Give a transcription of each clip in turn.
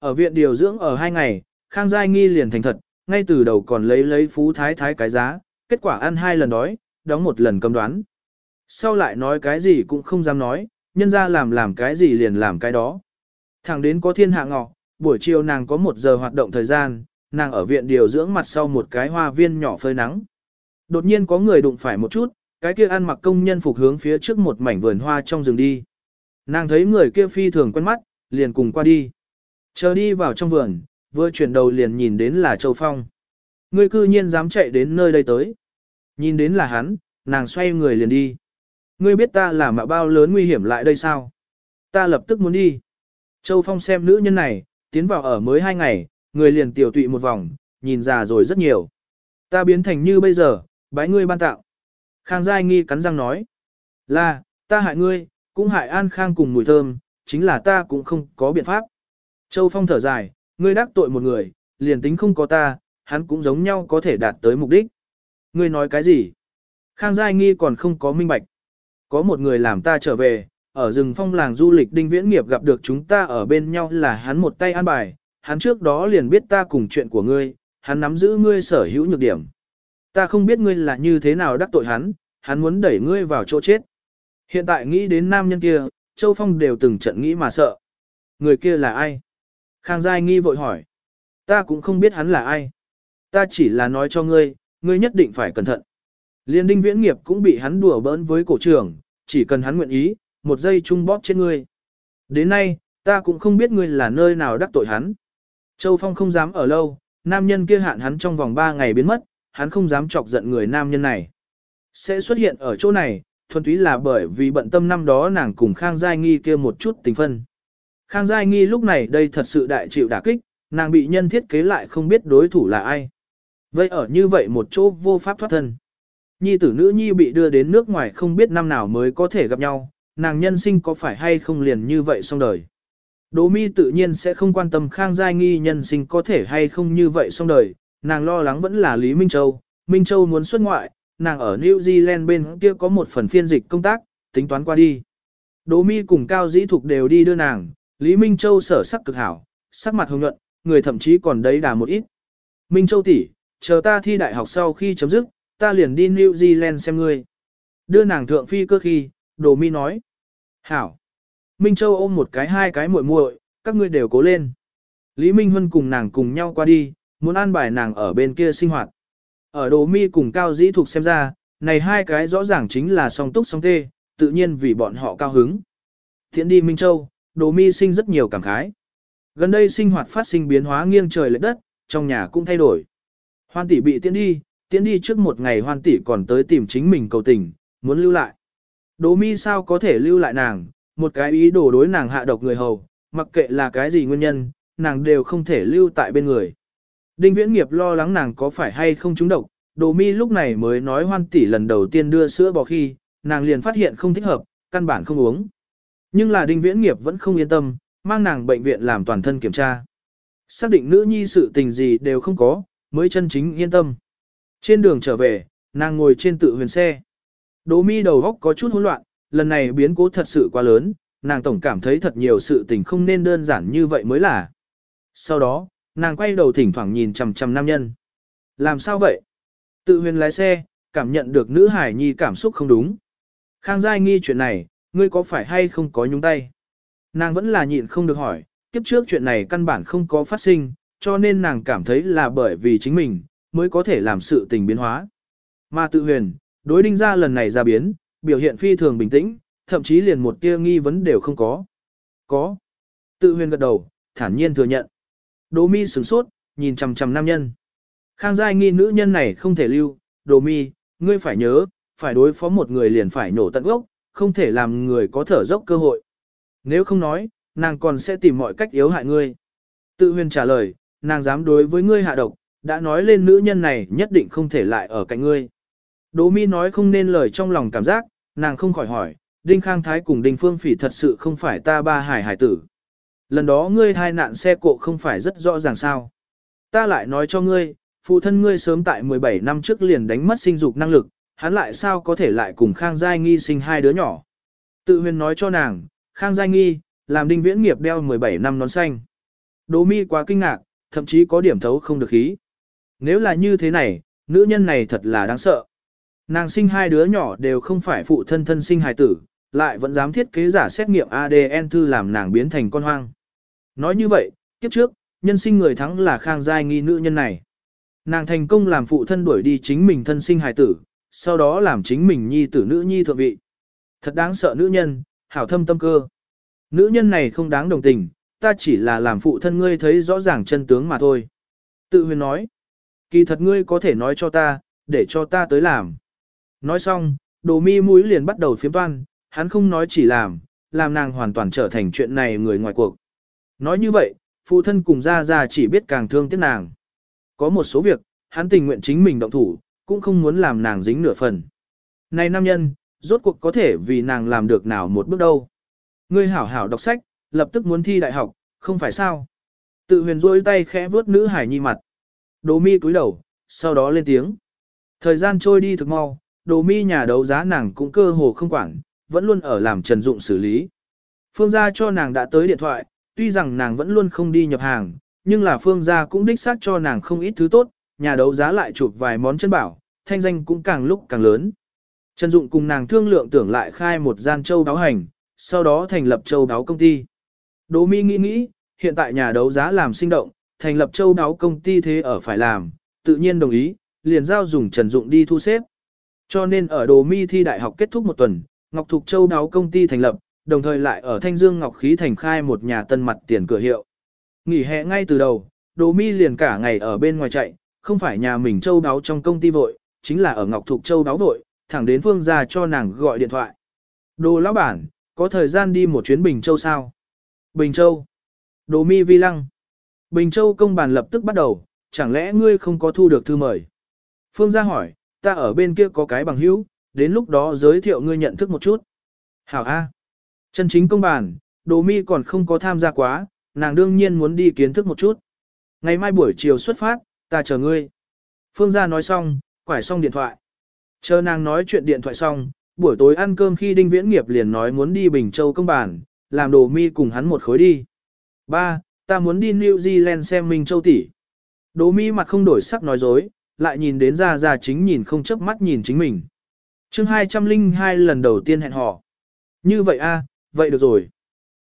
Ở viện điều dưỡng ở hai ngày, Khang Giai Nghi liền thành thật, ngay từ đầu còn lấy lấy phú thái thái cái giá, kết quả ăn hai lần đói, đóng một lần cầm đoán. Sau lại nói cái gì cũng không dám nói, nhân ra làm làm cái gì liền làm cái đó. Thẳng đến có thiên hạ ngọ, buổi chiều nàng có một giờ hoạt động thời gian, nàng ở viện điều dưỡng mặt sau một cái hoa viên nhỏ phơi nắng. Đột nhiên có người đụng phải một chút, cái kia ăn mặc công nhân phục hướng phía trước một mảnh vườn hoa trong rừng đi. Nàng thấy người kia phi thường quen mắt, liền cùng qua đi. Chờ đi vào trong vườn, vừa chuyển đầu liền nhìn đến là Châu Phong. Người cư nhiên dám chạy đến nơi đây tới. Nhìn đến là hắn, nàng xoay người liền đi. Ngươi biết ta là mạ bao lớn nguy hiểm lại đây sao? Ta lập tức muốn đi. Châu Phong xem nữ nhân này, tiến vào ở mới hai ngày, người liền tiểu tụy một vòng, nhìn già rồi rất nhiều. Ta biến thành như bây giờ, bái ngươi ban tạo. Khang Giai Nghi cắn răng nói. Là, ta hại ngươi, cũng hại An Khang cùng mùi thơm, chính là ta cũng không có biện pháp. Châu Phong thở dài, ngươi đắc tội một người, liền tính không có ta, hắn cũng giống nhau có thể đạt tới mục đích. Ngươi nói cái gì? Khang Giai Nghi còn không có minh bạch. Có một người làm ta trở về, ở rừng phong làng du lịch đinh viễn nghiệp gặp được chúng ta ở bên nhau là hắn một tay an bài, hắn trước đó liền biết ta cùng chuyện của ngươi, hắn nắm giữ ngươi sở hữu nhược điểm. Ta không biết ngươi là như thế nào đắc tội hắn, hắn muốn đẩy ngươi vào chỗ chết. Hiện tại nghĩ đến nam nhân kia, Châu Phong đều từng trận nghĩ mà sợ. Người kia là ai? Khang Giai nghi vội hỏi. Ta cũng không biết hắn là ai. Ta chỉ là nói cho ngươi, ngươi nhất định phải cẩn thận. Liên đinh viễn nghiệp cũng bị hắn đùa bỡn với cổ trưởng, chỉ cần hắn nguyện ý, một giây chung bóp trên ngươi. Đến nay, ta cũng không biết ngươi là nơi nào đắc tội hắn. Châu Phong không dám ở lâu, nam nhân kia hạn hắn trong vòng 3 ngày biến mất, hắn không dám chọc giận người nam nhân này. Sẽ xuất hiện ở chỗ này, thuần túy là bởi vì bận tâm năm đó nàng cùng Khang Giai Nghi kia một chút tình phân. Khang Giai Nghi lúc này đây thật sự đại chịu đả kích, nàng bị nhân thiết kế lại không biết đối thủ là ai. Vậy ở như vậy một chỗ vô pháp thoát thân. Nhi tử nữ nhi bị đưa đến nước ngoài không biết năm nào mới có thể gặp nhau, nàng nhân sinh có phải hay không liền như vậy xong đời. Đỗ mi tự nhiên sẽ không quan tâm Khang Giai Nghi nhân sinh có thể hay không như vậy xong đời, nàng lo lắng vẫn là Lý Minh Châu. Minh Châu muốn xuất ngoại, nàng ở New Zealand bên kia có một phần phiên dịch công tác, tính toán qua đi. Đỗ mi cùng Cao Dĩ Thục đều đi đưa nàng, Lý Minh Châu sở sắc cực hảo, sắc mặt hồng nhuận, người thậm chí còn đấy đà một ít. Minh Châu tỷ, chờ ta thi đại học sau khi chấm dứt, ta liền đi New Zealand xem ngươi. Đưa nàng thượng phi cơ khi, Đồ Mi nói. Hảo. Minh Châu ôm một cái hai cái muội muội, các ngươi đều cố lên. Lý Minh Huân cùng nàng cùng nhau qua đi, muốn an bài nàng ở bên kia sinh hoạt. Ở Đồ Mi cùng Cao Dĩ Thục xem ra, này hai cái rõ ràng chính là song túc song tê, tự nhiên vì bọn họ cao hứng. Thiện đi Minh Châu, Đồ Mi sinh rất nhiều cảm khái. Gần đây sinh hoạt phát sinh biến hóa nghiêng trời lệch đất, trong nhà cũng thay đổi. Hoan tỷ bị tiễn đi, tiễn đi trước một ngày hoan tỷ còn tới tìm chính mình cầu tình, muốn lưu lại. Đỗ mi sao có thể lưu lại nàng, một cái ý đồ đối nàng hạ độc người hầu, mặc kệ là cái gì nguyên nhân, nàng đều không thể lưu tại bên người. Đinh viễn nghiệp lo lắng nàng có phải hay không trúng độc, Đỗ mi lúc này mới nói hoan tỷ lần đầu tiên đưa sữa bò khi, nàng liền phát hiện không thích hợp, căn bản không uống. Nhưng là đinh viễn nghiệp vẫn không yên tâm, mang nàng bệnh viện làm toàn thân kiểm tra. Xác định nữ nhi sự tình gì đều không có, mới chân chính yên tâm. Trên đường trở về, nàng ngồi trên tự huyền xe. Đỗ mi đầu góc có chút hỗn loạn, lần này biến cố thật sự quá lớn, nàng tổng cảm thấy thật nhiều sự tình không nên đơn giản như vậy mới là. Sau đó, nàng quay đầu thỉnh thoảng nhìn chằm chằm nam nhân. Làm sao vậy? Tự huyền lái xe, cảm nhận được nữ hải nhi cảm xúc không đúng. Khang Giai nghi chuyện này, ngươi có phải hay không có nhúng tay? Nàng vẫn là nhịn không được hỏi, kiếp trước chuyện này căn bản không có phát sinh, cho nên nàng cảm thấy là bởi vì chính mình, mới có thể làm sự tình biến hóa. Mà tự huyền, đối đinh ra lần này ra biến, biểu hiện phi thường bình tĩnh, thậm chí liền một tia nghi vấn đều không có. Có. Tự huyền gật đầu, thản nhiên thừa nhận. Đỗ mi sửng sốt, nhìn chằm chằm nam nhân. Khang giai nghi nữ nhân này không thể lưu, Đỗ mi, ngươi phải nhớ, phải đối phó một người liền phải nổ tận gốc, không thể làm người có thở dốc cơ hội. Nếu không nói, nàng còn sẽ tìm mọi cách yếu hại ngươi. Tự huyền trả lời, nàng dám đối với ngươi hạ độc, đã nói lên nữ nhân này nhất định không thể lại ở cạnh ngươi. Đỗ mi nói không nên lời trong lòng cảm giác, nàng không khỏi hỏi, Đinh Khang Thái cùng Đinh Phương Phỉ thật sự không phải ta ba hải hải tử. Lần đó ngươi thai nạn xe cộ không phải rất rõ ràng sao. Ta lại nói cho ngươi, phụ thân ngươi sớm tại 17 năm trước liền đánh mất sinh dục năng lực, hắn lại sao có thể lại cùng Khang Giai Nghi sinh hai đứa nhỏ. Tự huyền nói cho nàng, Khang Giai Nghi, làm Đinh Viễn Nghiệp đeo 17 năm nón xanh. Đỗ mi quá kinh ngạc, thậm chí có điểm thấu không được khí. Nếu là như thế này, nữ nhân này thật là đáng sợ. Nàng sinh hai đứa nhỏ đều không phải phụ thân thân sinh hài tử, lại vẫn dám thiết kế giả xét nghiệm ADN thư làm nàng biến thành con hoang. Nói như vậy, kiếp trước, nhân sinh người thắng là khang giai nghi nữ nhân này. Nàng thành công làm phụ thân đuổi đi chính mình thân sinh hài tử, sau đó làm chính mình nhi tử nữ nhi thượng vị. Thật đáng sợ nữ nhân, hảo thâm tâm cơ. Nữ nhân này không đáng đồng tình, ta chỉ là làm phụ thân ngươi thấy rõ ràng chân tướng mà thôi. Tự huyền nói, kỳ thật ngươi có thể nói cho ta, để cho ta tới làm. Nói xong, đồ mi mũi liền bắt đầu phiếm toan, hắn không nói chỉ làm, làm nàng hoàn toàn trở thành chuyện này người ngoài cuộc. Nói như vậy, phụ thân cùng ra ra chỉ biết càng thương tiếc nàng. Có một số việc, hắn tình nguyện chính mình động thủ, cũng không muốn làm nàng dính nửa phần. Này nam nhân, rốt cuộc có thể vì nàng làm được nào một bước đâu. Ngươi hảo hảo đọc sách, lập tức muốn thi đại học, không phải sao. Tự huyền rôi tay khẽ vớt nữ hải nhi mặt. Đồ mi cúi đầu, sau đó lên tiếng. Thời gian trôi đi thực mau, đồ mi nhà đấu giá nàng cũng cơ hồ không quản, vẫn luôn ở làm trần dụng xử lý. Phương gia cho nàng đã tới điện thoại, tuy rằng nàng vẫn luôn không đi nhập hàng, nhưng là phương gia cũng đích xác cho nàng không ít thứ tốt, nhà đấu giá lại chụp vài món chân bảo, thanh danh cũng càng lúc càng lớn. Trần Dụng cùng nàng thương lượng tưởng lại khai một gian châu đáo hành, sau đó thành lập châu đáo công ty. Đỗ Mi nghĩ nghĩ, hiện tại nhà đấu giá làm sinh động, thành lập châu đáo công ty thế ở phải làm, tự nhiên đồng ý, liền giao dùng Trần Dụng đi thu xếp. Cho nên ở Đỗ Mi thi đại học kết thúc một tuần, Ngọc Thục Châu đáo công ty thành lập, đồng thời lại ở Thanh Dương Ngọc Khí thành khai một nhà tân mặt tiền cửa hiệu. Nghỉ hè ngay từ đầu, Đỗ Mi liền cả ngày ở bên ngoài chạy, không phải nhà mình châu đáo trong công ty vội, chính là ở Ngọc Thục Châu đáo vội, thẳng đến Phương gia cho nàng gọi điện thoại. Đồ lão bản, có thời gian đi một chuyến Bình Châu sao? Bình Châu. Đồ mi vi lăng. Bình Châu công bàn lập tức bắt đầu, chẳng lẽ ngươi không có thu được thư mời? Phương gia hỏi, ta ở bên kia có cái bằng hữu, đến lúc đó giới thiệu ngươi nhận thức một chút. Hảo A. Chân chính công bàn, đồ mi còn không có tham gia quá, nàng đương nhiên muốn đi kiến thức một chút. Ngày mai buổi chiều xuất phát, ta chờ ngươi. Phương gia nói xong, quải xong điện thoại. Chờ nàng nói chuyện điện thoại xong, buổi tối ăn cơm khi Đinh Viễn Nghiệp liền nói muốn đi Bình Châu công bản, làm đồ mi cùng hắn một khối đi. Ba, ta muốn đi New Zealand xem Minh Châu tỷ. Đồ mi mặt không đổi sắc nói dối, lại nhìn đến ra ra chính nhìn không chớp mắt nhìn chính mình. chương 202 lần đầu tiên hẹn hò. Như vậy a, vậy được rồi.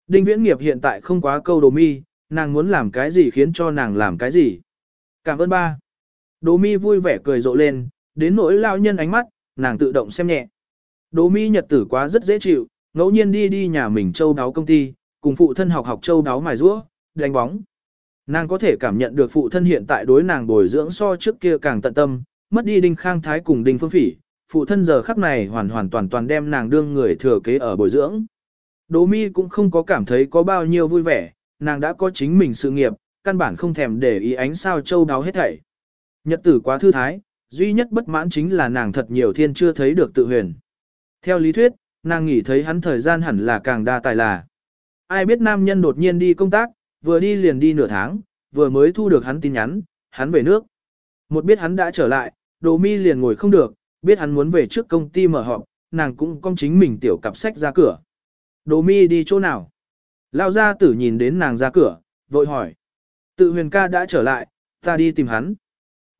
Đinh Viễn Nghiệp hiện tại không quá câu đồ mi, nàng muốn làm cái gì khiến cho nàng làm cái gì. Cảm ơn ba. Đỗ mi vui vẻ cười rộ lên, đến nỗi lao nhân ánh mắt, nàng tự động xem nhẹ. Đỗ mi nhật tử quá rất dễ chịu, ngẫu nhiên đi đi nhà mình châu đáo công ty, cùng phụ thân học học châu đáo mài rũa, đánh bóng. Nàng có thể cảm nhận được phụ thân hiện tại đối nàng bồi dưỡng so trước kia càng tận tâm, mất đi đinh khang thái cùng đinh phương phỉ, phụ thân giờ khắc này hoàn hoàn toàn toàn đem nàng đương người thừa kế ở bồi dưỡng. Đỗ mi cũng không có cảm thấy có bao nhiêu vui vẻ, nàng đã có chính mình sự nghiệp, căn bản không thèm để ý ánh sao châu đáo hết thảy. Nhật tử quá thư thái, duy nhất bất mãn chính là nàng thật nhiều thiên chưa thấy được tự huyền. Theo lý thuyết, nàng nghĩ thấy hắn thời gian hẳn là càng đa tài là. Ai biết nam nhân đột nhiên đi công tác, vừa đi liền đi nửa tháng, vừa mới thu được hắn tin nhắn, hắn về nước. Một biết hắn đã trở lại, đồ mi liền ngồi không được, biết hắn muốn về trước công ty mở họp, nàng cũng cong chính mình tiểu cặp sách ra cửa. Đồ mi đi chỗ nào? Lao gia tử nhìn đến nàng ra cửa, vội hỏi. Tự huyền ca đã trở lại, ta đi tìm hắn.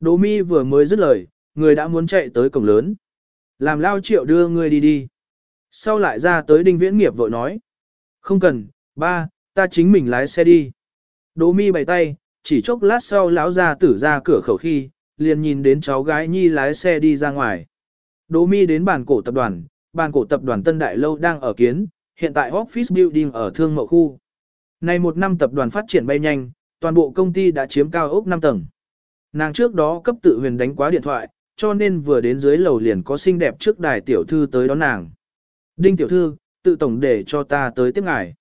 Đỗ mi vừa mới dứt lời, người đã muốn chạy tới cổng lớn. Làm lao triệu đưa ngươi đi đi. Sau lại ra tới đinh viễn nghiệp vội nói. Không cần, ba, ta chính mình lái xe đi. Đỗ mi bày tay, chỉ chốc lát sau lão ra tử ra cửa khẩu khi, liền nhìn đến cháu gái nhi lái xe đi ra ngoài. Đỗ mi đến bàn cổ tập đoàn, bàn cổ tập đoàn Tân Đại Lâu đang ở kiến, hiện tại office building ở thương mậu khu. Nay một năm tập đoàn phát triển bay nhanh, toàn bộ công ty đã chiếm cao ốc 5 tầng. Nàng trước đó cấp tự huyền đánh quá điện thoại, cho nên vừa đến dưới lầu liền có xinh đẹp trước đài tiểu thư tới đón nàng. Đinh tiểu thư, tự tổng để cho ta tới tiếp ngài.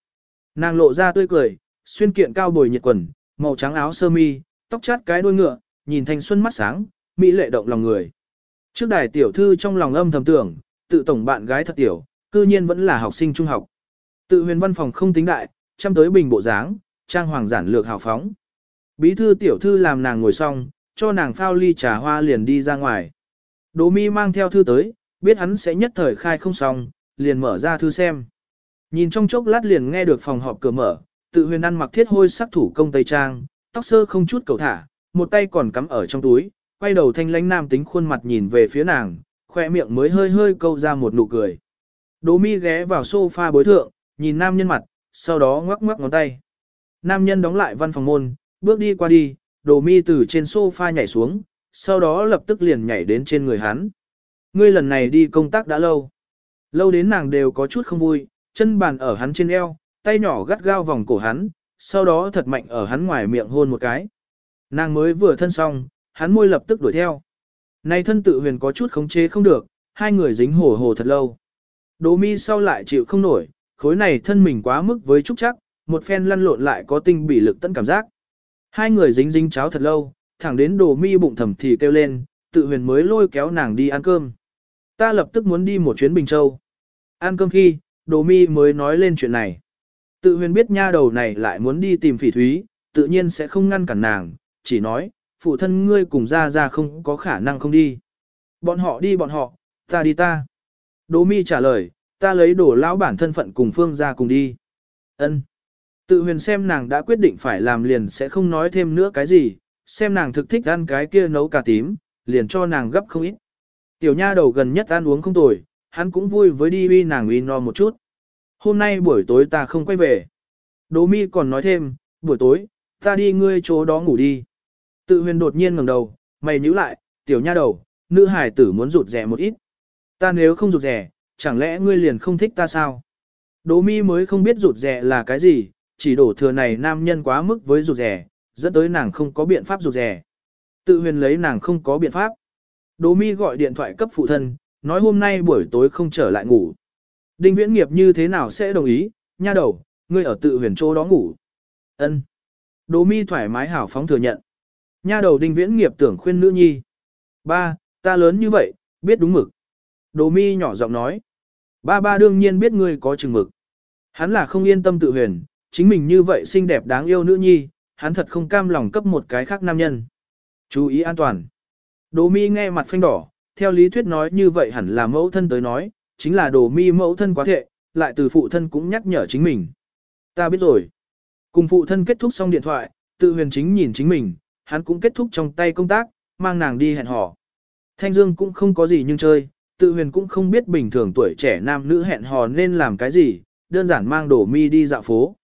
Nàng lộ ra tươi cười, xuyên kiện cao bồi nhiệt quần, màu trắng áo sơ mi, tóc chát cái đuôi ngựa, nhìn thanh xuân mắt sáng, mỹ lệ động lòng người. Trước đài tiểu thư trong lòng âm thầm tưởng, tự tổng bạn gái thật tiểu, cư nhiên vẫn là học sinh trung học. Tự huyền văn phòng không tính đại, chăm tới bình bộ dáng, trang hoàng giản lược hào phóng. Bí thư tiểu thư làm nàng ngồi xong, cho nàng phao ly trà hoa liền đi ra ngoài. Đỗ mi mang theo thư tới, biết hắn sẽ nhất thời khai không xong, liền mở ra thư xem. Nhìn trong chốc lát liền nghe được phòng họp cửa mở, tự huyền ăn mặc thiết hôi sắc thủ công tây trang, tóc sơ không chút cầu thả, một tay còn cắm ở trong túi, quay đầu thanh lãnh nam tính khuôn mặt nhìn về phía nàng, khoe miệng mới hơi hơi câu ra một nụ cười. Đỗ mi ghé vào sofa bối thượng, nhìn nam nhân mặt, sau đó ngoắc ngoắc ngón tay. Nam nhân đóng lại văn phòng môn, bước đi qua đi, đồ mi từ trên sofa nhảy xuống, sau đó lập tức liền nhảy đến trên người hắn. Ngươi lần này đi công tác đã lâu. Lâu đến nàng đều có chút không vui, chân bàn ở hắn trên eo, tay nhỏ gắt gao vòng cổ hắn, sau đó thật mạnh ở hắn ngoài miệng hôn một cái. Nàng mới vừa thân xong, hắn môi lập tức đuổi theo. Này thân tự huyền có chút khống chế không được, hai người dính hổ hồ thật lâu. Đỗ mi sau lại chịu không nổi, khối này thân mình quá mức với trúc chắc, một phen lăn lộn lại có tinh bị lực tận cảm giác. Hai người dính dính cháo thật lâu, thẳng đến đồ mi bụng thầm thì kêu lên, tự huyền mới lôi kéo nàng đi ăn cơm. Ta lập tức muốn đi một chuyến Bình Châu. Ăn cơm khi, đồ mi mới nói lên chuyện này. Tự huyền biết nha đầu này lại muốn đi tìm phỉ thúy, tự nhiên sẽ không ngăn cản nàng, chỉ nói, phụ thân ngươi cùng ra ra không có khả năng không đi. Bọn họ đi bọn họ, ta đi ta. Đỗ mi trả lời, ta lấy đổ lão bản thân phận cùng phương ra cùng đi. Ân. Tự huyền xem nàng đã quyết định phải làm liền sẽ không nói thêm nữa cái gì, xem nàng thực thích ăn cái kia nấu cà tím, liền cho nàng gấp không ít. Tiểu nha đầu gần nhất ăn uống không tồi, hắn cũng vui với đi uy nàng uy no một chút. Hôm nay buổi tối ta không quay về. Đỗ mi còn nói thêm, buổi tối, ta đi ngươi chỗ đó ngủ đi. Tự huyền đột nhiên ngẩng đầu, mày nhíu lại, tiểu nha đầu, nữ hải tử muốn rụt rẻ một ít. Ta nếu không rụt rẻ, chẳng lẽ ngươi liền không thích ta sao? Đỗ mi mới không biết rụt rẻ là cái gì, chỉ đổ thừa này nam nhân quá mức với rụt rẻ, dẫn tới nàng không có biện pháp rụt rẻ. Tự huyền lấy nàng không có biện pháp. Đỗ mi gọi điện thoại cấp phụ thân, nói hôm nay buổi tối không trở lại ngủ. Đinh viễn nghiệp như thế nào sẽ đồng ý, nha đầu, ngươi ở tự huyền chỗ đó ngủ. Ân. Đỗ mi thoải mái hảo phóng thừa nhận. Nha đầu đinh viễn nghiệp tưởng khuyên nữ nhi. Ba, ta lớn như vậy, biết đúng mực. Đỗ mi nhỏ giọng nói. Ba ba đương nhiên biết ngươi có chừng mực. Hắn là không yên tâm tự huyền, chính mình như vậy xinh đẹp đáng yêu nữ nhi, hắn thật không cam lòng cấp một cái khác nam nhân. Chú ý an toàn. Đồ mi nghe mặt phanh đỏ, theo lý thuyết nói như vậy hẳn là mẫu thân tới nói, chính là đồ mi mẫu thân quá thệ, lại từ phụ thân cũng nhắc nhở chính mình. Ta biết rồi. Cùng phụ thân kết thúc xong điện thoại, tự huyền chính nhìn chính mình, hắn cũng kết thúc trong tay công tác, mang nàng đi hẹn hò. Thanh Dương cũng không có gì nhưng chơi, tự huyền cũng không biết bình thường tuổi trẻ nam nữ hẹn hò nên làm cái gì, đơn giản mang đồ mi đi dạo phố.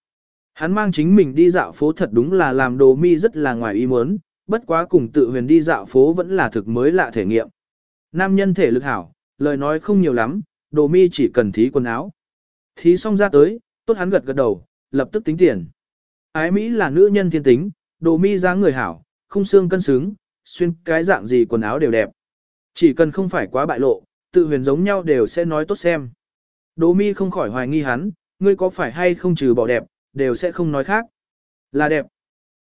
Hắn mang chính mình đi dạo phố thật đúng là làm đồ mi rất là ngoài ý muốn, bất quá cùng tự huyền đi dạo phố vẫn là thực mới lạ thể nghiệm. Nam nhân thể lực hảo, lời nói không nhiều lắm, đồ mi chỉ cần thí quần áo. Thí xong ra tới, tốt hắn gật gật đầu, lập tức tính tiền. Ái Mỹ là nữ nhân thiên tính, đồ mi dáng người hảo, không xương cân xứng, xuyên cái dạng gì quần áo đều đẹp. Chỉ cần không phải quá bại lộ, tự huyền giống nhau đều sẽ nói tốt xem. Đồ mi không khỏi hoài nghi hắn, ngươi có phải hay không trừ bỏ đẹp, đều sẽ không nói khác. Là đẹp.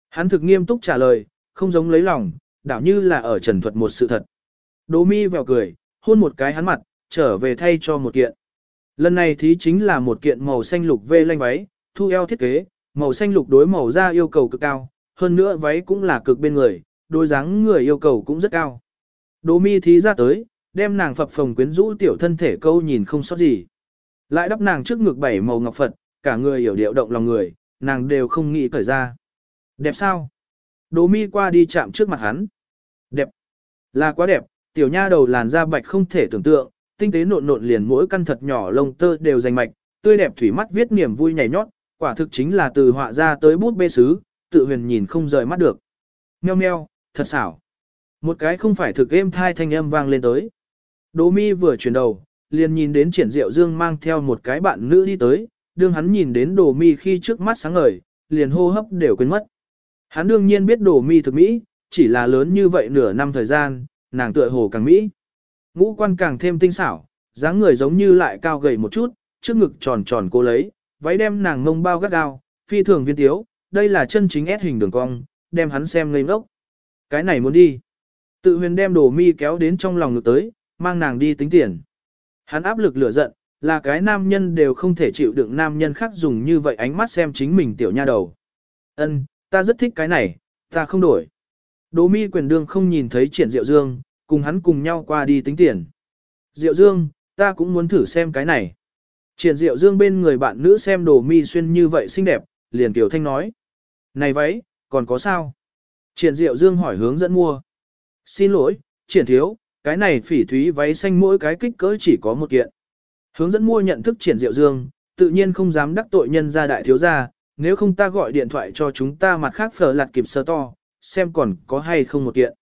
Hắn thực nghiêm túc trả lời, không giống lấy lòng, đảo như là ở trần thuật một sự thật. Đỗ mi vèo cười, hôn một cái hắn mặt, trở về thay cho một kiện. Lần này thí chính là một kiện màu xanh lục vê lanh váy, thu eo thiết kế, màu xanh lục đối màu da yêu cầu cực cao, hơn nữa váy cũng là cực bên người, đôi dáng người yêu cầu cũng rất cao. Đỗ mi thí ra tới, đem nàng phập phồng quyến rũ tiểu thân thể câu nhìn không sót gì. Lại đắp nàng trước ngực bảy màu ngọc Phật, cả người hiểu điệu động lòng người, nàng đều không nghĩ cởi ra. Đẹp sao? Đỗ mi qua đi chạm trước mặt hắn. Đẹp. Là quá đẹp, tiểu nha đầu làn da bạch không thể tưởng tượng, tinh tế nộn nộn liền mỗi căn thật nhỏ lông tơ đều dành mạch, tươi đẹp thủy mắt viết niềm vui nhảy nhót, quả thực chính là từ họa ra tới bút bê sứ, tự huyền nhìn không rời mắt được. Meo meo, thật xảo. Một cái không phải thực êm thai thanh âm vang lên tới. Đỗ mi vừa chuyển đầu, liền nhìn đến triển diệu dương mang theo một cái bạn nữ đi tới, đương hắn nhìn đến đồ mi khi trước mắt sáng ngời, liền hô hấp đều quên mất. Hắn đương nhiên biết đồ mi thực mỹ, chỉ là lớn như vậy nửa năm thời gian, nàng tựa hồ càng mỹ. Ngũ quan càng thêm tinh xảo, dáng người giống như lại cao gầy một chút, trước ngực tròn tròn cô lấy, váy đem nàng mông bao gắt gao, phi thường viên tiếu, đây là chân chính ép hình đường cong, đem hắn xem ngây ngốc. Cái này muốn đi. Tự huyền đem đồ mi kéo đến trong lòng ngực tới, mang nàng đi tính tiền. Hắn áp lực lửa giận, là cái nam nhân đều không thể chịu đựng nam nhân khác dùng như vậy ánh mắt xem chính mình tiểu nha đầu. Ân, ta rất thích cái này, ta không đổi. Đỗ mi quyền đương không nhìn thấy triển diệu dương, cùng hắn cùng nhau qua đi tính tiền. Diệu dương, ta cũng muốn thử xem cái này. Triển diệu dương bên người bạn nữ xem đồ mi xuyên như vậy xinh đẹp, liền Tiểu Thanh nói. Này váy, còn có sao? Triển Diệu Dương hỏi hướng dẫn mua. Xin lỗi, Triển Thiếu, cái này phỉ thúy váy xanh mỗi cái kích cỡ chỉ có một kiện. Hướng dẫn mua nhận thức Triển Diệu Dương, tự nhiên không dám đắc tội nhân gia đại thiếu gia, nếu không ta gọi điện thoại cho chúng ta mặt khác phở lạt kịp sơ to, xem còn có hay không một kiện.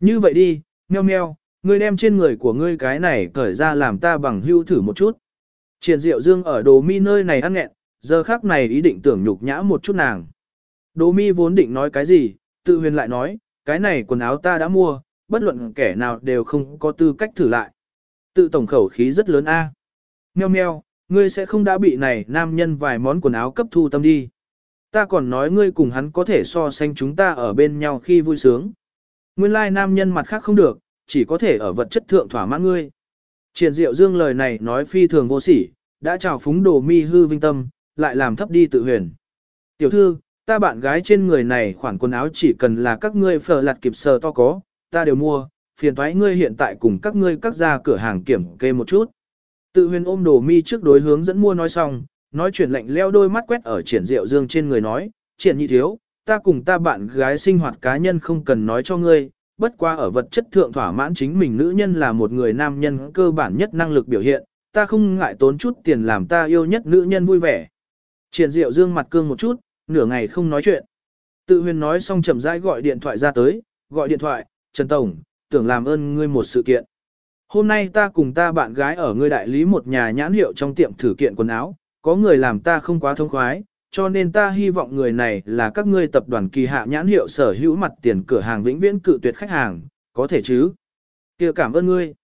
Như vậy đi, meo meo, ngươi đem trên người của ngươi cái này cởi ra làm ta bằng hưu thử một chút. Triển Diệu Dương ở đồ mi nơi này ăn nghẹn, giờ khác này ý định tưởng nhục nhã một chút nàng. Đồ mi vốn định nói cái gì, tự huyền lại nói, cái này quần áo ta đã mua, bất luận kẻ nào đều không có tư cách thử lại. Tự tổng khẩu khí rất lớn a. Meo meo, ngươi sẽ không đã bị này nam nhân vài món quần áo cấp thu tâm đi. Ta còn nói ngươi cùng hắn có thể so sánh chúng ta ở bên nhau khi vui sướng. Nguyên lai nam nhân mặt khác không được, chỉ có thể ở vật chất thượng thỏa mãn ngươi. Triển diệu dương lời này nói phi thường vô sỉ, đã chào phúng đồ mi hư vinh tâm, lại làm thấp đi tự huyền. Tiểu thư, ta bạn gái trên người này khoản quần áo chỉ cần là các ngươi phở lặt kịp sờ to có, ta đều mua, phiền thoái ngươi hiện tại cùng các ngươi các ra cửa hàng kiểm kê một chút. Tự huyền ôm đồ mi trước đối hướng dẫn mua nói xong, nói chuyện lạnh leo đôi mắt quét ở triển diệu dương trên người nói, triển nhị thiếu, ta cùng ta bạn gái sinh hoạt cá nhân không cần nói cho ngươi, bất qua ở vật chất thượng thỏa mãn chính mình nữ nhân là một người nam nhân cơ bản nhất năng lực biểu hiện, ta không ngại tốn chút tiền làm ta yêu nhất nữ nhân vui vẻ. Triển diệu dương mặt cương một chút, nửa ngày không nói chuyện. Tự huyền nói xong chậm rãi gọi điện thoại ra tới, gọi điện thoại, Trần Tổng, tưởng làm ơn ngươi một sự kiện. Hôm nay ta cùng ta bạn gái ở ngươi đại lý một nhà nhãn hiệu trong tiệm thử kiện quần áo, có người làm ta không quá thông khoái, cho nên ta hy vọng người này là các ngươi tập đoàn kỳ hạ nhãn hiệu sở hữu mặt tiền cửa hàng vĩnh viễn cự tuyệt khách hàng, có thể chứ? kia cảm ơn ngươi.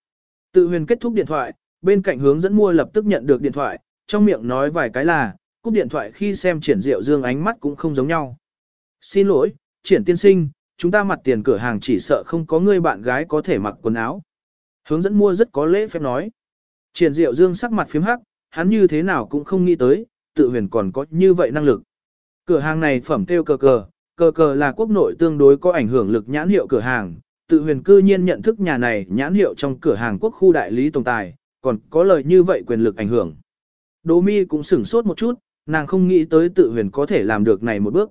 Tự huyền kết thúc điện thoại, bên cạnh hướng dẫn mua lập tức nhận được điện thoại, trong miệng nói vài cái là, cúp điện thoại khi xem triển diệu dương ánh mắt cũng không giống nhau. Xin lỗi, triển tiên sinh, chúng ta mặt tiền cửa hàng chỉ sợ không có người bạn gái có thể mặc quần áo. Hướng dẫn mua rất có lễ phép nói. Triển diệu dương sắc mặt phím hắc, hắn như thế nào cũng không nghĩ tới, tự huyền còn có như vậy năng lực. Cửa hàng này phẩm tiêu cờ cờ, cờ cờ là quốc nội tương đối có ảnh hưởng lực nhãn hiệu cửa hàng, tự huyền cư nhiên nhận thức nhà này nhãn hiệu trong cửa hàng quốc khu đại lý tổng tài, còn có lời như vậy quyền lực ảnh hưởng. Đỗ mi cũng sửng sốt một chút, nàng không nghĩ tới tự huyền có thể làm được này một bước.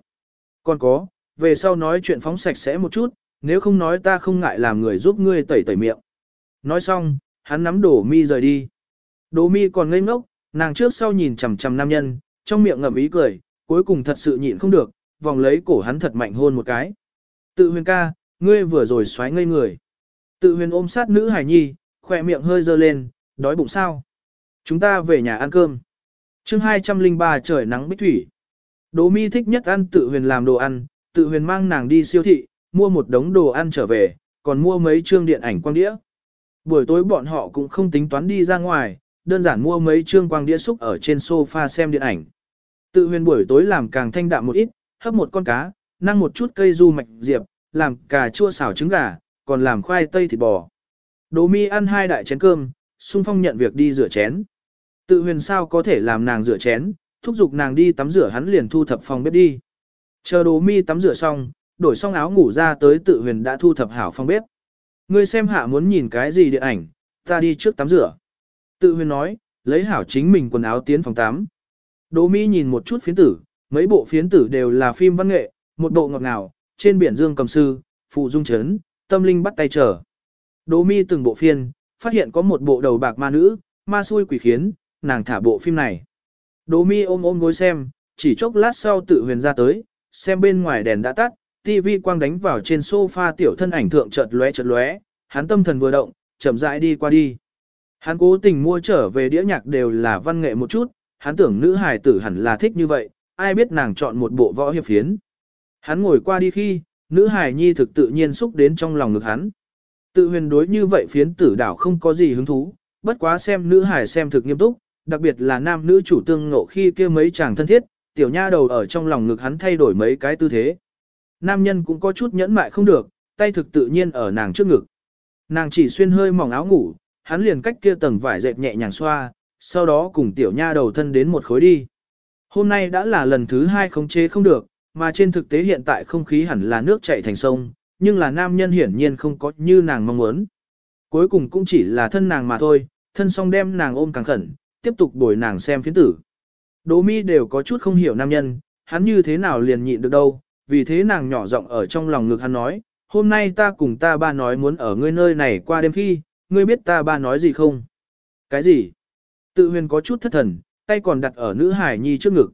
Còn có, về sau nói chuyện phóng sạch sẽ một chút, nếu không nói ta không ngại làm người giúp ngươi tẩy tẩy miệng. Nói xong, hắn nắm đổ mi rời đi. Đỗ mi còn ngây ngốc, nàng trước sau nhìn chằm chằm nam nhân, trong miệng ngậm ý cười, cuối cùng thật sự nhịn không được, vòng lấy cổ hắn thật mạnh hôn một cái. Tự huyền ca, ngươi vừa rồi xoáy ngây người. Tự huyền ôm sát nữ hải nhi, khỏe miệng hơi dơ lên, đói bụng sao. Chúng ta về nhà ăn cơm. chương 203 trời nắng bích thủy. Đỗ mi thích nhất ăn tự huyền làm đồ ăn, tự huyền mang nàng đi siêu thị, mua một đống đồ ăn trở về, còn mua mấy chương điện ảnh quang đĩa. Buổi tối bọn họ cũng không tính toán đi ra ngoài, đơn giản mua mấy chương quang đĩa xúc ở trên sofa xem điện ảnh. Tự huyền buổi tối làm càng thanh đạm một ít, hấp một con cá, năng một chút cây du mạch diệp, làm cà chua xào trứng gà, còn làm khoai tây thịt bò. Đỗ mi ăn hai đại chén cơm, xung phong nhận việc đi rửa chén. Tự huyền sao có thể làm nàng rửa chén, thúc giục nàng đi tắm rửa hắn liền thu thập phòng bếp đi. Chờ đỗ mi tắm rửa xong, đổi xong áo ngủ ra tới tự huyền đã thu thập hảo phòng bếp. Ngươi xem hạ muốn nhìn cái gì điện ảnh, ta đi trước tắm rửa. Tự huyền nói, lấy hảo chính mình quần áo tiến phòng tắm. Đỗ mi nhìn một chút phiến tử, mấy bộ phiến tử đều là phim văn nghệ, một bộ ngọt ngào, trên biển dương cầm sư, phụ dung chấn, tâm linh bắt tay trở. Đỗ mi từng bộ phiên, phát hiện có một bộ đầu bạc ma nữ, ma xui quỷ khiến, nàng thả bộ phim này. Đỗ mi ôm ôm gối xem, chỉ chốc lát sau tự huyền ra tới, xem bên ngoài đèn đã tắt, tivi quang đánh vào trên sofa tiểu thân ảnh thượng chợt lóe chợt lóe, hắn tâm thần vừa động, chậm rãi đi qua đi. Hắn cố tình mua trở về đĩa nhạc đều là văn nghệ một chút, hắn tưởng nữ hài tử hẳn là thích như vậy, ai biết nàng chọn một bộ võ hiệp phiến. Hắn ngồi qua đi khi, nữ hài nhi thực tự nhiên xúc đến trong lòng ngực hắn. Tự huyền đối như vậy phiến tử đảo không có gì hứng thú, bất quá xem nữ hài xem thực nghiêm túc, đặc biệt là nam nữ chủ tương ngộ khi kia mấy chàng thân thiết, tiểu nha đầu ở trong lòng ngực hắn thay đổi mấy cái tư thế. Nam nhân cũng có chút nhẫn mại không được, tay thực tự nhiên ở nàng trước ngực. Nàng chỉ xuyên hơi mỏng áo ngủ, hắn liền cách kia tầng vải dệt nhẹ nhàng xoa, sau đó cùng tiểu nha đầu thân đến một khối đi. Hôm nay đã là lần thứ hai khống chế không được, mà trên thực tế hiện tại không khí hẳn là nước chảy thành sông, nhưng là nam nhân hiển nhiên không có như nàng mong muốn. Cuối cùng cũng chỉ là thân nàng mà thôi, thân song đem nàng ôm càng khẩn, tiếp tục bồi nàng xem phiến tử. Đỗ mi đều có chút không hiểu nam nhân, hắn như thế nào liền nhịn được đâu, vì thế nàng nhỏ giọng ở trong lòng ngực hắn nói, hôm nay ta cùng ta ba nói muốn ở ngươi nơi này qua đêm khi, ngươi biết ta ba nói gì không? Cái gì? Tự huyền có chút thất thần, tay còn đặt ở nữ hải nhi trước ngực.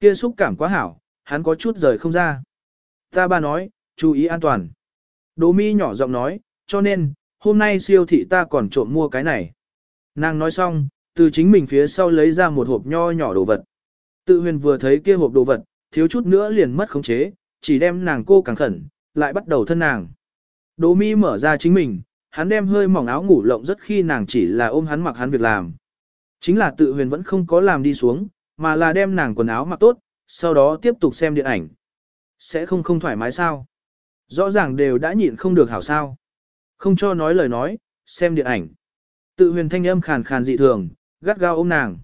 Kia xúc cảm quá hảo, hắn có chút rời không ra. Ta ba nói, chú ý an toàn. Đỗ mi nhỏ giọng nói, cho nên, hôm nay siêu thị ta còn trộm mua cái này. Nàng nói xong, từ chính mình phía sau lấy ra một hộp nho nhỏ đồ vật. Tự huyền vừa thấy kia hộp đồ vật, thiếu chút nữa liền mất khống chế, chỉ đem nàng cô càng khẩn, lại bắt đầu thân nàng. Đỗ mi mở ra chính mình, hắn đem hơi mỏng áo ngủ lộng rất khi nàng chỉ là ôm hắn mặc hắn việc làm. Chính là tự huyền vẫn không có làm đi xuống, mà là đem nàng quần áo mặc tốt, sau đó tiếp tục xem điện ảnh. Sẽ không không thoải mái sao? Rõ ràng đều đã nhịn không được hảo sao. Không cho nói lời nói, xem điện ảnh. Tự huyền thanh âm khàn khàn dị thường, gắt gao ôm nàng.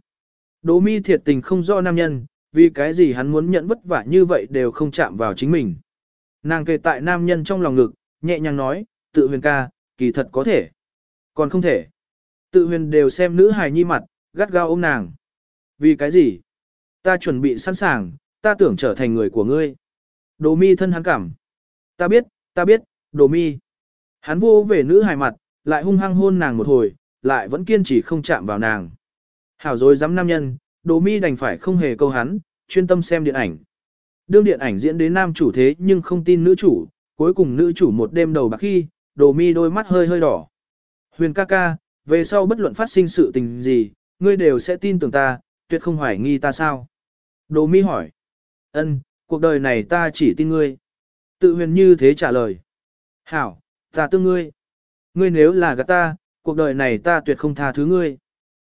Đỗ mi thiệt tình không do nam nhân, vì cái gì hắn muốn nhận vất vả như vậy đều không chạm vào chính mình. Nàng kề tại nam nhân trong lòng ngực, nhẹ nhàng nói, tự huyền ca, kỳ thật có thể. Còn không thể. Tự huyền đều xem nữ hài nhi mặt, gắt gao ôm nàng. Vì cái gì? Ta chuẩn bị sẵn sàng, ta tưởng trở thành người của ngươi. Đồ mi thân hắn cảm. Ta biết, ta biết, đồ mi. Hắn vô về nữ hài mặt, lại hung hăng hôn nàng một hồi, lại vẫn kiên trì không chạm vào nàng. Hảo rồi dám nam nhân, đồ mi đành phải không hề câu hắn, chuyên tâm xem điện ảnh. Đương điện ảnh diễn đến nam chủ thế nhưng không tin nữ chủ, cuối cùng nữ chủ một đêm đầu bạc khi, đồ mi đôi mắt hơi hơi đỏ. Huyền ca ca, về sau bất luận phát sinh sự tình gì, ngươi đều sẽ tin tưởng ta, tuyệt không hoài nghi ta sao. Đồ mi hỏi. ân, cuộc đời này ta chỉ tin ngươi. Tự huyền như thế trả lời. Hảo, ta tương ngươi. Ngươi nếu là gạt ta, cuộc đời này ta tuyệt không tha thứ ngươi.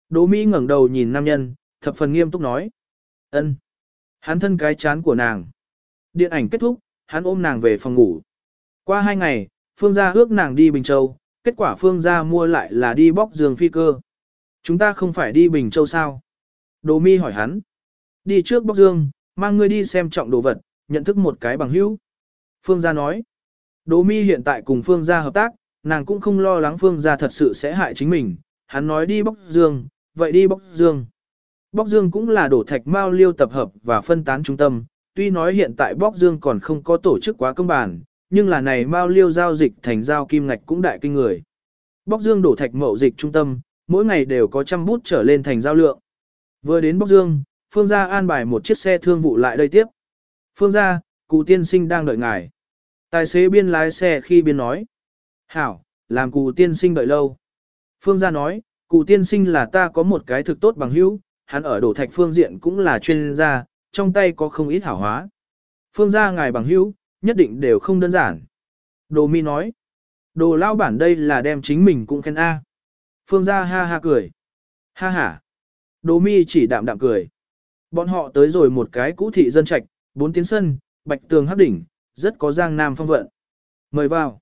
Đỗ Mỹ ngẩng đầu nhìn nam nhân, thập phần nghiêm túc nói. ân. Hắn thân cái chán của nàng. Điện ảnh kết thúc, hắn ôm nàng về phòng ngủ. Qua hai ngày, Phương gia ước nàng đi Bình Châu, kết quả Phương gia mua lại là đi bóc giường phi cơ. Chúng ta không phải đi Bình Châu sao? Đồ mi hỏi hắn. Đi trước bóc dương, mang ngươi đi xem trọng đồ vật, nhận thức một cái bằng hữu. Phương gia nói. Đồ mi hiện tại cùng Phương gia hợp tác, nàng cũng không lo lắng Phương gia thật sự sẽ hại chính mình. Hắn nói đi bóc dương, vậy đi bóc dương. Bóc dương cũng là đổ thạch mao liêu tập hợp và phân tán trung tâm, tuy nói hiện tại bóc dương còn không có tổ chức quá công bản, nhưng là này mao liêu giao dịch thành giao kim ngạch cũng đại kinh người. Bóc dương đổ thạch mậu dịch trung tâm, mỗi ngày đều có trăm bút trở lên thành giao lượng. Vừa đến bóc dương, Phương gia an bài một chiếc xe thương vụ lại đây tiếp. Phương gia, cụ tiên sinh đang đợi ngài. Tài xế biên lái xe khi biên nói. Hảo, làm cụ tiên sinh đợi lâu. Phương gia nói, cụ tiên sinh là ta có một cái thực tốt bằng hữu, hắn ở đổ thạch phương diện cũng là chuyên gia, trong tay có không ít hảo hóa. Phương gia ngài bằng hữu, nhất định đều không đơn giản. Đồ mi nói, đồ lao bản đây là đem chính mình cũng khen A. Phương gia ha ha cười. Ha ha. Đồ mi chỉ đạm đạm cười. Bọn họ tới rồi một cái cũ thị dân trạch, bốn tiến sân, bạch tường hấp đỉnh, rất có giang nam phong vận. Mời vào.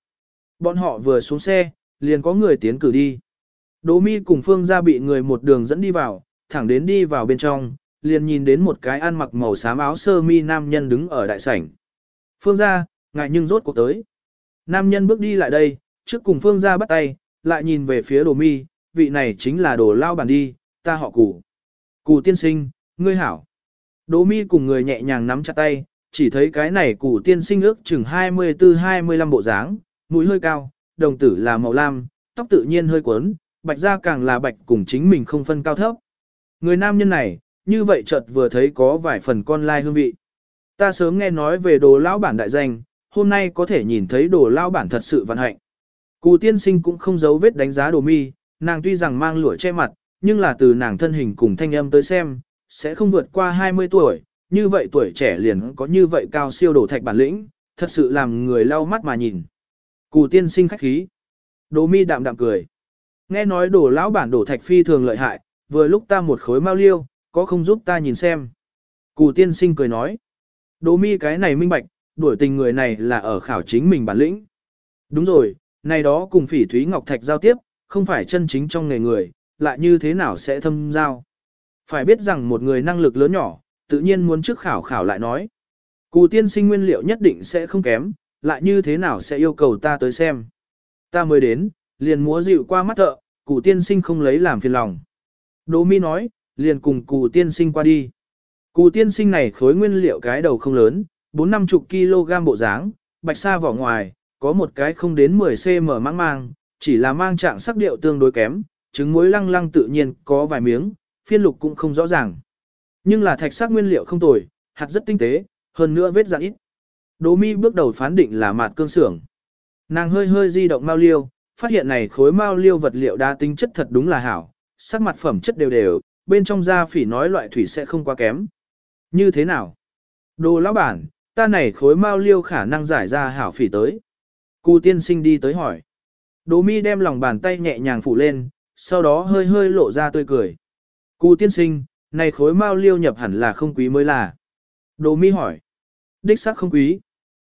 Bọn họ vừa xuống xe, liền có người tiến cử đi. Đỗ mi cùng Phương gia bị người một đường dẫn đi vào, thẳng đến đi vào bên trong, liền nhìn đến một cái ăn mặc màu xám áo sơ mi nam nhân đứng ở đại sảnh. Phương gia, ngại nhưng rốt cuộc tới. Nam nhân bước đi lại đây, trước cùng Phương gia bắt tay, lại nhìn về phía đồ mi, vị này chính là đồ lao bản đi, ta họ củ. Cụ tiên sinh, ngươi hảo. Đồ mi cùng người nhẹ nhàng nắm chặt tay, chỉ thấy cái này cụ tiên sinh ước chừng 24-25 bộ dáng, mũi hơi cao, đồng tử là màu lam, tóc tự nhiên hơi quấn, bạch da càng là bạch cùng chính mình không phân cao thấp. Người nam nhân này, như vậy chợt vừa thấy có vài phần con lai hương vị. Ta sớm nghe nói về đồ lão bản đại danh, hôm nay có thể nhìn thấy đồ lão bản thật sự vận hạnh. Cù tiên sinh cũng không giấu vết đánh giá đồ mi, nàng tuy rằng mang lụa che mặt, nhưng là từ nàng thân hình cùng thanh âm tới xem, sẽ không vượt qua 20 tuổi, như vậy tuổi trẻ liền có như vậy cao siêu đồ thạch bản lĩnh, thật sự làm người lau mắt mà nhìn. Cù tiên sinh khách khí. Đồ mi đạm đạm cười. Nghe nói đồ lão bản đồ thạch phi thường lợi hại, vừa lúc ta một khối mau liêu, có không giúp ta nhìn xem. Cù tiên sinh cười nói. Đỗ mi cái này minh bạch, đuổi tình người này là ở khảo chính mình bản lĩnh. Đúng rồi, này đó cùng phỉ thúy ngọc thạch giao tiếp, không phải chân chính trong nghề người, lại như thế nào sẽ thâm giao. Phải biết rằng một người năng lực lớn nhỏ, tự nhiên muốn trước khảo khảo lại nói. Cù tiên sinh nguyên liệu nhất định sẽ không kém, lại như thế nào sẽ yêu cầu ta tới xem. Ta mới đến, liền múa dịu qua mắt thợ, cụ tiên sinh không lấy làm phiền lòng. Đỗ mi nói, liền cùng cụ tiên sinh qua đi. Cù tiên sinh này khối nguyên liệu cái đầu không lớn, 4-50 kg bộ dáng, bạch sa vỏ ngoài, có một cái không đến 10cm mang mang, chỉ là mang trạng sắc điệu tương đối kém, trứng muối lăng lăng tự nhiên có vài miếng, phiên lục cũng không rõ ràng. Nhưng là thạch sắc nguyên liệu không tồi, hạt rất tinh tế, hơn nữa vết dạng ít. Đỗ mi bước đầu phán định là mạt cương xưởng. Nàng hơi hơi di động mao liêu, phát hiện này khối mao liêu vật liệu đa tính chất thật đúng là hảo, sắc mặt phẩm chất đều đều, bên trong da phỉ nói loại thủy sẽ không quá kém. Như thế nào? Đồ lão bản, ta này khối mao liêu khả năng giải ra hảo phỉ tới. Cù tiên sinh đi tới hỏi. Đồ mi đem lòng bàn tay nhẹ nhàng phủ lên, sau đó hơi hơi lộ ra tươi cười. Cù tiên sinh, này khối mao liêu nhập hẳn là không quý mới là. Đồ mi hỏi. Đích xác không quý.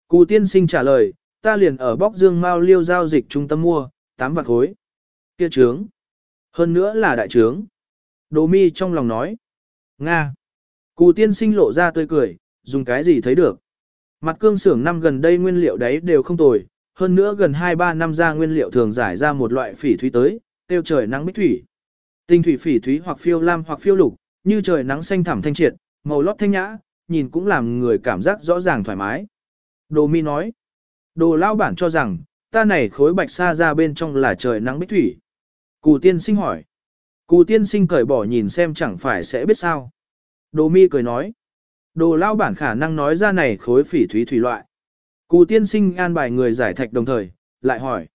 Cù tiên sinh trả lời, ta liền ở bóc dương mao liêu giao dịch trung tâm mua, 8 vạn khối. Kia trướng. Hơn nữa là đại trướng. Đồ mi trong lòng nói. Nga. Cù tiên sinh lộ ra tươi cười, dùng cái gì thấy được. Mặt cương xưởng năm gần đây nguyên liệu đấy đều không tồi, hơn nữa gần 2-3 năm ra nguyên liệu thường giải ra một loại phỉ thúy tới, tiêu trời nắng bích thủy. Tinh thủy phỉ thúy hoặc phiêu lam hoặc phiêu lục, như trời nắng xanh thẳm thanh triệt, màu lót thanh nhã, nhìn cũng làm người cảm giác rõ ràng thoải mái. Đồ mi nói, đồ lao bản cho rằng, ta này khối bạch sa ra bên trong là trời nắng bích thủy. Cù tiên sinh hỏi, cù tiên sinh cởi bỏ nhìn xem chẳng phải sẽ biết sao. Đồ mi cười nói, đồ lao bản khả năng nói ra này khối phỉ thúy thủy loại. Cù tiên sinh an bài người giải thạch đồng thời, lại hỏi,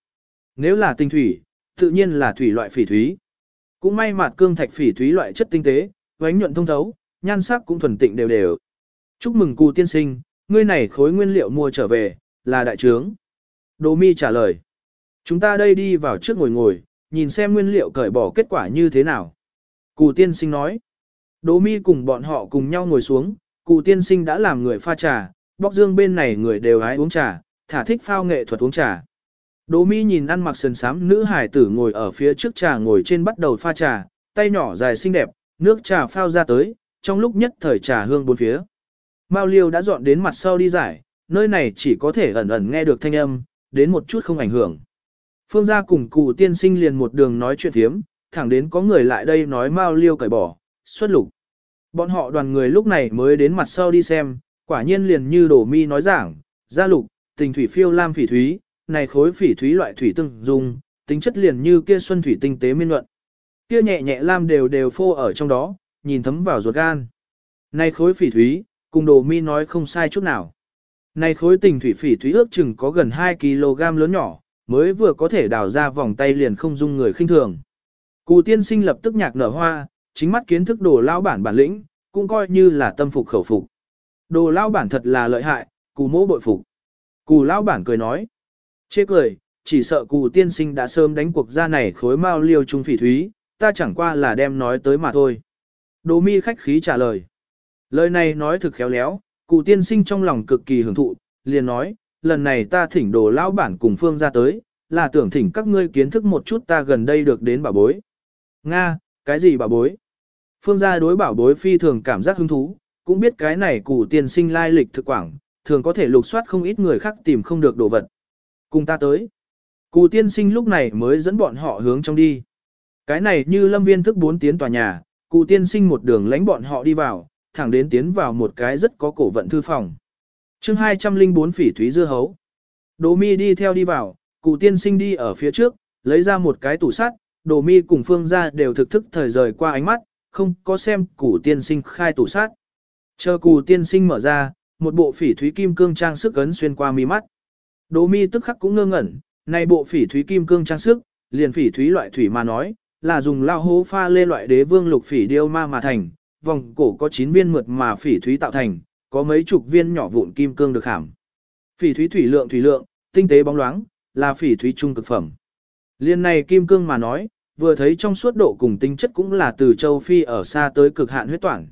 nếu là tinh thủy, tự nhiên là thủy loại phỉ thúy. Cũng may mặt cương thạch phỉ thúy loại chất tinh tế, vánh nhuận thông thấu, nhan sắc cũng thuần tịnh đều đều. Chúc mừng cù tiên sinh, ngươi này khối nguyên liệu mua trở về, là đại trướng. Đồ mi trả lời. Chúng ta đây đi vào trước ngồi ngồi, nhìn xem nguyên liệu cởi bỏ kết quả như thế nào. Cù tiên sinh nói. Đỗ mi cùng bọn họ cùng nhau ngồi xuống, cụ tiên sinh đã làm người pha trà, bóc dương bên này người đều hái uống trà, thả thích phao nghệ thuật uống trà. Đỗ mi nhìn ăn mặc sườn sám nữ hải tử ngồi ở phía trước trà ngồi trên bắt đầu pha trà, tay nhỏ dài xinh đẹp, nước trà phao ra tới, trong lúc nhất thời trà hương bốn phía. Mao liêu đã dọn đến mặt sau đi giải, nơi này chỉ có thể ẩn ẩn nghe được thanh âm, đến một chút không ảnh hưởng. Phương gia cùng cụ tiên sinh liền một đường nói chuyện thiếm, thẳng đến có người lại đây nói mau liêu cởi bỏ, xuất lục. Bọn họ đoàn người lúc này mới đến mặt sau đi xem, quả nhiên liền như đổ mi nói giảng, gia lục, tình thủy phiêu lam phỉ thúy, này khối phỉ thúy loại thủy tương dung, tính chất liền như kia xuân thủy tinh tế miên luận. Kia nhẹ nhẹ lam đều đều phô ở trong đó, nhìn thấm vào ruột gan. Này khối phỉ thúy, cùng đồ mi nói không sai chút nào. Này khối tình thủy phỉ thúy ước chừng có gần 2 kg lớn nhỏ, mới vừa có thể đào ra vòng tay liền không dung người khinh thường. Cù tiên sinh lập tức nhạc nở hoa, chính mắt kiến thức đồ lao bản bản lĩnh, cũng coi như là tâm phục khẩu phục. Đồ lao bản thật là lợi hại, cù mỗ bội phục. Cù lao bản cười nói. Chê cười, chỉ sợ cù tiên sinh đã sớm đánh cuộc ra này khối mao liêu trung phỉ thúy, ta chẳng qua là đem nói tới mà thôi. Đồ mi khách khí trả lời. Lời này nói thực khéo léo, cụ tiên sinh trong lòng cực kỳ hưởng thụ, liền nói, lần này ta thỉnh đồ lão bản cùng phương ra tới, là tưởng thỉnh các ngươi kiến thức một chút ta gần đây được đến bảo bối. Nga, cái gì bảo bối? Phương gia đối bảo bối phi thường cảm giác hứng thú, cũng biết cái này cụ tiên sinh lai lịch thực quảng, thường có thể lục soát không ít người khác tìm không được đồ vật. Cùng ta tới. Cụ tiên sinh lúc này mới dẫn bọn họ hướng trong đi. Cái này như lâm viên thức bốn tiến tòa nhà, cụ tiên sinh một đường lánh bọn họ đi vào, thẳng đến tiến vào một cái rất có cổ vận thư phòng chương 204 phỉ thúy dưa hấu. Đồ mi đi theo đi vào, cụ tiên sinh đi ở phía trước, lấy ra một cái tủ sắt, đồ mi cùng phương ra đều thực thức thời rời qua ánh mắt, không có xem cụ tiên sinh khai tủ sắt. Chờ cụ tiên sinh mở ra, một bộ phỉ thúy kim cương trang sức ấn xuyên qua mi mắt. Đồ mi tức khắc cũng ngơ ngẩn, này bộ phỉ thúy kim cương trang sức, liền phỉ thúy loại thủy mà nói, là dùng lao hố pha lê loại đế vương lục phỉ điêu ma mà thành, vòng cổ có 9 viên mượt mà phỉ thúy tạo thành, có mấy chục viên nhỏ vụn kim cương được hàm. Phỉ thúy thủy lượng thủy lượng, tinh tế bóng loáng, là phỉ thúy trung cực phẩm. Liên này kim cương mà nói, vừa thấy trong suốt độ cùng tinh chất cũng là từ châu Phi ở xa tới cực hạn huyết toản.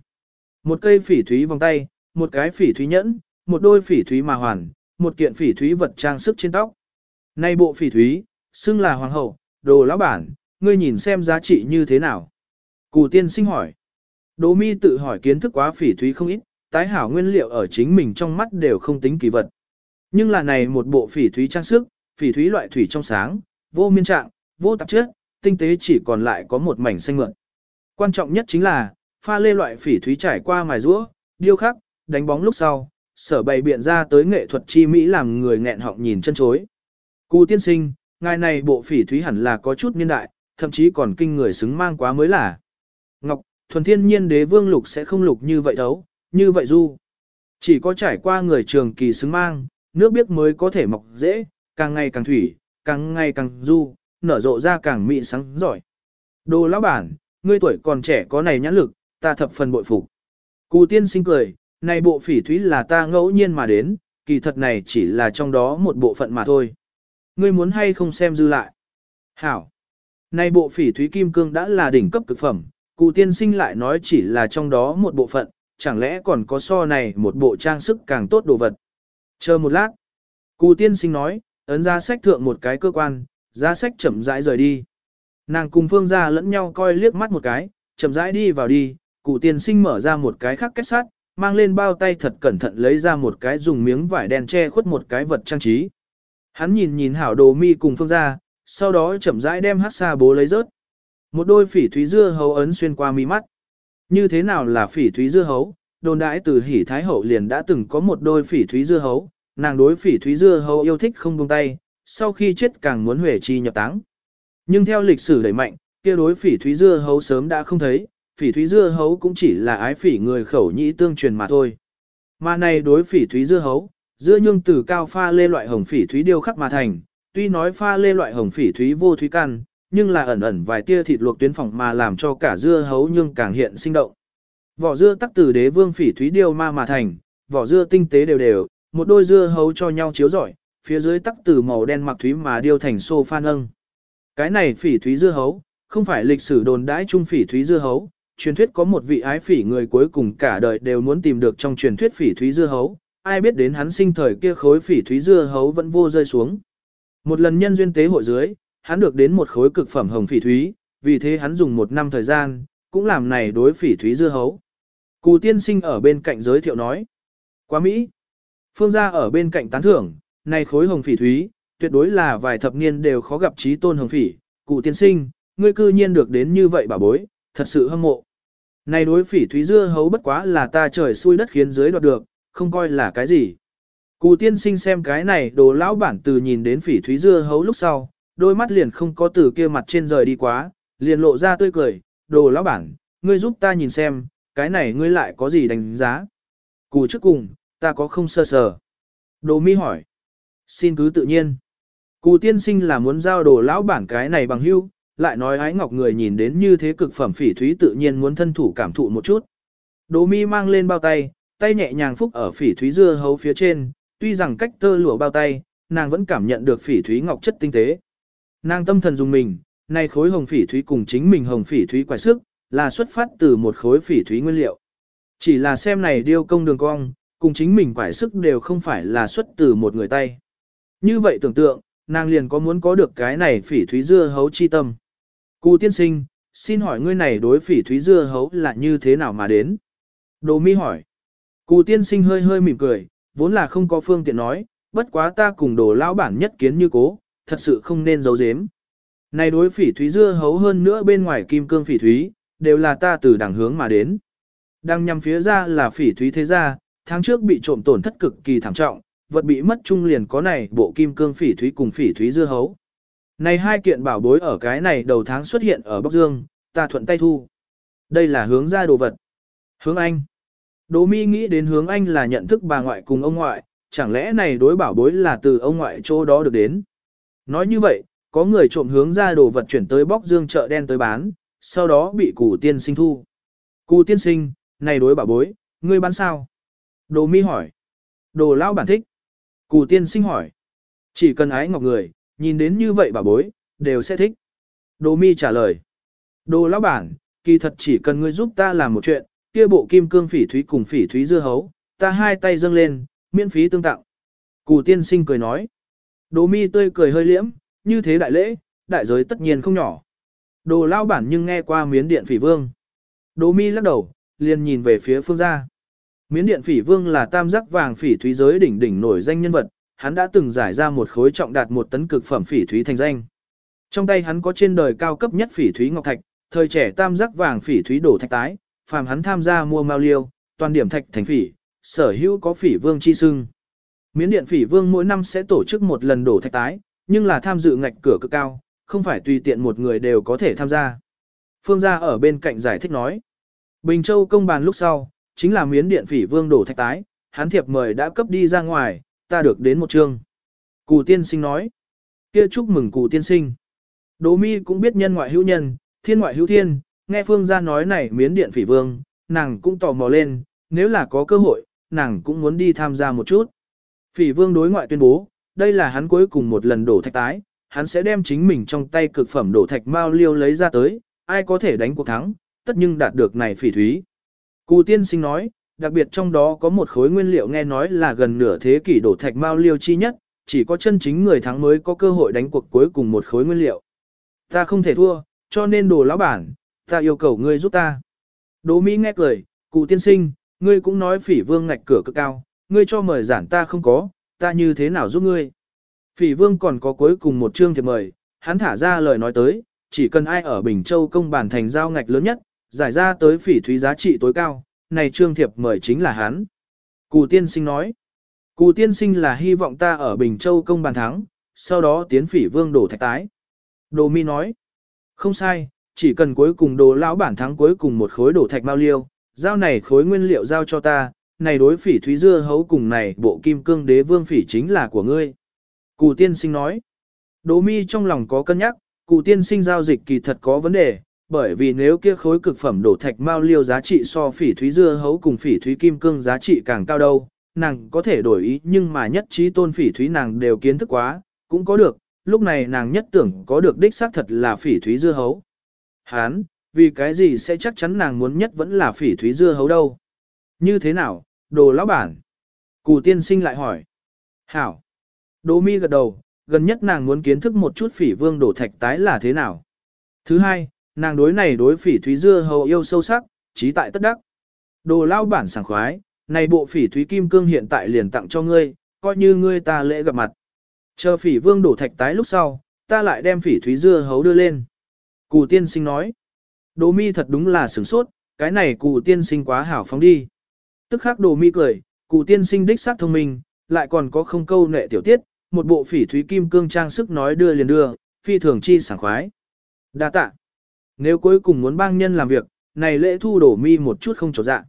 Một cây phỉ thúy vòng tay, một cái phỉ thúy nhẫn, một đôi phỉ thúy mà hoàn, một kiện phỉ thúy vật trang sức trên tóc. Nay bộ phỉ thúy, xưng là hoàng hậu, đồ lão bản, ngươi nhìn xem giá trị như thế nào. Cù tiên sinh hỏi. Đỗ mi tự hỏi kiến thức quá phỉ thúy không ít, tái hảo nguyên liệu ở chính mình trong mắt đều không tính kỳ vật. Nhưng là này một bộ phỉ thúy trang sức, phỉ thúy loại thủy trong sáng, vô miên trạng, vô tạp chất, tinh tế chỉ còn lại có một mảnh xanh mượn. Quan trọng nhất chính là, pha lê loại phỉ thúy trải qua mài rũa, điêu khắc, đánh bóng lúc sau, sở bày biện ra tới nghệ thuật chi Mỹ làm người nghẹn họng nhìn chân chối. Cù tiên sinh, ngài này bộ phỉ thúy hẳn là có chút niên đại, thậm chí còn kinh người xứng mang quá mới là. Ngọc, thuần thiên nhiên đế vương lục sẽ không lục như vậy đâu, như vậy du. Chỉ có trải qua người trường kỳ xứng mang, nước biết mới có thể mọc dễ, càng ngày càng thủy, càng ngày càng du, nở rộ ra càng mị sáng giỏi. Đồ lão bản, ngươi tuổi còn trẻ có này nhãn lực, ta thập phần bội phục. Cù tiên sinh cười, này bộ phỉ thúy là ta ngẫu nhiên mà đến, kỳ thật này chỉ là trong đó một bộ phận mà thôi. Ngươi muốn hay không xem dư lại. Hảo. Này bộ phỉ thúy kim cương đã là đỉnh cấp cực phẩm, cụ tiên sinh lại nói chỉ là trong đó một bộ phận, chẳng lẽ còn có so này một bộ trang sức càng tốt đồ vật. Chờ một lát. Cụ tiên sinh nói, ấn ra sách thượng một cái cơ quan, ra sách chậm rãi rời đi. Nàng cùng phương ra lẫn nhau coi liếc mắt một cái, chậm rãi đi vào đi, cụ tiên sinh mở ra một cái khác kết sắt, mang lên bao tay thật cẩn thận lấy ra một cái dùng miếng vải đen che khuất một cái vật trang trí. Hắn nhìn nhìn hảo đồ mi cùng phương ra, sau đó chậm rãi đem hát xa bố lấy rớt. Một đôi phỉ thúy dưa hầu ấn xuyên qua mi mắt. Như thế nào là phỉ thúy dưa hấu? Đồn đãi từ hỉ thái hậu liền đã từng có một đôi phỉ thúy dưa hấu, nàng đối phỉ thúy dưa hấu yêu thích không buông tay, sau khi chết càng muốn huệ chi nhập táng. Nhưng theo lịch sử đẩy mạnh, kia đối phỉ thúy dưa hấu sớm đã không thấy, phỉ thúy dưa hấu cũng chỉ là ái phỉ người khẩu nhĩ tương truyền mà thôi. Mà này đối phỉ thúy dưa hấu, dưa nhung từ cao pha lê loại hồng phỉ thúy điêu khắc mà thành, tuy nói pha lê loại hồng phỉ thúy vô thúy căn, nhưng là ẩn ẩn vài tia thịt luộc tuyến phòng mà làm cho cả dưa hấu nhưng càng hiện sinh động. Vỏ dưa tắc từ đế vương phỉ thúy điêu ma mà thành, vỏ dưa tinh tế đều đều, một đôi dưa hấu cho nhau chiếu rọi, phía dưới tắc từ màu đen mặc thúy mà điêu thành xô phan ân Cái này phỉ thúy dưa hấu, không phải lịch sử đồn đãi chung phỉ thúy dưa hấu, truyền thuyết có một vị ái phỉ người cuối cùng cả đời đều muốn tìm được trong truyền thuyết phỉ thúy dưa hấu, ai biết đến hắn sinh thời kia khối phỉ thúy dưa hấu vẫn vô rơi xuống. Một lần nhân duyên tế hội dưới, hắn được đến một khối cực phẩm hồng phỉ thúy, vì thế hắn dùng một năm thời gian, cũng làm này đối phỉ thúy dưa hấu. Cù tiên sinh ở bên cạnh giới thiệu nói. Quá Mỹ. Phương gia ở bên cạnh tán thưởng, này khối hồng phỉ thúy, tuyệt đối là vài thập niên đều khó gặp trí tôn hồng phỉ. Cụ tiên sinh, ngươi cư nhiên được đến như vậy bà bối, thật sự hâm mộ. Này đối phỉ thúy dưa hấu bất quá là ta trời xui đất khiến dưới đoạt được, không coi là cái gì. Cụ tiên sinh xem cái này đồ lão bản từ nhìn đến phỉ thúy dưa hấu lúc sau, đôi mắt liền không có từ kia mặt trên rời đi quá, liền lộ ra tươi cười, đồ lão bản, ngươi giúp ta nhìn xem, cái này ngươi lại có gì đánh giá. Cù trước cùng, ta có không sơ sờ. Đồ mi hỏi. Xin cứ tự nhiên. Cù tiên sinh là muốn giao đồ lão bản cái này bằng hưu, lại nói ái ngọc người nhìn đến như thế cực phẩm phỉ thúy tự nhiên muốn thân thủ cảm thụ một chút. Đồ mi mang lên bao tay, tay nhẹ nhàng phúc ở phỉ thúy dưa hấu phía trên, tuy rằng cách tơ lụa bao tay, nàng vẫn cảm nhận được phỉ thúy ngọc chất tinh tế. Nàng tâm thần dùng mình, nay khối hồng phỉ thúy cùng chính mình hồng phỉ thúy quả sức, là xuất phát từ một khối phỉ thúy nguyên liệu. Chỉ là xem này điêu công đường cong, cùng chính mình quải sức đều không phải là xuất từ một người tay. Như vậy tưởng tượng, nàng liền có muốn có được cái này phỉ thúy dưa hấu chi tâm. Cụ tiên sinh, xin hỏi ngươi này đối phỉ thúy dưa hấu là như thế nào mà đến? Đồ mi hỏi. Cụ tiên sinh hơi hơi mỉm cười, vốn là không có phương tiện nói, bất quá ta cùng đồ lão bản nhất kiến như cố, thật sự không nên giấu giếm. Này đối phỉ thúy dưa hấu hơn nữa bên ngoài kim cương phỉ thúy, đều là ta từ đẳng hướng mà đến. Đang nhằm phía ra là phỉ thúy thế gia, tháng trước bị trộm tổn thất cực kỳ thảm trọng, vật bị mất chung liền có này bộ kim cương phỉ thúy cùng phỉ thúy dưa hấu. Này hai kiện bảo bối ở cái này đầu tháng xuất hiện ở Bắc Dương, ta thuận tay thu. Đây là hướng ra đồ vật. Hướng Anh. Đỗ mi nghĩ đến hướng Anh là nhận thức bà ngoại cùng ông ngoại, chẳng lẽ này đối bảo bối là từ ông ngoại chỗ đó được đến. Nói như vậy, có người trộm hướng ra đồ vật chuyển tới Bóc Dương chợ đen tới bán, sau đó bị cụ tiên sinh thu. Cụ tiên sinh, này đối bảo bối, ngươi bán sao? Đồ mi hỏi. Đồ lao bản thích. Cụ tiên sinh hỏi. Chỉ cần ái ngọc người, nhìn đến như vậy bà bối, đều sẽ thích. Đồ mi trả lời. Đồ lão bản, kỳ thật chỉ cần ngươi giúp ta làm một chuyện, kia bộ kim cương phỉ thúy cùng phỉ thúy dưa hấu, ta hai tay dâng lên, miễn phí tương tặng. Cù tiên sinh cười nói. Đồ mi tươi cười hơi liễm, như thế đại lễ, đại giới tất nhiên không nhỏ. Đồ lao bản nhưng nghe qua miến điện phỉ vương. Đồ mi lắc đầu, liền nhìn về phía phương gia. Miến điện phỉ vương là tam giác vàng phỉ thúy giới đỉnh đỉnh nổi danh nhân vật, hắn đã từng giải ra một khối trọng đạt một tấn cực phẩm phỉ thúy thành danh. Trong tay hắn có trên đời cao cấp nhất phỉ thúy ngọc thạch, thời trẻ tam giác vàng phỉ thúy đổ thạch tái, phàm hắn tham gia mua mao liêu, toàn điểm thạch thành phỉ, sở hữu có phỉ vương chi sưng. Miến điện phỉ vương mỗi năm sẽ tổ chức một lần đổ thạch tái, nhưng là tham dự ngạch cửa cực cao, không phải tùy tiện một người đều có thể tham gia. Phương gia ở bên cạnh giải thích nói. Bình Châu công bàn lúc sau, chính là miến điện phỉ vương đổ thạch tái, hắn thiệp mời đã cấp đi ra ngoài, ta được đến một chương. Cù tiên sinh nói. kia chúc mừng cù tiên sinh. Đỗ mi cũng biết nhân ngoại hữu nhân, thiên ngoại hữu thiên, nghe phương gia nói này miến điện phỉ vương, nàng cũng tò mò lên, nếu là có cơ hội, nàng cũng muốn đi tham gia một chút. Phỉ vương đối ngoại tuyên bố, đây là hắn cuối cùng một lần đổ thạch tái, hắn sẽ đem chính mình trong tay cực phẩm đổ thạch mao liêu lấy ra tới, ai có thể đánh cuộc thắng, tất nhưng đạt được này phỉ thúy. Cù tiên sinh nói, đặc biệt trong đó có một khối nguyên liệu nghe nói là gần nửa thế kỷ đổ thạch mao liêu chi nhất, chỉ có chân chính người thắng mới có cơ hội đánh cuộc cuối cùng một khối nguyên liệu. Ta không thể thua, cho nên đồ lão bản, ta yêu cầu ngươi giúp ta. Đỗ Mỹ nghe cười, cụ tiên sinh, ngươi cũng nói phỉ vương ngạch cửa cực cao, ngươi cho mời giản ta không có, ta như thế nào giúp ngươi. Phỉ vương còn có cuối cùng một chương thiệp mời, hắn thả ra lời nói tới, chỉ cần ai ở Bình Châu công bản thành giao ngạch lớn nhất, giải ra tới phỉ thúy giá trị tối cao, này trương thiệp mời chính là hắn. Cù tiên sinh nói, Cù tiên sinh là hy vọng ta ở Bình Châu công bàn thắng, sau đó tiến phỉ vương đổ thạch tái. Đồ mi nói, không sai, chỉ cần cuối cùng đồ lão bản thắng cuối cùng một khối đổ thạch bao liêu, giao này khối nguyên liệu giao cho ta, này đối phỉ thúy dưa hấu cùng này bộ kim cương đế vương phỉ chính là của ngươi. Cù tiên sinh nói, Đỗ mi trong lòng có cân nhắc, cụ tiên sinh giao dịch kỳ thật có vấn đề, bởi vì nếu kia khối cực phẩm đổ thạch mao liêu giá trị so phỉ thúy dưa hấu cùng phỉ thúy kim cương giá trị càng cao đâu, nàng có thể đổi ý nhưng mà nhất trí tôn phỉ thúy nàng đều kiến thức quá, cũng có được, lúc này nàng nhất tưởng có được đích xác thật là phỉ thúy dưa hấu. Hán, vì cái gì sẽ chắc chắn nàng muốn nhất vẫn là phỉ thúy dưa hấu đâu. Như thế nào, đồ lão bản? Cù tiên sinh lại hỏi. Hảo. Đỗ mi gật đầu, gần nhất nàng muốn kiến thức một chút phỉ vương đổ thạch tái là thế nào. Thứ hai, nàng đối này đối phỉ thúy dưa hầu yêu sâu sắc, trí tại tất đắc. Đồ lao bản sảng khoái, này bộ phỉ thúy kim cương hiện tại liền tặng cho ngươi, coi như ngươi ta lễ gặp mặt. Chờ phỉ vương đổ thạch tái lúc sau, ta lại đem phỉ thúy dưa hấu đưa lên. Cù tiên sinh nói. Đồ mi thật đúng là sửng sốt, cái này cù tiên sinh quá hảo phóng đi. Tức khắc đồ mi cười, cụ tiên sinh đích xác thông minh, lại còn có không câu nệ tiểu tiết, một bộ phỉ thúy kim cương trang sức nói đưa liền đưa, phi thường chi sảng khoái. Đa tạ. Nếu cuối cùng muốn bang nhân làm việc, này lễ thu đổ mi một chút không trột dạ.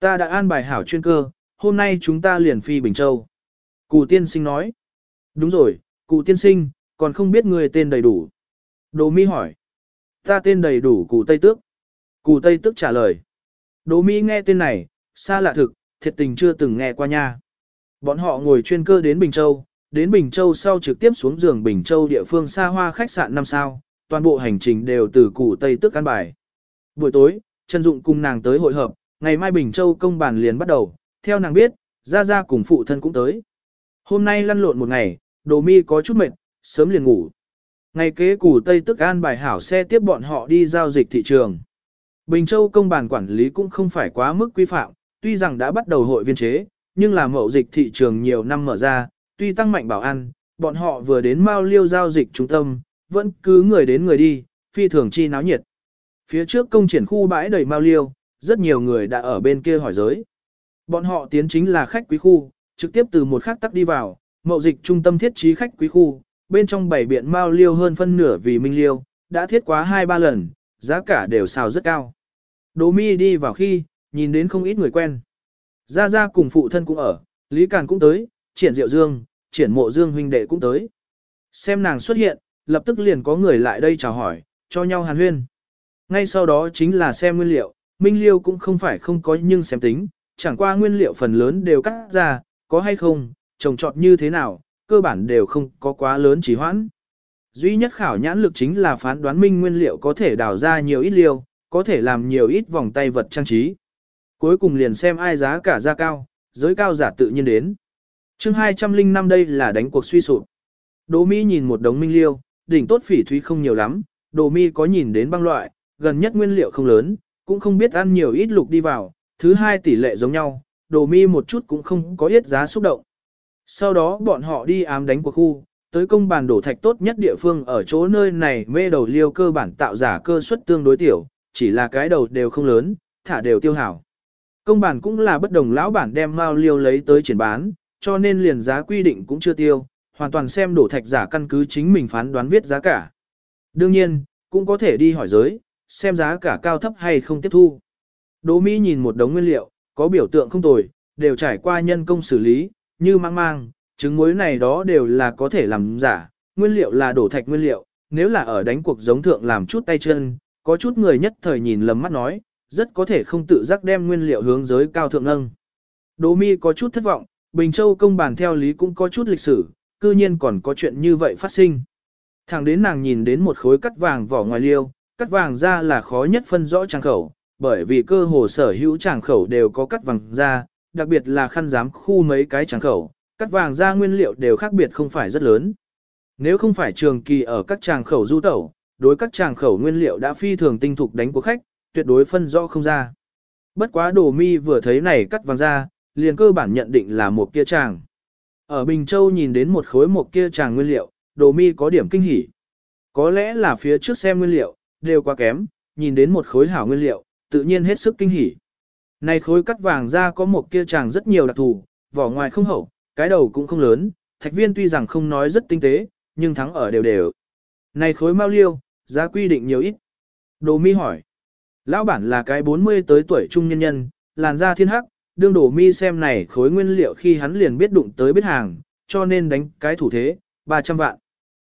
Ta đã an bài hảo chuyên cơ, hôm nay chúng ta liền phi Bình Châu. Cụ tiên sinh nói. Đúng rồi, cụ tiên sinh, còn không biết người tên đầy đủ. Đồ mi hỏi. Ta tên đầy đủ cụ Tây Tước. Cụ Tây Tước trả lời. Đồ mi nghe tên này, xa lạ thực, thiệt tình chưa từng nghe qua nha. Bọn họ ngồi chuyên cơ đến Bình Châu, đến Bình Châu sau trực tiếp xuống giường Bình Châu địa phương xa hoa khách sạn 5 sao, toàn bộ hành trình đều từ củ Tây Tước căn bài. Buổi tối, Trần Dụng cùng nàng tới hội hợp, ngày mai Bình Châu công bàn liền bắt đầu, theo nàng biết, Gia Gia cùng phụ thân cũng tới. Hôm nay lăn lộn một ngày, đồ mi có chút mệt, sớm liền ngủ. Ngày kế củ Tây tức an bài hảo xe tiếp bọn họ đi giao dịch thị trường. Bình Châu công bàn quản lý cũng không phải quá mức quy phạm, tuy rằng đã bắt đầu hội viên chế, nhưng là mậu dịch thị trường nhiều năm mở ra, tuy tăng mạnh bảo an, bọn họ vừa đến Mao Liêu giao dịch trung tâm, vẫn cứ người đến người đi, phi thường chi náo nhiệt. Phía trước công triển khu bãi đầy Mao Liêu, rất nhiều người đã ở bên kia hỏi giới. Bọn họ tiến chính là khách quý khu, trực tiếp từ một khắc tắc đi vào, mậu dịch trung tâm thiết trí khách quý khu, bên trong bảy biện Mao Liêu hơn phân nửa vì Minh Liêu, đã thiết quá 2-3 lần, giá cả đều xào rất cao. Đỗ mi đi vào khi, nhìn đến không ít người quen. Gia Gia cùng phụ thân cũng ở, Lý Càn cũng tới, triển diệu dương, triển mộ dương huynh đệ cũng tới. Xem nàng xuất hiện, lập tức liền có người lại đây chào hỏi, cho nhau hàn huyên. Ngay sau đó chính là xem nguyên liệu, Minh Liêu cũng không phải không có nhưng xem tính, chẳng qua nguyên liệu phần lớn đều cắt ra, có hay không, trồng trọt như thế nào, cơ bản đều không có quá lớn chỉ hoãn. Duy nhất khảo nhãn lực chính là phán đoán minh nguyên liệu có thể đào ra nhiều ít liêu, có thể làm nhiều ít vòng tay vật trang trí. Cuối cùng liền xem ai giá cả ra cao, giới cao giả tự nhiên đến. chương 205 đây là đánh cuộc suy sụp. Đỗ Mi nhìn một đống minh liêu, đỉnh tốt phỉ thúy không nhiều lắm, Đỗ Mi có nhìn đến băng loại, gần nhất nguyên liệu không lớn, cũng không biết ăn nhiều ít lục đi vào, thứ hai tỷ lệ giống nhau, Đỗ Mi một chút cũng không có ít giá xúc động. Sau đó bọn họ đi ám đánh cuộc khu, tới công bàn đổ thạch tốt nhất địa phương ở chỗ nơi này mê đầu liêu cơ bản tạo giả cơ suất tương đối tiểu, chỉ là cái đầu đều không lớn, thả đều tiêu hảo. Công bản cũng là bất đồng lão bản đem mao liêu lấy tới triển bán, cho nên liền giá quy định cũng chưa tiêu, hoàn toàn xem đổ thạch giả căn cứ chính mình phán đoán viết giá cả. Đương nhiên, cũng có thể đi hỏi giới, xem giá cả cao thấp hay không tiếp thu. Đỗ Mỹ nhìn một đống nguyên liệu, có biểu tượng không tồi, đều trải qua nhân công xử lý, như mang mang, trứng muối này đó đều là có thể làm giả, nguyên liệu là đổ thạch nguyên liệu, nếu là ở đánh cuộc giống thượng làm chút tay chân, có chút người nhất thời nhìn lầm mắt nói, rất có thể không tự giác đem nguyên liệu hướng giới cao thượng nâng. Đỗ Mi có chút thất vọng, Bình Châu công bản theo lý cũng có chút lịch sử, cư nhiên còn có chuyện như vậy phát sinh. Thẳng đến nàng nhìn đến một khối cắt vàng vỏ ngoài liêu, cắt vàng ra là khó nhất phân rõ trang khẩu, bởi vì cơ hồ sở hữu tràng khẩu đều có cắt vàng ra, đặc biệt là khăn giám khu mấy cái tràng khẩu, cắt vàng ra nguyên liệu đều khác biệt không phải rất lớn. Nếu không phải trường kỳ ở các tràng khẩu du tẩu, đối các tràng khẩu nguyên liệu đã phi thường tinh thục đánh của khách, tuyệt đối phân rõ không ra. Bất quá đồ mi vừa thấy này cắt vàng ra, liền cơ bản nhận định là một kia tràng. Ở Bình Châu nhìn đến một khối một kia tràng nguyên liệu, đồ mi có điểm kinh hỉ. Có lẽ là phía trước xem nguyên liệu, đều quá kém, nhìn đến một khối hảo nguyên liệu, tự nhiên hết sức kinh hỉ. Này khối cắt vàng ra có một kia tràng rất nhiều đặc thù, vỏ ngoài không hậu, cái đầu cũng không lớn, thạch viên tuy rằng không nói rất tinh tế, nhưng thắng ở đều đều. Này khối mau liêu, giá quy định nhiều ít. Đồ mi hỏi. Lão bản là cái 40 tới tuổi trung nhân nhân, làn da thiên hắc, đương đổ mi xem này khối nguyên liệu khi hắn liền biết đụng tới biết hàng, cho nên đánh cái thủ thế, 300 vạn.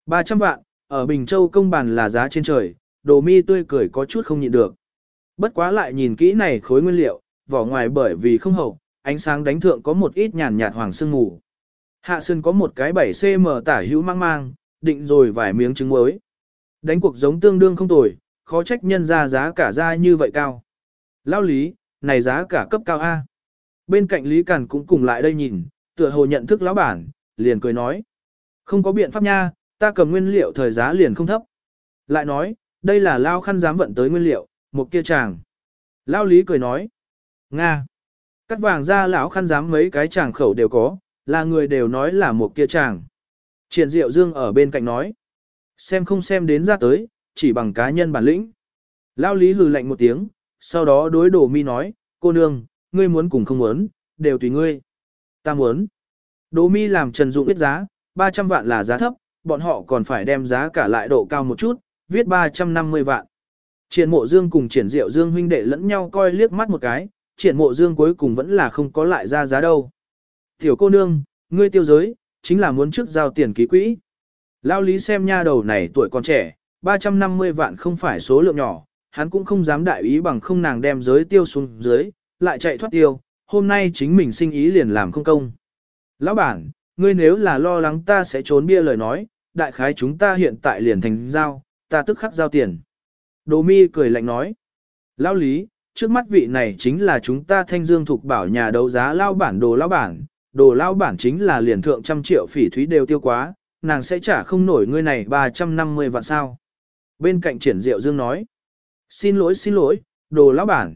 300 vạn, ở Bình Châu công bàn là giá trên trời, đồ mi tươi cười có chút không nhịn được. Bất quá lại nhìn kỹ này khối nguyên liệu, vỏ ngoài bởi vì không hậu, ánh sáng đánh thượng có một ít nhàn nhạt hoàng sương ngủ, Hạ sơn có một cái 7cm tả hữu mang mang, định rồi vài miếng trứng muối. Đánh cuộc giống tương đương không tồi, khó trách nhân ra giá cả ra như vậy cao. Lao lý, này giá cả cấp cao A. Bên cạnh Lý Cản cũng cùng lại đây nhìn, tựa hồ nhận thức lão bản, liền cười nói. Không có biện pháp nha, ta cầm nguyên liệu thời giá liền không thấp. Lại nói, đây là Lao khăn dám vận tới nguyên liệu, một kia chàng. Lao Lý cười nói. Nga. Cắt vàng ra lão khăn dám mấy cái chàng khẩu đều có, là người đều nói là một kia chàng. Triển Diệu Dương ở bên cạnh nói. Xem không xem đến ra tới, chỉ bằng cá nhân bản lĩnh. Lao Lý hừ lạnh một tiếng, sau đó đối đồ mi nói, cô nương, ngươi muốn cùng không muốn, đều tùy ngươi. Ta muốn. Đồ mi làm Trần Dụng biết giá, 300 vạn là giá thấp, bọn họ còn phải đem giá cả lại độ cao một chút, viết 350 vạn. Triển mộ dương cùng triển diệu dương huynh đệ lẫn nhau coi liếc mắt một cái, triển mộ dương cuối cùng vẫn là không có lại ra giá đâu. Tiểu cô nương, ngươi tiêu giới, chính là muốn trước giao tiền ký quỹ. Lao lý xem nha đầu này tuổi còn trẻ, 350 vạn không phải số lượng nhỏ, hắn cũng không dám đại ý bằng không nàng đem giới tiêu xuống dưới, lại chạy thoát tiêu, hôm nay chính mình sinh ý liền làm không công. Lão bản, ngươi nếu là lo lắng ta sẽ trốn bia lời nói, đại khái chúng ta hiện tại liền thành giao, ta tức khắc giao tiền. Đồ mi cười lạnh nói. Lão lý, trước mắt vị này chính là chúng ta thanh dương thuộc bảo nhà đấu giá lao bản đồ lao bản, đồ lao bản chính là liền thượng trăm triệu phỉ thúy đều tiêu quá, nàng sẽ trả không nổi ngươi này 350 vạn sao. Bên cạnh triển diệu dương nói. Xin lỗi xin lỗi, đồ lão bản.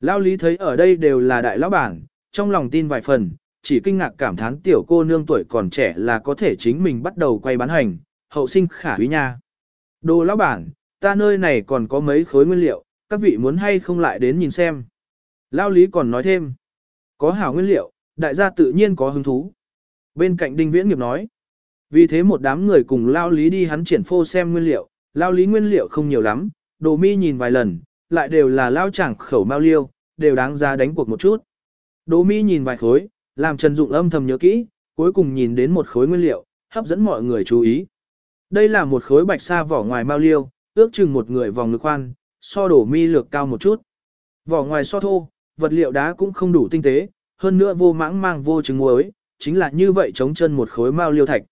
Lao lý thấy ở đây đều là đại lão bản, trong lòng tin vài phần, chỉ kinh ngạc cảm thán tiểu cô nương tuổi còn trẻ là có thể chính mình bắt đầu quay bán hành, hậu sinh khả quý nha. Đồ lão bản, ta nơi này còn có mấy khối nguyên liệu, các vị muốn hay không lại đến nhìn xem. Lao lý còn nói thêm, có hảo nguyên liệu, đại gia tự nhiên có hứng thú. Bên cạnh đinh viễn nghiệp nói, vì thế một đám người cùng Lao lý đi hắn triển phô xem nguyên liệu, Lao lý nguyên liệu không nhiều lắm, đồ mi nhìn vài lần, lại đều là Lao chẳng khẩu mau liêu, đều đáng ra đánh cuộc một chút. Đồ mi nhìn vài khối, làm Trần Dụng âm thầm nhớ kỹ, cuối cùng nhìn đến một khối nguyên liệu, hấp dẫn mọi người chú ý. Đây là một khối bạch sa vỏ ngoài mau liêu, ước chừng một người vòng ngực khoan, so đổ mi lược cao một chút. Vỏ ngoài so thô, vật liệu đá cũng không đủ tinh tế, hơn nữa vô mãng mang vô trứng muối, chính là như vậy chống chân một khối mao liêu thạch.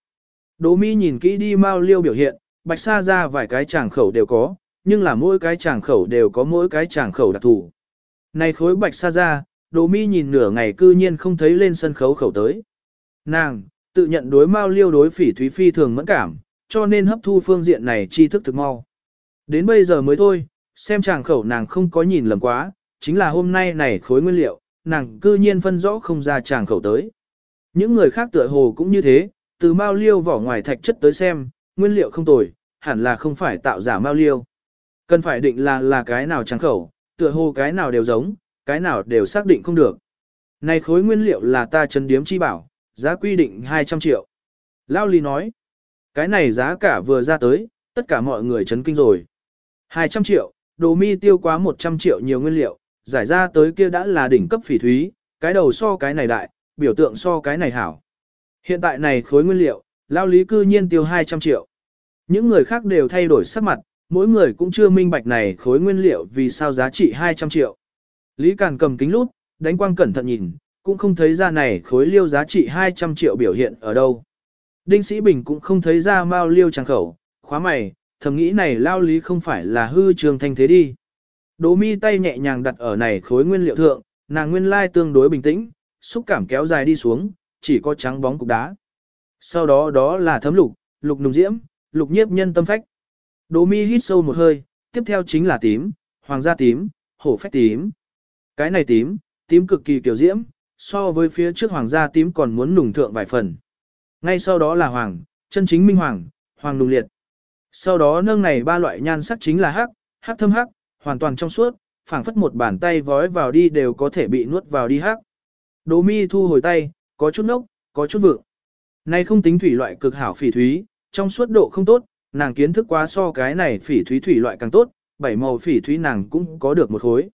Đỗ mi nhìn kỹ đi mao liêu biểu hiện, bạch sa ra vài cái tràng khẩu đều có, nhưng là mỗi cái tràng khẩu đều có mỗi cái tràng khẩu đặc thù. Này khối bạch sa ra, Đỗ mi nhìn nửa ngày cư nhiên không thấy lên sân khấu khẩu tới. Nàng, tự nhận đối mao liêu đối phỉ thúy phi thường mẫn cảm, cho nên hấp thu phương diện này tri thức thực mau. Đến bây giờ mới thôi, xem chàng khẩu nàng không có nhìn lầm quá, chính là hôm nay này khối nguyên liệu, nàng cư nhiên phân rõ không ra chàng khẩu tới. Những người khác tựa hồ cũng như thế, từ mao liêu vỏ ngoài thạch chất tới xem, nguyên liệu không tồi, hẳn là không phải tạo giả mao liêu. Cần phải định là là cái nào trắng khẩu, tựa hồ cái nào đều giống, cái nào đều xác định không được. Này khối nguyên liệu là ta chấn điếm chi bảo, giá quy định 200 triệu. Lao Lý nói, cái này giá cả vừa ra tới, tất cả mọi người chấn kinh rồi. 200 triệu, đồ mi tiêu quá 100 triệu nhiều nguyên liệu, giải ra tới kia đã là đỉnh cấp phỉ thúy, cái đầu so cái này đại, biểu tượng so cái này hảo. Hiện tại này khối nguyên liệu, Lao Lý cư nhiên tiêu 200 triệu. Những người khác đều thay đổi sắc mặt, mỗi người cũng chưa minh bạch này khối nguyên liệu vì sao giá trị 200 triệu. Lý Càn cầm kính lút, đánh quang cẩn thận nhìn, cũng không thấy ra này khối liêu giá trị 200 triệu biểu hiện ở đâu. Đinh Sĩ Bình cũng không thấy ra mao liêu trang khẩu, khóa mày, thầm nghĩ này lao lý không phải là hư trường thanh thế đi. Đỗ mi tay nhẹ nhàng đặt ở này khối nguyên liệu thượng, nàng nguyên lai tương đối bình tĩnh, xúc cảm kéo dài đi xuống, chỉ có trắng bóng cục đá. Sau đó đó là thấm lục, lục nùng diễm, lục nhiếp nhân tâm phách. Đỗ mi hít sâu một hơi, tiếp theo chính là tím, hoàng gia tím, hổ phách tím. Cái này tím, tím cực kỳ kiểu diễm, so với phía trước hoàng gia tím còn muốn nùng thượng vài phần. Ngay sau đó là hoàng, chân chính minh hoàng, hoàng nùng liệt. Sau đó nâng này ba loại nhan sắc chính là hắc, hắc thâm hắc, hoàn toàn trong suốt, phảng phất một bàn tay vói vào đi đều có thể bị nuốt vào đi hắc. Đỗ mi thu hồi tay, có chút nốc, có chút vượng. Này không tính thủy loại cực hảo phỉ thúy, trong suốt độ không tốt, nàng kiến thức quá so cái này phỉ thúy thủy loại càng tốt, bảy màu phỉ thúy nàng cũng có được một khối.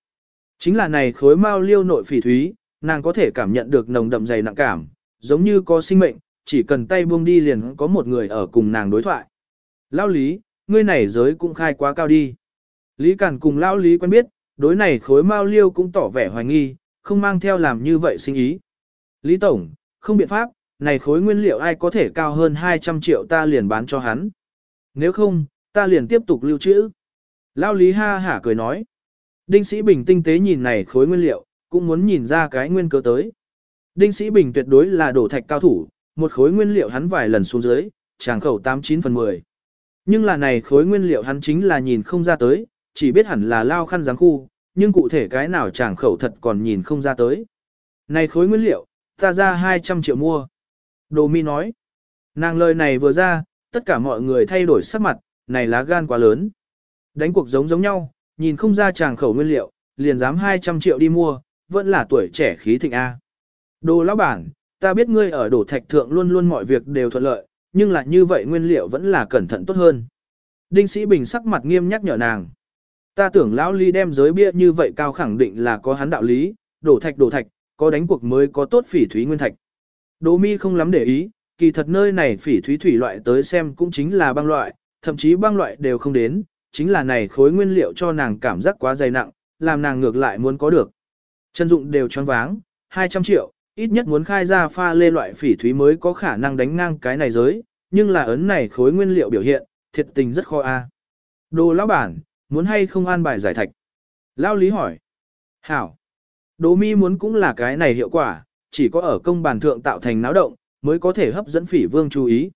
Chính là này khối mao liêu nội phỉ thúy, nàng có thể cảm nhận được nồng đậm dày nặng cảm, giống như có sinh mệnh, chỉ cần tay buông đi liền có một người ở cùng nàng đối thoại. Lao lý, ngươi này giới cũng khai quá cao đi. Lý Cản cùng Lao lý quen biết, đối này khối mao liêu cũng tỏ vẻ hoài nghi, không mang theo làm như vậy sinh ý. Lý Tổng, không biện pháp, này khối nguyên liệu ai có thể cao hơn 200 triệu ta liền bán cho hắn. Nếu không, ta liền tiếp tục lưu trữ. Lao lý ha hả cười nói. Đinh Sĩ Bình tinh tế nhìn này khối nguyên liệu, cũng muốn nhìn ra cái nguyên cơ tới. Đinh Sĩ Bình tuyệt đối là đổ thạch cao thủ, một khối nguyên liệu hắn vài lần xuống dưới, tràng khẩu 89 phần 10. Nhưng là này khối nguyên liệu hắn chính là nhìn không ra tới, chỉ biết hẳn là lao khăn giáng khu, nhưng cụ thể cái nào tràng khẩu thật còn nhìn không ra tới. Này khối nguyên liệu, ta ra 200 triệu mua. Đồ mi nói, nàng lời này vừa ra, tất cả mọi người thay đổi sắc mặt, này lá gan quá lớn. Đánh cuộc giống giống nhau, nhìn không ra chàng khẩu nguyên liệu, liền dám 200 triệu đi mua, vẫn là tuổi trẻ khí thịnh A. Đồ lão bản, ta biết ngươi ở đổ thạch thượng luôn luôn mọi việc đều thuận lợi, nhưng là như vậy nguyên liệu vẫn là cẩn thận tốt hơn. Đinh Sĩ Bình sắc mặt nghiêm nhắc nhở nàng. Ta tưởng lão ly đem giới bia như vậy cao khẳng định là có hắn đạo lý, đổ thạch đổ thạch, có đánh cuộc mới có tốt phỉ thúy nguyên thạch. Đỗ mi không lắm để ý, kỳ thật nơi này phỉ thúy thủy loại tới xem cũng chính là băng loại, thậm chí băng loại đều không đến, chính là này khối nguyên liệu cho nàng cảm giác quá dày nặng, làm nàng ngược lại muốn có được. Chân dụng đều choáng váng, 200 triệu, ít nhất muốn khai ra pha lê loại phỉ thúy mới có khả năng đánh ngang cái này giới, nhưng là ấn này khối nguyên liệu biểu hiện, thiệt tình rất khó a. À. Đồ lão bản, muốn hay không an bài giải thạch? Lão lý hỏi. Hảo. Đồ mi muốn cũng là cái này hiệu quả, chỉ có ở công bàn thượng tạo thành náo động, mới có thể hấp dẫn phỉ vương chú ý.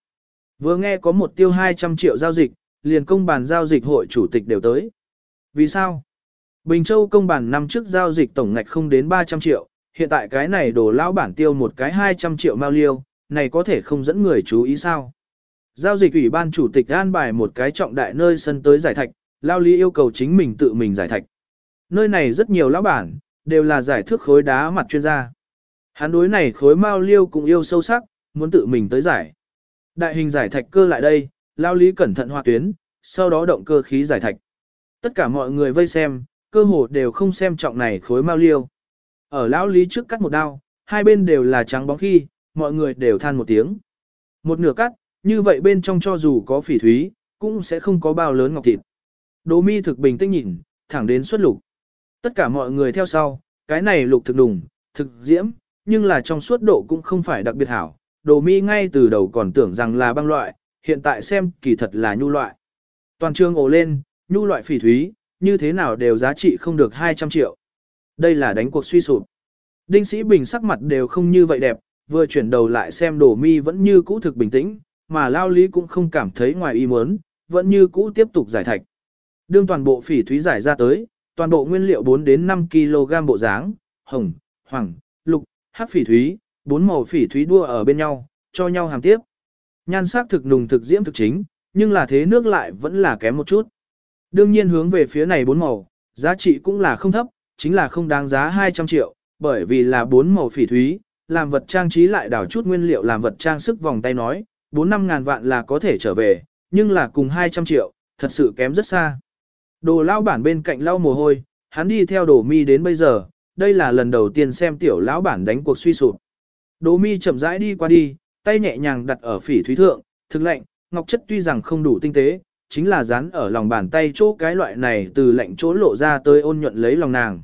Vừa nghe có một tiêu 200 triệu giao dịch, liền công bàn giao dịch hội chủ tịch đều tới. Vì sao? Bình Châu công bàn năm trước giao dịch tổng ngạch không đến 300 triệu, hiện tại cái này đổ lão bản tiêu một cái 200 triệu mao liêu, này có thể không dẫn người chú ý sao? Giao dịch ủy ban chủ tịch an bài một cái trọng đại nơi sân tới giải thạch, lao lý yêu cầu chính mình tự mình giải thạch. Nơi này rất nhiều lão bản, đều là giải thước khối đá mặt chuyên gia. Hắn đối này khối mao liêu cũng yêu sâu sắc, muốn tự mình tới giải. Đại hình giải thạch cơ lại đây, lao lý cẩn thận hoạt tuyến, sau đó động cơ khí giải thạch. Tất cả mọi người vây xem, cơ hồ đều không xem trọng này khối mao liêu. Ở lão lý trước cắt một đao, hai bên đều là trắng bóng khi, mọi người đều than một tiếng. Một nửa cắt, như vậy bên trong cho dù có phỉ thúy, cũng sẽ không có bao lớn ngọc thịt. Đỗ mi thực bình tĩnh nhìn, thẳng đến xuất lục. Tất cả mọi người theo sau, cái này lục thực đùng, thực diễm, nhưng là trong suốt độ cũng không phải đặc biệt hảo. Đồ mi ngay từ đầu còn tưởng rằng là băng loại, hiện tại xem kỳ thật là nhu loại. Toàn trường ồ lên, nhu loại phỉ thúy, như thế nào đều giá trị không được 200 triệu. Đây là đánh cuộc suy sụp. Đinh Sĩ Bình sắc mặt đều không như vậy đẹp, vừa chuyển đầu lại xem đồ mi vẫn như cũ thực bình tĩnh, mà Lao Lý cũng không cảm thấy ngoài ý muốn, vẫn như cũ tiếp tục giải thạch. Đương toàn bộ phỉ thúy giải ra tới, toàn bộ nguyên liệu 4 đến 5 kg bộ dáng, hồng, hoàng, hắc phỉ thúy, bốn màu phỉ thúy đua ở bên nhau, cho nhau hàm tiếp. Nhan sắc thực nùng thực diễm thực chính, nhưng là thế nước lại vẫn là kém một chút. Đương nhiên hướng về phía này bốn màu, giá trị cũng là không thấp, chính là không đáng giá 200 triệu, bởi vì là bốn màu phỉ thúy, làm vật trang trí lại đảo chút nguyên liệu làm vật trang sức vòng tay nói, 4 năm ngàn vạn là có thể trở về, nhưng là cùng 200 triệu, thật sự kém rất xa. Đồ lao bản bên cạnh lau mồ hôi, hắn đi theo đồ mi đến bây giờ, đây là lần đầu tiên xem tiểu lão bản đánh cuộc suy sụp. Đồ mi chậm rãi đi qua đi, tay nhẹ nhàng đặt ở phỉ thúy thượng, thực lạnh. ngọc chất tuy rằng không đủ tinh tế, chính là dán ở lòng bàn tay chỗ cái loại này từ lạnh chỗ lộ ra tới ôn nhuận lấy lòng nàng.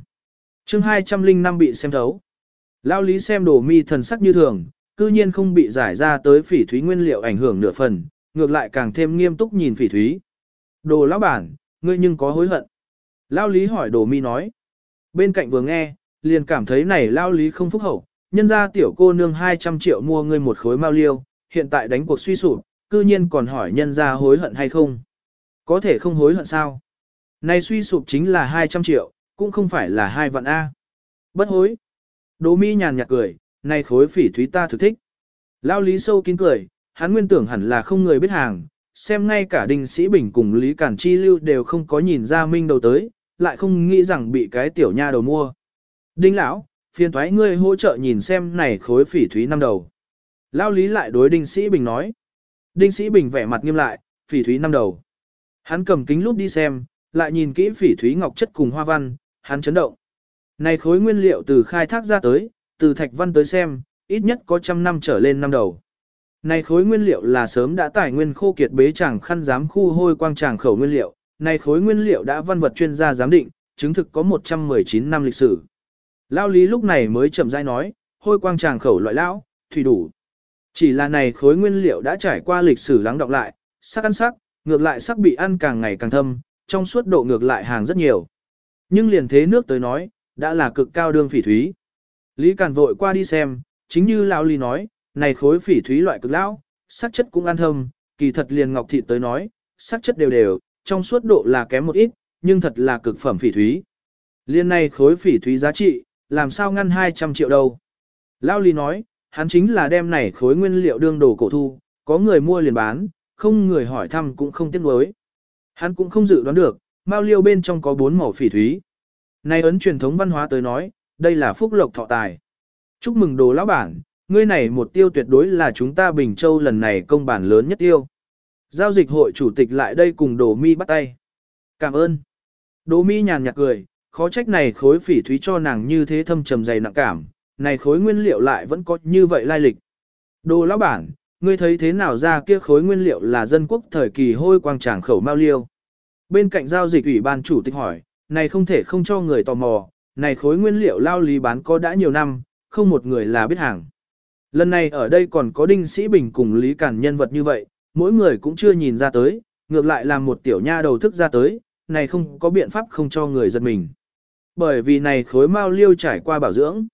chương 205 bị xem thấu. Lão lý xem đồ mi thần sắc như thường, cư nhiên không bị giải ra tới phỉ thúy nguyên liệu ảnh hưởng nửa phần, ngược lại càng thêm nghiêm túc nhìn phỉ thúy. Đồ lão bản, ngươi nhưng có hối hận. Lao lý hỏi đồ mi nói. Bên cạnh vừa nghe, liền cảm thấy này lao lý không phúc hậu, nhân ra tiểu cô nương 200 triệu mua ngươi một khối mao liêu, hiện tại đánh cuộc suy sụp, cư nhiên còn hỏi nhân ra hối hận hay không. Có thể không hối hận sao? Này suy sụp chính là 200 triệu, cũng không phải là hai vạn A. Bất hối. Đỗ mi nhàn nhạt cười, này khối phỉ thúy ta thực thích. Lao lý sâu kín cười, hắn nguyên tưởng hẳn là không người biết hàng, xem ngay cả đình sĩ bình cùng lý cản chi lưu đều không có nhìn ra minh đầu tới, lại không nghĩ rằng bị cái tiểu nha đầu mua. Đinh lão, phiền thoái ngươi hỗ trợ nhìn xem này khối phỉ thúy năm đầu. Lao lý lại đối đinh sĩ bình nói. Đinh sĩ bình vẻ mặt nghiêm lại, phỉ thúy năm đầu. Hắn cầm kính lúp đi xem, lại nhìn kỹ phỉ thúy ngọc chất cùng hoa văn, hắn chấn động. Này khối nguyên liệu từ khai thác ra tới, từ thạch văn tới xem, ít nhất có trăm năm trở lên năm đầu. Này khối nguyên liệu là sớm đã tài nguyên khô kiệt bế tràng khăn giám khu hôi quang tràng khẩu nguyên liệu, này khối nguyên liệu đã văn vật chuyên gia giám định, chứng thực có 119 năm lịch sử. Lao lý lúc này mới chậm rãi nói, hôi quang tràng khẩu loại lão, thủy đủ. Chỉ là này khối nguyên liệu đã trải qua lịch sử lắng đọng lại, sắc ăn sắc, ngược lại sắc bị ăn càng ngày càng thâm, trong suốt độ ngược lại hàng rất nhiều. Nhưng liền thế nước tới nói, đã là cực cao đương phỉ thúy. Lý Càn vội qua đi xem, chính như lão Lý nói, này khối phỉ thúy loại cực lão, sắc chất cũng ăn thâm, kỳ thật liền ngọc thịt tới nói, sắc chất đều đều, trong suốt độ là kém một ít, nhưng thật là cực phẩm phỉ thúy. Liên này khối phỉ thúy giá trị, làm sao ngăn 200 triệu đâu. Lão Lý nói, hắn chính là đem này khối nguyên liệu đương đồ cổ thu, có người mua liền bán, không người hỏi thăm cũng không tiếc nuối. Hắn cũng không dự đoán được, mao liêu bên trong có bốn màu phỉ thúy. Này ấn truyền thống văn hóa tới nói, đây là phúc lộc thọ tài. Chúc mừng đồ lão bản, ngươi này một tiêu tuyệt đối là chúng ta Bình Châu lần này công bản lớn nhất tiêu. Giao dịch hội chủ tịch lại đây cùng đồ mi bắt tay. Cảm ơn. Đồ mi nhàn nhạt cười, khó trách này khối phỉ thúy cho nàng như thế thâm trầm dày nặng cảm, này khối nguyên liệu lại vẫn có như vậy lai lịch. Đồ lão bản, ngươi thấy thế nào ra kia khối nguyên liệu là dân quốc thời kỳ hôi quang tràng khẩu mao liêu. Bên cạnh giao dịch ủy ban chủ tịch hỏi, này không thể không cho người tò mò, này khối nguyên liệu lao lý bán có đã nhiều năm, không một người là biết hàng. Lần này ở đây còn có Đinh Sĩ Bình cùng Lý Cản nhân vật như vậy, mỗi người cũng chưa nhìn ra tới, ngược lại làm một tiểu nha đầu thức ra tới, này không có biện pháp không cho người giật mình. Bởi vì này khối mao liêu trải qua bảo dưỡng.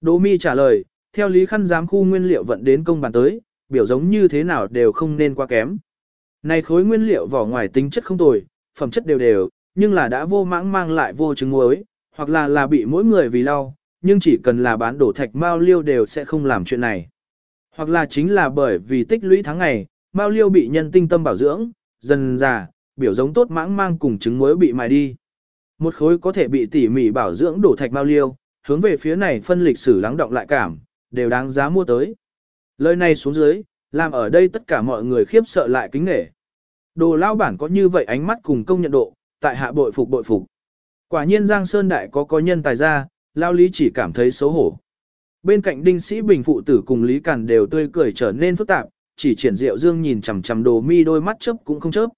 Đỗ mi trả lời, theo lý khăn giám khu nguyên liệu vận đến công bàn tới, biểu giống như thế nào đều không nên quá kém. Này khối nguyên liệu vỏ ngoài tính chất không tồi, phẩm chất đều đều, nhưng là đã vô mãng mang lại vô chứng muối, hoặc là là bị mỗi người vì lau, nhưng chỉ cần là bán đổ thạch mao liêu đều sẽ không làm chuyện này. Hoặc là chính là bởi vì tích lũy tháng ngày, mao liêu bị nhân tinh tâm bảo dưỡng, dần già, biểu giống tốt mãng mang cùng trứng muối bị mài đi. Một khối có thể bị tỉ mỉ bảo dưỡng đổ thạch bao liêu, hướng về phía này phân lịch sử lắng động lại cảm, đều đáng giá mua tới. Lời này xuống dưới, làm ở đây tất cả mọi người khiếp sợ lại kính nể. Đồ lao bản có như vậy ánh mắt cùng công nhận độ, tại hạ bội phục bội phục. Quả nhiên Giang Sơn Đại có có nhân tài ra, lao lý chỉ cảm thấy xấu hổ. Bên cạnh đinh sĩ bình phụ tử cùng Lý Càn đều tươi cười trở nên phức tạp, chỉ triển diệu dương nhìn chằm chằm đồ mi đôi mắt chớp cũng không chớp.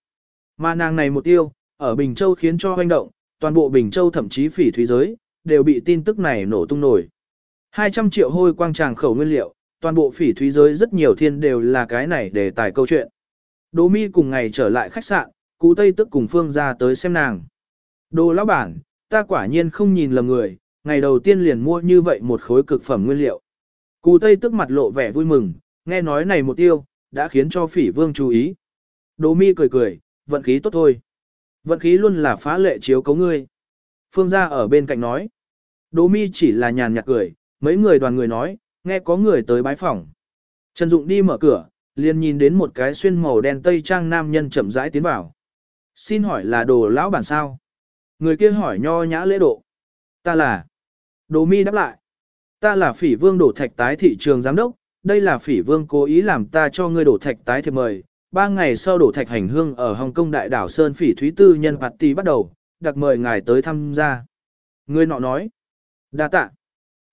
Mà nàng này một tiêu, ở Bình Châu khiến cho hoành động, toàn bộ Bình Châu thậm chí phỉ thúy giới, đều bị tin tức này nổ tung nổi. 200 triệu hôi quang tràng khẩu nguyên liệu, toàn bộ phỉ thúy giới rất nhiều thiên đều là cái này để tài câu chuyện. Đỗ mi cùng ngày trở lại khách sạn, Cú Tây tức cùng Phương ra tới xem nàng. Đồ lão bản, ta quả nhiên không nhìn lầm người, ngày đầu tiên liền mua như vậy một khối cực phẩm nguyên liệu. Cú Tây tức mặt lộ vẻ vui mừng, nghe nói này một tiêu, đã khiến cho phỉ vương chú ý. Đỗ mi cười cười, vận khí tốt thôi. Vận khí luôn là phá lệ chiếu cấu ngươi. Phương gia ở bên cạnh nói. Đỗ mi chỉ là nhàn nhạt cười, mấy người đoàn người nói, nghe có người tới bái phòng. Trần Dụng đi mở cửa, liền nhìn đến một cái xuyên màu đen tây trang nam nhân chậm rãi tiến vào. Xin hỏi là đồ lão bản sao? Người kia hỏi nho nhã lễ độ. Ta là. Đồ mi đáp lại. Ta là phỉ vương đổ thạch tái thị trường giám đốc, đây là phỉ vương cố ý làm ta cho ngươi đổ thạch tái thiệp mời. Ba ngày sau đổ thạch hành hương ở Hồng Kông đại đảo Sơn phỉ thúy tư nhân phạt tì bắt đầu, đặc mời ngài tới tham gia. Người nọ nói. đa tạ.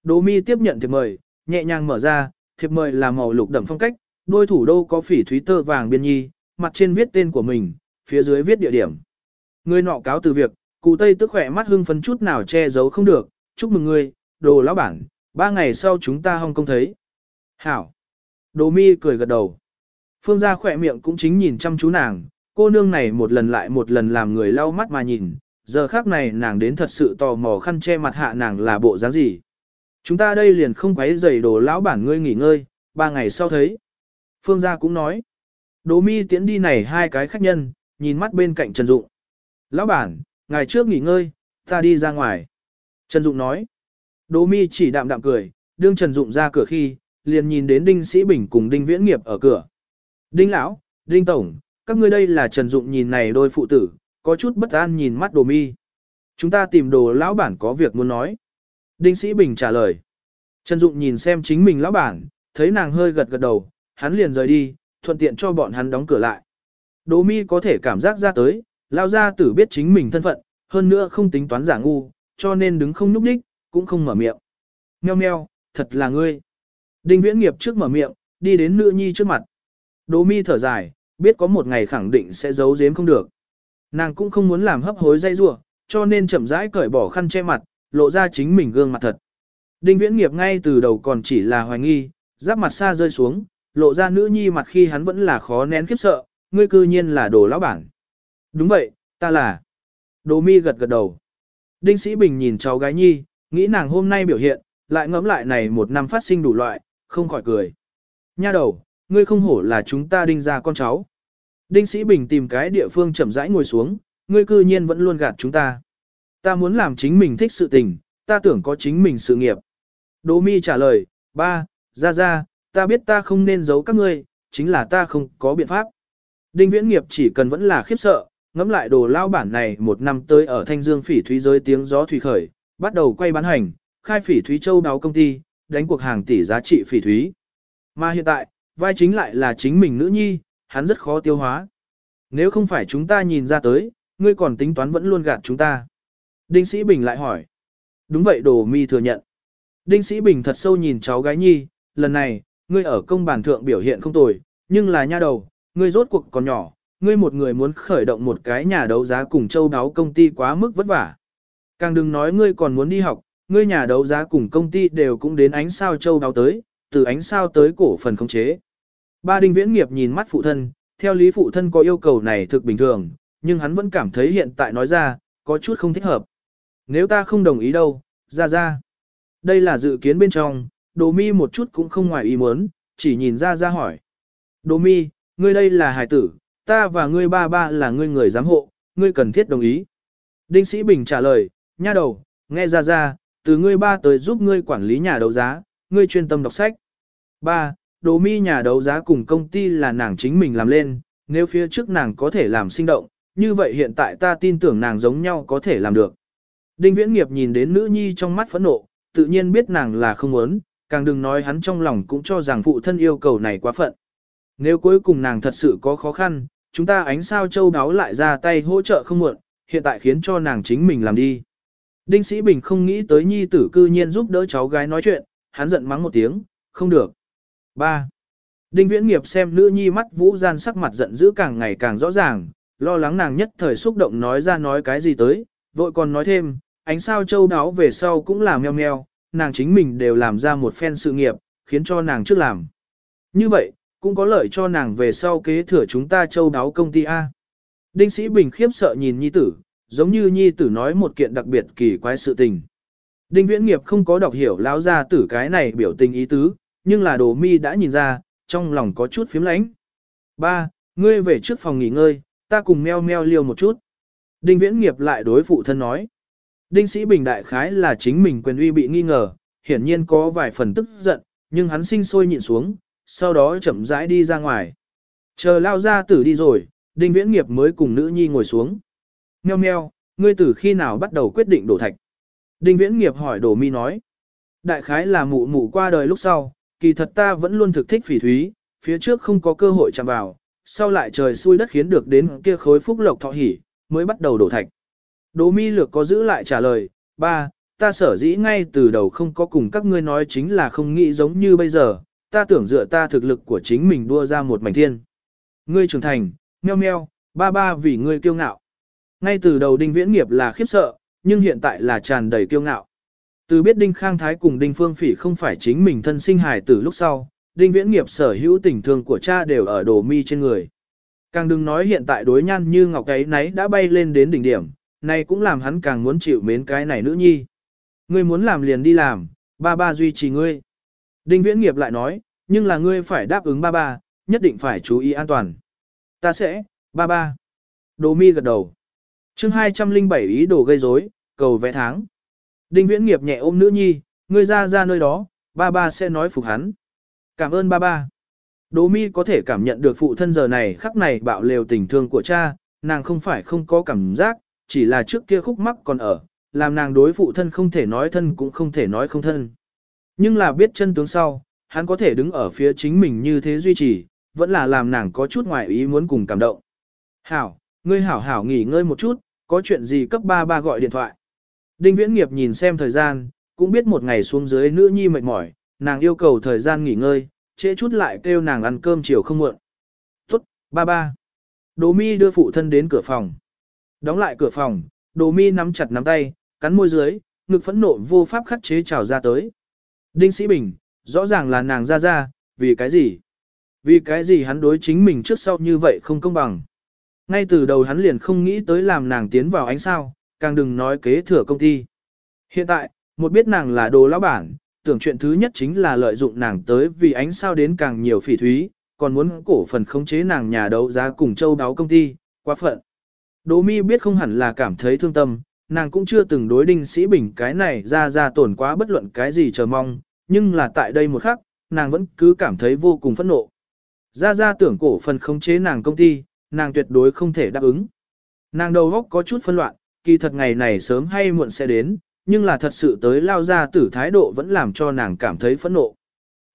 Đỗ mi tiếp nhận thiệp mời, nhẹ nhàng mở ra, thiệp mời là màu lục đậm phong cách, đôi thủ đô có phỉ thúy tơ vàng biên nhi, mặt trên viết tên của mình, phía dưới viết địa điểm. Người nọ cáo từ việc, cụ tây tức khỏe mắt hưng phấn chút nào che giấu không được, chúc mừng ngươi, đồ lão bản, ba ngày sau chúng ta Hong Công thấy. Hảo. Đỗ mi cười gật đầu. Phương gia khỏe miệng cũng chính nhìn chăm chú nàng, cô nương này một lần lại một lần làm người lau mắt mà nhìn, giờ khác này nàng đến thật sự tò mò khăn che mặt hạ nàng là bộ dáng gì. Chúng ta đây liền không quấy giày đồ lão bản ngươi nghỉ ngơi, ba ngày sau thấy. Phương gia cũng nói. Đồ mi tiến đi này hai cái khách nhân, nhìn mắt bên cạnh Trần Dụng. Lão bản, ngày trước nghỉ ngơi, ta đi ra ngoài. Trần Dụng nói. Đồ mi chỉ đạm đạm cười, đương Trần Dụng ra cửa khi, liền nhìn đến Đinh Sĩ Bình cùng Đinh Viễn Nghiệp ở cửa. Đinh Lão, Đinh Tổng, các ngươi đây là Trần Dụng nhìn này đôi phụ tử, có chút bất an nhìn mắt đồ mi. Chúng ta tìm đồ lão bản có việc muốn nói. Đinh Sĩ Bình trả lời. Trần Dụng nhìn xem chính mình lão bản, thấy nàng hơi gật gật đầu, hắn liền rời đi, thuận tiện cho bọn hắn đóng cửa lại. Đỗ mi có thể cảm giác ra tới, lão gia tử biết chính mình thân phận, hơn nữa không tính toán giả ngu, cho nên đứng không nhúc nhích, cũng không mở miệng. Meo meo, thật là ngươi. Đinh viễn nghiệp trước mở miệng, đi đến nữ nhi trước mặt. Đỗ mi thở dài, biết có một ngày khẳng định sẽ giấu giếm không được. Nàng cũng không muốn làm hấp hối dây rua, cho nên chậm rãi cởi bỏ khăn che mặt, lộ ra chính mình gương mặt thật. Đinh viễn nghiệp ngay từ đầu còn chỉ là hoài nghi, giáp mặt xa rơi xuống, lộ ra nữ nhi mặt khi hắn vẫn là khó nén khiếp sợ, ngươi cư nhiên là đồ lão bản. Đúng vậy, ta là. Đồ mi gật gật đầu. Đinh Sĩ Bình nhìn cháu gái nhi, nghĩ nàng hôm nay biểu hiện, lại ngẫm lại này một năm phát sinh đủ loại, không khỏi cười. Nha đầu, ngươi không hổ là chúng ta đinh ra con cháu. Đinh Sĩ Bình tìm cái địa phương chậm rãi ngồi xuống, ngươi cư nhiên vẫn luôn gạt chúng ta. Ta muốn làm chính mình thích sự tình, ta tưởng có chính mình sự nghiệp. Đỗ mi trả lời, ba, ra ra, ta biết ta không nên giấu các ngươi, chính là ta không có biện pháp. Đinh viễn nghiệp chỉ cần vẫn là khiếp sợ, ngẫm lại đồ lao bản này một năm tới ở thanh dương phỉ thúy giới tiếng gió thủy khởi, bắt đầu quay bán hành, khai phỉ thúy châu đáo công ty, đánh cuộc hàng tỷ giá trị phỉ thúy. Mà hiện tại, vai chính lại là chính mình nữ nhi, hắn rất khó tiêu hóa. Nếu không phải chúng ta nhìn ra tới, ngươi còn tính toán vẫn luôn gạt chúng ta. Đinh Sĩ Bình lại hỏi. Đúng vậy đồ mi thừa nhận. Đinh Sĩ Bình thật sâu nhìn cháu gái nhi, lần này, ngươi ở công bản thượng biểu hiện không tồi, nhưng là nha đầu, ngươi rốt cuộc còn nhỏ, ngươi một người muốn khởi động một cái nhà đấu giá cùng châu đáo công ty quá mức vất vả. Càng đừng nói ngươi còn muốn đi học, ngươi nhà đấu giá cùng công ty đều cũng đến ánh sao châu đáo tới, từ ánh sao tới cổ phần khống chế. Ba đinh viễn nghiệp nhìn mắt phụ thân, theo lý phụ thân có yêu cầu này thực bình thường, nhưng hắn vẫn cảm thấy hiện tại nói ra, có chút không thích hợp. Nếu ta không đồng ý đâu, ra ra. Đây là dự kiến bên trong, đồ mi một chút cũng không ngoài ý muốn, chỉ nhìn ra ra hỏi. Đồ mi, ngươi đây là hải tử, ta và ngươi ba ba là ngươi người giám hộ, ngươi cần thiết đồng ý. Đinh Sĩ Bình trả lời, nha đầu, nghe ra ra, từ ngươi ba tới giúp ngươi quản lý nhà đấu giá, ngươi chuyên tâm đọc sách. Ba, đồ mi nhà đấu giá cùng công ty là nàng chính mình làm lên, nếu phía trước nàng có thể làm sinh động, như vậy hiện tại ta tin tưởng nàng giống nhau có thể làm được. Đinh Viễn Nghiệp nhìn đến nữ nhi trong mắt phẫn nộ, tự nhiên biết nàng là không muốn, càng đừng nói hắn trong lòng cũng cho rằng phụ thân yêu cầu này quá phận. Nếu cuối cùng nàng thật sự có khó khăn, chúng ta ánh sao châu đáo lại ra tay hỗ trợ không muộn, hiện tại khiến cho nàng chính mình làm đi. Đinh Sĩ Bình không nghĩ tới nhi tử cư nhiên giúp đỡ cháu gái nói chuyện, hắn giận mắng một tiếng, không được. 3. Đinh Viễn Nghiệp xem nữ nhi mắt vũ gian sắc mặt giận dữ càng ngày càng rõ ràng, lo lắng nàng nhất thời xúc động nói ra nói cái gì tới, vội còn nói thêm, ánh sao châu đáo về sau cũng là meo meo, nàng chính mình đều làm ra một phen sự nghiệp, khiến cho nàng trước làm. Như vậy, cũng có lợi cho nàng về sau kế thừa chúng ta châu đáo công ty A. Đinh Sĩ Bình khiếp sợ nhìn Nhi Tử, giống như Nhi Tử nói một kiện đặc biệt kỳ quái sự tình. Đinh Viễn Nghiệp không có đọc hiểu lão gia tử cái này biểu tình ý tứ, nhưng là đồ mi đã nhìn ra, trong lòng có chút phiếm lãnh. Ba, ngươi về trước phòng nghỉ ngơi, ta cùng meo meo liêu một chút. Đinh Viễn Nghiệp lại đối phụ thân nói. Đinh Sĩ Bình đại khái là chính mình quyền uy bị nghi ngờ, hiển nhiên có vài phần tức giận, nhưng hắn sinh sôi nhịn xuống, sau đó chậm rãi đi ra ngoài. Chờ lao ra tử đi rồi, Đinh Viễn Nghiệp mới cùng nữ nhi ngồi xuống. Meo meo, ngươi tử khi nào bắt đầu quyết định đổ thạch? Đinh Viễn Nghiệp hỏi Đồ Mi nói. Đại khái là mụ mụ qua đời lúc sau, kỳ thật ta vẫn luôn thực thích phỉ thúy, phía trước không có cơ hội chạm vào, sau lại trời xui đất khiến được đến kia khối phúc lộc thọ hỉ, mới bắt đầu đổ thạch. Đỗ Mi lược có giữ lại trả lời, ba, ta sở dĩ ngay từ đầu không có cùng các ngươi nói chính là không nghĩ giống như bây giờ, ta tưởng dựa ta thực lực của chính mình đua ra một mảnh thiên. Ngươi trưởng thành, meo meo, ba ba vì ngươi kiêu ngạo. Ngay từ đầu đinh viễn nghiệp là khiếp sợ, nhưng hiện tại là tràn đầy kiêu ngạo. Từ biết đinh khang thái cùng đinh phương phỉ không phải chính mình thân sinh hài từ lúc sau, đinh viễn nghiệp sở hữu tình thương của cha đều ở đồ mi trên người. Càng đừng nói hiện tại đối nhan như ngọc ấy nấy đã bay lên đến đỉnh điểm, này cũng làm hắn càng muốn chịu mến cái này nữ nhi. Ngươi muốn làm liền đi làm, ba ba duy trì ngươi. Đinh viễn nghiệp lại nói, nhưng là ngươi phải đáp ứng ba ba, nhất định phải chú ý an toàn. Ta sẽ, ba ba. Đồ mi gật đầu. chương 207 ý đồ gây rối, cầu vẽ tháng. Đinh viễn nghiệp nhẹ ôm nữ nhi, ngươi ra ra nơi đó, ba ba sẽ nói phục hắn. Cảm ơn ba ba. Đỗ mi có thể cảm nhận được phụ thân giờ này khắc này bạo lều tình thương của cha, nàng không phải không có cảm giác, chỉ là trước kia khúc mắc còn ở, làm nàng đối phụ thân không thể nói thân cũng không thể nói không thân. Nhưng là biết chân tướng sau, hắn có thể đứng ở phía chính mình như thế duy trì, vẫn là làm nàng có chút ngoài ý muốn cùng cảm động. Hảo, ngươi hảo hảo nghỉ ngơi một chút, có chuyện gì cấp ba ba gọi điện thoại. Đinh Viễn Nghiệp nhìn xem thời gian, cũng biết một ngày xuống dưới nữ nhi mệt mỏi, nàng yêu cầu thời gian nghỉ ngơi, trễ chút lại kêu nàng ăn cơm chiều không muộn. Tốt, ba ba. Đỗ mi đưa phụ thân đến cửa phòng. Đóng lại cửa phòng, Đỗ mi nắm chặt nắm tay, cắn môi dưới, ngực phẫn nộ vô pháp khắc chế trào ra tới. Đinh Sĩ Bình, rõ ràng là nàng ra ra, vì cái gì? Vì cái gì hắn đối chính mình trước sau như vậy không công bằng? Ngay từ đầu hắn liền không nghĩ tới làm nàng tiến vào ánh sao, càng đừng nói kế thừa công ty. Hiện tại, một biết nàng là đồ lão bản, tưởng chuyện thứ nhất chính là lợi dụng nàng tới vì ánh sao đến càng nhiều phỉ thúy, còn muốn cổ phần khống chế nàng nhà đấu giá cùng châu đáo công ty, quá phận. Đỗ mi biết không hẳn là cảm thấy thương tâm, nàng cũng chưa từng đối đinh sĩ bình cái này ra ra tổn quá bất luận cái gì chờ mong, nhưng là tại đây một khắc, nàng vẫn cứ cảm thấy vô cùng phẫn nộ. Ra ra tưởng cổ phần khống chế nàng công ty, nàng tuyệt đối không thể đáp ứng. Nàng đầu góc có chút phân loạn, kỳ thật ngày này sớm hay muộn sẽ đến, nhưng là thật sự tới lao ra tử thái độ vẫn làm cho nàng cảm thấy phẫn nộ.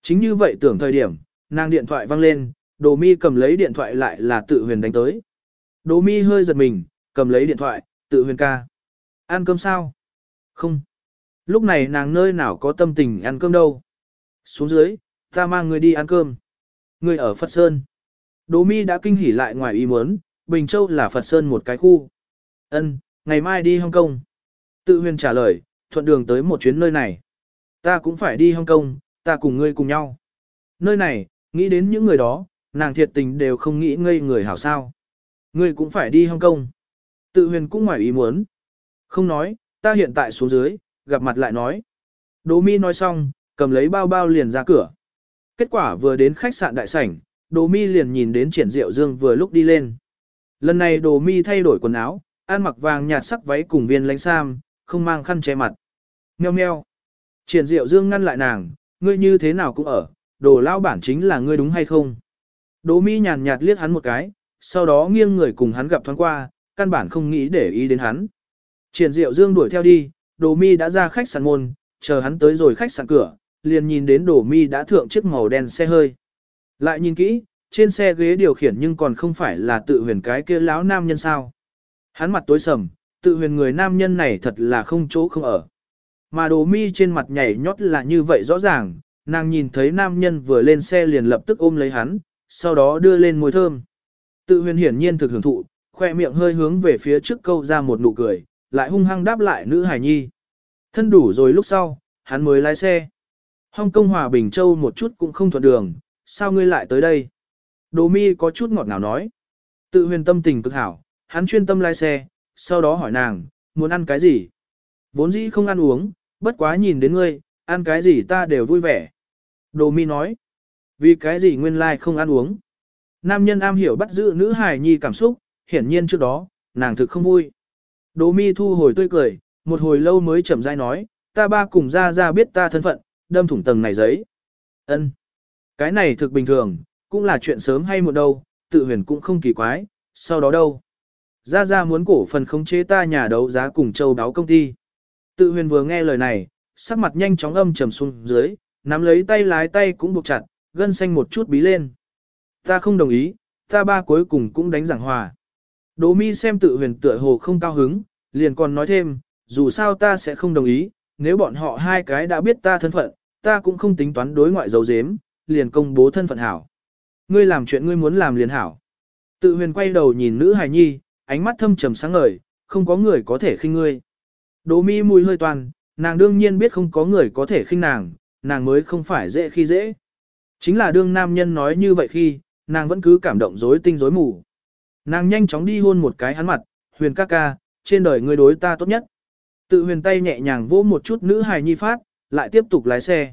Chính như vậy tưởng thời điểm, nàng điện thoại vang lên, đồ mi cầm lấy điện thoại lại là tự huyền đánh tới. Đồ mi hơi giật mình, cầm lấy điện thoại, tự huyền ca. Ăn cơm sao? Không. Lúc này nàng nơi nào có tâm tình ăn cơm đâu. Xuống dưới, ta mang người đi ăn cơm. Người ở Phật Sơn. Đỗ mi đã kinh hỉ lại ngoài ý muốn, Bình Châu là Phật Sơn một cái khu. Ân, ngày mai đi Hong Kong. Tự huyền trả lời, thuận đường tới một chuyến nơi này. Ta cũng phải đi Hong Kong, ta cùng ngươi cùng nhau. Nơi này, nghĩ đến những người đó, nàng thiệt tình đều không nghĩ ngây người hảo sao. Ngươi cũng phải đi Hong Kong. Tự huyền cũng ngoài ý muốn. Không nói, ta hiện tại xuống dưới, gặp mặt lại nói. Đỗ mi nói xong, cầm lấy bao bao liền ra cửa. Kết quả vừa đến khách sạn đại sảnh, Đỗ mi liền nhìn đến triển diệu dương vừa lúc đi lên. Lần này Đỗ mi thay đổi quần áo, ăn mặc vàng nhạt sắc váy cùng viên lánh sam, không mang khăn che mặt. Meo meo. Triển diệu dương ngăn lại nàng, ngươi như thế nào cũng ở, đồ lao bản chính là ngươi đúng hay không? Đỗ mi nhàn nhạt liếc hắn một cái, sau đó nghiêng người cùng hắn gặp thoáng qua, căn bản không nghĩ để ý đến hắn. Triển diệu dương đuổi theo đi, đồ mi đã ra khách sạn môn, chờ hắn tới rồi khách sạn cửa, liền nhìn đến đồ mi đã thượng chiếc màu đen xe hơi. Lại nhìn kỹ, trên xe ghế điều khiển nhưng còn không phải là tự huyền cái kia lão nam nhân sao. Hắn mặt tối sầm, tự huyền người nam nhân này thật là không chỗ không ở. Mà đồ mi trên mặt nhảy nhót là như vậy rõ ràng, nàng nhìn thấy nam nhân vừa lên xe liền lập tức ôm lấy hắn, sau đó đưa lên môi thơm. Tự huyền hiển nhiên thực hưởng thụ, khoe miệng hơi hướng về phía trước câu ra một nụ cười, lại hung hăng đáp lại nữ hải nhi. Thân đủ rồi lúc sau, hắn mới lái xe. Hong Kong Hòa Bình Châu một chút cũng không thuận đường, sao ngươi lại tới đây? Đồ mi có chút ngọt ngào nói. Tự huyền tâm tình cực hảo, hắn chuyên tâm lái xe, sau đó hỏi nàng, muốn ăn cái gì? Vốn dĩ không ăn uống, bất quá nhìn đến ngươi, ăn cái gì ta đều vui vẻ. Đồ mi nói, vì cái gì nguyên lai like không ăn uống? Nam nhân am hiểu bắt giữ nữ hài nhi cảm xúc, hiển nhiên trước đó, nàng thực không vui. Đồ mi thu hồi tươi cười, một hồi lâu mới chậm rãi nói, ta ba cùng ra ra biết ta thân phận, đâm thủng tầng này giấy. Ân, Cái này thực bình thường, cũng là chuyện sớm hay một đâu, tự huyền cũng không kỳ quái, sau đó đâu. Gia Gia muốn cổ phần khống chế ta nhà đấu giá cùng châu đáo công ty. Tự huyền vừa nghe lời này, sắc mặt nhanh chóng âm trầm xuống dưới, nắm lấy tay lái tay cũng buộc chặt, gân xanh một chút bí lên. Ta không đồng ý, ta ba cuối cùng cũng đánh giảng hòa. Đỗ mi xem tự huyền tựa hồ không cao hứng, liền còn nói thêm, dù sao ta sẽ không đồng ý, nếu bọn họ hai cái đã biết ta thân phận, ta cũng không tính toán đối ngoại dấu dếm, liền công bố thân phận hảo. Ngươi làm chuyện ngươi muốn làm liền hảo. Tự huyền quay đầu nhìn nữ hài nhi, ánh mắt thâm trầm sáng ngời, không có người có thể khinh ngươi. Đỗ mi mùi hơi toàn, nàng đương nhiên biết không có người có thể khinh nàng, nàng mới không phải dễ khi dễ. Chính là đương nam nhân nói như vậy khi, nàng vẫn cứ cảm động rối tinh rối mù. Nàng nhanh chóng đi hôn một cái hắn mặt, huyền ca ca, trên đời ngươi đối ta tốt nhất. Tự huyền tay nhẹ nhàng vỗ một chút nữ hài nhi phát, lại tiếp tục lái xe.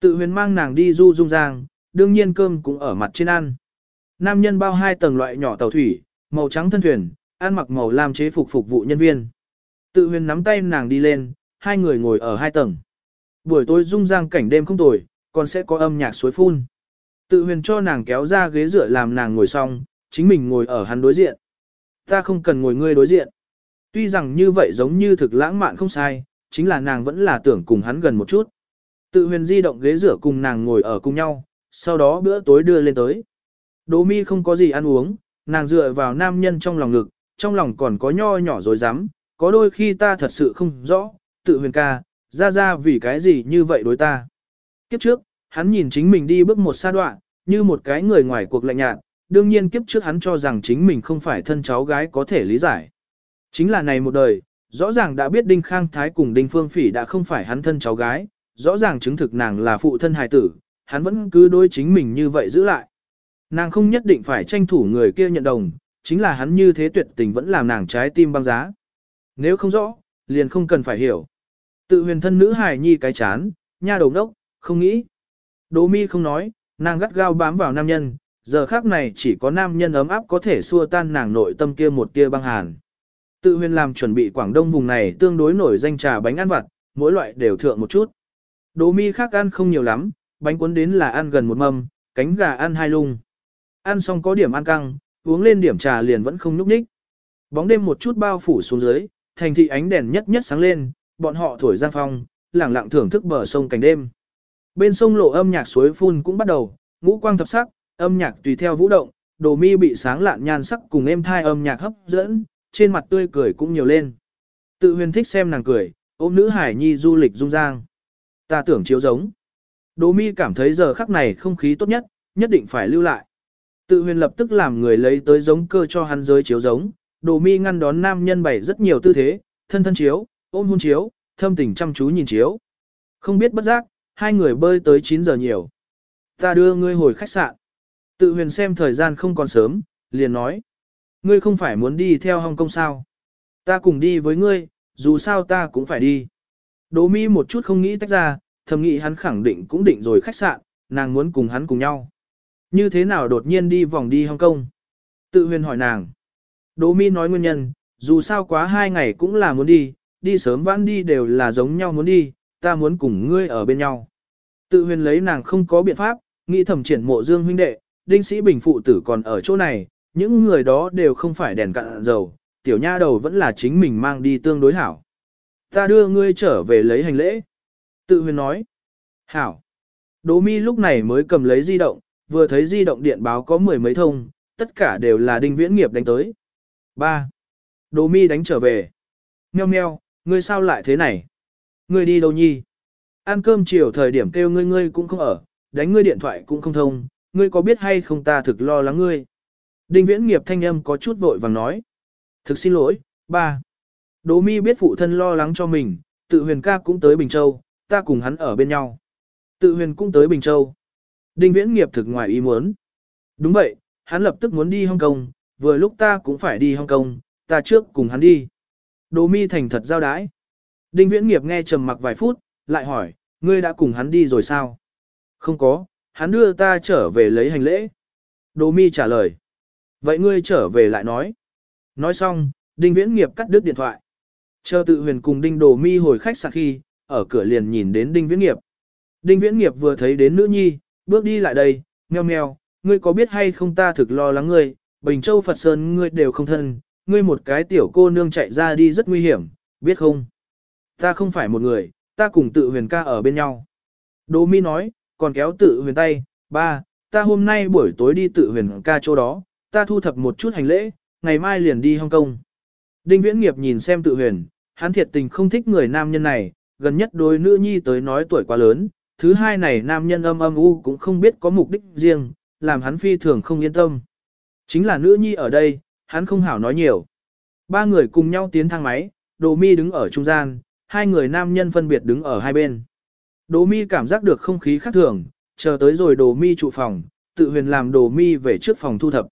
Tự huyền mang nàng đi du dung giang, đương nhiên cơm cũng ở mặt trên ăn. Nam nhân bao hai tầng loại nhỏ tàu thủy, màu trắng thân thuyền, ăn mặc màu lam chế phục phục vụ nhân viên. Tự huyền nắm tay nàng đi lên, hai người ngồi ở hai tầng. Buổi tối dung giang cảnh đêm không tồi, còn sẽ có âm nhạc suối phun. Tự huyền cho nàng kéo ra ghế dựa làm nàng ngồi xong, chính mình ngồi ở hắn đối diện. Ta không cần ngồi ngươi đối diện. Tuy rằng như vậy giống như thực lãng mạn không sai, chính là nàng vẫn là tưởng cùng hắn gần một chút. Tự huyền di động ghế rửa cùng nàng ngồi ở cùng nhau, sau đó bữa tối đưa lên tới. Đỗ mi không có gì ăn uống, nàng dựa vào nam nhân trong lòng ngực, trong lòng còn có nho nhỏ rồi dám, có đôi khi ta thật sự không rõ, tự huyền ca, ra ra vì cái gì như vậy đối ta. Kiếp trước, hắn nhìn chính mình đi bước một xa đoạn, như một cái người ngoài cuộc lạnh nhạt, đương nhiên kiếp trước hắn cho rằng chính mình không phải thân cháu gái có thể lý giải. Chính là này một đời, rõ ràng đã biết Đinh Khang Thái cùng Đinh Phương Phỉ đã không phải hắn thân cháu gái, rõ ràng chứng thực nàng là phụ thân hài tử, hắn vẫn cứ đối chính mình như vậy giữ lại. Nàng không nhất định phải tranh thủ người kia nhận đồng, chính là hắn như thế tuyệt tình vẫn làm nàng trái tim băng giá. Nếu không rõ, liền không cần phải hiểu. Tự huyền thân nữ hài nhi cái chán, nha đầu đốc, không nghĩ. Đỗ mi không nói, nàng gắt gao bám vào nam nhân, giờ khác này chỉ có nam nhân ấm áp có thể xua tan nàng nội tâm kia một tia băng hàn. Tự huyền làm chuẩn bị Quảng Đông vùng này tương đối nổi danh trà bánh ăn vặt, mỗi loại đều thượng một chút. Đỗ mi khác ăn không nhiều lắm, bánh cuốn đến là ăn gần một mâm, cánh gà ăn hai lung. Ăn xong có điểm ăn căng, uống lên điểm trà liền vẫn không núp ních. Bóng đêm một chút bao phủ xuống dưới, thành thị ánh đèn nhất nhất sáng lên, bọn họ thổi giang phong, lẳng lặng thưởng thức bờ sông cảnh đêm. Bên sông lộ âm nhạc suối phun cũng bắt đầu, ngũ quang thập sắc, âm nhạc tùy theo vũ động, đồ mi bị sáng lạn nhan sắc cùng êm thai âm nhạc hấp dẫn, trên mặt tươi cười cũng nhiều lên. Tự huyền thích xem nàng cười, ôm nữ hải nhi du lịch dung giang. Ta tưởng chiếu giống. Đồ mi cảm thấy giờ khắc này không khí tốt nhất, nhất định phải lưu lại. Tự huyền lập tức làm người lấy tới giống cơ cho hắn giới chiếu giống. Đồ mi ngăn đón nam nhân bày rất nhiều tư thế, thân thân chiếu, ôm hôn chiếu, thâm tình chăm chú nhìn chiếu. Không biết bất giác, hai người bơi tới 9 giờ nhiều. Ta đưa ngươi hồi khách sạn. Tự huyền xem thời gian không còn sớm, liền nói. Ngươi không phải muốn đi theo Hồng Kông sao? Ta cùng đi với ngươi, dù sao ta cũng phải đi. Đỗ mi một chút không nghĩ tách ra, thầm nghĩ hắn khẳng định cũng định rồi khách sạn, nàng muốn cùng hắn cùng nhau. Như thế nào đột nhiên đi vòng đi Hồng Kong? Tự huyền hỏi nàng. Đỗ mi nói nguyên nhân, dù sao quá hai ngày cũng là muốn đi, đi sớm vãn đi đều là giống nhau muốn đi, ta muốn cùng ngươi ở bên nhau. Tự huyền lấy nàng không có biện pháp, nghĩ thẩm triển mộ dương huynh đệ, đinh sĩ bình phụ tử còn ở chỗ này, những người đó đều không phải đèn cạn dầu, tiểu nha đầu vẫn là chính mình mang đi tương đối hảo. Ta đưa ngươi trở về lấy hành lễ. Tự huyền nói. Hảo. Đỗ mi lúc này mới cầm lấy di động, vừa thấy di động điện báo có mười mấy thông, tất cả đều là đinh viễn nghiệp đánh tới. 3. Đỗ mi đánh trở về. Mèo mèo, ngươi sao lại thế này? Ngươi đi đâu nhi? Ăn cơm chiều thời điểm kêu ngươi ngươi cũng không ở, đánh ngươi điện thoại cũng không thông, ngươi có biết hay không ta thực lo lắng ngươi. Đinh viễn nghiệp thanh âm có chút vội vàng nói. Thực xin lỗi, ba. Đỗ mi biết phụ thân lo lắng cho mình, tự huyền ca cũng tới Bình Châu, ta cùng hắn ở bên nhau. Tự huyền cũng tới Bình Châu. Đinh viễn nghiệp thực ngoài ý muốn. Đúng vậy, hắn lập tức muốn đi Hong Kong, vừa lúc ta cũng phải đi Hong Kong, ta trước cùng hắn đi. Đỗ mi thành thật giao đái. Đinh viễn nghiệp nghe trầm mặc vài phút, lại hỏi, ngươi đã cùng hắn đi rồi sao? Không có, hắn đưa ta trở về lấy hành lễ. Đỗ mi trả lời. Vậy ngươi trở về lại nói. Nói xong, Đinh Viễn Nghiệp cắt đứt điện thoại. Chờ tự huyền cùng Đinh Đồ Mi hồi khách sạn khi, ở cửa liền nhìn đến Đinh Viễn Nghiệp. Đinh Viễn Nghiệp vừa thấy đến nữ nhi, bước đi lại đây, meo meo, ngươi có biết hay không ta thực lo lắng ngươi, Bình Châu Phật Sơn ngươi đều không thân, ngươi một cái tiểu cô nương chạy ra đi rất nguy hiểm, biết không? Ta không phải một người, ta cùng tự huyền ca ở bên nhau. Đỗ mi nói, còn kéo tự huyền tay, ba, ta hôm nay buổi tối đi tự huyền ca chỗ đó, ta thu thập một chút hành lễ, ngày mai liền đi Hong Kong. Đinh Viễn Nghiệp nhìn xem tự huyền, hắn thiệt tình không thích người nam nhân này, gần nhất đối nữ nhi tới nói tuổi quá lớn, thứ hai này nam nhân âm âm u cũng không biết có mục đích riêng, làm hắn phi thường không yên tâm. Chính là nữ nhi ở đây, hắn không hảo nói nhiều. Ba người cùng nhau tiến thang máy, Đồ Mi đứng ở trung gian, hai người nam nhân phân biệt đứng ở hai bên. Đồ Mi cảm giác được không khí khác thường, chờ tới rồi Đồ Mi trụ phòng, tự huyền làm Đồ Mi về trước phòng thu thập.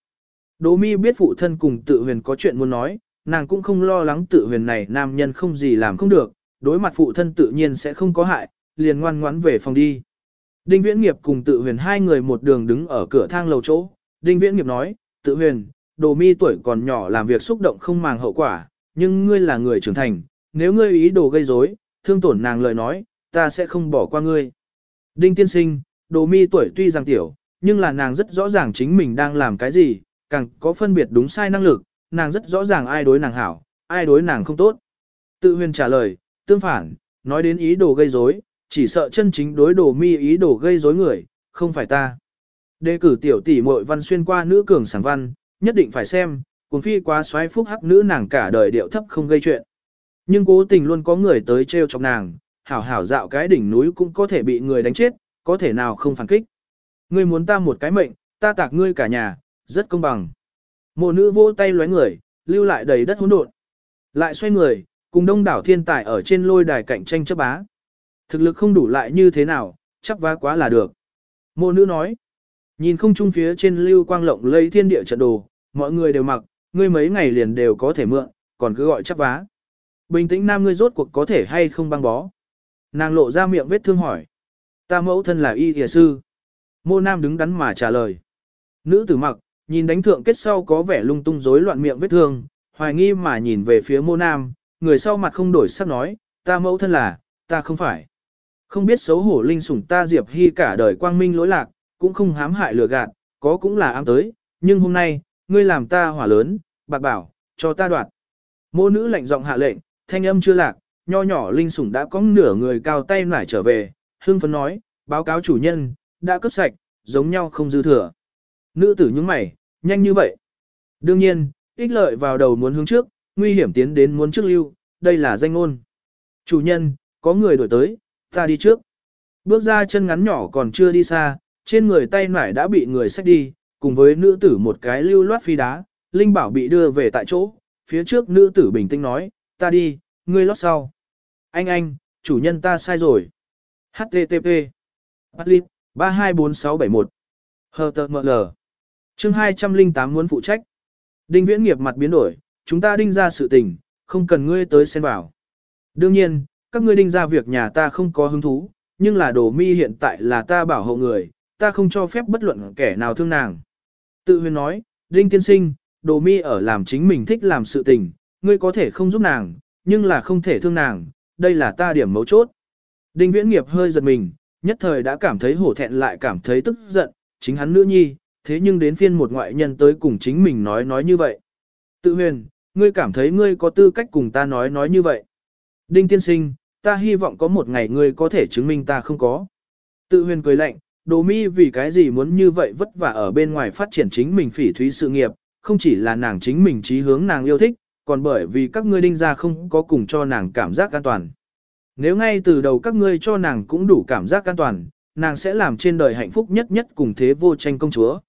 Đồ Mi biết phụ thân cùng tự huyền có chuyện muốn nói, nàng cũng không lo lắng tự huyền này nam nhân không gì làm không được, đối mặt phụ thân tự nhiên sẽ không có hại, liền ngoan ngoãn về phòng đi. Đinh Viễn Nghiệp cùng tự huyền hai người một đường đứng ở cửa thang lầu chỗ. Đinh Viễn Nghiệp nói, tự huyền, đồ mi tuổi còn nhỏ làm việc xúc động không màng hậu quả, nhưng ngươi là người trưởng thành, nếu ngươi ý đồ gây rối, thương tổn nàng lời nói, ta sẽ không bỏ qua ngươi. Đinh tiên sinh, đồ mi tuổi tuy rằng tiểu, nhưng là nàng rất rõ ràng chính mình đang làm cái gì, càng có phân biệt đúng sai năng lực, nàng rất rõ ràng ai đối nàng hảo, ai đối nàng không tốt. Tự huyền trả lời, tương phản, nói đến ý đồ gây rối, chỉ sợ chân chính đối đồ mi ý đồ gây rối người, không phải ta. Đề cử tiểu tỷ muội văn xuyên qua nữ cường sản văn, nhất định phải xem, cuốn phi quá xoáy phúc hắc nữ nàng cả đời điệu thấp không gây chuyện. Nhưng cố tình luôn có người tới trêu chọc nàng, hảo hảo dạo cái đỉnh núi cũng có thể bị người đánh chết, có thể nào không phản kích. Ngươi muốn ta một cái mệnh, ta tạc ngươi cả nhà, rất công bằng. Mộ nữ vỗ tay lóe người, lưu lại đầy đất hỗn độn. Lại xoay người, cùng đông đảo thiên tài ở trên lôi đài cạnh tranh chấp bá. Thực lực không đủ lại như thế nào, chắc vá quá là được. Mộ nữ nói, nhìn không trung phía trên lưu quang lộng lấy thiên địa trận đồ, mọi người đều mặc, ngươi mấy ngày liền đều có thể mượn, còn cứ gọi chắc vá. Bình tĩnh nam ngươi rốt cuộc có thể hay không băng bó. Nàng lộ ra miệng vết thương hỏi. Ta mẫu thân là y thìa sư. Mô nam đứng đắn mà trả lời. Nữ tử mặc, nhìn đánh thượng kết sau có vẻ lung tung rối loạn miệng vết thương, hoài nghi mà nhìn về phía mô nam, người sau mặt không đổi sắc nói, ta mẫu thân là, ta không phải. Không biết xấu hổ linh sủng ta Diệp Hy cả đời quang minh lỗi lạc, cũng không hám hại lừa gạt, có cũng là ám tới, nhưng hôm nay, ngươi làm ta hỏa lớn, bạc bảo, cho ta đoạt. Mô nữ lạnh giọng hạ lệnh, thanh âm chưa lạc, nho nhỏ linh sủng đã có nửa người cao tay nải trở về, hưng phấn nói, báo cáo chủ nhân, đã cấp sạch, giống nhau không dư thừa. Nữ tử nhướng mày, nhanh như vậy. Đương nhiên, ích lợi vào đầu muốn hướng trước, nguy hiểm tiến đến muốn trước lưu, đây là danh ngôn. Chủ nhân, có người đổi tới, ta đi trước. Bước ra chân ngắn nhỏ còn chưa đi xa, trên người tay nải đã bị người xách đi, cùng với nữ tử một cái lưu loát phi đá, Linh Bảo bị đưa về tại chỗ, phía trước nữ tử bình tĩnh nói, ta đi, ngươi lót sau. Anh anh, chủ nhân ta sai rồi. HTTP. Atlit, 324671. HTML. Chương 208 muốn phụ trách. Đinh viễn nghiệp mặt biến đổi, chúng ta đinh ra sự tình, không cần ngươi tới xen vào. Đương nhiên, các ngươi đinh ra việc nhà ta không có hứng thú, nhưng là đồ mi hiện tại là ta bảo hộ người, ta không cho phép bất luận kẻ nào thương nàng. Tự huyền nói, đinh tiên sinh, đồ mi ở làm chính mình thích làm sự tình, ngươi có thể không giúp nàng, nhưng là không thể thương nàng, đây là ta điểm mấu chốt. Đinh viễn nghiệp hơi giật mình, nhất thời đã cảm thấy hổ thẹn lại cảm thấy tức giận, chính hắn nữ nhi, thế nhưng đến phiên một ngoại nhân tới cùng chính mình nói nói như vậy. Tự huyền, ngươi cảm thấy ngươi có tư cách cùng ta nói nói như vậy. Đinh tiên sinh, ta hy vọng có một ngày ngươi có thể chứng minh ta không có. Tự huyền cười lạnh, đồ mi vì cái gì muốn như vậy vất vả ở bên ngoài phát triển chính mình phỉ thúy sự nghiệp, không chỉ là nàng chính mình trí hướng nàng yêu thích, còn bởi vì các ngươi đinh ra không có cùng cho nàng cảm giác an toàn. Nếu ngay từ đầu các ngươi cho nàng cũng đủ cảm giác an toàn, nàng sẽ làm trên đời hạnh phúc nhất nhất cùng thế vô tranh công chúa.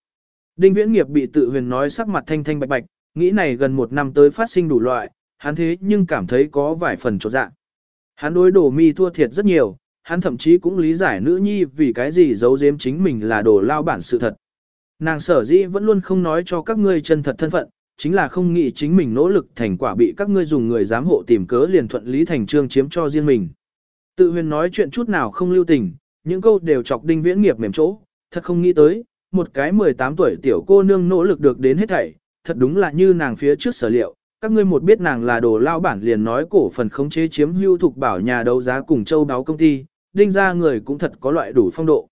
Đinh viễn nghiệp bị tự huyền nói sắc mặt thanh thanh bạch bạch, nghĩ này gần một năm tới phát sinh đủ loại, hắn thế nhưng cảm thấy có vài phần trột dạ. Hắn đối đồ mi thua thiệt rất nhiều, hắn thậm chí cũng lý giải nữ nhi vì cái gì giấu giếm chính mình là đồ lao bản sự thật. Nàng sở dĩ vẫn luôn không nói cho các ngươi chân thật thân phận, chính là không nghĩ chính mình nỗ lực thành quả bị các ngươi dùng người giám hộ tìm cớ liền thuận lý thành trương chiếm cho riêng mình. Tự huyền nói chuyện chút nào không lưu tình, những câu đều chọc đinh viễn nghiệp mềm chỗ, thật không nghĩ tới, một cái 18 tuổi tiểu cô nương nỗ lực được đến hết thảy, thật đúng là như nàng phía trước sở liệu, các ngươi một biết nàng là đồ lao bản liền nói cổ phần khống chế chiếm hưu thuộc bảo nhà đấu giá cùng châu đáo công ty, đinh ra người cũng thật có loại đủ phong độ.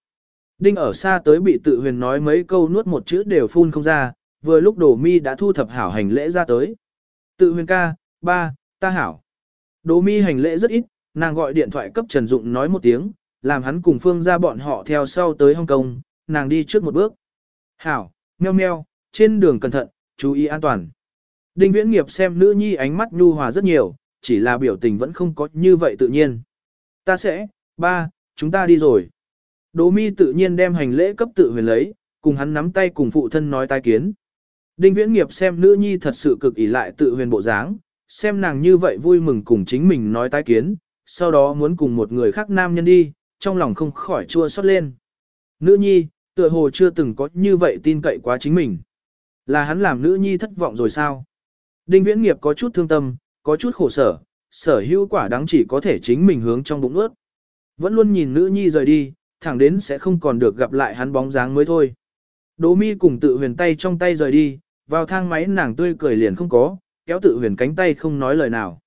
Đinh ở xa tới bị tự huyền nói mấy câu nuốt một chữ đều phun không ra, vừa lúc đồ mi đã thu thập hảo hành lễ ra tới. Tự huyền ca, ba, ta hảo. Đồ mi hành lễ rất ít, nàng gọi điện thoại cấp Trần Dụng nói một tiếng, làm hắn cùng Phương ra bọn họ theo sau tới Hong Kong, nàng đi trước một bước. Hảo, meo meo, trên đường cẩn thận, chú ý an toàn. Đinh Viễn Nghiệp xem nữ nhi ánh mắt nhu hòa rất nhiều, chỉ là biểu tình vẫn không có như vậy tự nhiên. Ta sẽ, ba, chúng ta đi rồi. Đỗ mi tự nhiên đem hành lễ cấp tự huyền lấy, cùng hắn nắm tay cùng phụ thân nói tai kiến. Đinh Viễn Nghiệp xem nữ nhi thật sự cực ỷ lại tự huyền bộ dáng, xem nàng như vậy vui mừng cùng chính mình nói tai kiến, sau đó muốn cùng một người khác nam nhân đi, trong lòng không khỏi chua xót lên. Nữ nhi, tựa hồ chưa từng có như vậy tin cậy quá chính mình. Là hắn làm nữ nhi thất vọng rồi sao? Đinh Viễn Nghiệp có chút thương tâm, có chút khổ sở, sở hữu quả đáng chỉ có thể chính mình hướng trong bụng ướt. Vẫn luôn nhìn nữ nhi rời đi, thẳng đến sẽ không còn được gặp lại hắn bóng dáng mới thôi. Đỗ mi cùng tự huyền tay trong tay rời đi, vào thang máy nàng tươi cười liền không có, kéo tự huyền cánh tay không nói lời nào.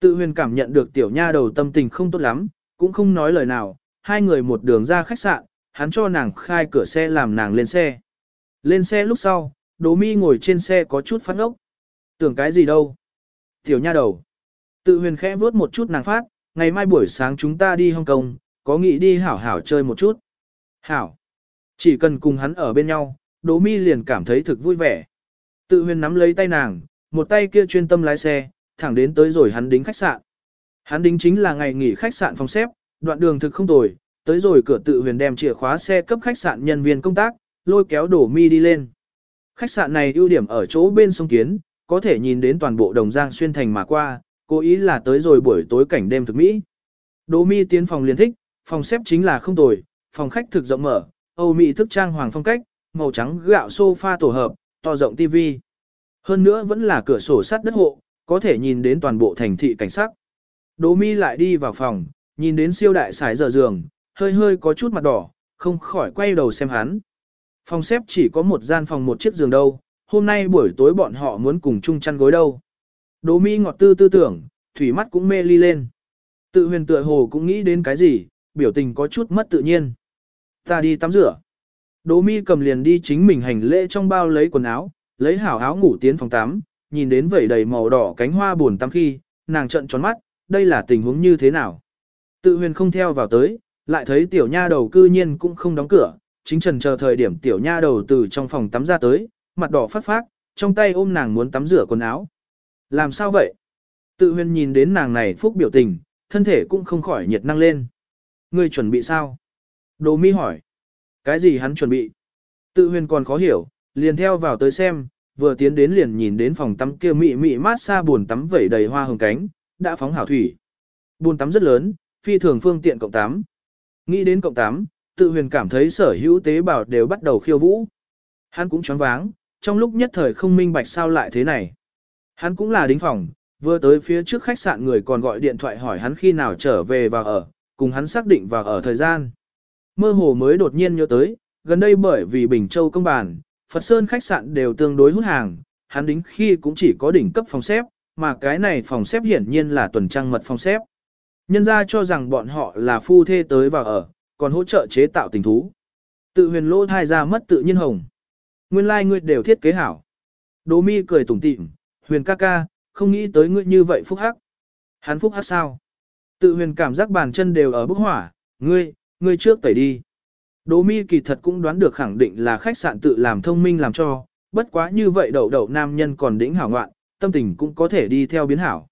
Tự huyền cảm nhận được tiểu nha đầu tâm tình không tốt lắm, cũng không nói lời nào, hai người một đường ra khách sạn, hắn cho nàng khai cửa xe làm nàng lên xe. Lên xe lúc sau, Đỗ mi ngồi trên xe có chút phát ốc. Tưởng cái gì đâu? Tiểu nha đầu. Tự huyền khẽ vuốt một chút nàng phát, ngày mai buổi sáng chúng ta đi Hong Kong, có nghĩ đi hảo hảo chơi một chút. Hảo. Chỉ cần cùng hắn ở bên nhau, Đỗ Mi liền cảm thấy thực vui vẻ. Tự huyền nắm lấy tay nàng, một tay kia chuyên tâm lái xe, thẳng đến tới rồi hắn đính khách sạn. Hắn đính chính là ngày nghỉ khách sạn phòng xếp, đoạn đường thực không tồi, tới rồi cửa tự huyền đem chìa khóa xe cấp khách sạn nhân viên công tác, lôi kéo Đỗ Mi đi lên. Khách sạn này ưu điểm ở chỗ bên sông Kiến, có thể nhìn đến toàn bộ đồng giang xuyên thành mà qua, cố ý là tới rồi buổi tối cảnh đêm thực mỹ. Đỗ Mi tiến phòng liền thích, phòng xếp chính là không tồi, phòng khách thực rộng mở, Âu Mỹ thức trang hoàng phong cách, màu trắng gạo sofa tổ hợp, to rộng TV. Hơn nữa vẫn là cửa sổ sắt đất hộ, có thể nhìn đến toàn bộ thành thị cảnh sắc. Đỗ Mi lại đi vào phòng, nhìn đến siêu đại sải giờ giường, hơi hơi có chút mặt đỏ, không khỏi quay đầu xem hắn. Phòng xếp chỉ có một gian phòng một chiếc giường đâu, hôm nay buổi tối bọn họ muốn cùng chung chăn gối đâu. Đỗ Mi ngọt tư tư tưởng, thủy mắt cũng mê ly lên. Tự huyền tựa hồ cũng nghĩ đến cái gì, biểu tình có chút mất tự nhiên. Ta đi tắm rửa. Đỗ mi cầm liền đi chính mình hành lễ trong bao lấy quần áo, lấy hảo áo ngủ tiến phòng tắm, nhìn đến vẩy đầy màu đỏ cánh hoa buồn tắm khi, nàng trợn tròn mắt, đây là tình huống như thế nào. Tự huyền không theo vào tới, lại thấy tiểu nha đầu cư nhiên cũng không đóng cửa, chính trần chờ thời điểm tiểu nha đầu từ trong phòng tắm ra tới, mặt đỏ phát phát, trong tay ôm nàng muốn tắm rửa quần áo. Làm sao vậy? Tự huyền nhìn đến nàng này phúc biểu tình, thân thể cũng không khỏi nhiệt năng lên. Ngươi chuẩn bị sao? Đồ mi hỏi. Cái gì hắn chuẩn bị? Tự huyền còn khó hiểu, liền theo vào tới xem, vừa tiến đến liền nhìn đến phòng tắm kia mị mị mát xa buồn tắm vẩy đầy hoa hồng cánh, đã phóng hảo thủy. Buồn tắm rất lớn, phi thường phương tiện cộng tám. Nghĩ đến cộng tám, tự huyền cảm thấy sở hữu tế bào đều bắt đầu khiêu vũ. Hắn cũng choáng váng, trong lúc nhất thời không minh bạch sao lại thế này. Hắn cũng là đính phòng, vừa tới phía trước khách sạn người còn gọi điện thoại hỏi hắn khi nào trở về và ở, cùng hắn xác định vào ở thời gian. Mơ hồ mới đột nhiên nhớ tới, gần đây bởi vì Bình Châu công bản, Phật Sơn khách sạn đều tương đối hút hàng, hắn đính khi cũng chỉ có đỉnh cấp phòng xếp, mà cái này phòng xếp hiển nhiên là tuần trăng mật phòng xếp. Nhân ra cho rằng bọn họ là phu thê tới và ở, còn hỗ trợ chế tạo tình thú. Tự huyền lỗ thai ra mất tự nhiên hồng. Nguyên lai like ngươi đều thiết kế hảo. Đỗ mi cười tủm tỉm, huyền ca ca, không nghĩ tới ngươi như vậy phúc hắc. Hắn phúc hắc sao? Tự huyền cảm giác bàn chân đều ở bức hỏa, ngươi, ngươi trước tẩy đi. Đỗ mi kỳ thật cũng đoán được khẳng định là khách sạn tự làm thông minh làm cho, bất quá như vậy đậu đậu nam nhân còn đỉnh hảo ngoạn, tâm tình cũng có thể đi theo biến hảo.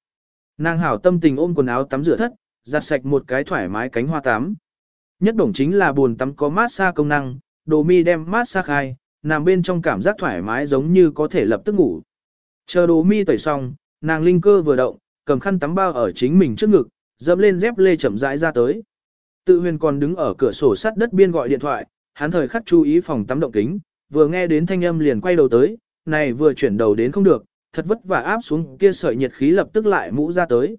Nàng hảo tâm tình ôm quần áo tắm rửa thất, giặt sạch một cái thoải mái cánh hoa tắm. Nhất đồng chính là buồn tắm có mát xa công năng, đồ mi đem mát xa khai, nằm bên trong cảm giác thoải mái giống như có thể lập tức ngủ. Chờ đồ mi tẩy xong, nàng linh cơ vừa động, cầm khăn tắm bao ở chính mình trước ngực, dẫm lên dép lê chậm rãi ra tới. Tự huyền còn đứng ở cửa sổ sắt đất biên gọi điện thoại, hắn thời khắc chú ý phòng tắm động kính, vừa nghe đến thanh âm liền quay đầu tới, này vừa chuyển đầu đến không được, thật vất vả áp xuống kia sợi nhiệt khí lập tức lại mũ ra tới.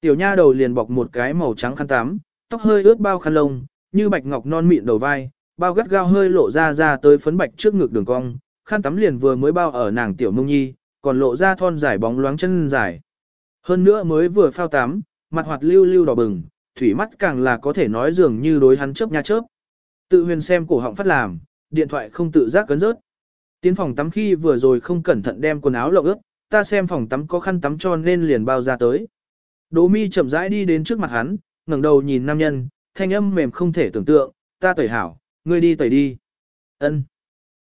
Tiểu nha đầu liền bọc một cái màu trắng khăn tắm, tóc hơi ướt bao khăn lông, như bạch ngọc non mịn đầu vai, bao gắt gao hơi lộ ra ra tới phấn bạch trước ngực đường cong, khăn tắm liền vừa mới bao ở nàng tiểu mông nhi, còn lộ ra thon dài bóng loáng chân dài. Hơn nữa mới vừa phao tắm, mặt hoạt lưu lưu đỏ bừng, thủy mắt càng là có thể nói dường như đối hắn chớp nha chớp. Tự huyền xem cổ họng phát làm, điện thoại không tự giác cấn rớt. Tiến phòng tắm khi vừa rồi không cẩn thận đem quần áo lộng ướt, ta xem phòng tắm có khăn tắm cho nên liền bao ra tới. Đỗ mi chậm rãi đi đến trước mặt hắn, ngẩng đầu nhìn nam nhân, thanh âm mềm không thể tưởng tượng, ta tẩy hảo, ngươi đi tẩy đi. Ân.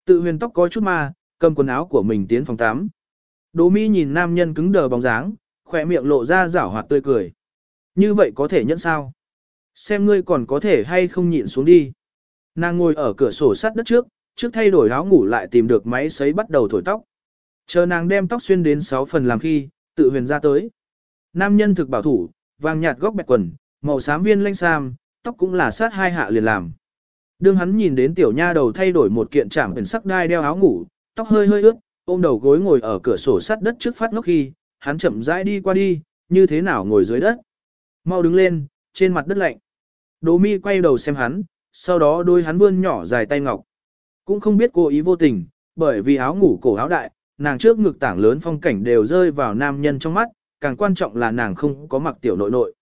Tự huyền tóc có chút ma, cầm quần áo của mình tiến phòng tắm. Đỗ mi nhìn nam nhân cứng đờ bóng dáng, khỏe miệng lộ ra rảo hoạt tươi cười. Như vậy có thể nhận sao? Xem ngươi còn có thể hay không nhịn xuống đi. Nàng ngồi ở cửa sổ sắt đất trước, trước thay đổi áo ngủ lại tìm được máy sấy bắt đầu thổi tóc. Chờ nàng đem tóc xuyên đến 6 phần làm khi, tự huyền ra tới. Nam nhân thực bảo thủ, vàng nhạt góc bẹt quần, màu xám viên lanh sam, tóc cũng là sát hai hạ liền làm. Đương hắn nhìn đến tiểu nha đầu thay đổi một kiện trảm ẩn sắc đai đeo áo ngủ, tóc hơi hơi ướt, ôm đầu gối ngồi ở cửa sổ sắt đất trước phát ngốc khi, hắn chậm rãi đi qua đi, như thế nào ngồi dưới đất. Mau đứng lên, trên mặt đất lạnh. Đỗ mi quay đầu xem hắn, sau đó đôi hắn vươn nhỏ dài tay ngọc. Cũng không biết cô ý vô tình, bởi vì áo ngủ cổ áo đại, nàng trước ngực tảng lớn phong cảnh đều rơi vào nam nhân trong mắt, càng quan trọng là nàng không có mặc tiểu nội nội.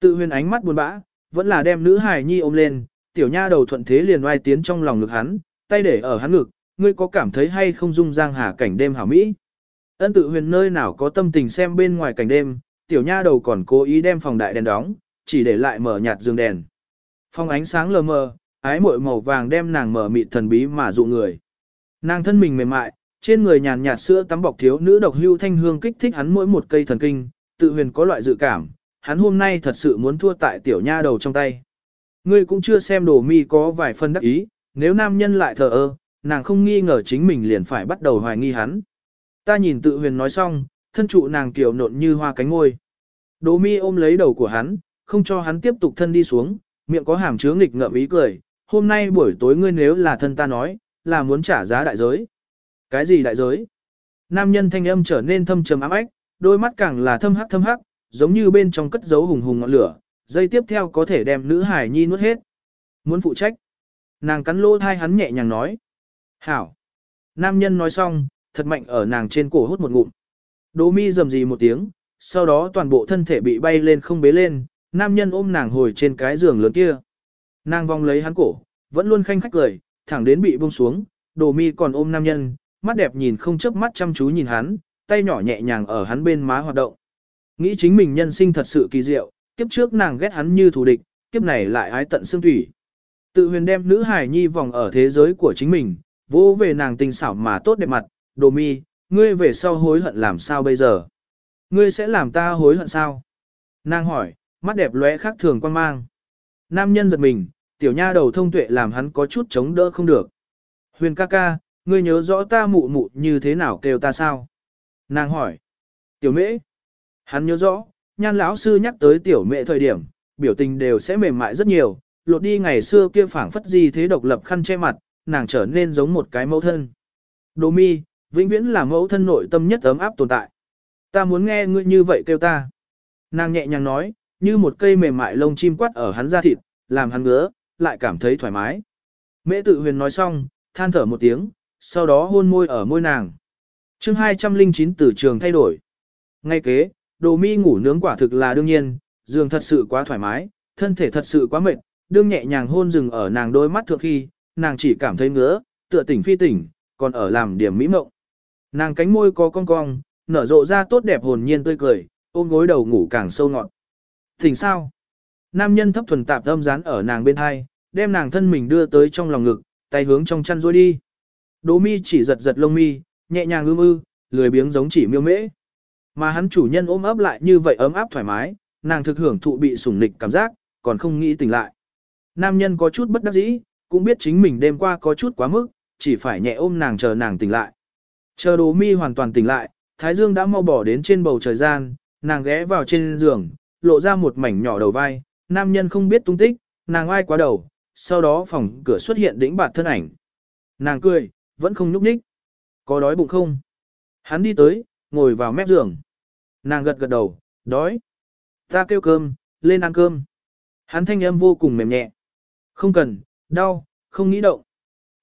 Tự huyền ánh mắt buồn bã, vẫn là đem nữ hài nhi ôm lên, tiểu nha đầu thuận thế liền oai tiến trong lòng ngực hắn, tay để ở hắn ngực, ngươi có cảm thấy hay không dung giang hà cảnh đêm hảo mỹ. Ân tự huyền nơi nào có tâm tình xem bên ngoài cảnh đêm, tiểu nha đầu còn cố ý đem phòng đại đèn đóng, chỉ để lại mở nhạt giường đèn. Phong ánh sáng lờ mờ, ái muội màu vàng đem nàng mở mịt thần bí mà dụ người. Nàng thân mình mềm mại, trên người nhàn nhạt sữa tắm bọc thiếu nữ độc hưu thanh hương kích thích hắn mỗi một cây thần kinh, tự huyền có loại dự cảm, hắn hôm nay thật sự muốn thua tại tiểu nha đầu trong tay. Ngươi cũng chưa xem đồ mi có vài phân đắc ý, nếu nam nhân lại thờ ơ, nàng không nghi ngờ chính mình liền phải bắt đầu hoài nghi hắn. Ta nhìn tự huyền nói xong, thân trụ nàng kiểu nộn như hoa cánh ngôi. Đồ mi ôm lấy đầu của hắn, không cho hắn tiếp tục thân đi xuống, miệng có hàm chứa nghịch ngợm ý cười. Hôm nay buổi tối ngươi nếu là thân ta nói, là muốn trả giá đại giới. Cái gì đại giới? Nam nhân thanh âm trở nên thâm trầm ám ách, đôi mắt càng là thâm hắc thâm hắc, giống như bên trong cất giấu hùng hùng ngọn lửa, dây tiếp theo có thể đem nữ hải nhi nuốt hết. Muốn phụ trách. Nàng cắn lỗ thai hắn nhẹ nhàng nói. Hảo. Nam nhân nói xong, thật mạnh ở nàng trên cổ hút một ngụm. Đỗ mi rầm rì một tiếng, sau đó toàn bộ thân thể bị bay lên không bế lên, nam nhân ôm nàng hồi trên cái giường lớn kia. Nàng vòng lấy hắn cổ, vẫn luôn khanh khách cười, thẳng đến bị buông xuống, đồ mi còn ôm nam nhân, mắt đẹp nhìn không chớp mắt chăm chú nhìn hắn, tay nhỏ nhẹ nhàng ở hắn bên má hoạt động. Nghĩ chính mình nhân sinh thật sự kỳ diệu, kiếp trước nàng ghét hắn như thù địch, kiếp này lại ái tận xương thủy. Tự huyền đem nữ hải nhi vòng ở thế giới của chính mình, vô về nàng tình xảo mà tốt đẹp mặt, đồ mi, ngươi về sau hối hận làm sao bây giờ? Ngươi sẽ làm ta hối hận sao? Nàng hỏi, mắt đẹp lóe khác thường quan mang. Nam nhân giật mình, tiểu nha đầu thông tuệ làm hắn có chút chống đỡ không được. Huyền ca ca, ngươi nhớ rõ ta mụ mụ như thế nào kêu ta sao? Nàng hỏi. Tiểu mễ. Hắn nhớ rõ, nhan lão sư nhắc tới tiểu mẹ thời điểm, biểu tình đều sẽ mềm mại rất nhiều, lột đi ngày xưa kia phảng phất gì thế độc lập khăn che mặt, nàng trở nên giống một cái mẫu thân. Đồ mi, vĩnh viễn là mẫu thân nội tâm nhất ấm áp tồn tại. Ta muốn nghe ngươi như vậy kêu ta. Nàng nhẹ nhàng nói, như một cây mềm mại lông chim quát ở hắn da thịt, làm hắn ngứa, lại cảm thấy thoải mái. Mễ tự huyền nói xong, than thở một tiếng, sau đó hôn môi ở môi nàng. chương 209 từ trường thay đổi. Ngay kế, đồ mi ngủ nướng quả thực là đương nhiên, giường thật sự quá thoải mái, thân thể thật sự quá mệt, đương nhẹ nhàng hôn rừng ở nàng đôi mắt thượng khi, nàng chỉ cảm thấy ngứa, tựa tỉnh phi tỉnh, còn ở làm điểm mỹ mộng. Nàng cánh môi có cong cong, nở rộ ra tốt đẹp hồn nhiên tươi cười, ôm gối đầu ngủ càng sâu ngọt. Thỉnh sao? Nam nhân thấp thuần tạp âm dán ở nàng bên hai, đem nàng thân mình đưa tới trong lòng ngực, tay hướng trong chăn rôi đi. Đỗ mi chỉ giật giật lông mi, nhẹ nhàng ưm ư, lười biếng giống chỉ miêu mễ. Mà hắn chủ nhân ôm ấp lại như vậy ấm áp thoải mái, nàng thực hưởng thụ bị sủng nịch cảm giác, còn không nghĩ tỉnh lại. Nam nhân có chút bất đắc dĩ, cũng biết chính mình đêm qua có chút quá mức, chỉ phải nhẹ ôm nàng chờ nàng tỉnh lại. Chờ Đỗ mi hoàn toàn tỉnh lại, Thái Dương đã mau bỏ đến trên bầu trời gian, nàng ghé vào trên giường, lộ ra một mảnh nhỏ đầu vai, nam nhân không biết tung tích, nàng ai quá đầu, sau đó phòng cửa xuất hiện đỉnh bạt thân ảnh. Nàng cười, vẫn không nhúc nhích. Có đói bụng không? Hắn đi tới, ngồi vào mép giường. Nàng gật gật đầu, đói. Ta kêu cơm, lên ăn cơm. Hắn thanh âm vô cùng mềm nhẹ. Không cần, đau, không nghĩ động.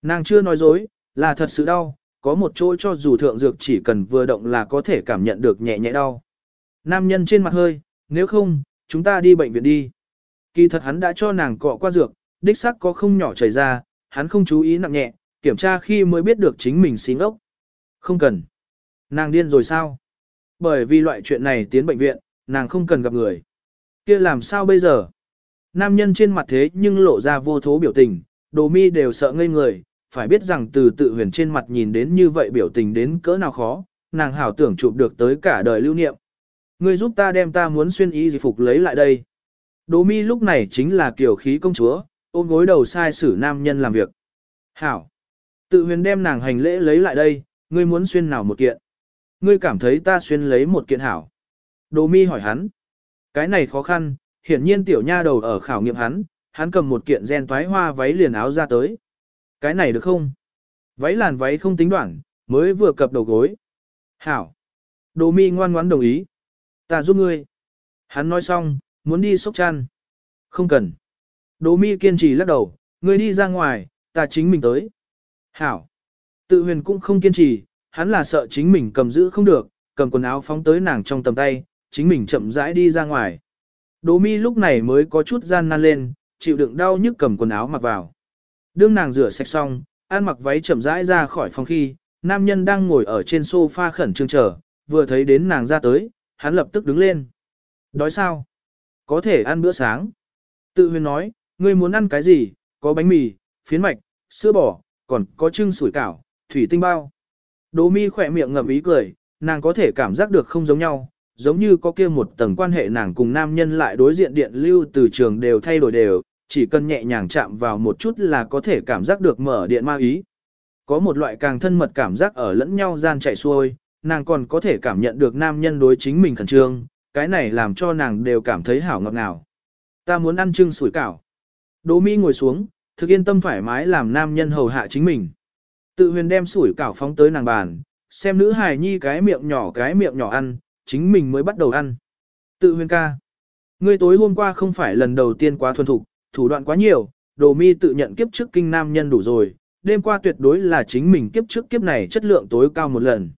Nàng chưa nói dối, là thật sự đau, có một chỗ cho dù thượng dược chỉ cần vừa động là có thể cảm nhận được nhẹ nhẹ đau. Nam nhân trên mặt hơi, nếu không, chúng ta đi bệnh viện đi. Kỳ thật hắn đã cho nàng cọ qua dược, đích xác có không nhỏ chảy ra, hắn không chú ý nặng nhẹ, kiểm tra khi mới biết được chính mình xí ngốc. Không cần. Nàng điên rồi sao? Bởi vì loại chuyện này tiến bệnh viện, nàng không cần gặp người. kia làm sao bây giờ? Nam nhân trên mặt thế nhưng lộ ra vô thố biểu tình, đồ mi đều sợ ngây người, phải biết rằng từ tự huyền trên mặt nhìn đến như vậy biểu tình đến cỡ nào khó, nàng hảo tưởng chụp được tới cả đời lưu niệm. Ngươi giúp ta đem ta muốn xuyên y gì phục lấy lại đây. Đồ mi lúc này chính là kiểu khí công chúa, ôm gối đầu sai xử nam nhân làm việc. Hảo. Tự huyền đem nàng hành lễ lấy lại đây, ngươi muốn xuyên nào một kiện. Ngươi cảm thấy ta xuyên lấy một kiện hảo. Đồ mi hỏi hắn. Cái này khó khăn, hiển nhiên tiểu nha đầu ở khảo nghiệm hắn, hắn cầm một kiện gen toái hoa váy liền áo ra tới. Cái này được không? Váy làn váy không tính đoạn, mới vừa cập đầu gối. Hảo. Đồ mi ngoan ngoãn đồng ý. Ta giúp ngươi. Hắn nói xong, muốn đi sốc chăn. Không cần. Đồ mi kiên trì lắc đầu, ngươi đi ra ngoài, ta chính mình tới. Hảo. Tự huyền cũng không kiên trì, hắn là sợ chính mình cầm giữ không được, cầm quần áo phóng tới nàng trong tầm tay, chính mình chậm rãi đi ra ngoài. Đỗ mi lúc này mới có chút gian nan lên, chịu đựng đau nhức cầm quần áo mặc vào. Đương nàng rửa sạch xong, ăn mặc váy chậm rãi ra khỏi phòng khi, nam nhân đang ngồi ở trên sofa khẩn trương chờ, vừa thấy đến nàng ra tới, hắn lập tức đứng lên. Đói sao? Có thể ăn bữa sáng. Tự huyền nói, ngươi muốn ăn cái gì? Có bánh mì, phiến mạch, sữa bò, còn có trưng sủi cảo, thủy tinh bao. Đỗ mi khỏe miệng ngậm ý cười, nàng có thể cảm giác được không giống nhau, giống như có kia một tầng quan hệ nàng cùng nam nhân lại đối diện điện lưu từ trường đều thay đổi đều, chỉ cần nhẹ nhàng chạm vào một chút là có thể cảm giác được mở điện ma ý. Có một loại càng thân mật cảm giác ở lẫn nhau gian chạy xuôi, nàng còn có thể cảm nhận được nam nhân đối chính mình khẩn trương, cái này làm cho nàng đều cảm thấy hảo ngọt ngào. Ta muốn ăn trưng sủi cảo. Đỗ Mi ngồi xuống, thực yên tâm thoải mái làm nam nhân hầu hạ chính mình. Tự huyền đem sủi cảo phóng tới nàng bàn, xem nữ hài nhi cái miệng nhỏ cái miệng nhỏ ăn, chính mình mới bắt đầu ăn. Tự huyền ca. Ngươi tối hôm qua không phải lần đầu tiên quá thuần thục, thủ đoạn quá nhiều, đồ mi tự nhận kiếp trước kinh nam nhân đủ rồi, đêm qua tuyệt đối là chính mình kiếp trước kiếp này chất lượng tối cao một lần.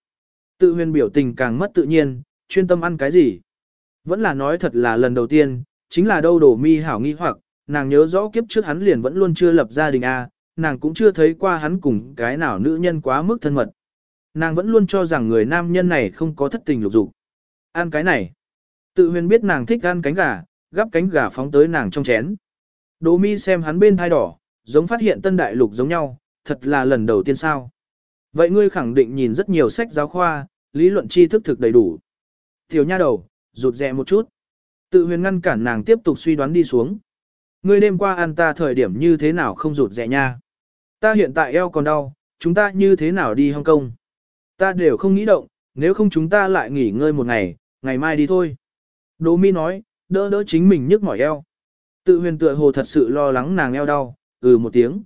Tự huyền biểu tình càng mất tự nhiên, chuyên tâm ăn cái gì. Vẫn là nói thật là lần đầu tiên, chính là đâu đồ mi hảo nghi hoặc, nàng nhớ rõ kiếp trước hắn liền vẫn luôn chưa lập gia đình a, nàng cũng chưa thấy qua hắn cùng cái nào nữ nhân quá mức thân mật. Nàng vẫn luôn cho rằng người nam nhân này không có thất tình lục dục. Ăn cái này. Tự huyền biết nàng thích ăn cánh gà, gắp cánh gà phóng tới nàng trong chén. Đỗ mi xem hắn bên thai đỏ, giống phát hiện tân đại lục giống nhau, thật là lần đầu tiên sao. Vậy ngươi khẳng định nhìn rất nhiều sách giáo khoa, lý luận tri thức thực đầy đủ. Tiểu nha đầu, rụt rè một chút. Tự huyền ngăn cản nàng tiếp tục suy đoán đi xuống. Ngươi đêm qua ăn ta thời điểm như thế nào không rụt rè nha. Ta hiện tại eo còn đau, chúng ta như thế nào đi Hong Kong? Ta đều không nghĩ động, nếu không chúng ta lại nghỉ ngơi một ngày, ngày mai đi thôi. Đỗ mi nói, đỡ đỡ chính mình nhức mỏi eo. Tự huyền tựa hồ thật sự lo lắng nàng eo đau, ừ một tiếng.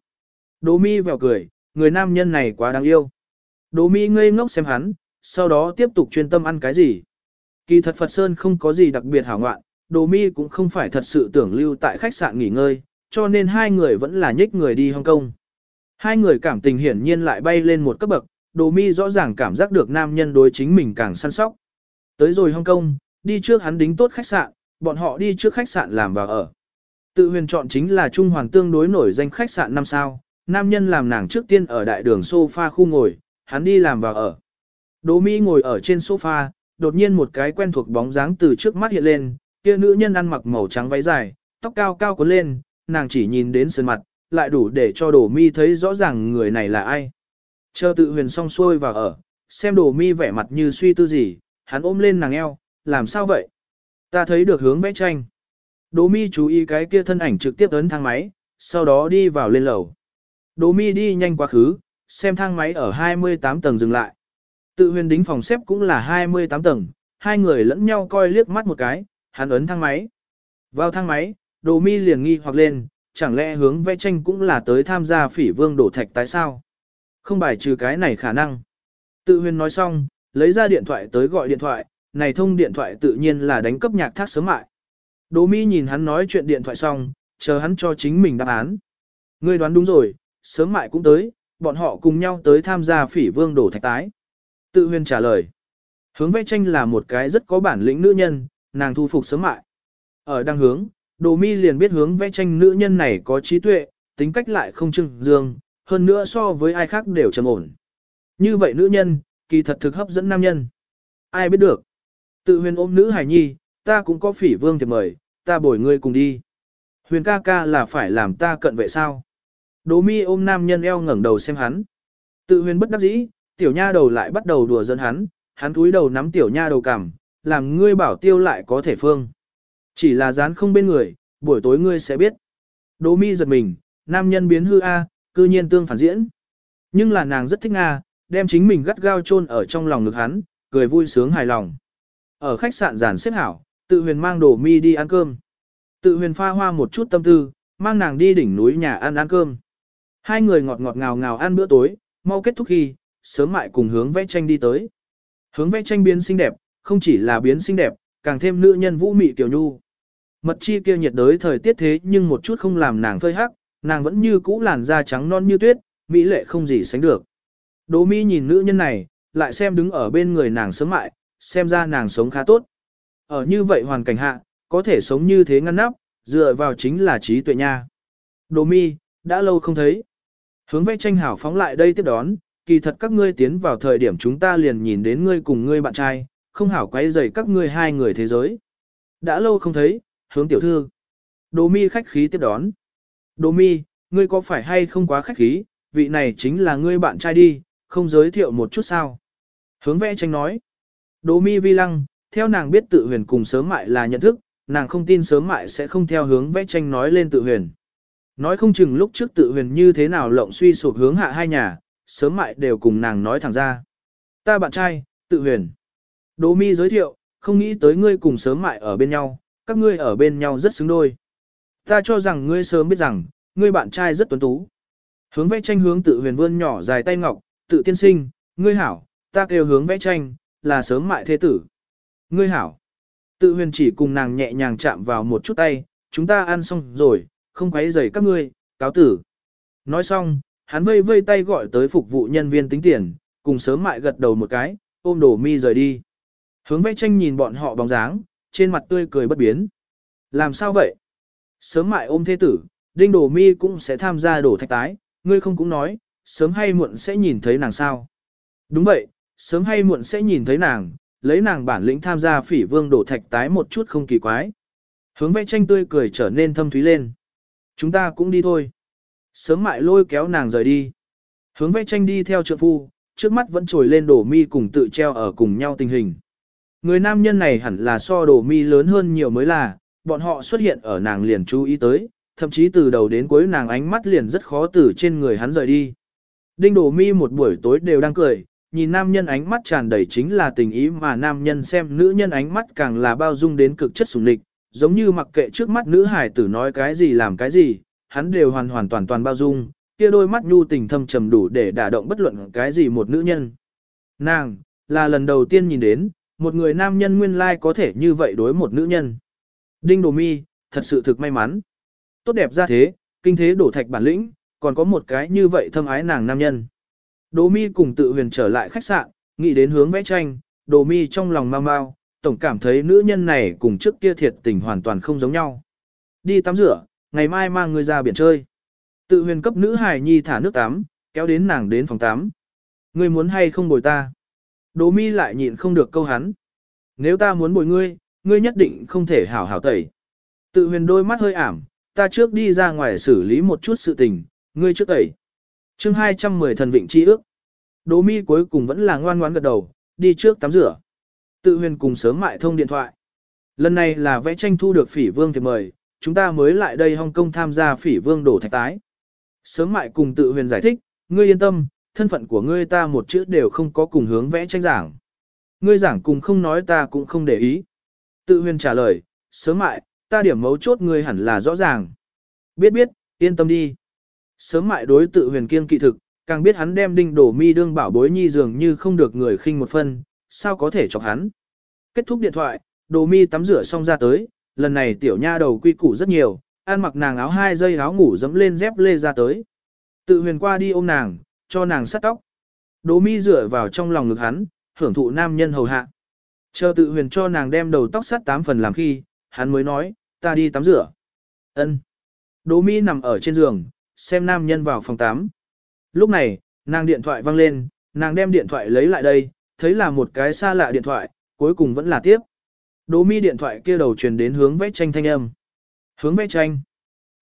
Đỗ mi vèo cười, người nam nhân này quá đáng yêu. Đỗ mi ngây ngốc xem hắn, sau đó tiếp tục chuyên tâm ăn cái gì. Kỳ thật Phật Sơn không có gì đặc biệt hảo ngoạn, Đỗ mi cũng không phải thật sự tưởng lưu tại khách sạn nghỉ ngơi, cho nên hai người vẫn là nhích người đi Hong Kong. Hai người cảm tình hiển nhiên lại bay lên một cấp bậc, Đồ Mi rõ ràng cảm giác được nam nhân đối chính mình càng săn sóc. Tới rồi Hong Kong, đi trước hắn đính tốt khách sạn, bọn họ đi trước khách sạn làm vào ở. Tự huyền chọn chính là Trung Hoàng tương đối nổi danh khách sạn năm sao, nam nhân làm nàng trước tiên ở đại đường sofa khu ngồi, hắn đi làm vào ở. Đỗ Mi ngồi ở trên sofa, đột nhiên một cái quen thuộc bóng dáng từ trước mắt hiện lên, kia nữ nhân ăn mặc màu trắng váy dài, tóc cao cao cuốn lên, nàng chỉ nhìn đến sơn mặt, lại đủ để cho Đỗ Mi thấy rõ ràng người này là ai. Chờ tự huyền xong xuôi vào ở, xem Đỗ Mi vẻ mặt như suy tư gì, hắn ôm lên nàng eo, làm sao vậy? Ta thấy được hướng vẽ tranh. Đỗ mi chú ý cái kia thân ảnh trực tiếp ấn thang máy, sau đó đi vào lên lầu. Đỗ mi đi nhanh quá khứ, xem thang máy ở 28 tầng dừng lại. Tự huyền đính phòng xếp cũng là 28 tầng, hai người lẫn nhau coi liếc mắt một cái, hắn ấn thang máy. Vào thang máy, Đỗ mi liền nghi hoặc lên, chẳng lẽ hướng vẽ tranh cũng là tới tham gia phỉ vương đổ thạch tại sao? Không bài trừ cái này khả năng. Tự huyền nói xong, lấy ra điện thoại tới gọi điện thoại, này thông điện thoại tự nhiên là đánh cấp nhạc thác sớm mại. Đỗ Mi nhìn hắn nói chuyện điện thoại xong, chờ hắn cho chính mình đáp án. Ngươi đoán đúng rồi, sớm mại cũng tới, bọn họ cùng nhau tới tham gia phỉ vương đổ thạch tái. Tự huyền trả lời. Hướng vẽ tranh là một cái rất có bản lĩnh nữ nhân, nàng thu phục sớm mại. Ở đăng hướng, Đỗ Mi liền biết hướng vẽ tranh nữ nhân này có trí tuệ, tính cách lại không trưng dương, hơn nữa so với ai khác đều trầm ổn. Như vậy nữ nhân, kỳ thật thực hấp dẫn nam nhân. Ai biết được. Tự huyền ôm nữ hải nhi, ta cũng có phỉ vương thiệp mời, ta bồi ngươi cùng đi. Huyền ca ca là phải làm ta cận vệ sao? Đỗ mi ôm nam nhân eo ngẩng đầu xem hắn. Tự huyền bất đắc dĩ, tiểu nha đầu lại bắt đầu đùa giỡn hắn, hắn cúi đầu nắm tiểu nha đầu cằm, làm ngươi bảo tiêu lại có thể phương. Chỉ là dán không bên người, buổi tối ngươi sẽ biết. Đỗ mi giật mình, nam nhân biến hư A, cư nhiên tương phản diễn. Nhưng là nàng rất thích A, đem chính mình gắt gao chôn ở trong lòng ngực hắn, cười vui sướng hài lòng. Ở khách sạn giản xếp hảo, tự huyền mang Đỗ mi đi ăn cơm. Tự huyền pha hoa một chút tâm tư, mang nàng đi đỉnh núi nhà ăn ăn cơm. Hai người ngọt ngọt ngào ngào ăn bữa tối, mau kết thúc khi, sớm mại cùng hướng vẽ tranh đi tới. Hướng vẽ tranh biến xinh đẹp, không chỉ là biến xinh đẹp, càng thêm nữ nhân vũ mị tiểu nhu. Mật chi kia nhiệt đới thời tiết thế nhưng một chút không làm nàng phơi hắc, nàng vẫn như cũ làn da trắng non như tuyết, mỹ lệ không gì sánh được. Đỗ mi nhìn nữ nhân này, lại xem đứng ở bên người nàng sớm mại, xem ra nàng sống khá tốt. Ở như vậy hoàn cảnh hạ, có thể sống như thế ngăn nắp, dựa vào chính là trí tuệ nha. Đỗ mi, đã lâu không thấy. Hướng vẽ tranh hảo phóng lại đây tiếp đón, kỳ thật các ngươi tiến vào thời điểm chúng ta liền nhìn đến ngươi cùng ngươi bạn trai, không hảo quấy rầy các ngươi hai người thế giới. Đã lâu không thấy, hướng tiểu thư. Đỗ mi khách khí tiếp đón. Đỗ mi, ngươi có phải hay không quá khách khí, vị này chính là ngươi bạn trai đi, không giới thiệu một chút sao. Hướng vẽ tranh nói. Đỗ mi vi lăng, theo nàng biết tự huyền cùng sớm mại là nhận thức, nàng không tin sớm mại sẽ không theo hướng vẽ tranh nói lên tự huyền. Nói không chừng lúc trước tự huyền như thế nào lộng suy sụp hướng hạ hai nhà, sớm mại đều cùng nàng nói thẳng ra. Ta bạn trai, tự huyền. Đỗ mi giới thiệu, không nghĩ tới ngươi cùng sớm mại ở bên nhau, các ngươi ở bên nhau rất xứng đôi. Ta cho rằng ngươi sớm biết rằng, ngươi bạn trai rất tuấn tú. Hướng vẽ tranh hướng tự huyền vươn nhỏ dài tay ngọc, tự tiên sinh, ngươi hảo, ta kêu hướng vẽ tranh, là sớm mại thế tử. Ngươi hảo. Tự huyền chỉ cùng nàng nhẹ nhàng chạm vào một chút tay, chúng ta ăn xong rồi, không quấy rầy các ngươi, cáo tử. Nói xong, hắn vây vây tay gọi tới phục vụ nhân viên tính tiền, cùng sớm mại gật đầu một cái, ôm đổ mi rời đi. Hướng vẽ tranh nhìn bọn họ bóng dáng, trên mặt tươi cười bất biến. Làm sao vậy? Sớm mại ôm thế tử, đinh đổ mi cũng sẽ tham gia đổ thạch tái, ngươi không cũng nói, sớm hay muộn sẽ nhìn thấy nàng sao. Đúng vậy, sớm hay muộn sẽ nhìn thấy nàng, lấy nàng bản lĩnh tham gia phỉ vương đổ thạch tái một chút không kỳ quái. Hướng vẽ tranh tươi cười trở nên thâm thúy lên. Chúng ta cũng đi thôi. Sớm mại lôi kéo nàng rời đi. Hướng vẽ tranh đi theo trượng phu, trước mắt vẫn trồi lên đổ mi cùng tự treo ở cùng nhau tình hình. Người nam nhân này hẳn là so đồ mi lớn hơn nhiều mới là, bọn họ xuất hiện ở nàng liền chú ý tới, thậm chí từ đầu đến cuối nàng ánh mắt liền rất khó từ trên người hắn rời đi. Đinh Đồ mi một buổi tối đều đang cười, nhìn nam nhân ánh mắt tràn đầy chính là tình ý mà nam nhân xem nữ nhân ánh mắt càng là bao dung đến cực chất sủng lịch, giống như mặc kệ trước mắt nữ hải tử nói cái gì làm cái gì, hắn đều hoàn hoàn toàn toàn bao dung, kia đôi mắt nhu tình thâm trầm đủ để đả động bất luận cái gì một nữ nhân. Nàng, là lần đầu tiên nhìn đến, một người nam nhân nguyên lai có thể như vậy đối một nữ nhân. Đinh Đồ Mi, thật sự thực may mắn. Tốt đẹp ra thế, kinh thế đổ thạch bản lĩnh, còn có một cái như vậy thâm ái nàng nam nhân. Đồ Mi cùng tự huyền trở lại khách sạn, nghĩ đến hướng vẽ tranh, Đồ Mi trong lòng mau mau, tổng cảm thấy nữ nhân này cùng trước kia thiệt tình hoàn toàn không giống nhau. Đi tắm rửa, ngày mai mang người ra biển chơi. Tự huyền cấp nữ hài nhi thả nước tắm, kéo đến nàng đến phòng tắm. Ngươi muốn hay không bồi ta? Đỗ mi lại nhịn không được câu hắn. Nếu ta muốn bồi ngươi, ngươi nhất định không thể hảo hảo tẩy. Tự huyền đôi mắt hơi ảm, ta trước đi ra ngoài xử lý một chút sự tình, ngươi trước tẩy. chương 210 thần vịnh chi ước. Đỗ mi cuối cùng vẫn là ngoan ngoãn gật đầu, đi trước tắm rửa. Tự huyền cùng sớm mại thông điện thoại. Lần này là vẽ tranh thu được phỉ vương thì mời, chúng ta mới lại đây Hong Kong tham gia phỉ vương đổ thạch tái. Sớm mại cùng tự huyền giải thích, ngươi yên tâm, thân phận của ngươi ta một chữ đều không có cùng hướng vẽ tranh giảng. Ngươi giảng cùng không nói ta cũng không để ý. Tự huyền trả lời, sớm mại, ta điểm mấu chốt ngươi hẳn là rõ ràng. Biết biết, yên tâm đi. Sớm mại đối tự huyền kiên kỵ thực, càng biết hắn đem đinh đổ mi đương bảo bối nhi dường như không được người khinh một phân, sao có thể chọc hắn. Kết thúc điện thoại, đồ mi tắm rửa xong ra tới, lần này tiểu nha đầu quy củ rất nhiều, ăn mặc nàng áo hai dây áo ngủ dẫm lên dép lê ra tới. Tự huyền qua đi ôm nàng, cho nàng sắt tóc. Đỗ mi dựa vào trong lòng ngực hắn, hưởng thụ nam nhân hầu hạ. Chờ tự huyền cho nàng đem đầu tóc sắt tám phần làm khi, hắn mới nói, ta đi tắm rửa. Ân. Đỗ mi nằm ở trên giường, xem nam nhân vào phòng tắm. Lúc này, nàng điện thoại vang lên, nàng đem điện thoại lấy lại đây, thấy là một cái xa lạ điện thoại, cuối cùng vẫn là tiếp. Đỗ mi điện thoại kia đầu truyền đến hướng vẽ tranh thanh âm. Hướng vẽ tranh.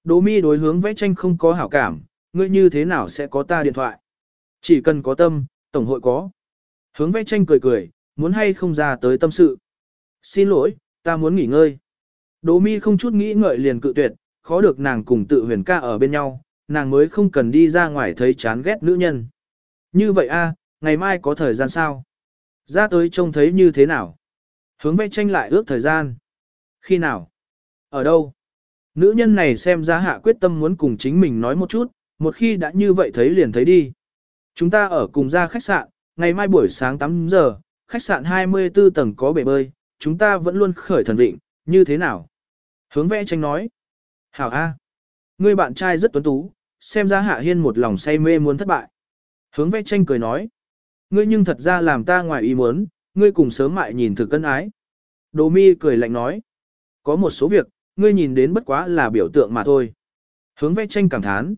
Đỗ mi đối hướng vẽ tranh không có hảo cảm, ngươi như thế nào sẽ có ta điện thoại? Chỉ cần có tâm, tổng hội có. Hướng vẽ tranh cười cười, muốn hay không ra tới tâm sự. Xin lỗi, ta muốn nghỉ ngơi. Đỗ mi không chút nghĩ ngợi liền cự tuyệt, khó được nàng cùng tự huyền ca ở bên nhau, nàng mới không cần đi ra ngoài thấy chán ghét nữ nhân. Như vậy a, ngày mai có thời gian sao? Ra tới trông thấy như thế nào? Hướng vẽ tranh lại ước thời gian. Khi nào? Ở đâu? Nữ nhân này xem ra hạ quyết tâm muốn cùng chính mình nói một chút, một khi đã như vậy thấy liền thấy đi. Chúng ta ở cùng ra khách sạn, ngày mai buổi sáng 8 giờ, khách sạn 24 tầng có bể bơi, chúng ta vẫn luôn khởi thần vịnh, như thế nào? Hướng vẽ tranh nói. Hảo A. Ngươi bạn trai rất tuấn tú, xem ra hạ hiên một lòng say mê muốn thất bại. Hướng vẽ tranh cười nói. Ngươi nhưng thật ra làm ta ngoài ý muốn, ngươi cùng sớm mại nhìn thực cân ái. Đồ mi cười lạnh nói. Có một số việc, ngươi nhìn đến bất quá là biểu tượng mà thôi. Hướng vẽ tranh cảm thán.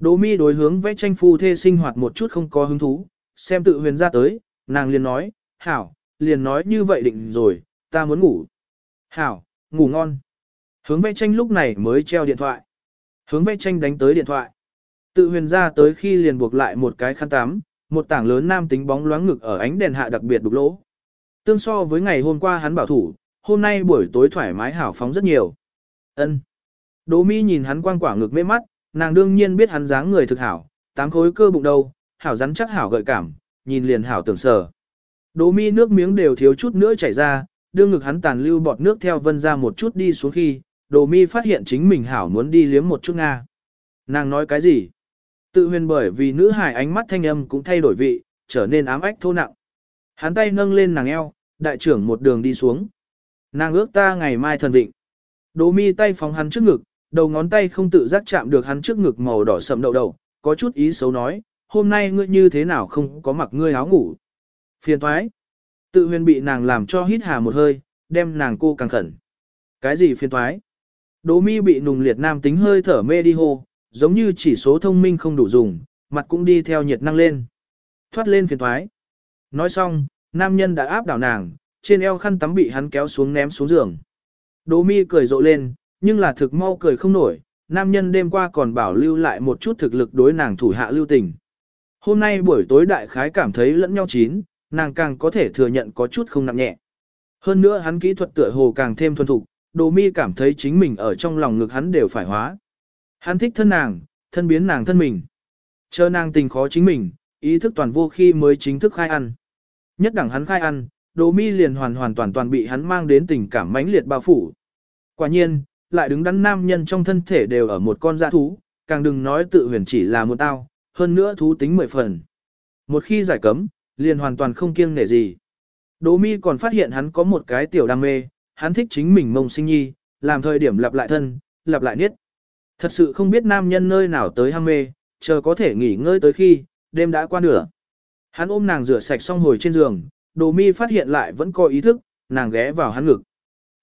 Đỗ mi đối hướng vẽ tranh phu thê sinh hoạt một chút không có hứng thú, xem tự huyền ra tới, nàng liền nói, hảo, liền nói như vậy định rồi, ta muốn ngủ. Hảo, ngủ ngon. Hướng vẽ tranh lúc này mới treo điện thoại. Hướng vẽ tranh đánh tới điện thoại. Tự huyền ra tới khi liền buộc lại một cái khăn tắm, một tảng lớn nam tính bóng loáng ngực ở ánh đèn hạ đặc biệt đục lỗ. Tương so với ngày hôm qua hắn bảo thủ, hôm nay buổi tối thoải mái hảo phóng rất nhiều. Ân. Đỗ Mi nhìn hắn quang quả ngực mê mắt, nàng đương nhiên biết hắn dáng người thực hảo, tám khối cơ bụng đâu, hảo rắn chắc hảo gợi cảm, nhìn liền hảo tưởng sở. Đỗ Mi nước miếng đều thiếu chút nữa chảy ra, đương ngực hắn tàn lưu bọt nước theo vân ra một chút đi xuống khi, Đỗ Mi phát hiện chính mình hảo muốn đi liếm một chút nga. Nàng nói cái gì? Tự huyền bởi vì nữ hài ánh mắt thanh âm cũng thay đổi vị, trở nên ám ách thô nặng. Hắn tay nâng lên nàng eo, đại trưởng một đường đi xuống. Nàng ước ta ngày mai thần vịnh. Đỗ mi tay phóng hắn trước ngực, đầu ngón tay không tự giác chạm được hắn trước ngực màu đỏ sậm đậu đầu, có chút ý xấu nói, hôm nay ngươi như thế nào không có mặc ngươi áo ngủ. Phiền thoái. Tự huyền bị nàng làm cho hít hà một hơi, đem nàng cô càng khẩn. Cái gì phiền thoái? Đỗ mi bị nùng liệt nam tính hơi thở mê đi hô, giống như chỉ số thông minh không đủ dùng, mặt cũng đi theo nhiệt năng lên. Thoát lên phiền thoái. Nói xong, nam nhân đã áp đảo nàng, trên eo khăn tắm bị hắn kéo xuống ném xuống giường. Đỗ mi cười rộ lên, nhưng là thực mau cười không nổi, nam nhân đêm qua còn bảo lưu lại một chút thực lực đối nàng thủ hạ lưu tình. Hôm nay buổi tối đại khái cảm thấy lẫn nhau chín, nàng càng có thể thừa nhận có chút không nặng nhẹ. Hơn nữa hắn kỹ thuật tựa hồ càng thêm thuần thục, Đồ Mi cảm thấy chính mình ở trong lòng ngực hắn đều phải hóa. Hắn thích thân nàng, thân biến nàng thân mình. Chờ nàng tình khó chính mình, ý thức toàn vô khi mới chính thức khai ăn. Nhất đẳng hắn khai ăn, Đồ Mi liền hoàn hoàn toàn toàn bị hắn mang đến tình cảm mãnh liệt bao phủ. Quả nhiên, lại đứng đắn nam nhân trong thân thể đều ở một con dã thú, càng đừng nói tự huyền chỉ là một tao, hơn nữa thú tính mười phần. Một khi giải cấm, liền hoàn toàn không kiêng nể gì. Đỗ mi còn phát hiện hắn có một cái tiểu đam mê, hắn thích chính mình mông sinh nhi, làm thời điểm lặp lại thân, lặp lại niết. Thật sự không biết nam nhân nơi nào tới ham mê, chờ có thể nghỉ ngơi tới khi, đêm đã qua nửa. Hắn ôm nàng rửa sạch xong hồi trên giường, đồ mi phát hiện lại vẫn có ý thức, nàng ghé vào hắn ngực.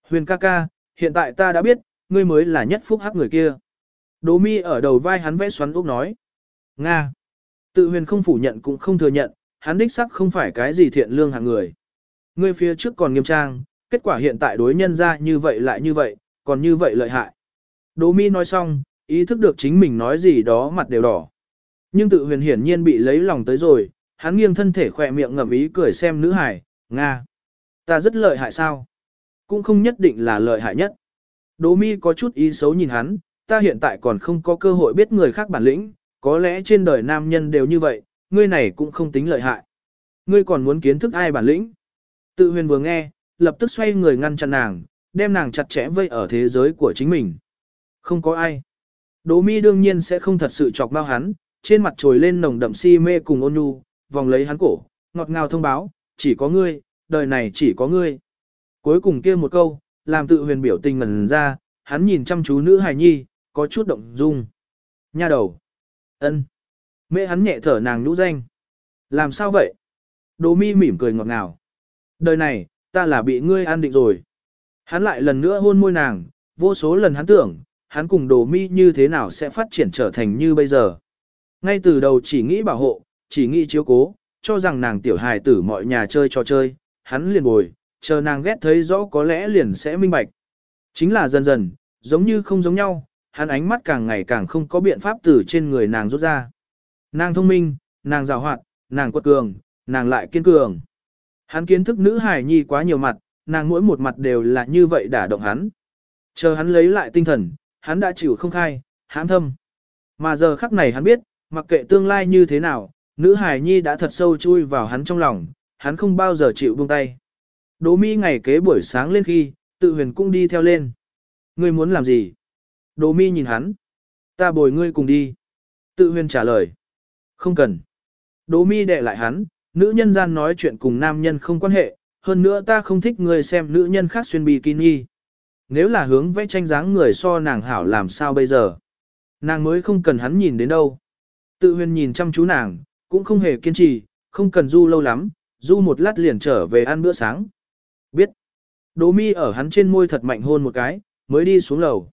Huyền ca ca, hiện tại ta đã biết, ngươi mới là nhất phúc hắc người kia. Đỗ mi ở đầu vai hắn vẽ xoắn ốc nói. Nga. Tự huyền không phủ nhận cũng không thừa nhận, hắn đích sắc không phải cái gì thiện lương hạng người. Ngươi phía trước còn nghiêm trang, kết quả hiện tại đối nhân ra như vậy lại như vậy, còn như vậy lợi hại. Đỗ mi nói xong, ý thức được chính mình nói gì đó mặt đều đỏ. Nhưng tự huyền hiển nhiên bị lấy lòng tới rồi, hắn nghiêng thân thể khỏe miệng ngậm ý cười xem nữ hải, Nga. Ta rất lợi hại sao? Cũng không nhất định là lợi hại nhất. Đỗ mi có chút ý xấu nhìn hắn, ta hiện tại còn không có cơ hội biết người khác bản lĩnh, có lẽ trên đời nam nhân đều như vậy, ngươi này cũng không tính lợi hại. Ngươi còn muốn kiến thức ai bản lĩnh? Tự huyền vừa nghe, lập tức xoay người ngăn chặn nàng, đem nàng chặt chẽ vây ở thế giới của chính mình. Không có ai. Đỗ mi đương nhiên sẽ không thật sự chọc bao hắn, trên mặt trồi lên nồng đậm si mê cùng ôn nhu, vòng lấy hắn cổ, ngọt ngào thông báo, chỉ có ngươi, đời này chỉ có ngươi. Cuối cùng kia một câu, làm tự huyền biểu tình ngần ra, hắn nhìn chăm chú nữ hài nhi, có chút động dung. Nha đầu. ân. Mẹ hắn nhẹ thở nàng nhũ danh. Làm sao vậy? Đỗ mi mỉm cười ngọt ngào. Đời này, ta là bị ngươi an định rồi. Hắn lại lần nữa hôn môi nàng, vô số lần hắn tưởng, hắn cùng đồ mi như thế nào sẽ phát triển trở thành như bây giờ. Ngay từ đầu chỉ nghĩ bảo hộ, chỉ nghĩ chiếu cố, cho rằng nàng tiểu hài tử mọi nhà chơi trò chơi, hắn liền bồi, chờ nàng ghét thấy rõ có lẽ liền sẽ minh bạch. Chính là dần dần, giống như không giống nhau, hắn ánh mắt càng ngày càng không có biện pháp từ trên người nàng rút ra. Nàng thông minh, nàng rào hoạt, nàng quật cường, nàng lại kiên cường. Hắn kiến thức nữ hài nhi quá nhiều mặt, nàng mỗi một mặt đều là như vậy đả động hắn. Chờ hắn lấy lại tinh thần, hắn đã chịu không khai, hãm thâm. Mà giờ khắc này hắn biết, mặc kệ tương lai như thế nào, nữ hài nhi đã thật sâu chui vào hắn trong lòng, hắn không bao giờ chịu buông tay. Đỗ mi ngày kế buổi sáng lên khi, tự huyền cũng đi theo lên. Ngươi muốn làm gì? Đỗ mi nhìn hắn. Ta bồi ngươi cùng đi. Tự huyền trả lời. Không cần. Đỗ mi đệ lại hắn, nữ nhân gian nói chuyện cùng nam nhân không quan hệ, hơn nữa ta không thích ngươi xem nữ nhân khác xuyên bikini. Nếu là hướng vẽ tranh dáng người so nàng hảo làm sao bây giờ? Nàng mới không cần hắn nhìn đến đâu. Tự huyền nhìn chăm chú nàng, cũng không hề kiên trì, không cần du lâu lắm, du một lát liền trở về ăn bữa sáng. Biết. Đỗ mi ở hắn trên môi thật mạnh hôn một cái, mới đi xuống lầu.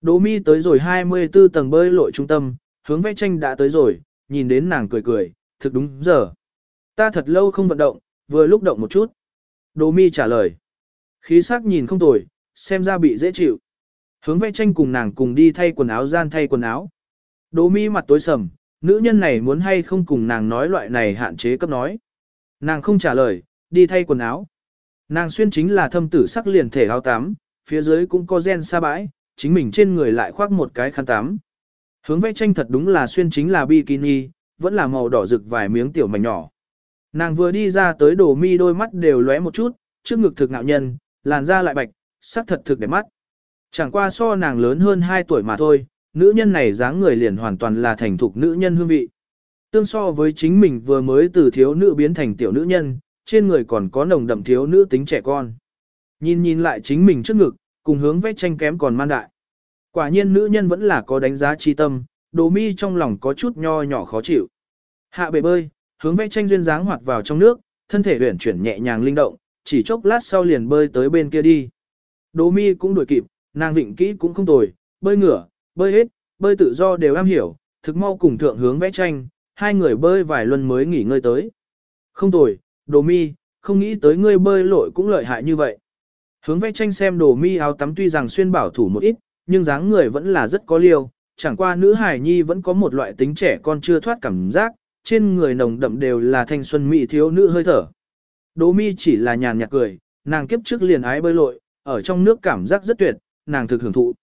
Đỗ mi tới rồi 24 tầng bơi lội trung tâm, hướng vẽ tranh đã tới rồi, nhìn đến nàng cười cười, thực đúng giờ. Ta thật lâu không vận động, vừa lúc động một chút. Đỗ mi trả lời. Khí sắc nhìn không tồi, xem ra bị dễ chịu. Hướng vẽ tranh cùng nàng cùng đi thay quần áo gian thay quần áo. Đỗ mi mặt tối sầm, nữ nhân này muốn hay không cùng nàng nói loại này hạn chế cấp nói. Nàng không trả lời, đi thay quần áo. Nàng xuyên chính là thâm tử sắc liền thể áo tắm, phía dưới cũng có gen sa bãi, chính mình trên người lại khoác một cái khăn tắm. Hướng vẽ tranh thật đúng là xuyên chính là bikini, vẫn là màu đỏ rực vài miếng tiểu mảnh nhỏ. Nàng vừa đi ra tới đồ mi đôi mắt đều lóe một chút, trước ngực thực ngạo nhân, làn da lại bạch, sắc thật thực đẹp mắt. Chẳng qua so nàng lớn hơn 2 tuổi mà thôi, nữ nhân này dáng người liền hoàn toàn là thành thục nữ nhân hương vị. Tương so với chính mình vừa mới từ thiếu nữ biến thành tiểu nữ nhân, trên người còn có nồng đậm thiếu nữ tính trẻ con. Nhìn nhìn lại chính mình trước ngực, cùng hướng vẽ tranh kém còn man đại. Quả nhiên nữ nhân vẫn là có đánh giá chi tâm, đồ mi trong lòng có chút nho nhỏ khó chịu. Hạ bể bơi, hướng vẽ tranh duyên dáng hoạt vào trong nước, thân thể huyển chuyển nhẹ nhàng linh động, chỉ chốc lát sau liền bơi tới bên kia đi. Đồ mi cũng đuổi kịp, nàng vịnh kỹ cũng không tồi, bơi ngửa, bơi hết, bơi tự do đều am hiểu, thực mau cùng thượng hướng vẽ tranh, hai người bơi vài luân mới nghỉ ngơi tới. Không tồi, đồ mi, không nghĩ tới ngươi bơi lội cũng lợi hại như vậy. Hướng vẽ tranh xem đồ mi áo tắm tuy rằng xuyên bảo thủ một ít, nhưng dáng người vẫn là rất có liêu, chẳng qua nữ hải nhi vẫn có một loại tính trẻ con chưa thoát cảm giác, trên người nồng đậm đều là thanh xuân mỹ thiếu nữ hơi thở. Đồ mi chỉ là nhàn nhạt cười, nàng kiếp trước liền ái bơi lội, ở trong nước cảm giác rất tuyệt, nàng thực hưởng thụ.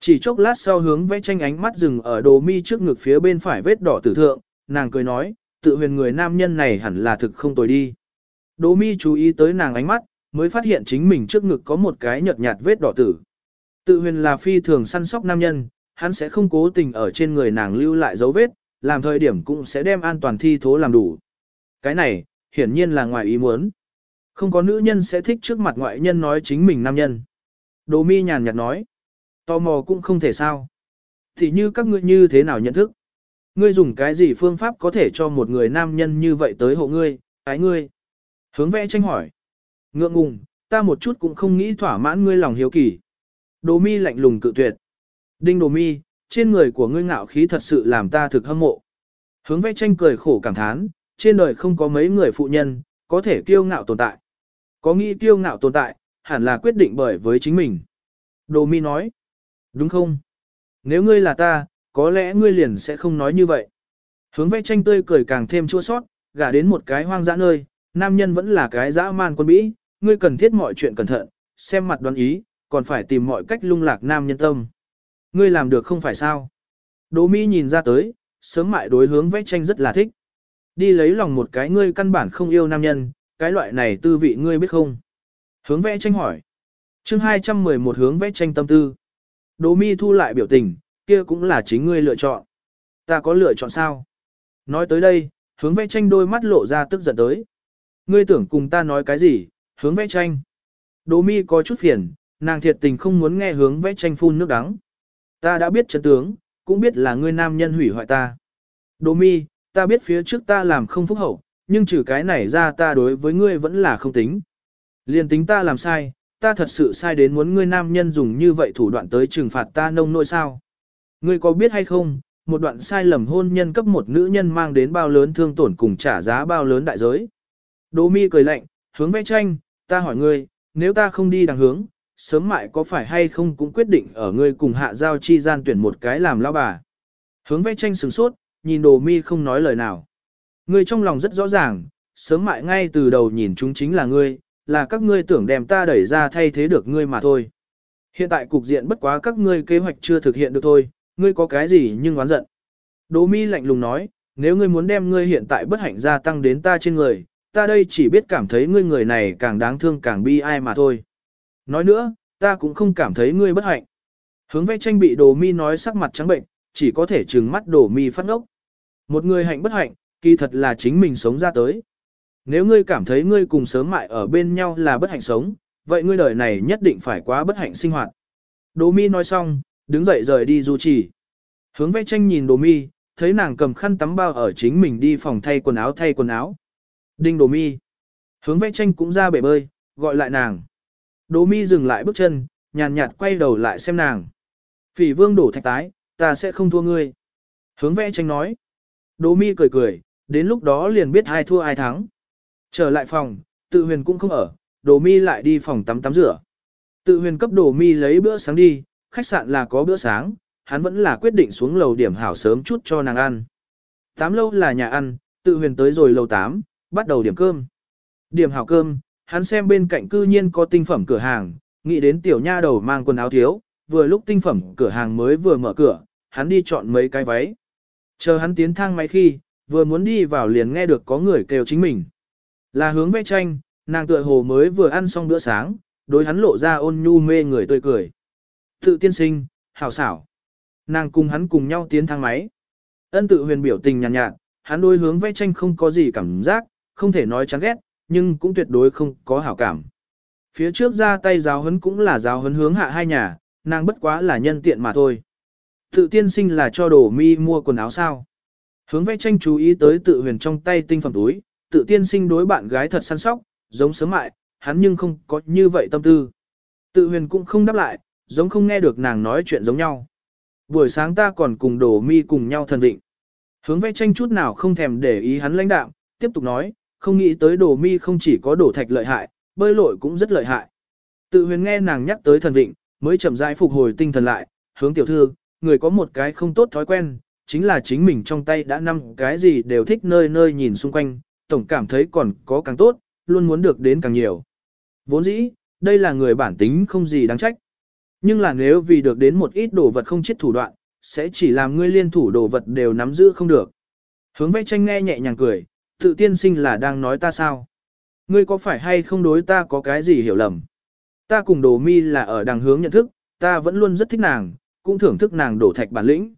Chỉ chốc lát sau hướng vẽ tranh ánh mắt dừng ở đồ mi trước ngực phía bên phải vết đỏ tử thượng, nàng cười nói, tự huyền người nam nhân này hẳn là thực không tồi đi. Đỗ mi chú ý tới nàng ánh mắt, mới phát hiện chính mình trước ngực có một cái nhợt nhạt vết đỏ tử. Tự huyền là phi thường săn sóc nam nhân, hắn sẽ không cố tình ở trên người nàng lưu lại dấu vết, làm thời điểm cũng sẽ đem an toàn thi thố làm đủ. Cái này, hiển nhiên là ngoài ý muốn. Không có nữ nhân sẽ thích trước mặt ngoại nhân nói chính mình nam nhân. Đồ mi nhàn nhạt nói. Tò mò cũng không thể sao. Thì như các ngươi như thế nào nhận thức? Ngươi dùng cái gì phương pháp có thể cho một người nam nhân như vậy tới hộ ngươi, ái ngươi? Hướng vẽ tranh hỏi. Ngượng ngùng, ta một chút cũng không nghĩ thỏa mãn ngươi lòng hiếu kỳ. Đồ mi lạnh lùng cự tuyệt. Đinh đồ mi, trên người của ngươi ngạo khí thật sự làm ta thực hâm mộ. Hướng vẽ tranh cười khổ cảm thán, trên đời không có mấy người phụ nhân, có thể kiêu ngạo tồn tại. Có nghĩ kiêu ngạo tồn tại, hẳn là quyết định bởi với chính mình. Đồ mi nói. Đúng không? Nếu ngươi là ta, có lẽ ngươi liền sẽ không nói như vậy. Hướng vẽ tranh tươi cười càng thêm chua sót, gả đến một cái hoang dã nơi, nam nhân vẫn là cái dã man quân bĩ, ngươi cần thiết mọi chuyện cẩn thận, xem mặt đoán ý, còn phải tìm mọi cách lung lạc nam nhân tâm. Ngươi làm được không phải sao? Đỗ Mi nhìn ra tới, sớm mại đối hướng vẽ tranh rất là thích. Đi lấy lòng một cái ngươi căn bản không yêu nam nhân, cái loại này tư vị ngươi biết không? Hướng vẽ tranh hỏi. chương 211 hướng vẽ tranh tâm tư. Đỗ Mi thu lại biểu tình, kia cũng là chính ngươi lựa chọn. Ta có lựa chọn sao? Nói tới đây, hướng vẽ tranh đôi mắt lộ ra tức giận tới. Ngươi tưởng cùng ta nói cái gì, hướng vẽ tranh. Đỗ mi có chút phiền, nàng thiệt tình không muốn nghe hướng vẽ tranh phun nước đắng. Ta đã biết trận tướng, cũng biết là ngươi nam nhân hủy hoại ta. Đỗ mi, ta biết phía trước ta làm không phúc hậu, nhưng trừ cái này ra ta đối với ngươi vẫn là không tính. Liên tính ta làm sai, ta thật sự sai đến muốn ngươi nam nhân dùng như vậy thủ đoạn tới trừng phạt ta nông nỗi sao. Ngươi có biết hay không, một đoạn sai lầm hôn nhân cấp một nữ nhân mang đến bao lớn thương tổn cùng trả giá bao lớn đại giới. Đỗ mi cười lạnh, hướng vẽ tranh, ta hỏi ngươi, nếu ta không đi đằng hướng, sớm mại có phải hay không cũng quyết định ở ngươi cùng hạ giao chi gian tuyển một cái làm lão bà. Hướng vẽ tranh sừng sốt, nhìn đồ mi không nói lời nào. Ngươi trong lòng rất rõ ràng, sớm mại ngay từ đầu nhìn chúng chính là ngươi, là các ngươi tưởng đem ta đẩy ra thay thế được ngươi mà thôi. Hiện tại cục diện bất quá các ngươi kế hoạch chưa thực hiện được thôi, ngươi có cái gì nhưng oán giận. Đỗ mi lạnh lùng nói, nếu ngươi muốn đem ngươi hiện tại bất hạnh gia tăng đến ta trên người, ta đây chỉ biết cảm thấy ngươi người này càng đáng thương càng bi ai mà thôi. Nói nữa, ta cũng không cảm thấy ngươi bất hạnh. Hướng vẽ tranh bị đồ mi nói sắc mặt trắng bệnh, chỉ có thể trừng mắt đồ mi phát ngốc. Một người hạnh bất hạnh, kỳ thật là chính mình sống ra tới. Nếu ngươi cảm thấy ngươi cùng sớm mại ở bên nhau là bất hạnh sống, vậy ngươi đời này nhất định phải quá bất hạnh sinh hoạt. Đồ mi nói xong, đứng dậy rời đi du trì. Hướng vẽ tranh nhìn đồ mi, thấy nàng cầm khăn tắm bao ở chính mình đi phòng thay quần áo thay quần áo. Đinh đồ mi. Hướng vẽ tranh cũng ra bể bơi, gọi lại nàng. Đồ mi dừng lại bước chân, nhàn nhạt quay đầu lại xem nàng. Phỉ vương đổ thạch tái, ta sẽ không thua ngươi. Hướng vẽ tranh nói. Đồ mi cười cười, đến lúc đó liền biết ai thua ai thắng. Trở lại phòng, tự huyền cũng không ở, đồ mi lại đi phòng tắm tắm rửa. Tự huyền cấp đồ mi lấy bữa sáng đi, khách sạn là có bữa sáng, hắn vẫn là quyết định xuống lầu điểm hảo sớm chút cho nàng ăn. Tám lâu là nhà ăn, tự huyền tới rồi lầu tám, bắt đầu điểm cơm. Điểm hảo cơm, hắn xem bên cạnh cư nhiên có tinh phẩm cửa hàng, nghĩ đến tiểu nha đầu mang quần áo thiếu, vừa lúc tinh phẩm cửa hàng mới vừa mở cửa, hắn đi chọn mấy cái váy. Chờ hắn tiến thang máy khi, vừa muốn đi vào liền nghe được có người kêu chính mình. Là hướng vẽ tranh, nàng tựa hồ mới vừa ăn xong bữa sáng, đối hắn lộ ra ôn nhu mê người tươi cười. Tự tiên sinh, hảo xảo. Nàng cùng hắn cùng nhau tiến thang máy. Ân tự huyền biểu tình nhàn nhạt, nhạt, hắn đối hướng vẽ tranh không có gì cảm giác, không thể nói chán ghét, nhưng cũng tuyệt đối không có hảo cảm. Phía trước ra tay giáo hấn cũng là giáo hấn hướng hạ hai nhà, nàng bất quá là nhân tiện mà thôi. Tự tiên sinh là cho đồ mi mua quần áo sao. Hướng vẽ tranh chú ý tới tự huyền trong tay tinh phẩm túi, tự tiên sinh đối bạn gái thật săn sóc, giống sớm mại, hắn nhưng không có như vậy tâm tư. Tự huyền cũng không đáp lại, giống không nghe được nàng nói chuyện giống nhau. Buổi sáng ta còn cùng đồ mi cùng nhau thần vịnh. Hướng vẽ tranh chút nào không thèm để ý hắn lãnh đạm tiếp tục nói, không nghĩ tới đồ mi không chỉ có đổ thạch lợi hại, bơi lội cũng rất lợi hại. Tự huyền nghe nàng nhắc tới thần vịnh, mới chậm rãi phục hồi tinh thần lại, hướng tiểu thư, người có một cái không tốt thói quen, chính là chính mình trong tay đã năm cái gì đều thích nơi nơi nhìn xung quanh, tổng cảm thấy còn có càng tốt, luôn muốn được đến càng nhiều. Vốn dĩ, đây là người bản tính không gì đáng trách. Nhưng là nếu vì được đến một ít đồ vật không chết thủ đoạn, sẽ chỉ làm ngươi liên thủ đồ vật đều nắm giữ không được. Hướng vẽ tranh nghe nhẹ nhàng cười, tự tiên sinh là đang nói ta sao? Ngươi có phải hay không đối ta có cái gì hiểu lầm? Ta cùng đồ mi là ở đằng hướng nhận thức, ta vẫn luôn rất thích nàng, cũng thưởng thức nàng đổ thạch bản lĩnh.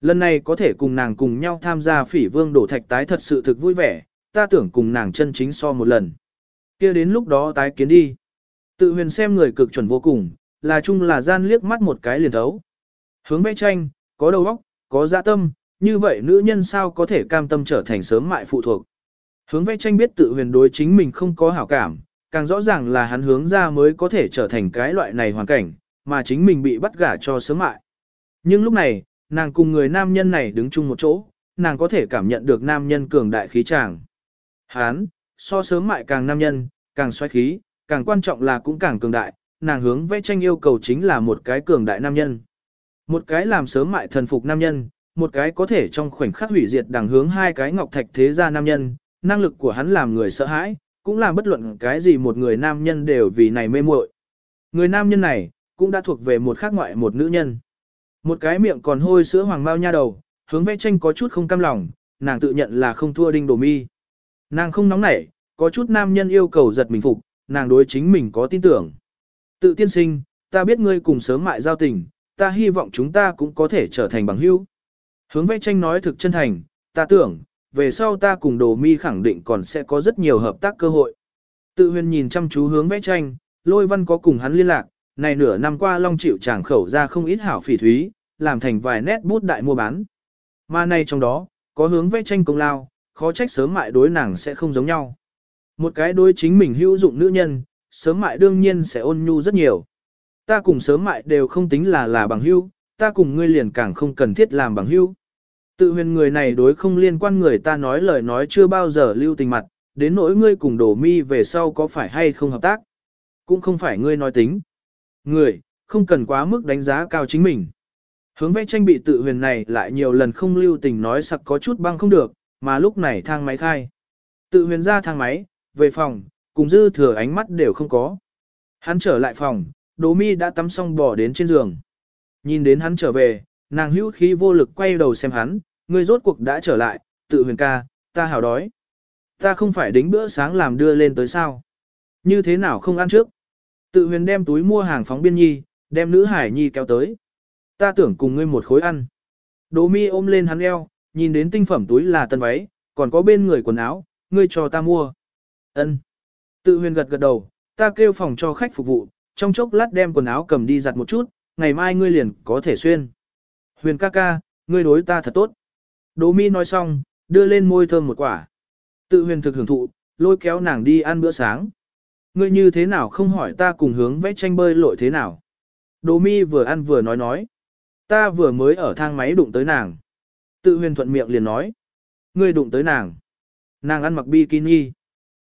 Lần này có thể cùng nàng cùng nhau tham gia phỉ vương đổ thạch tái thật sự thực vui vẻ, ta tưởng cùng nàng chân chính so một lần. kia đến lúc đó tái kiến đi. Tự huyền xem người cực chuẩn vô cùng, là chung là gian liếc mắt một cái liền thấu. Hướng vẽ tranh, có đầu óc, có dạ tâm, như vậy nữ nhân sao có thể cam tâm trở thành sớm mại phụ thuộc. Hướng vẽ tranh biết tự huyền đối chính mình không có hảo cảm, càng rõ ràng là hắn hướng ra mới có thể trở thành cái loại này hoàn cảnh, mà chính mình bị bắt gả cho sớm mại. Nhưng lúc này, nàng cùng người nam nhân này đứng chung một chỗ, nàng có thể cảm nhận được nam nhân cường đại khí tràng. Hán, so sớm mại càng nam nhân, càng xoay khí, càng quan trọng là cũng càng cường đại, nàng hướng vẽ tranh yêu cầu chính là một cái cường đại nam nhân. Một cái làm sớm mại thần phục nam nhân, một cái có thể trong khoảnh khắc hủy diệt đằng hướng hai cái ngọc thạch thế gia nam nhân, năng lực của hắn làm người sợ hãi, cũng làm bất luận cái gì một người nam nhân đều vì này mê muội. Người nam nhân này, cũng đã thuộc về một khác ngoại một nữ nhân. Một cái miệng còn hôi sữa hoàng mau nha đầu, hướng vẽ tranh có chút không cam lòng, nàng tự nhận là không thua đinh đồ mi. Nàng không nóng nảy, có chút nam nhân yêu cầu giật mình phục, nàng đối chính mình có tin tưởng. Tự tiên sinh, ta biết ngươi cùng sớm mại giao tình, ta hy vọng chúng ta cũng có thể trở thành bằng hữu. Hướng vẽ tranh nói thực chân thành, ta tưởng, về sau ta cùng đồ mi khẳng định còn sẽ có rất nhiều hợp tác cơ hội. Tự huyền nhìn chăm chú hướng vẽ tranh, lôi văn có cùng hắn liên lạc, này nửa năm qua long chịu chàng khẩu ra không ít hảo phỉ thúy, làm thành vài nét bút đại mua bán. Mà này trong đó, có hướng vẽ tranh công lao, khó trách sớm mại đối nàng sẽ không giống nhau. Một cái đối chính mình hữu dụng nữ nhân, sớm mại đương nhiên sẽ ôn nhu rất nhiều. Ta cùng sớm mại đều không tính là là bằng hữu, ta cùng ngươi liền càng không cần thiết làm bằng hữu. Tự huyền người này đối không liên quan người ta nói lời nói chưa bao giờ lưu tình mặt, đến nỗi ngươi cùng đổ mi về sau có phải hay không hợp tác. Cũng không phải ngươi nói tính. Người, không cần quá mức đánh giá cao chính mình. Hướng vẽ tranh bị tự huyền này lại nhiều lần không lưu tình nói sặc có chút băng không được, mà lúc này thang máy khai. Tự huyền ra thang máy, về phòng, cùng dư thừa ánh mắt đều không có. Hắn trở lại phòng, Đỗ Mi đã tắm xong bỏ đến trên giường. Nhìn đến hắn trở về, nàng hữu khí vô lực quay đầu xem hắn, ngươi rốt cuộc đã trở lại, tự huyền ca, ta hào đói. Ta không phải đính bữa sáng làm đưa lên tới sao. Như thế nào không ăn trước. Tự huyền đem túi mua hàng phóng biên nhi, đem nữ hải nhi kéo tới. Ta tưởng cùng ngươi một khối ăn. Đỗ mi ôm lên hắn eo, nhìn đến tinh phẩm túi là tân váy, còn có bên người quần áo, ngươi cho ta mua. Ân. Tự huyền gật gật đầu, ta kêu phòng cho khách phục vụ, trong chốc lát đem quần áo cầm đi giặt một chút, ngày mai ngươi liền có thể xuyên. Huyền ca ca, ngươi đối ta thật tốt. Đỗ mi nói xong, đưa lên môi thơm một quả. Tự huyền thực hưởng thụ, lôi kéo nàng đi ăn bữa sáng. Ngươi như thế nào không hỏi ta cùng hướng vẽ tranh bơi lội thế nào. Đỗ mi vừa ăn vừa nói nói. Ta vừa mới ở thang máy đụng tới nàng. Tự huyền thuận miệng liền nói. Ngươi đụng tới nàng. Nàng ăn mặc bikini.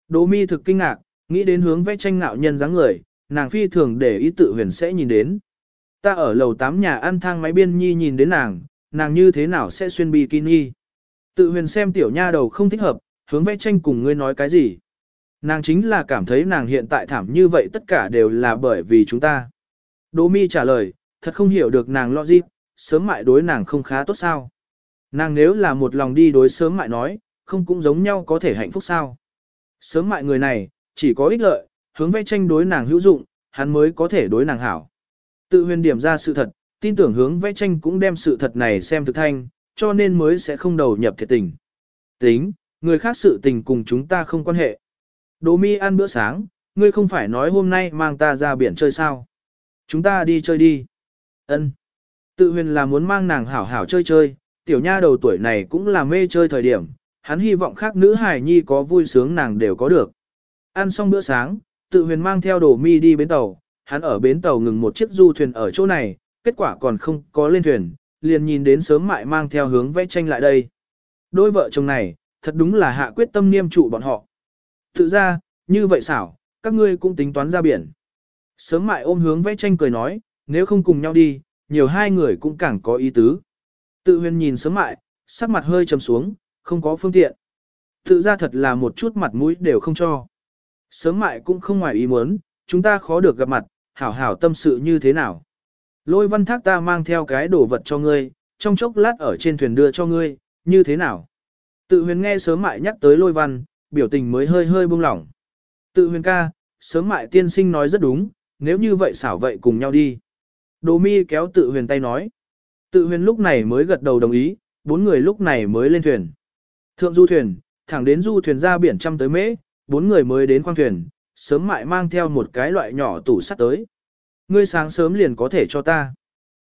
Đỗ mi thực kinh ngạc, nghĩ đến hướng vẽ tranh ngạo nhân dáng người, nàng phi thường để ý tự huyền sẽ nhìn đến. Ta ở lầu 8 nhà ăn thang máy biên nhi nhìn đến nàng, nàng như thế nào sẽ xuyên bikini. Tự huyền xem tiểu nha đầu không thích hợp, hướng vẽ tranh cùng ngươi nói cái gì. Nàng chính là cảm thấy nàng hiện tại thảm như vậy tất cả đều là bởi vì chúng ta. Đỗ mi trả lời, thật không hiểu được nàng lo gì, sớm mại đối nàng không khá tốt sao. Nàng nếu là một lòng đi đối sớm mại nói, không cũng giống nhau có thể hạnh phúc sao. Sớm mại người này, chỉ có ích lợi, hướng vẽ tranh đối nàng hữu dụng, hắn mới có thể đối nàng hảo. Tự huyền điểm ra sự thật, tin tưởng hướng vẽ tranh cũng đem sự thật này xem thực thanh, cho nên mới sẽ không đầu nhập thiệt tình. Tính, người khác sự tình cùng chúng ta không quan hệ. Đỗ mi ăn bữa sáng, ngươi không phải nói hôm nay mang ta ra biển chơi sao. Chúng ta đi chơi đi. Ân. Tự huyền là muốn mang nàng hảo hảo chơi chơi, tiểu nha đầu tuổi này cũng là mê chơi thời điểm, hắn hy vọng khác nữ hài nhi có vui sướng nàng đều có được. Ăn xong bữa sáng, tự huyền mang theo đồ mi đi bến tàu, hắn ở bến tàu ngừng một chiếc du thuyền ở chỗ này, kết quả còn không có lên thuyền, liền nhìn đến sớm mại mang theo hướng vẽ tranh lại đây. Đôi vợ chồng này, thật đúng là hạ quyết tâm niêm trụ bọn họ. Tự ra, như vậy xảo, các ngươi cũng tính toán ra biển. Sớm mại ôm hướng vẽ tranh cười nói, nếu không cùng nhau đi, nhiều hai người cũng càng có ý tứ. Tự huyền nhìn sớm mại, sắc mặt hơi trầm xuống, không có phương tiện. Tự ra thật là một chút mặt mũi đều không cho. Sớm mại cũng không ngoài ý muốn, chúng ta khó được gặp mặt, hảo hảo tâm sự như thế nào. Lôi văn thác ta mang theo cái đồ vật cho ngươi, trong chốc lát ở trên thuyền đưa cho ngươi, như thế nào. Tự huyền nghe sớm mại nhắc tới lôi văn, biểu tình mới hơi hơi buông lỏng. Tự huyền ca, sớm mại tiên sinh nói rất đúng, nếu như vậy xảo vậy cùng nhau đi. Đồ mi kéo tự huyền tay nói. Tự huyền lúc này mới gật đầu đồng ý, bốn người lúc này mới lên thuyền. Thượng du thuyền, thẳng đến du thuyền ra biển trăm tới mễ, bốn người mới đến khoang thuyền, sớm mại mang theo một cái loại nhỏ tủ sắt tới. Ngươi sáng sớm liền có thể cho ta.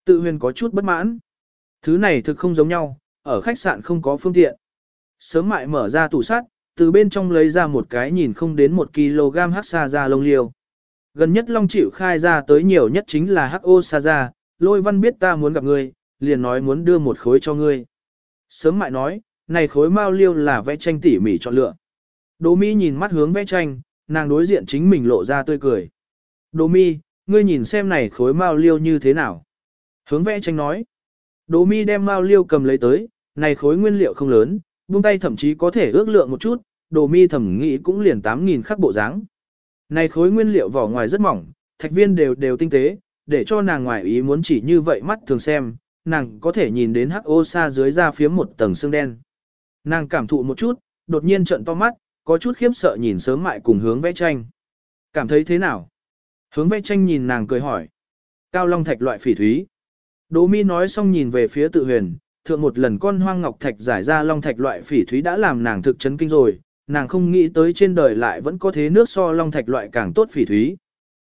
Tự huyền có chút bất mãn. Thứ này thực không giống nhau, ở khách sạn không có phương tiện. Sớm mại mở ra tủ sắt, từ bên trong lấy ra một cái nhìn không đến một kg hắc sa ra lông liêu. Gần nhất Long chịu khai ra tới nhiều nhất chính là hắc ô sa ra, lôi văn biết ta muốn gặp ngươi, liền nói muốn đưa một khối cho ngươi. Sớm mại nói, này khối mao liêu là vẽ tranh tỉ mỉ chọn lựa. Đỗ mi nhìn mắt hướng vẽ tranh, nàng đối diện chính mình lộ ra tươi cười. Đỗ mi, ngươi nhìn xem này khối mao liêu như thế nào. Hướng vẽ tranh nói. Đỗ mi đem mao liêu cầm lấy tới, này khối nguyên liệu không lớn, buông tay thậm chí có thể ước lượng một chút, Đồ mi thẩm nghĩ cũng liền 8.000 khắc bộ dáng. Này khối nguyên liệu vỏ ngoài rất mỏng, thạch viên đều đều tinh tế, để cho nàng ngoài ý muốn chỉ như vậy mắt thường xem, nàng có thể nhìn đến hắc ô xa dưới da phía một tầng xương đen. Nàng cảm thụ một chút, đột nhiên trận to mắt, có chút khiếp sợ nhìn sớm mại cùng hướng vẽ tranh. Cảm thấy thế nào? Hướng vẽ tranh nhìn nàng cười hỏi. Cao long thạch loại phỉ thúy. Đỗ mi nói xong nhìn về phía tự huyền, thượng một lần con hoang ngọc thạch giải ra long thạch loại phỉ thúy đã làm nàng thực chấn kinh rồi, nàng không nghĩ tới trên đời lại vẫn có thế nước so long thạch loại càng tốt phỉ thúy.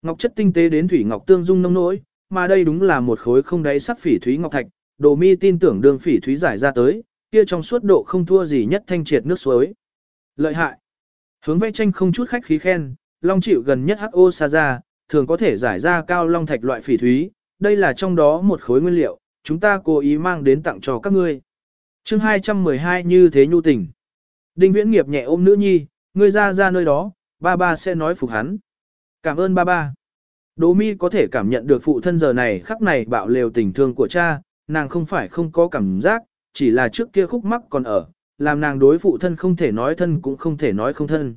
Ngọc chất tinh tế đến thủy ngọc tương dung nông nỗi, mà đây đúng là một khối không đáy sắc phỉ thúy ngọc thạch, đỗ Mi tin tưởng đường phỉ thúy giải ra tới, kia trong suốt độ không thua gì nhất thanh triệt nước suối. Lợi hại. Hướng vẽ tranh không chút khách khí khen, long chịu gần nhất HO sa ra, thường có thể giải ra cao long thạch loại phỉ thúy, đây là trong đó một khối nguyên liệu, chúng ta cố ý mang đến tặng cho các ngươi. Chương 212 như thế nhu tình. Đinh Viễn nghiệp nhẹ ôm nữ nhi, Ngươi ra ra nơi đó, ba ba sẽ nói phục hắn. Cảm ơn ba ba. Đỗ mi có thể cảm nhận được phụ thân giờ này khắc này bạo lều tình thương của cha, nàng không phải không có cảm giác, chỉ là trước kia khúc mắc còn ở, làm nàng đối phụ thân không thể nói thân cũng không thể nói không thân.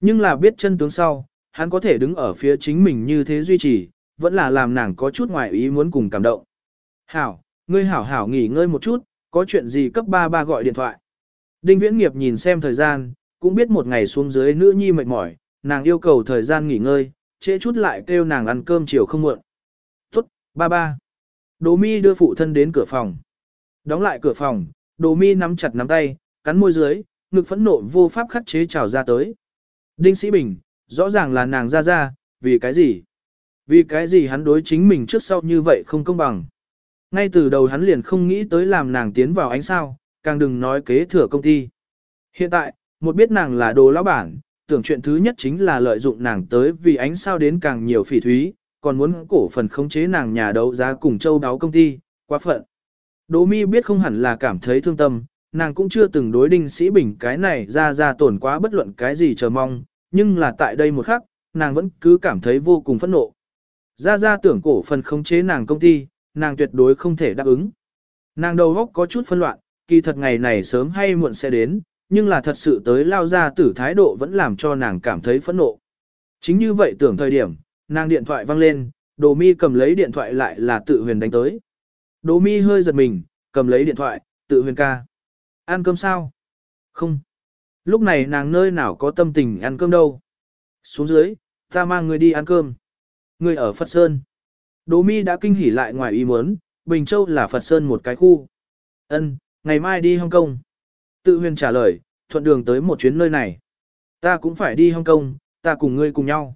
Nhưng là biết chân tướng sau, hắn có thể đứng ở phía chính mình như thế duy trì, vẫn là làm nàng có chút ngoài ý muốn cùng cảm động. Hảo, ngươi hảo hảo nghỉ ngơi một chút, có chuyện gì cấp ba ba gọi điện thoại. Đinh Viễn Nghiệp nhìn xem thời gian, cũng biết một ngày xuống dưới nữ nhi mệt mỏi, nàng yêu cầu thời gian nghỉ ngơi, trễ chút lại kêu nàng ăn cơm chiều không muộn. Tốt, ba ba. Đồ mi đưa phụ thân đến cửa phòng. Đóng lại cửa phòng, đồ mi nắm chặt nắm tay, cắn môi dưới, ngực phẫn nộ vô pháp khắc chế trào ra tới. Đinh Sĩ Bình, rõ ràng là nàng ra ra, vì cái gì? Vì cái gì hắn đối chính mình trước sau như vậy không công bằng? Ngay từ đầu hắn liền không nghĩ tới làm nàng tiến vào ánh sao, càng đừng nói kế thừa công ty. Hiện tại, một biết nàng là đồ lão bản, tưởng chuyện thứ nhất chính là lợi dụng nàng tới vì ánh sao đến càng nhiều phỉ thúy, còn muốn cổ phần khống chế nàng nhà đấu giá cùng châu đáo công ty, quá phận. Đỗ mi biết không hẳn là cảm thấy thương tâm, nàng cũng chưa từng đối đinh sĩ bình cái này ra ra tổn quá bất luận cái gì chờ mong, nhưng là tại đây một khắc, nàng vẫn cứ cảm thấy vô cùng phẫn nộ. Ra ra tưởng cổ phần khống chế nàng công ty, nàng tuyệt đối không thể đáp ứng. Nàng đầu óc có chút phân loạn, kỳ thật ngày này sớm hay muộn sẽ đến, nhưng là thật sự tới lao ra tử thái độ vẫn làm cho nàng cảm thấy phẫn nộ. Chính như vậy tưởng thời điểm, nàng điện thoại vang lên, đồ mi cầm lấy điện thoại lại là tự huyền đánh tới. Đồ mi hơi giật mình, cầm lấy điện thoại, tự huyền ca. Ăn cơm sao? Không. Lúc này nàng nơi nào có tâm tình ăn cơm đâu. Xuống dưới, ta mang người đi ăn cơm. Người ở Phật Sơn. Đỗ mi đã kinh hỉ lại ngoài ý muốn, Bình Châu là Phật Sơn một cái khu. Ân, ngày mai đi Hong Kong. Tự huyền trả lời, thuận đường tới một chuyến nơi này. Ta cũng phải đi Hong Kong, ta cùng ngươi cùng nhau.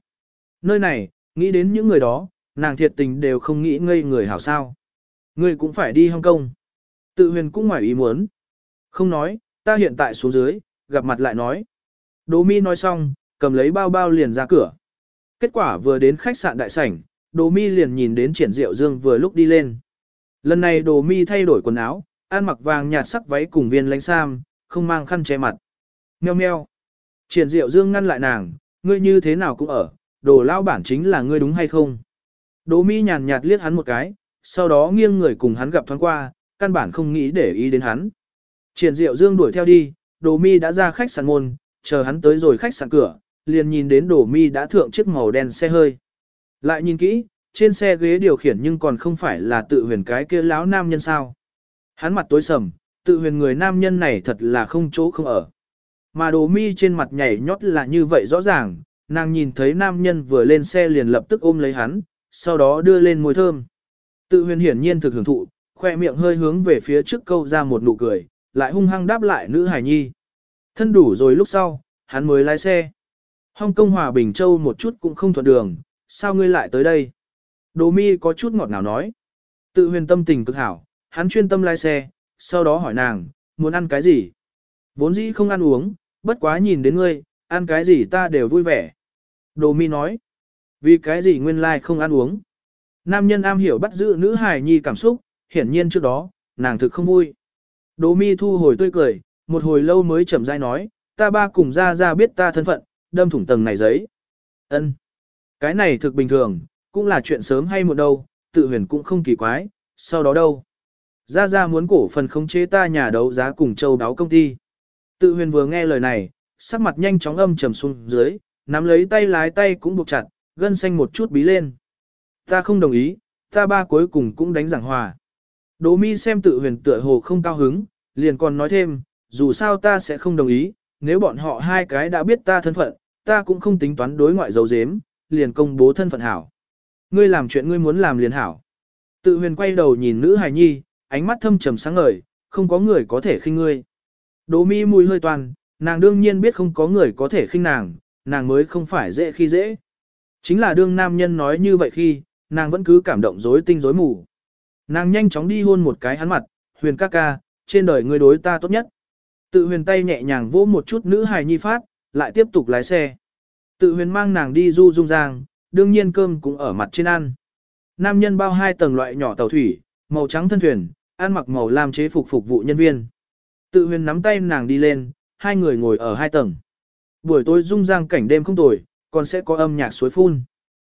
Nơi này, nghĩ đến những người đó, nàng thiệt tình đều không nghĩ ngây người hảo sao. Ngươi cũng phải đi Hong Kong. Tự huyền cũng ngoài ý muốn. Không nói, ta hiện tại xuống dưới, gặp mặt lại nói. Đỗ mi nói xong, cầm lấy bao bao liền ra cửa. Kết quả vừa đến khách sạn đại sảnh, Đỗ Mi liền nhìn đến Triển Diệu Dương vừa lúc đi lên. Lần này Đỗ Mi thay đổi quần áo, ăn mặc vàng nhạt sắc váy cùng viên lánh sam, không mang khăn che mặt. Meo meo. Triển Diệu Dương ngăn lại nàng, ngươi như thế nào cũng ở, đồ lao bản chính là ngươi đúng hay không? Đỗ Mi nhàn nhạt liếc hắn một cái, sau đó nghiêng người cùng hắn gặp thoáng qua, căn bản không nghĩ để ý đến hắn. Triển Diệu Dương đuổi theo đi, Đồ Mi đã ra khách sạn môn, chờ hắn tới rồi khách sạn cửa, liền nhìn đến Đồ Mi đã thượng chiếc màu đen xe hơi. Lại nhìn kỹ, trên xe ghế điều khiển nhưng còn không phải là tự huyền cái kia lão nam nhân sao. Hắn mặt tối sầm, tự huyền người nam nhân này thật là không chỗ không ở. Mà đồ mi trên mặt nhảy nhót là như vậy rõ ràng, nàng nhìn thấy nam nhân vừa lên xe liền lập tức ôm lấy hắn, sau đó đưa lên môi thơm. Tự huyền hiển nhiên thực hưởng thụ, khoe miệng hơi hướng về phía trước câu ra một nụ cười, lại hung hăng đáp lại nữ hải nhi. Thân đủ rồi lúc sau, hắn mới lái xe. Hong Kong Hòa Bình Châu một chút cũng không thuận đường, sao ngươi lại tới đây? Đồ mi có chút ngọt ngào nói. Tự huyền tâm tình cực hảo, hắn chuyên tâm lái xe, sau đó hỏi nàng, muốn ăn cái gì? Vốn dĩ không ăn uống, bất quá nhìn đến ngươi, ăn cái gì ta đều vui vẻ. Đồ mi nói, vì cái gì nguyên lai like không ăn uống? Nam nhân am hiểu bắt giữ nữ hài nhi cảm xúc, hiển nhiên trước đó, nàng thực không vui. Đỗ mi thu hồi tươi cười, một hồi lâu mới chậm rãi nói, ta ba cùng ra ra biết ta thân phận, đâm thủng tầng này giấy. Ân. Cái này thực bình thường, cũng là chuyện sớm hay muộn đâu, tự huyền cũng không kỳ quái, sau đó đâu. Ra ra muốn cổ phần khống chế ta nhà đấu giá cùng châu đáo công ty. Tự huyền vừa nghe lời này, sắc mặt nhanh chóng âm trầm xuống dưới, nắm lấy tay lái tay cũng buộc chặt, gân xanh một chút bí lên. Ta không đồng ý, ta ba cuối cùng cũng đánh giảng hòa. Đỗ mi xem tự huyền tựa hồ không cao hứng, liền còn nói thêm, dù sao ta sẽ không đồng ý, nếu bọn họ hai cái đã biết ta thân phận, ta cũng không tính toán đối ngoại dấu dếm, liền công bố thân phận hảo. Ngươi làm chuyện ngươi muốn làm liền hảo. Tự huyền quay đầu nhìn nữ hài nhi, ánh mắt thâm trầm sáng ngời, không có người có thể khinh ngươi. Đỗ mi mùi hơi toàn, nàng đương nhiên biết không có người có thể khinh nàng, nàng mới không phải dễ khi dễ. Chính là đương nam nhân nói như vậy khi, nàng vẫn cứ cảm động rối tinh rối mù. Nàng nhanh chóng đi hôn một cái hắn mặt, huyền ca ca, trên đời ngươi đối ta tốt nhất. Tự huyền tay nhẹ nhàng vỗ một chút nữ hài nhi phát, lại tiếp tục lái xe. Tự huyền mang nàng đi du dung giang, đương nhiên cơm cũng ở mặt trên ăn. Nam nhân bao hai tầng loại nhỏ tàu thủy, màu trắng thân thuyền, ăn mặc màu lam chế phục phục vụ nhân viên. Tự huyền nắm tay nàng đi lên, hai người ngồi ở hai tầng. Buổi tối dung giang cảnh đêm không tồi, còn sẽ có âm nhạc suối phun.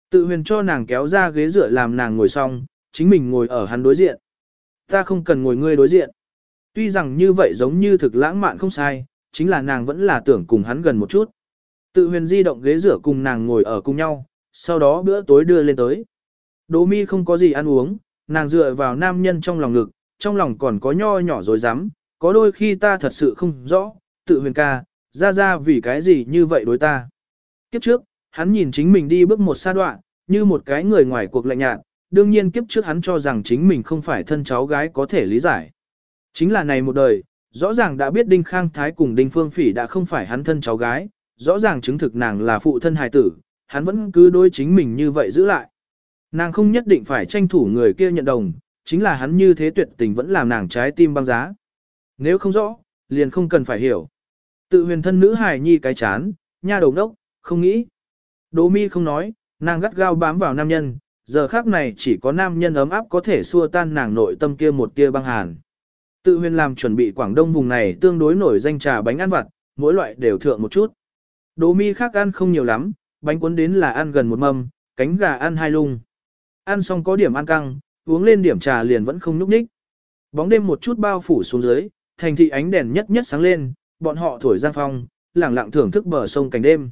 Tự huyền cho nàng kéo ra ghế dựa làm nàng ngồi xong, chính mình ngồi ở hắn đối diện. Ta không cần ngồi ngươi đối diện. Tuy rằng như vậy giống như thực lãng mạn không sai, chính là nàng vẫn là tưởng cùng hắn gần một chút. Tự huyền di động ghế rửa cùng nàng ngồi ở cùng nhau, sau đó bữa tối đưa lên tới. Đỗ mi không có gì ăn uống, nàng dựa vào nam nhân trong lòng ngực, trong lòng còn có nho nhỏ rồi dám, có đôi khi ta thật sự không rõ, tự huyền ca, ra ra vì cái gì như vậy đối ta. Kiếp trước, hắn nhìn chính mình đi bước một xa đoạn, như một cái người ngoài cuộc lạnh nhạt, đương nhiên kiếp trước hắn cho rằng chính mình không phải thân cháu gái có thể lý giải. Chính là này một đời, rõ ràng đã biết Đinh Khang Thái cùng Đinh Phương Phỉ đã không phải hắn thân cháu gái, rõ ràng chứng thực nàng là phụ thân hài tử, hắn vẫn cứ đối chính mình như vậy giữ lại. Nàng không nhất định phải tranh thủ người kia nhận đồng, chính là hắn như thế tuyệt tình vẫn làm nàng trái tim băng giá. Nếu không rõ, liền không cần phải hiểu. Tự huyền thân nữ hài nhi cái chán, nha đầu đốc, không nghĩ. Đỗ mi không nói, nàng gắt gao bám vào nam nhân, giờ khác này chỉ có nam nhân ấm áp có thể xua tan nàng nội tâm kia một tia băng hàn. Tự huyền làm chuẩn bị Quảng Đông vùng này tương đối nổi danh trà bánh ăn vặt, mỗi loại đều thượng một chút. Đỗ mi khác ăn không nhiều lắm, bánh cuốn đến là ăn gần một mâm, cánh gà ăn hai lung. Ăn xong có điểm ăn căng, uống lên điểm trà liền vẫn không núp ních. Bóng đêm một chút bao phủ xuống dưới, thành thị ánh đèn nhất nhất sáng lên, bọn họ thổi giang phong, lẳng lặng thưởng thức bờ sông cảnh đêm.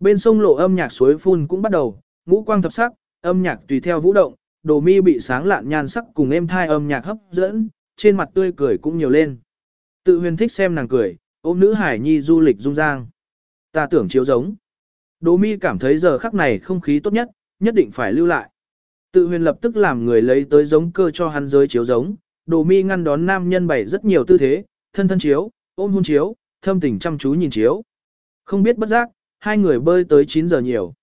Bên sông lộ âm nhạc suối phun cũng bắt đầu, ngũ quang thập sắc, âm nhạc tùy theo vũ động, đồ mi bị sáng lạn nhan sắc cùng êm thai âm nhạc hấp dẫn, trên mặt tươi cười cũng nhiều lên. Tự huyền thích xem nàng cười, ôm nữ hải nhi du lịch dung giang. Ta tưởng chiếu giống. Đồ mi cảm thấy giờ khắc này không khí tốt nhất, nhất định phải lưu lại. Tự huyền lập tức làm người lấy tới giống cơ cho hắn giới chiếu giống. Đồ mi ngăn đón nam nhân bày rất nhiều tư thế, thân thân chiếu, ôm hôn chiếu, thâm tình chăm chú nhìn chiếu. Không biết bất giác, hai người bơi tới 9 giờ nhiều.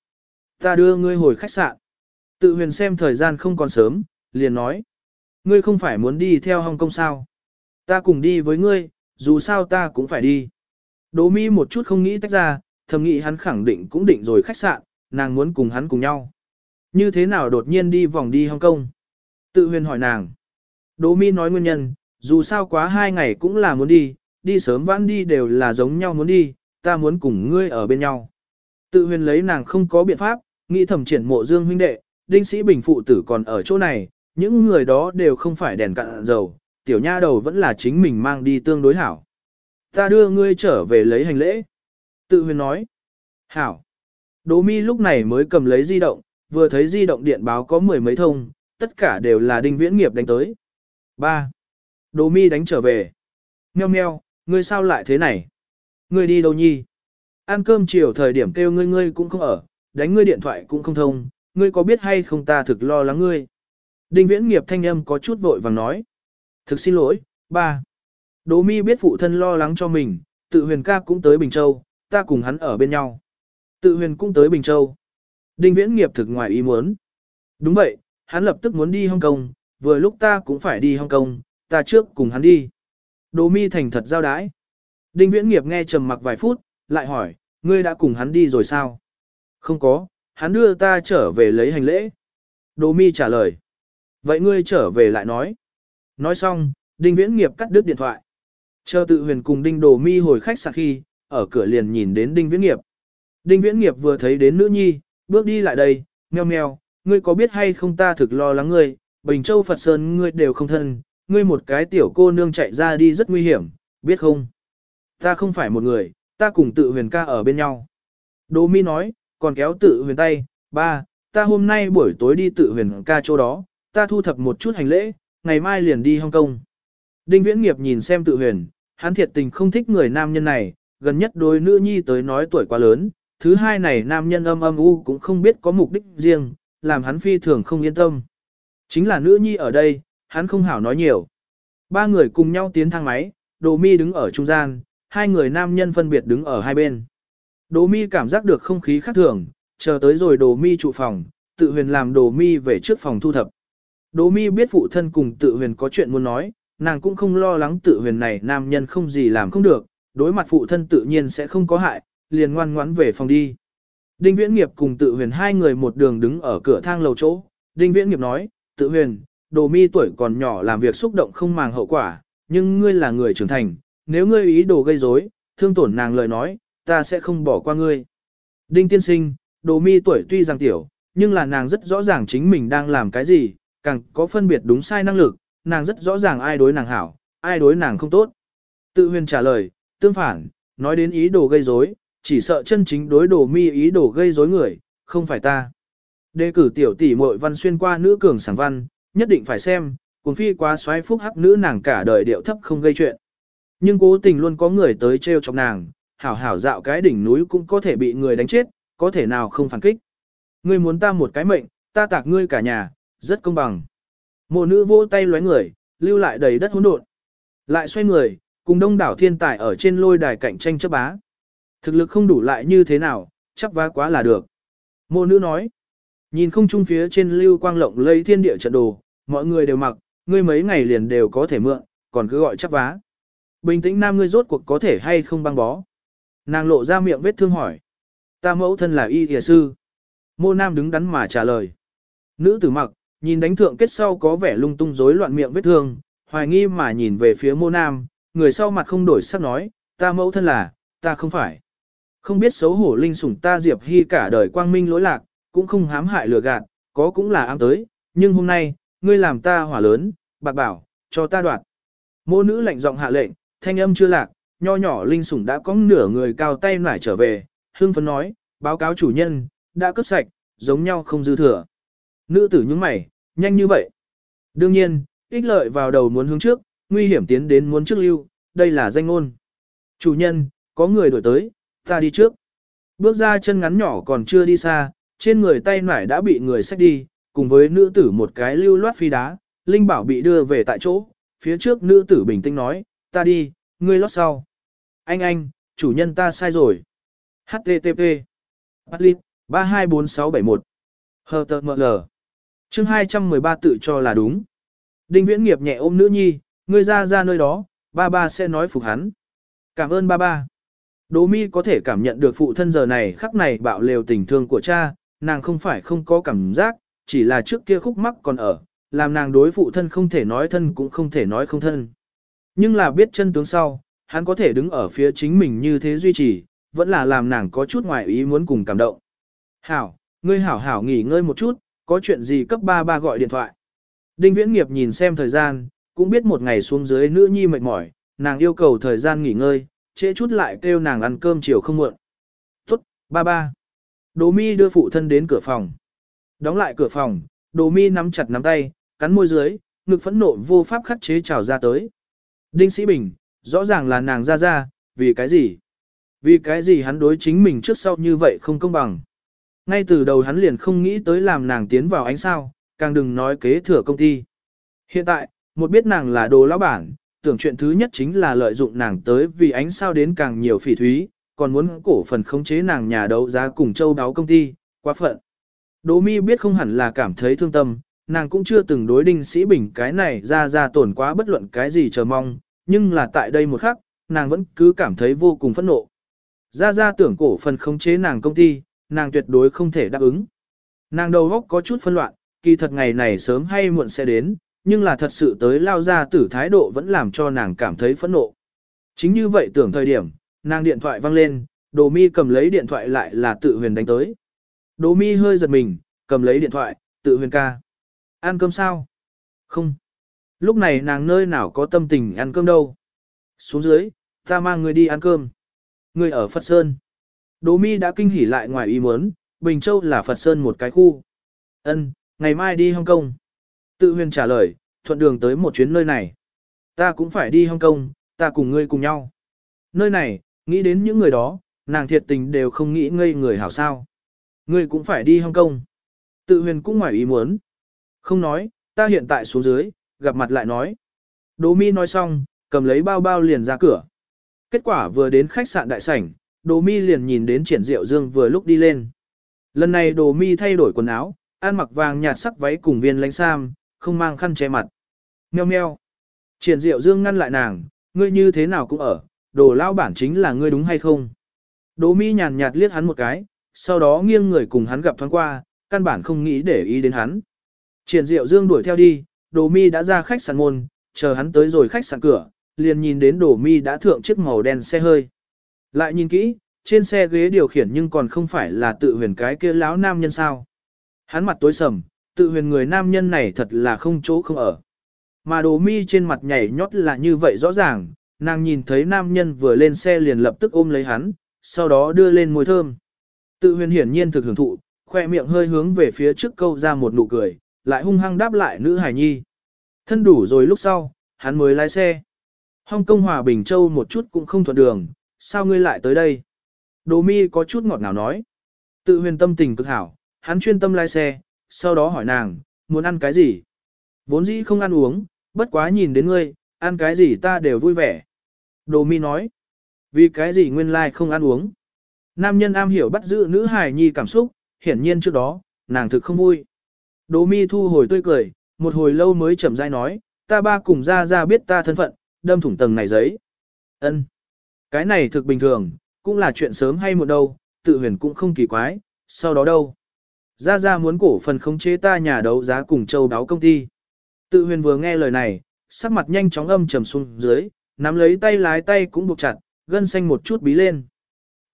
Ta đưa ngươi hồi khách sạn. Tự huyền xem thời gian không còn sớm, liền nói. Ngươi không phải muốn đi theo Hồng Kông sao? Ta cùng đi với ngươi, dù sao ta cũng phải đi. Đỗ Mi một chút không nghĩ tách ra, thầm nghĩ hắn khẳng định cũng định rồi khách sạn, nàng muốn cùng hắn cùng nhau. Như thế nào đột nhiên đi vòng đi Hồng Kông? Tự huyền hỏi nàng. Đỗ Mi nói nguyên nhân, dù sao quá hai ngày cũng là muốn đi, đi sớm vãn đi đều là giống nhau muốn đi, ta muốn cùng ngươi ở bên nhau. Tự huyền lấy nàng không có biện pháp, nghĩ thẩm triển mộ dương huynh đệ, đinh sĩ bình phụ tử còn ở chỗ này, những người đó đều không phải đèn cạn dầu, tiểu nha đầu vẫn là chính mình mang đi tương đối hảo. Ta đưa ngươi trở về lấy hành lễ. Tự huyền nói. Hảo. Đỗ mi lúc này mới cầm lấy di động, vừa thấy di động điện báo có mười mấy thông, tất cả đều là đinh viễn nghiệp đánh tới. 3. Đỗ mi đánh trở về. Meo meo, ngươi sao lại thế này? Ngươi đi đâu nhi? Ăn cơm chiều thời điểm kêu ngươi ngươi cũng không ở, đánh ngươi điện thoại cũng không thông, ngươi có biết hay không ta thực lo lắng ngươi. Đinh viễn nghiệp thanh âm có chút vội vàng nói. Thực xin lỗi, ba. Đỗ mi biết phụ thân lo lắng cho mình, tự huyền ca cũng tới Bình Châu, ta cùng hắn ở bên nhau. Tự huyền cũng tới Bình Châu. Đinh viễn nghiệp thực ngoài ý muốn. Đúng vậy, hắn lập tức muốn đi Hong Kong, vừa lúc ta cũng phải đi Hong Kong, ta trước cùng hắn đi. Đỗ mi thành thật giao đái. Đinh viễn nghiệp nghe trầm mặc vài phút, lại hỏi, ngươi đã cùng hắn đi rồi sao? Không có, hắn đưa ta trở về lấy hành lễ. Đỗ mi trả lời. Vậy ngươi trở về lại nói. Nói xong, Đinh Viễn Nghiệp cắt đứt điện thoại. Chờ tự huyền cùng Đinh Đồ Mi hồi khách sạn khi, ở cửa liền nhìn đến Đinh Viễn Nghiệp. Đinh Viễn Nghiệp vừa thấy đến nữ nhi, bước đi lại đây, meo meo, ngươi có biết hay không ta thực lo lắng ngươi, Bình Châu Phật Sơn ngươi đều không thân, ngươi một cái tiểu cô nương chạy ra đi rất nguy hiểm, biết không? Ta không phải một người, ta cùng tự huyền ca ở bên nhau. Đồ Mi nói, còn kéo tự huyền tay, ba, ta hôm nay buổi tối đi tự huyền ca chỗ đó, ta thu thập một chút hành lễ, ngày mai liền đi Hong Kong. Đinh Viễn Nghiệp nhìn xem tự huyền, hắn thiệt tình không thích người nam nhân này, gần nhất đôi nữ nhi tới nói tuổi quá lớn, thứ hai này nam nhân âm âm u cũng không biết có mục đích riêng, làm hắn phi thường không yên tâm. Chính là nữ nhi ở đây, hắn không hảo nói nhiều. Ba người cùng nhau tiến thang máy, Đồ Mi đứng ở trung gian, hai người nam nhân phân biệt đứng ở hai bên. Đồ Mi cảm giác được không khí khác thường, chờ tới rồi Đồ Mi trụ phòng, tự huyền làm Đồ Mi về trước phòng thu thập. Đồ mi biết phụ thân cùng tự huyền có chuyện muốn nói, nàng cũng không lo lắng tự huyền này nam nhân không gì làm không được, đối mặt phụ thân tự nhiên sẽ không có hại, liền ngoan ngoãn về phòng đi. Đinh Viễn Nghiệp cùng tự huyền hai người một đường đứng ở cửa thang lầu chỗ, Đinh Viễn Nghiệp nói, tự huyền, đồ mi tuổi còn nhỏ làm việc xúc động không màng hậu quả, nhưng ngươi là người trưởng thành, nếu ngươi ý đồ gây rối, thương tổn nàng lời nói, ta sẽ không bỏ qua ngươi. Đinh tiên sinh, đồ mi tuổi tuy rằng tiểu, nhưng là nàng rất rõ ràng chính mình đang làm cái gì, càng có phân biệt đúng sai năng lực, nàng rất rõ ràng ai đối nàng hảo, ai đối nàng không tốt. Tự huyền trả lời, tương phản, nói đến ý đồ gây rối, chỉ sợ chân chính đối đồ mi ý đồ gây rối người, không phải ta. Đề cử tiểu tỷ muội văn xuyên qua nữ cường sản văn, nhất định phải xem, cuồng phi quá xoáy phúc hắc nữ nàng cả đời điệu thấp không gây chuyện. Nhưng cố tình luôn có người tới trêu chọc nàng, hảo hảo dạo cái đỉnh núi cũng có thể bị người đánh chết, có thể nào không phản kích. Ngươi muốn ta một cái mệnh, ta tạc ngươi cả nhà, rất công bằng. Mộ nữ vỗ tay lóe người, lưu lại đầy đất hỗn độn. Lại xoay người, cùng đông đảo thiên tài ở trên lôi đài cạnh tranh chấp bá. Thực lực không đủ lại như thế nào, chấp vá quá là được. Mộ nữ nói, nhìn không trung phía trên lưu quang lộng lây thiên địa trận đồ, mọi người đều mặc, ngươi mấy ngày liền đều có thể mượn, còn cứ gọi chấp vá. Bình tĩnh nam ngươi rốt cuộc có thể hay không băng bó. Nàng lộ ra miệng vết thương hỏi. Ta mẫu thân là y thìa sư. Mô nam đứng đắn mà trả lời. Nữ tử mặc, nhìn đánh thượng kết sau có vẻ lung tung rối loạn miệng vết thương, hoài nghi mà nhìn về phía mô nam, người sau mặt không đổi sắc nói, ta mẫu thân là, ta không phải. Không biết xấu hổ linh sủng ta Diệp Hy cả đời quang minh lỗi lạc, cũng không hám hại lừa gạt, có cũng là ám tới, nhưng hôm nay, ngươi làm ta hỏa lớn, bạc bảo, cho ta đoạt. Mô nữ lạnh giọng hạ lệnh, thanh âm chưa lạc, nho nhỏ linh sủng đã có nửa người cao tay nải trở về, hương phấn nói, báo cáo chủ nhân, đã cấp sạch, giống nhau không dư thừa. Nữ tử nhướng mày, nhanh như vậy. Đương nhiên, ích lợi vào đầu muốn hướng trước, nguy hiểm tiến đến muốn trước lưu, đây là danh ngôn. Chủ nhân, có người đổi tới, ta đi trước. Bước ra chân ngắn nhỏ còn chưa đi xa, trên người tay nải đã bị người xách đi, cùng với nữ tử một cái lưu loát phi đá, Linh Bảo bị đưa về tại chỗ, phía trước nữ tử bình tĩnh nói, ta đi, ngươi lót sau. Anh anh, chủ nhân ta sai rồi. HTTP. Patlit, 324671. HTML. Chương 213 tự cho là đúng. Đinh viễn nghiệp nhẹ ôm nữ nhi, ngươi ra ra nơi đó, ba ba sẽ nói phục hắn. Cảm ơn ba ba. Đỗ mi có thể cảm nhận được phụ thân giờ này khắc này bạo lều tình thương của cha, nàng không phải không có cảm giác, chỉ là trước kia khúc mắc còn ở, làm nàng đối phụ thân không thể nói thân cũng không thể nói không thân. Nhưng là biết chân tướng sau, hắn có thể đứng ở phía chính mình như thế duy trì, vẫn là làm nàng có chút ngoài ý muốn cùng cảm động. Hảo, ngươi hảo hảo nghỉ ngơi một chút, có chuyện gì cấp ba ba gọi điện thoại. Đinh viễn nghiệp nhìn xem thời gian, cũng biết một ngày xuống dưới nữ nhi mệt mỏi, nàng yêu cầu thời gian nghỉ ngơi, trễ chút lại kêu nàng ăn cơm chiều không muộn. Tốt, ba ba. Đỗ mi đưa phụ thân đến cửa phòng. Đóng lại cửa phòng, Đỗ mi nắm chặt nắm tay, cắn môi dưới, ngực phẫn nộ vô pháp khắc chế trào ra tới. Đinh Sĩ Bình, rõ ràng là nàng ra ra, vì cái gì? Vì cái gì hắn đối chính mình trước sau như vậy không công bằng? Ngay từ đầu hắn liền không nghĩ tới làm nàng tiến vào ánh sao, càng đừng nói kế thừa công ty. Hiện tại, một biết nàng là đồ lão bản, tưởng chuyện thứ nhất chính là lợi dụng nàng tới vì ánh sao đến càng nhiều phỉ thúy, còn muốn cổ phần khống chế nàng nhà đấu giá cùng châu đáo công ty, quá phận. Đỗ mi biết không hẳn là cảm thấy thương tâm, nàng cũng chưa từng đối đinh sĩ bình cái này ra ra tổn quá bất luận cái gì chờ mong, nhưng là tại đây một khắc, nàng vẫn cứ cảm thấy vô cùng phẫn nộ. Ra ra tưởng cổ phần khống chế nàng công ty, nàng tuyệt đối không thể đáp ứng. Nàng đầu óc có chút phân loạn, kỳ thật ngày này sớm hay muộn sẽ đến, nhưng là thật sự tới lao ra tử thái độ vẫn làm cho nàng cảm thấy phẫn nộ. Chính như vậy tưởng thời điểm, nàng điện thoại vang lên, đồ mi cầm lấy điện thoại lại là tự huyền đánh tới. Đồ mi hơi giật mình, cầm lấy điện thoại, tự huyền ca. Ăn cơm sao? Không. Lúc này nàng nơi nào có tâm tình ăn cơm đâu. Xuống dưới, ta mang người đi ăn cơm. Người ở Phật Sơn. Đỗ mi đã kinh hỉ lại ngoài ý muốn, Bình Châu là Phật Sơn một cái khu. Ân, ngày mai đi Hong Kong. Tự huyền trả lời, thuận đường tới một chuyến nơi này. Ta cũng phải đi Hong Kong, ta cùng ngươi cùng nhau. Nơi này, nghĩ đến những người đó, nàng thiệt tình đều không nghĩ ngây người hảo sao. Ngươi cũng phải đi Hong Kong. Tự huyền cũng ngoài ý muốn. Không nói, ta hiện tại xuống dưới, gặp mặt lại nói. Đỗ mi nói xong, cầm lấy bao bao liền ra cửa. Kết quả vừa đến khách sạn đại sảnh, Đỗ Mi liền nhìn đến Triển Diệu Dương vừa lúc đi lên. Lần này Đỗ Mi thay đổi quần áo, ăn mặc vàng nhạt sắc váy cùng viên lánh sam, không mang khăn che mặt. Meo meo. Triển Diệu Dương ngăn lại nàng, ngươi như thế nào cũng ở, đồ lao bản chính là ngươi đúng hay không? Đỗ Mi nhàn nhạt liếc hắn một cái, sau đó nghiêng người cùng hắn gặp thoáng qua, căn bản không nghĩ để ý đến hắn. Triển Diệu Dương đuổi theo đi, Đồ Mi đã ra khách sạn môn, chờ hắn tới rồi khách sạn cửa, liền nhìn đến Đồ Mi đã thượng chiếc màu đen xe hơi. Lại nhìn kỹ, trên xe ghế điều khiển nhưng còn không phải là tự huyền cái kia lão nam nhân sao. Hắn mặt tối sầm, tự huyền người nam nhân này thật là không chỗ không ở. Mà đồ mi trên mặt nhảy nhót là như vậy rõ ràng, nàng nhìn thấy nam nhân vừa lên xe liền lập tức ôm lấy hắn, sau đó đưa lên môi thơm. Tự huyền hiển nhiên thực hưởng thụ, khoe miệng hơi hướng về phía trước câu ra một nụ cười, lại hung hăng đáp lại nữ hải nhi. Thân đủ rồi lúc sau, hắn mới lái xe. Hong Kong Hòa Bình Châu một chút cũng không thuận đường, sao ngươi lại tới đây? Đồ mi có chút ngọt ngào nói. Tự huyền tâm tình cực hảo, hắn chuyên tâm lái xe, sau đó hỏi nàng, muốn ăn cái gì? Vốn dĩ không ăn uống, bất quá nhìn đến ngươi, ăn cái gì ta đều vui vẻ. Đồ mi nói, vì cái gì nguyên lai like không ăn uống? Nam nhân am hiểu bắt giữ nữ hài nhi cảm xúc, hiển nhiên trước đó, nàng thực không vui. Đỗ mi thu hồi tươi cười, một hồi lâu mới chậm rãi nói, ta ba cùng ra ra biết ta thân phận, đâm thủng tầng này giấy. Ân, Cái này thực bình thường, cũng là chuyện sớm hay một đâu, tự huyền cũng không kỳ quái, sau đó đâu. Ra ra muốn cổ phần khống chế ta nhà đấu giá cùng châu đáo công ty. Tự huyền vừa nghe lời này, sắc mặt nhanh chóng âm trầm xuống dưới, nắm lấy tay lái tay cũng buộc chặt, gân xanh một chút bí lên.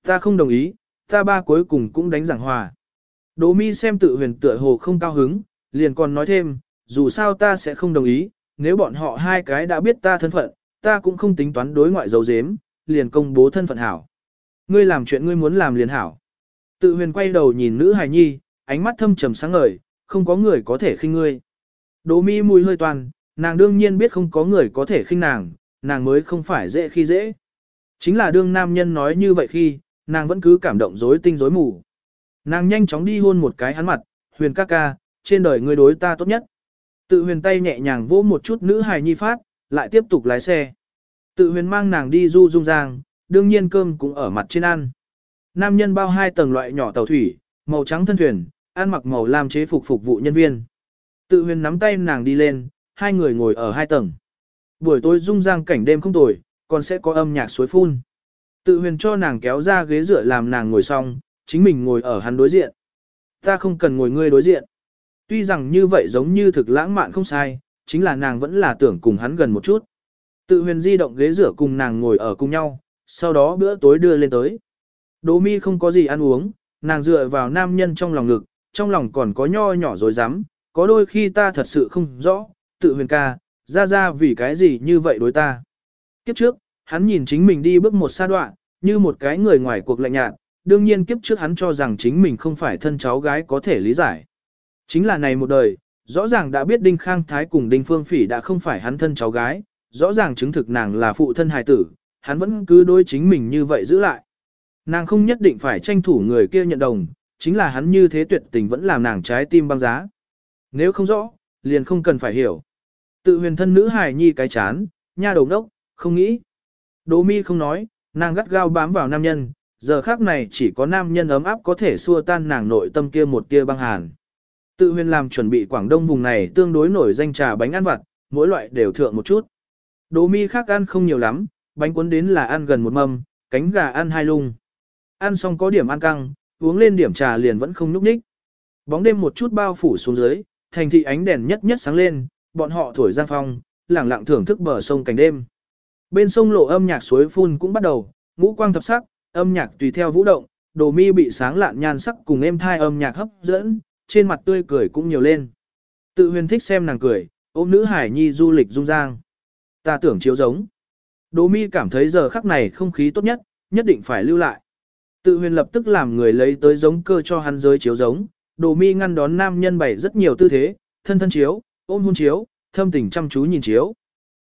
Ta không đồng ý, ta ba cuối cùng cũng đánh giảng hòa. Đỗ mi xem tự huyền tựa hồ không cao hứng, liền còn nói thêm, dù sao ta sẽ không đồng ý, nếu bọn họ hai cái đã biết ta thân phận, ta cũng không tính toán đối ngoại dấu dếm, liền công bố thân phận hảo. Ngươi làm chuyện ngươi muốn làm liền hảo. Tự huyền quay đầu nhìn nữ hài nhi, ánh mắt thâm trầm sáng ngời, không có người có thể khinh ngươi. Đỗ mi mùi hơi toàn, nàng đương nhiên biết không có người có thể khinh nàng, nàng mới không phải dễ khi dễ. Chính là đương nam nhân nói như vậy khi, nàng vẫn cứ cảm động rối tinh rối mù. Nàng nhanh chóng đi hôn một cái hắn mặt, huyền ca ca, trên đời ngươi đối ta tốt nhất. Tự huyền tay nhẹ nhàng vỗ một chút nữ hài nhi phát, lại tiếp tục lái xe. Tự huyền mang nàng đi du dung giang, đương nhiên cơm cũng ở mặt trên ăn. Nam nhân bao hai tầng loại nhỏ tàu thủy, màu trắng thân thuyền, ăn mặc màu lam chế phục phục vụ nhân viên. Tự huyền nắm tay nàng đi lên, hai người ngồi ở hai tầng. Buổi tối dung giang cảnh đêm không tồi, còn sẽ có âm nhạc suối phun. Tự huyền cho nàng kéo ra ghế dựa làm nàng ngồi xong, chính mình ngồi ở hắn đối diện. Ta không cần ngồi ngươi đối diện. Tuy rằng như vậy giống như thực lãng mạn không sai, chính là nàng vẫn là tưởng cùng hắn gần một chút. Tự huyền di động ghế rửa cùng nàng ngồi ở cùng nhau, sau đó bữa tối đưa lên tới. Đỗ mi không có gì ăn uống, nàng dựa vào nam nhân trong lòng ngực, trong lòng còn có nho nhỏ rồi dám, có đôi khi ta thật sự không rõ, tự huyền ca, ra ra vì cái gì như vậy đối ta. Kiếp trước, hắn nhìn chính mình đi bước một xa đoạn, như một cái người ngoài cuộc lạnh nhạt, đương nhiên kiếp trước hắn cho rằng chính mình không phải thân cháu gái có thể lý giải. Chính là này một đời, rõ ràng đã biết Đinh Khang Thái cùng Đinh Phương Phỉ đã không phải hắn thân cháu gái, rõ ràng chứng thực nàng là phụ thân hài tử, hắn vẫn cứ đối chính mình như vậy giữ lại. Nàng không nhất định phải tranh thủ người kia nhận đồng, chính là hắn như thế tuyệt tình vẫn làm nàng trái tim băng giá. Nếu không rõ, liền không cần phải hiểu. Tự huyền thân nữ hài nhi cái chán, nha đầu đốc, không nghĩ. Đỗ mi không nói, nàng gắt gao bám vào nam nhân, giờ khác này chỉ có nam nhân ấm áp có thể xua tan nàng nội tâm kia một tia băng hàn. Tự huyền làm chuẩn bị Quảng Đông vùng này tương đối nổi danh trà bánh ăn vặt, mỗi loại đều thượng một chút. Đố mi khác ăn không nhiều lắm, bánh cuốn đến là ăn gần một mâm, cánh gà ăn hai lung. Ăn xong có điểm ăn căng, uống lên điểm trà liền vẫn không núp ních. Bóng đêm một chút bao phủ xuống dưới, thành thị ánh đèn nhất nhất sáng lên, bọn họ thổi giang phong, lẳng lặng thưởng thức bờ sông cảnh đêm. Bên sông lộ âm nhạc suối phun cũng bắt đầu, ngũ quang thập sắc, âm nhạc tùy theo vũ động, đồ mi bị sáng lạn nhan sắc cùng êm thai âm nhạc hấp dẫn, trên mặt tươi cười cũng nhiều lên. Tự huyền thích xem nàng cười, ôm nữ hải nhi du lịch dung giang. Ta tưởng chiếu giống. Đồ mi cảm thấy giờ khắc này không khí tốt nhất, nhất định phải lưu lại. Tự huyền lập tức làm người lấy tới giống cơ cho hắn giới chiếu giống. Đồ mi ngăn đón nam nhân bày rất nhiều tư thế, thân thân chiếu, ôm hôn chiếu, thâm tình chăm chú nhìn chiếu.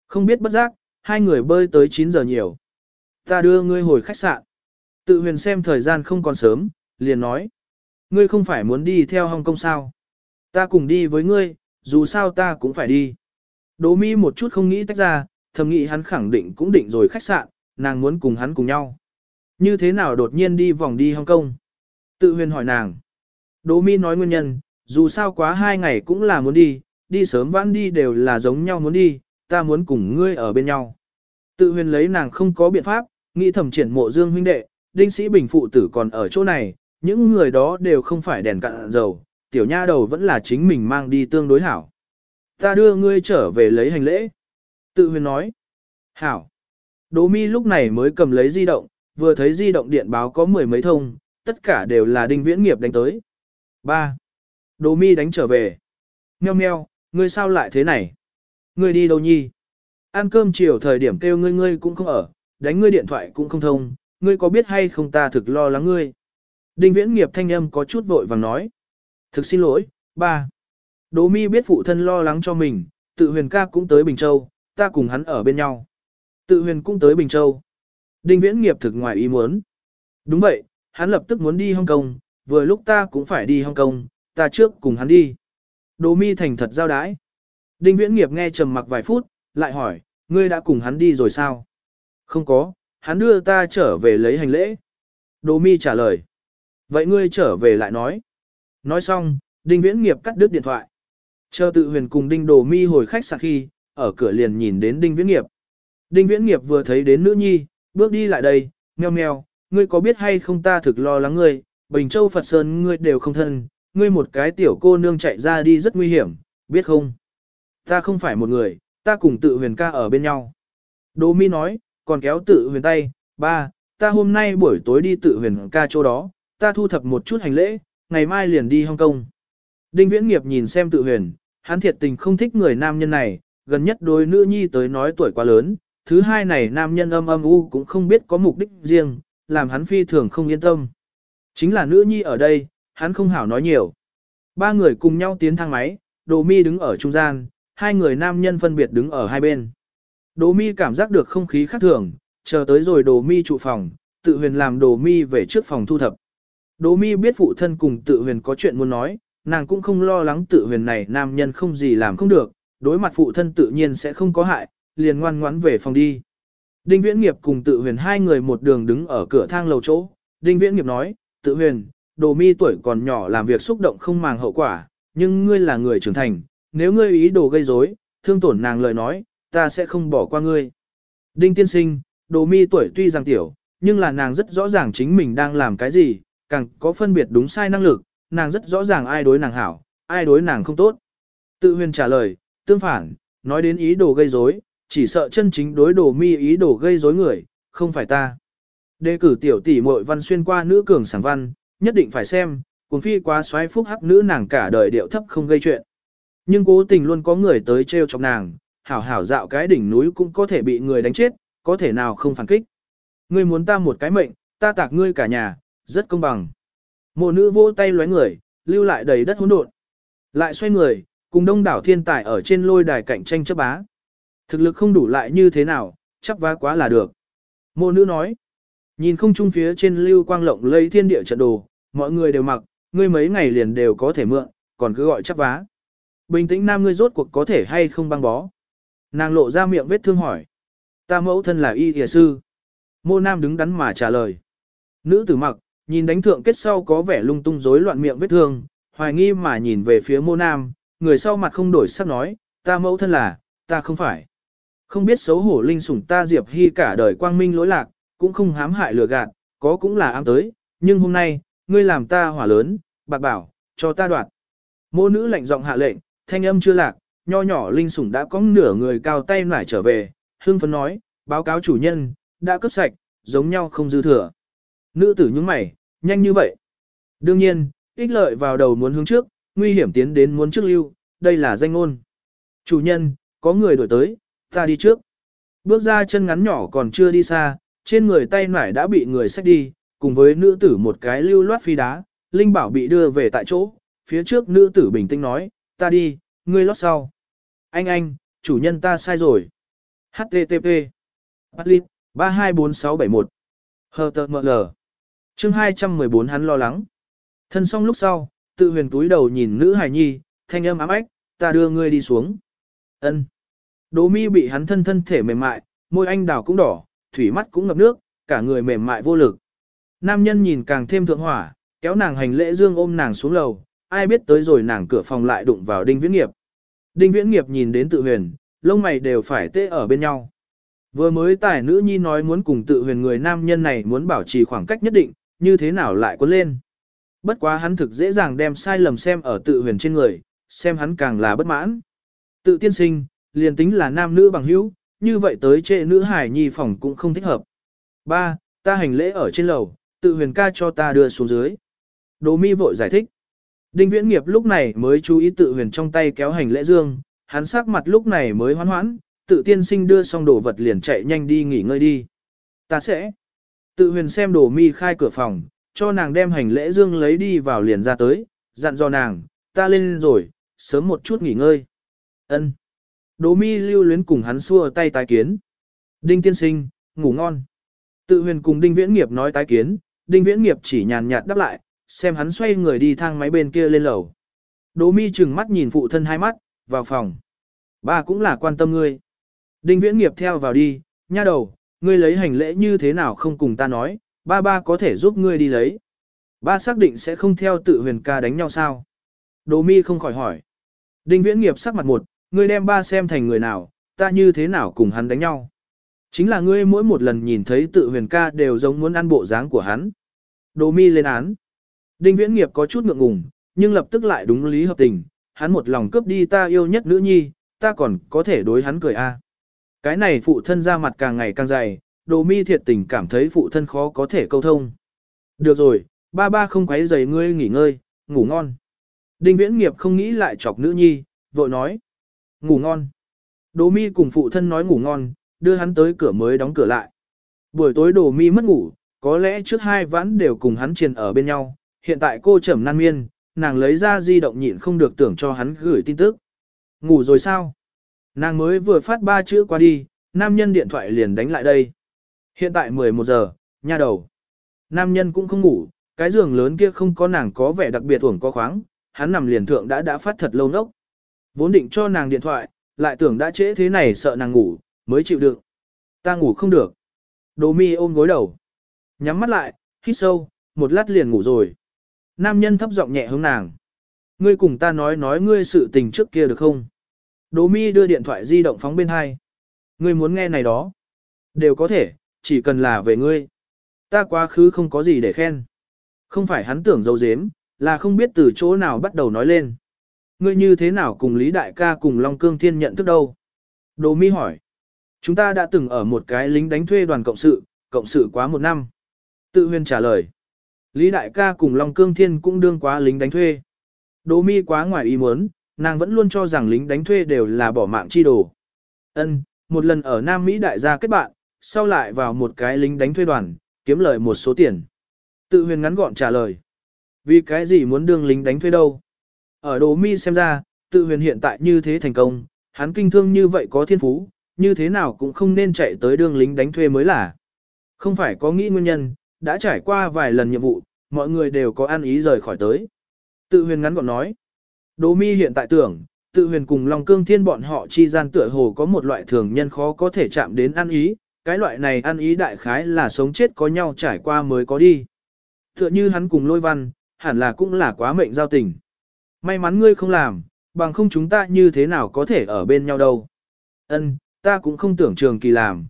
Không biết bất giác, hai người bơi tới 9 giờ nhiều. Ta đưa ngươi hồi khách sạn. Tự huyền xem thời gian không còn sớm, liền nói. Ngươi không phải muốn đi theo Hồng Kông sao? Ta cùng đi với ngươi, dù sao ta cũng phải đi. Đỗ mi một chút không nghĩ tách ra, thầm nghĩ hắn khẳng định cũng định rồi khách sạn, nàng muốn cùng hắn cùng nhau. Như thế nào đột nhiên đi vòng đi Hồng Kông? Tự huyền hỏi nàng. Đỗ mi nói nguyên nhân, dù sao quá hai ngày cũng là muốn đi, đi sớm vãn đi đều là giống nhau muốn đi, ta muốn cùng ngươi ở bên nhau. Tự huyền lấy nàng không có biện pháp, nghĩ thầm triển mộ dương huynh đệ, đinh sĩ bình phụ tử còn ở chỗ này, những người đó đều không phải đèn cạn dầu, tiểu nha đầu vẫn là chính mình mang đi tương đối hảo. Ta đưa ngươi trở về lấy hành lễ. Tự huyền nói. Hảo. Đỗ mi lúc này mới cầm lấy di động, vừa thấy di động điện báo có mười mấy thông, tất cả đều là đinh viễn nghiệp đánh tới. 3. Đỗ mi đánh trở về. Nheo nheo, ngươi sao lại thế này? Ngươi đi đâu nhi? Ăn cơm chiều thời điểm kêu ngươi ngươi cũng không ở, đánh ngươi điện thoại cũng không thông, ngươi có biết hay không ta thực lo lắng ngươi. Đinh viễn nghiệp thanh âm có chút vội vàng nói. Thực xin lỗi, ba. Đỗ mi biết phụ thân lo lắng cho mình, tự huyền ca cũng tới Bình Châu, ta cùng hắn ở bên nhau. Tự huyền cũng tới Bình Châu. Đinh viễn nghiệp thực ngoài ý muốn. Đúng vậy, hắn lập tức muốn đi Hong Kong, vừa lúc ta cũng phải đi Hong Kong, ta trước cùng hắn đi. Đỗ mi thành thật giao đái. Đinh viễn nghiệp nghe trầm mặc vài phút, lại hỏi, ngươi đã cùng hắn đi rồi sao? Không có, hắn đưa ta trở về lấy hành lễ. Đỗ mi trả lời. Vậy ngươi trở về lại nói. Nói xong, Đinh Viễn Nghiệp cắt đứt điện thoại. Chờ tự huyền cùng Đinh Đồ Mi hồi khách sạn khi, ở cửa liền nhìn đến Đinh Viễn Nghiệp. Đinh Viễn Nghiệp vừa thấy đến nữ nhi, bước đi lại đây, meo meo, ngươi có biết hay không ta thực lo lắng ngươi, Bình Châu Phật Sơn ngươi đều không thân, ngươi một cái tiểu cô nương chạy ra đi rất nguy hiểm, biết không? Ta không phải một người, ta cùng tự huyền ca ở bên nhau. Đồ Mi nói, còn kéo tự huyền tay, ba, ta hôm nay buổi tối đi tự huyền ca chỗ đó, ta thu thập một chút hành lễ, ngày mai liền đi Hong Kong. Đinh Viễn Nghiệp nhìn xem tự huyền, hắn thiệt tình không thích người nam nhân này, gần nhất đối nữ nhi tới nói tuổi quá lớn, thứ hai này nam nhân âm âm u cũng không biết có mục đích riêng, làm hắn phi thường không yên tâm. Chính là nữ nhi ở đây, hắn không hảo nói nhiều. Ba người cùng nhau tiến thang máy, Đồ Mi đứng ở trung gian, hai người nam nhân phân biệt đứng ở hai bên. Đồ Mi cảm giác được không khí khác thường, chờ tới rồi Đồ Mi trụ phòng, tự huyền làm Đồ Mi về trước phòng thu thập. Đồ mi biết phụ thân cùng tự huyền có chuyện muốn nói, nàng cũng không lo lắng tự huyền này nam nhân không gì làm không được, đối mặt phụ thân tự nhiên sẽ không có hại, liền ngoan ngoãn về phòng đi. Đinh Viễn Nghiệp cùng tự huyền hai người một đường đứng ở cửa thang lầu chỗ, Đinh Viễn Nghiệp nói, tự huyền, đồ mi tuổi còn nhỏ làm việc xúc động không màng hậu quả, nhưng ngươi là người trưởng thành, nếu ngươi ý đồ gây rối, thương tổn nàng lời nói, ta sẽ không bỏ qua ngươi. Đinh tiên sinh, đồ mi tuổi tuy rằng tiểu, nhưng là nàng rất rõ ràng chính mình đang làm cái gì, càng có phân biệt đúng sai năng lực, nàng rất rõ ràng ai đối nàng hảo, ai đối nàng không tốt. Tự huyền trả lời, tương phản, nói đến ý đồ gây rối, chỉ sợ chân chính đối đồ mi ý đồ gây rối người, không phải ta. Đề cử tiểu tỷ muội văn xuyên qua nữ cường Sảng văn, nhất định phải xem, cuốn phi quá xoáy phúc hắc nữ nàng cả đời điệu thấp không gây chuyện. Nhưng cố tình luôn có người tới trêu chọc nàng, hảo hảo dạo cái đỉnh núi cũng có thể bị người đánh chết, có thể nào không phản kích. Ngươi muốn ta một cái mệnh, ta tạc ngươi cả nhà, rất công bằng. Mộ nữ vỗ tay lóe người, lưu lại đầy đất hỗn độn. Lại xoay người, cùng đông đảo thiên tài ở trên lôi đài cạnh tranh chấp bá. Thực lực không đủ lại như thế nào, chắc vá quá là được. Mộ nữ nói, nhìn không trung phía trên lưu quang lộng lấy thiên địa trận đồ, mọi người đều mặc, ngươi mấy ngày liền đều có thể mượn, còn cứ gọi chắc vá. Bình tĩnh nam ngươi rốt cuộc có thể hay không băng bó. Nàng lộ ra miệng vết thương hỏi. Ta mẫu thân là y thìa sư. Mô nam đứng đắn mà trả lời. Nữ tử mặc, Nhìn đánh thượng kết sau có vẻ lung tung rối loạn miệng vết thương, hoài nghi mà nhìn về phía mô nam, người sau mặt không đổi sắc nói, ta mẫu thân là, ta không phải. Không biết xấu hổ linh sủng ta Diệp Hy cả đời quang minh lỗi lạc, cũng không hám hại lừa gạt, có cũng là ám tới, nhưng hôm nay, ngươi làm ta hỏa lớn, bạc bảo, cho ta đoạt. Mô nữ lạnh giọng hạ lệnh, thanh âm chưa lạc, nho nhỏ linh sủng đã có nửa người cao tay nải trở về, hương phấn nói, báo cáo chủ nhân, đã cấp sạch, giống nhau không dư thừa. Nữ tử nhướng mày, nhanh như vậy. Đương nhiên, ích lợi vào đầu muốn hướng trước, nguy hiểm tiến đến muốn trước lưu, đây là danh ngôn. Chủ nhân, có người đổi tới, ta đi trước. Bước ra chân ngắn nhỏ còn chưa đi xa, trên người tay nải đã bị người xách đi, cùng với nữ tử một cái lưu loát phi đá, Linh Bảo bị đưa về tại chỗ, phía trước nữ tử bình tĩnh nói, ta đi, ngươi lót sau. Anh anh, chủ nhân ta sai rồi. HTTP. Patlit, 324671. HTML. Chương 214 hắn lo lắng. Thân xong lúc sau, tự huyền túi đầu nhìn nữ hài nhi, thanh âm ám ách, ta đưa ngươi đi xuống. Ân. Đỗ mi bị hắn thân thân thể mềm mại, môi anh đào cũng đỏ, thủy mắt cũng ngập nước, cả người mềm mại vô lực. Nam nhân nhìn càng thêm thượng hỏa, kéo nàng hành lễ dương ôm nàng xuống lầu, ai biết tới rồi nàng cửa phòng lại đụng vào đinh viễn nghiệp. Đinh viễn nghiệp nhìn đến tự huyền, lông mày đều phải tê ở bên nhau. Vừa mới tài nữ nhi nói muốn cùng tự huyền người nam nhân này muốn bảo trì khoảng cách nhất định, như thế nào lại quấn lên. Bất quá hắn thực dễ dàng đem sai lầm xem ở tự huyền trên người, xem hắn càng là bất mãn. Tự tiên sinh, liền tính là nam nữ bằng hữu, như vậy tới trệ nữ hải nhi phòng cũng không thích hợp. Ba, ta hành lễ ở trên lầu, tự huyền ca cho ta đưa xuống dưới. Đỗ mi vội giải thích. Đinh viễn nghiệp lúc này mới chú ý tự huyền trong tay kéo hành lễ dương, hắn sắc mặt lúc này mới hoán hoãn, tự tiên sinh đưa xong đồ vật liền chạy nhanh đi nghỉ ngơi đi. Ta sẽ. Tự huyền xem đồ mi khai cửa phòng, cho nàng đem hành lễ dương lấy đi vào liền ra tới, dặn dò nàng, ta lên rồi, sớm một chút nghỉ ngơi. Ân. Đồ mi lưu luyến cùng hắn xua tay tái kiến. Đinh tiên sinh, ngủ ngon. Tự huyền cùng đinh viễn nghiệp nói tái kiến, đinh viễn nghiệp chỉ nhàn nhạt đáp lại, xem hắn xoay người đi thang máy bên kia lên lầu. Đỗ mi chừng mắt nhìn phụ thân hai mắt, vào phòng. Ba cũng là quan tâm ngươi. Đinh viễn nghiệp theo vào đi, nha đầu, ngươi lấy hành lễ như thế nào không cùng ta nói, ba ba có thể giúp ngươi đi lấy. Ba xác định sẽ không theo tự huyền ca đánh nhau sao. Đỗ mi không khỏi hỏi. Đinh viễn nghiệp sắc mặt một, ngươi đem ba xem thành người nào, ta như thế nào cùng hắn đánh nhau. Chính là ngươi mỗi một lần nhìn thấy tự huyền ca đều giống muốn ăn bộ dáng của hắn. Đỗ mi lên án. Đinh viễn nghiệp có chút ngượng ngùng, nhưng lập tức lại đúng lý hợp tình, hắn một lòng cướp đi ta yêu nhất nữ nhi, ta còn có thể đối hắn cười a. Cái này phụ thân ra mặt càng ngày càng dày, đồ mi thiệt tình cảm thấy phụ thân khó có thể câu thông. Được rồi, ba ba không quấy giày ngươi nghỉ ngơi, ngủ ngon. Đinh viễn nghiệp không nghĩ lại chọc nữ nhi, vội nói. Ngủ ngon. Đồ mi cùng phụ thân nói ngủ ngon, đưa hắn tới cửa mới đóng cửa lại. Buổi tối đồ mi mất ngủ, có lẽ trước hai vãn đều cùng hắn triền ở bên nhau, hiện tại cô trầm nan miên, nàng lấy ra di động nhịn không được tưởng cho hắn gửi tin tức. Ngủ rồi sao? Nàng mới vừa phát ba chữ qua đi, nam nhân điện thoại liền đánh lại đây. Hiện tại 11 giờ, nha đầu. Nam nhân cũng không ngủ, cái giường lớn kia không có nàng có vẻ đặc biệt uổng có khoáng, hắn nằm liền thượng đã đã phát thật lâu nốc. Vốn định cho nàng điện thoại, lại tưởng đã trễ thế này sợ nàng ngủ, mới chịu đựng. Ta ngủ không được. Đồ mi ôm gối đầu. Nhắm mắt lại, hít sâu, một lát liền ngủ rồi. Nam nhân thấp giọng nhẹ hướng nàng. Ngươi cùng ta nói nói ngươi sự tình trước kia được không? Đỗ mi đưa điện thoại di động phóng bên hai. Ngươi muốn nghe này đó? Đều có thể, chỉ cần là về ngươi. Ta quá khứ không có gì để khen. Không phải hắn tưởng dấu dếm, là không biết từ chỗ nào bắt đầu nói lên. Ngươi như thế nào cùng Lý Đại ca cùng Long Cương Thiên nhận thức đâu? Đỗ mi hỏi. Chúng ta đã từng ở một cái lính đánh thuê đoàn cộng sự, cộng sự quá một năm. Tự huyền trả lời. Lý Đại ca cùng Long Cương Thiên cũng đương quá lính đánh thuê. Đỗ mi quá ngoài ý muốn, nàng vẫn luôn cho rằng lính đánh thuê đều là bỏ mạng chi đồ. Ân, một lần ở Nam Mỹ đại gia kết bạn, sau lại vào một cái lính đánh thuê đoàn, kiếm lời một số tiền. Tự huyền ngắn gọn trả lời. Vì cái gì muốn đương lính đánh thuê đâu? Ở Đỗ mi xem ra, tự huyền hiện tại như thế thành công, hắn kinh thương như vậy có thiên phú, như thế nào cũng không nên chạy tới đương lính đánh thuê mới là. Không phải có nghĩ nguyên nhân, đã trải qua vài lần nhiệm vụ, mọi người đều có ăn ý rời khỏi tới. Tự huyền ngắn gọn nói. Đỗ mi hiện tại tưởng, tự huyền cùng Long Cương Thiên bọn họ chi gian tựa hồ có một loại thường nhân khó có thể chạm đến ăn ý, cái loại này ăn ý đại khái là sống chết có nhau trải qua mới có đi. Tựa như hắn cùng lôi văn, hẳn là cũng là quá mệnh giao tình. May mắn ngươi không làm, bằng không chúng ta như thế nào có thể ở bên nhau đâu. Ân, ta cũng không tưởng trường kỳ làm.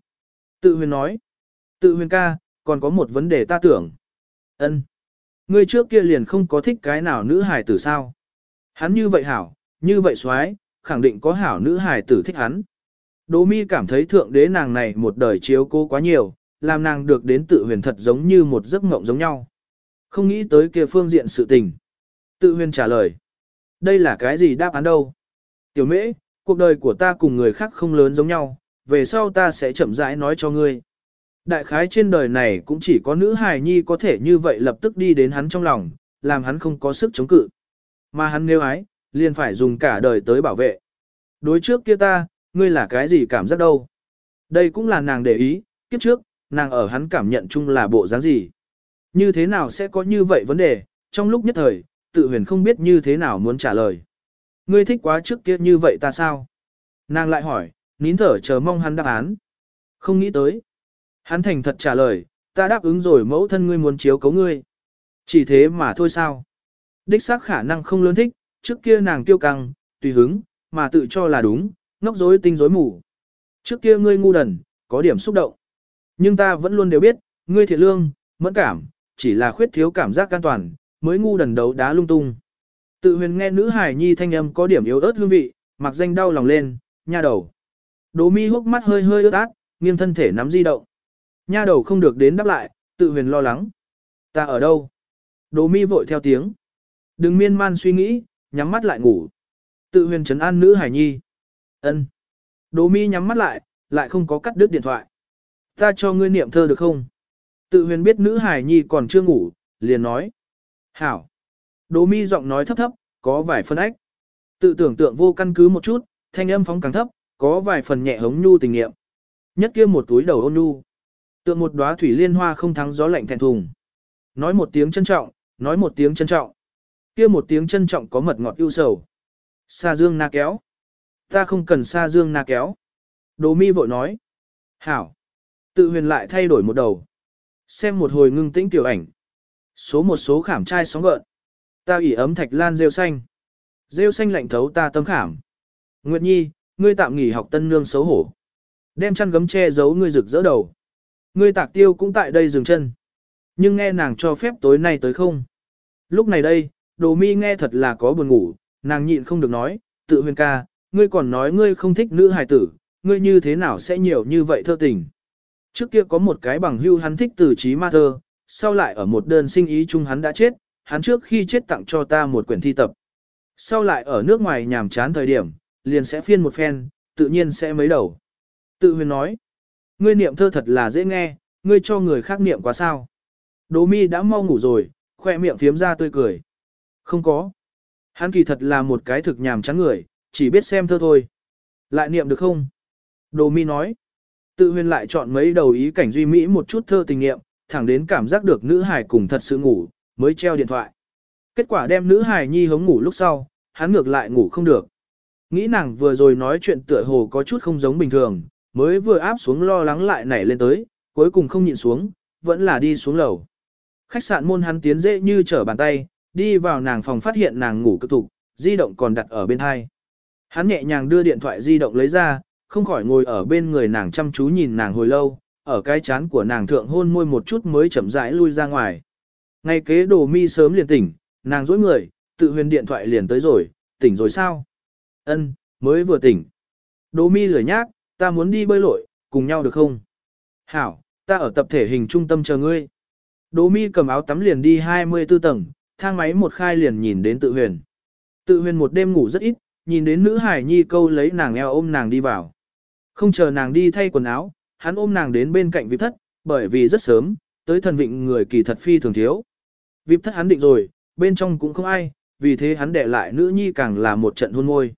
Tự huyền nói. Tự huyền ca, còn có một vấn đề ta tưởng. ân Ngươi trước kia liền không có thích cái nào nữ hài tử sao. Hắn như vậy hảo, như vậy xoái, khẳng định có hảo nữ hài tử thích hắn. Đỗ mi cảm thấy thượng đế nàng này một đời chiếu cố quá nhiều, làm nàng được đến tự huyền thật giống như một giấc mộng giống nhau. Không nghĩ tới kia phương diện sự tình. Tự huyền trả lời. Đây là cái gì đáp án đâu? Tiểu mễ, cuộc đời của ta cùng người khác không lớn giống nhau, về sau ta sẽ chậm rãi nói cho ngươi. Đại khái trên đời này cũng chỉ có nữ hài nhi có thể như vậy lập tức đi đến hắn trong lòng, làm hắn không có sức chống cự. Mà hắn nêu ái, liền phải dùng cả đời tới bảo vệ. Đối trước kia ta, ngươi là cái gì cảm giác đâu? Đây cũng là nàng để ý, kiếp trước, nàng ở hắn cảm nhận chung là bộ dáng gì? Như thế nào sẽ có như vậy vấn đề, trong lúc nhất thời, tự huyền không biết như thế nào muốn trả lời. Ngươi thích quá trước kia như vậy ta sao? Nàng lại hỏi, nín thở chờ mong hắn đáp án. Không nghĩ tới. Hắn thành thật trả lời, ta đáp ứng rồi mẫu thân ngươi muốn chiếu cấu ngươi. Chỉ thế mà thôi sao. Đích xác khả năng không lớn thích, trước kia nàng tiêu căng, tùy hứng, mà tự cho là đúng, ngốc dối tinh dối mù. Trước kia ngươi ngu đần, có điểm xúc động. Nhưng ta vẫn luôn đều biết, ngươi thiệt lương, mẫn cảm, chỉ là khuyết thiếu cảm giác an toàn, mới ngu đần đấu đá lung tung. Tự huyền nghe nữ hải nhi thanh âm có điểm yếu ớt hương vị, mặc danh đau lòng lên, nha đầu. Đỗ mi hốc mắt hơi hơi ướt át, nghiêng thân thể nắm di động. Nha đầu không được đến đáp lại, Tự huyền lo lắng. Ta ở đâu? Đồ mi vội theo tiếng. Đừng miên man suy nghĩ, nhắm mắt lại ngủ. Tự huyền trấn an nữ hải nhi. ân Đồ mi nhắm mắt lại, lại không có cắt đứt điện thoại. Ta cho ngươi niệm thơ được không? Tự huyền biết nữ hải nhi còn chưa ngủ, liền nói. Hảo. Đồ mi giọng nói thấp thấp, có vài phân ách. Tự tưởng tượng vô căn cứ một chút, thanh âm phóng càng thấp, có vài phần nhẹ hống nhu tình nghiệm. Nhất kia một túi đầu ôn nhu. Tượng một đóa thủy liên hoa không thắng gió lạnh thẹn thùng. Nói một tiếng trân trọng, nói một tiếng trân trọng. Kia một tiếng trân trọng có mật ngọt ưu sầu. Sa dương na kéo. Ta không cần sa dương na kéo. Đồ mi vội nói. Hảo. Tự huyền lại thay đổi một đầu. Xem một hồi ngưng tĩnh tiểu ảnh. Số một số khảm trai sóng gợn. Ta ủy ấm thạch lan rêu xanh. Rêu xanh lạnh thấu ta tấm khảm. Nguyệt Nhi, ngươi tạm nghỉ học tân nương xấu hổ. Đem chăn gấm che giấu ngươi rực rỡ đầu. Ngươi tạc tiêu cũng tại đây dừng chân. Nhưng nghe nàng cho phép tối nay tới không. Lúc này đây, đồ mi nghe thật là có buồn ngủ, nàng nhịn không được nói, tự huyền ca, ngươi còn nói ngươi không thích nữ hài tử, ngươi như thế nào sẽ nhiều như vậy thơ tình. Trước kia có một cái bằng hưu hắn thích từ trí ma thơ, sau lại ở một đơn sinh ý chung hắn đã chết, hắn trước khi chết tặng cho ta một quyển thi tập. Sau lại ở nước ngoài nhàm chán thời điểm, liền sẽ phiên một phen, tự nhiên sẽ mấy đầu. Tự huyền nói, ngươi niệm thơ thật là dễ nghe, ngươi cho người khác niệm quá sao. Đỗ mi đã mau ngủ rồi, khoe miệng phiếm ra tươi cười. Không có. Hắn kỳ thật là một cái thực nhàm chán người, chỉ biết xem thơ thôi. Lại niệm được không? Đỗ mi nói. Tự huyền lại chọn mấy đầu ý cảnh duy mỹ một chút thơ tình niệm, thẳng đến cảm giác được nữ hải cùng thật sự ngủ, mới treo điện thoại. Kết quả đem nữ hải nhi hống ngủ lúc sau, hắn ngược lại ngủ không được. Nghĩ nàng vừa rồi nói chuyện tựa hồ có chút không giống bình thường, mới vừa áp xuống lo lắng lại nảy lên tới, cuối cùng không nhịn xuống, vẫn là đi xuống lầu. Khách sạn môn hắn tiến dễ như trở bàn tay, đi vào nàng phòng phát hiện nàng ngủ cực thục, di động còn đặt ở bên hai. Hắn nhẹ nhàng đưa điện thoại di động lấy ra, không khỏi ngồi ở bên người nàng chăm chú nhìn nàng hồi lâu, ở cái chán của nàng thượng hôn môi một chút mới chậm rãi lui ra ngoài. Ngay kế đồ mi sớm liền tỉnh, nàng dối người, tự huyền điện thoại liền tới rồi, tỉnh rồi sao? Ân, mới vừa tỉnh. Đồ mi lười nhác, ta muốn đi bơi lội, cùng nhau được không? Hảo, ta ở tập thể hình trung tâm chờ ngươi. Đỗ mi cầm áo tắm liền đi 24 tầng, thang máy một khai liền nhìn đến tự huyền. Tự huyền một đêm ngủ rất ít, nhìn đến nữ hải nhi câu lấy nàng eo ôm nàng đi vào. Không chờ nàng đi thay quần áo, hắn ôm nàng đến bên cạnh vip thất, bởi vì rất sớm, tới thần vịnh người kỳ thật phi thường thiếu. Vip thất hắn định rồi, bên trong cũng không ai, vì thế hắn để lại nữ nhi càng là một trận hôn môi.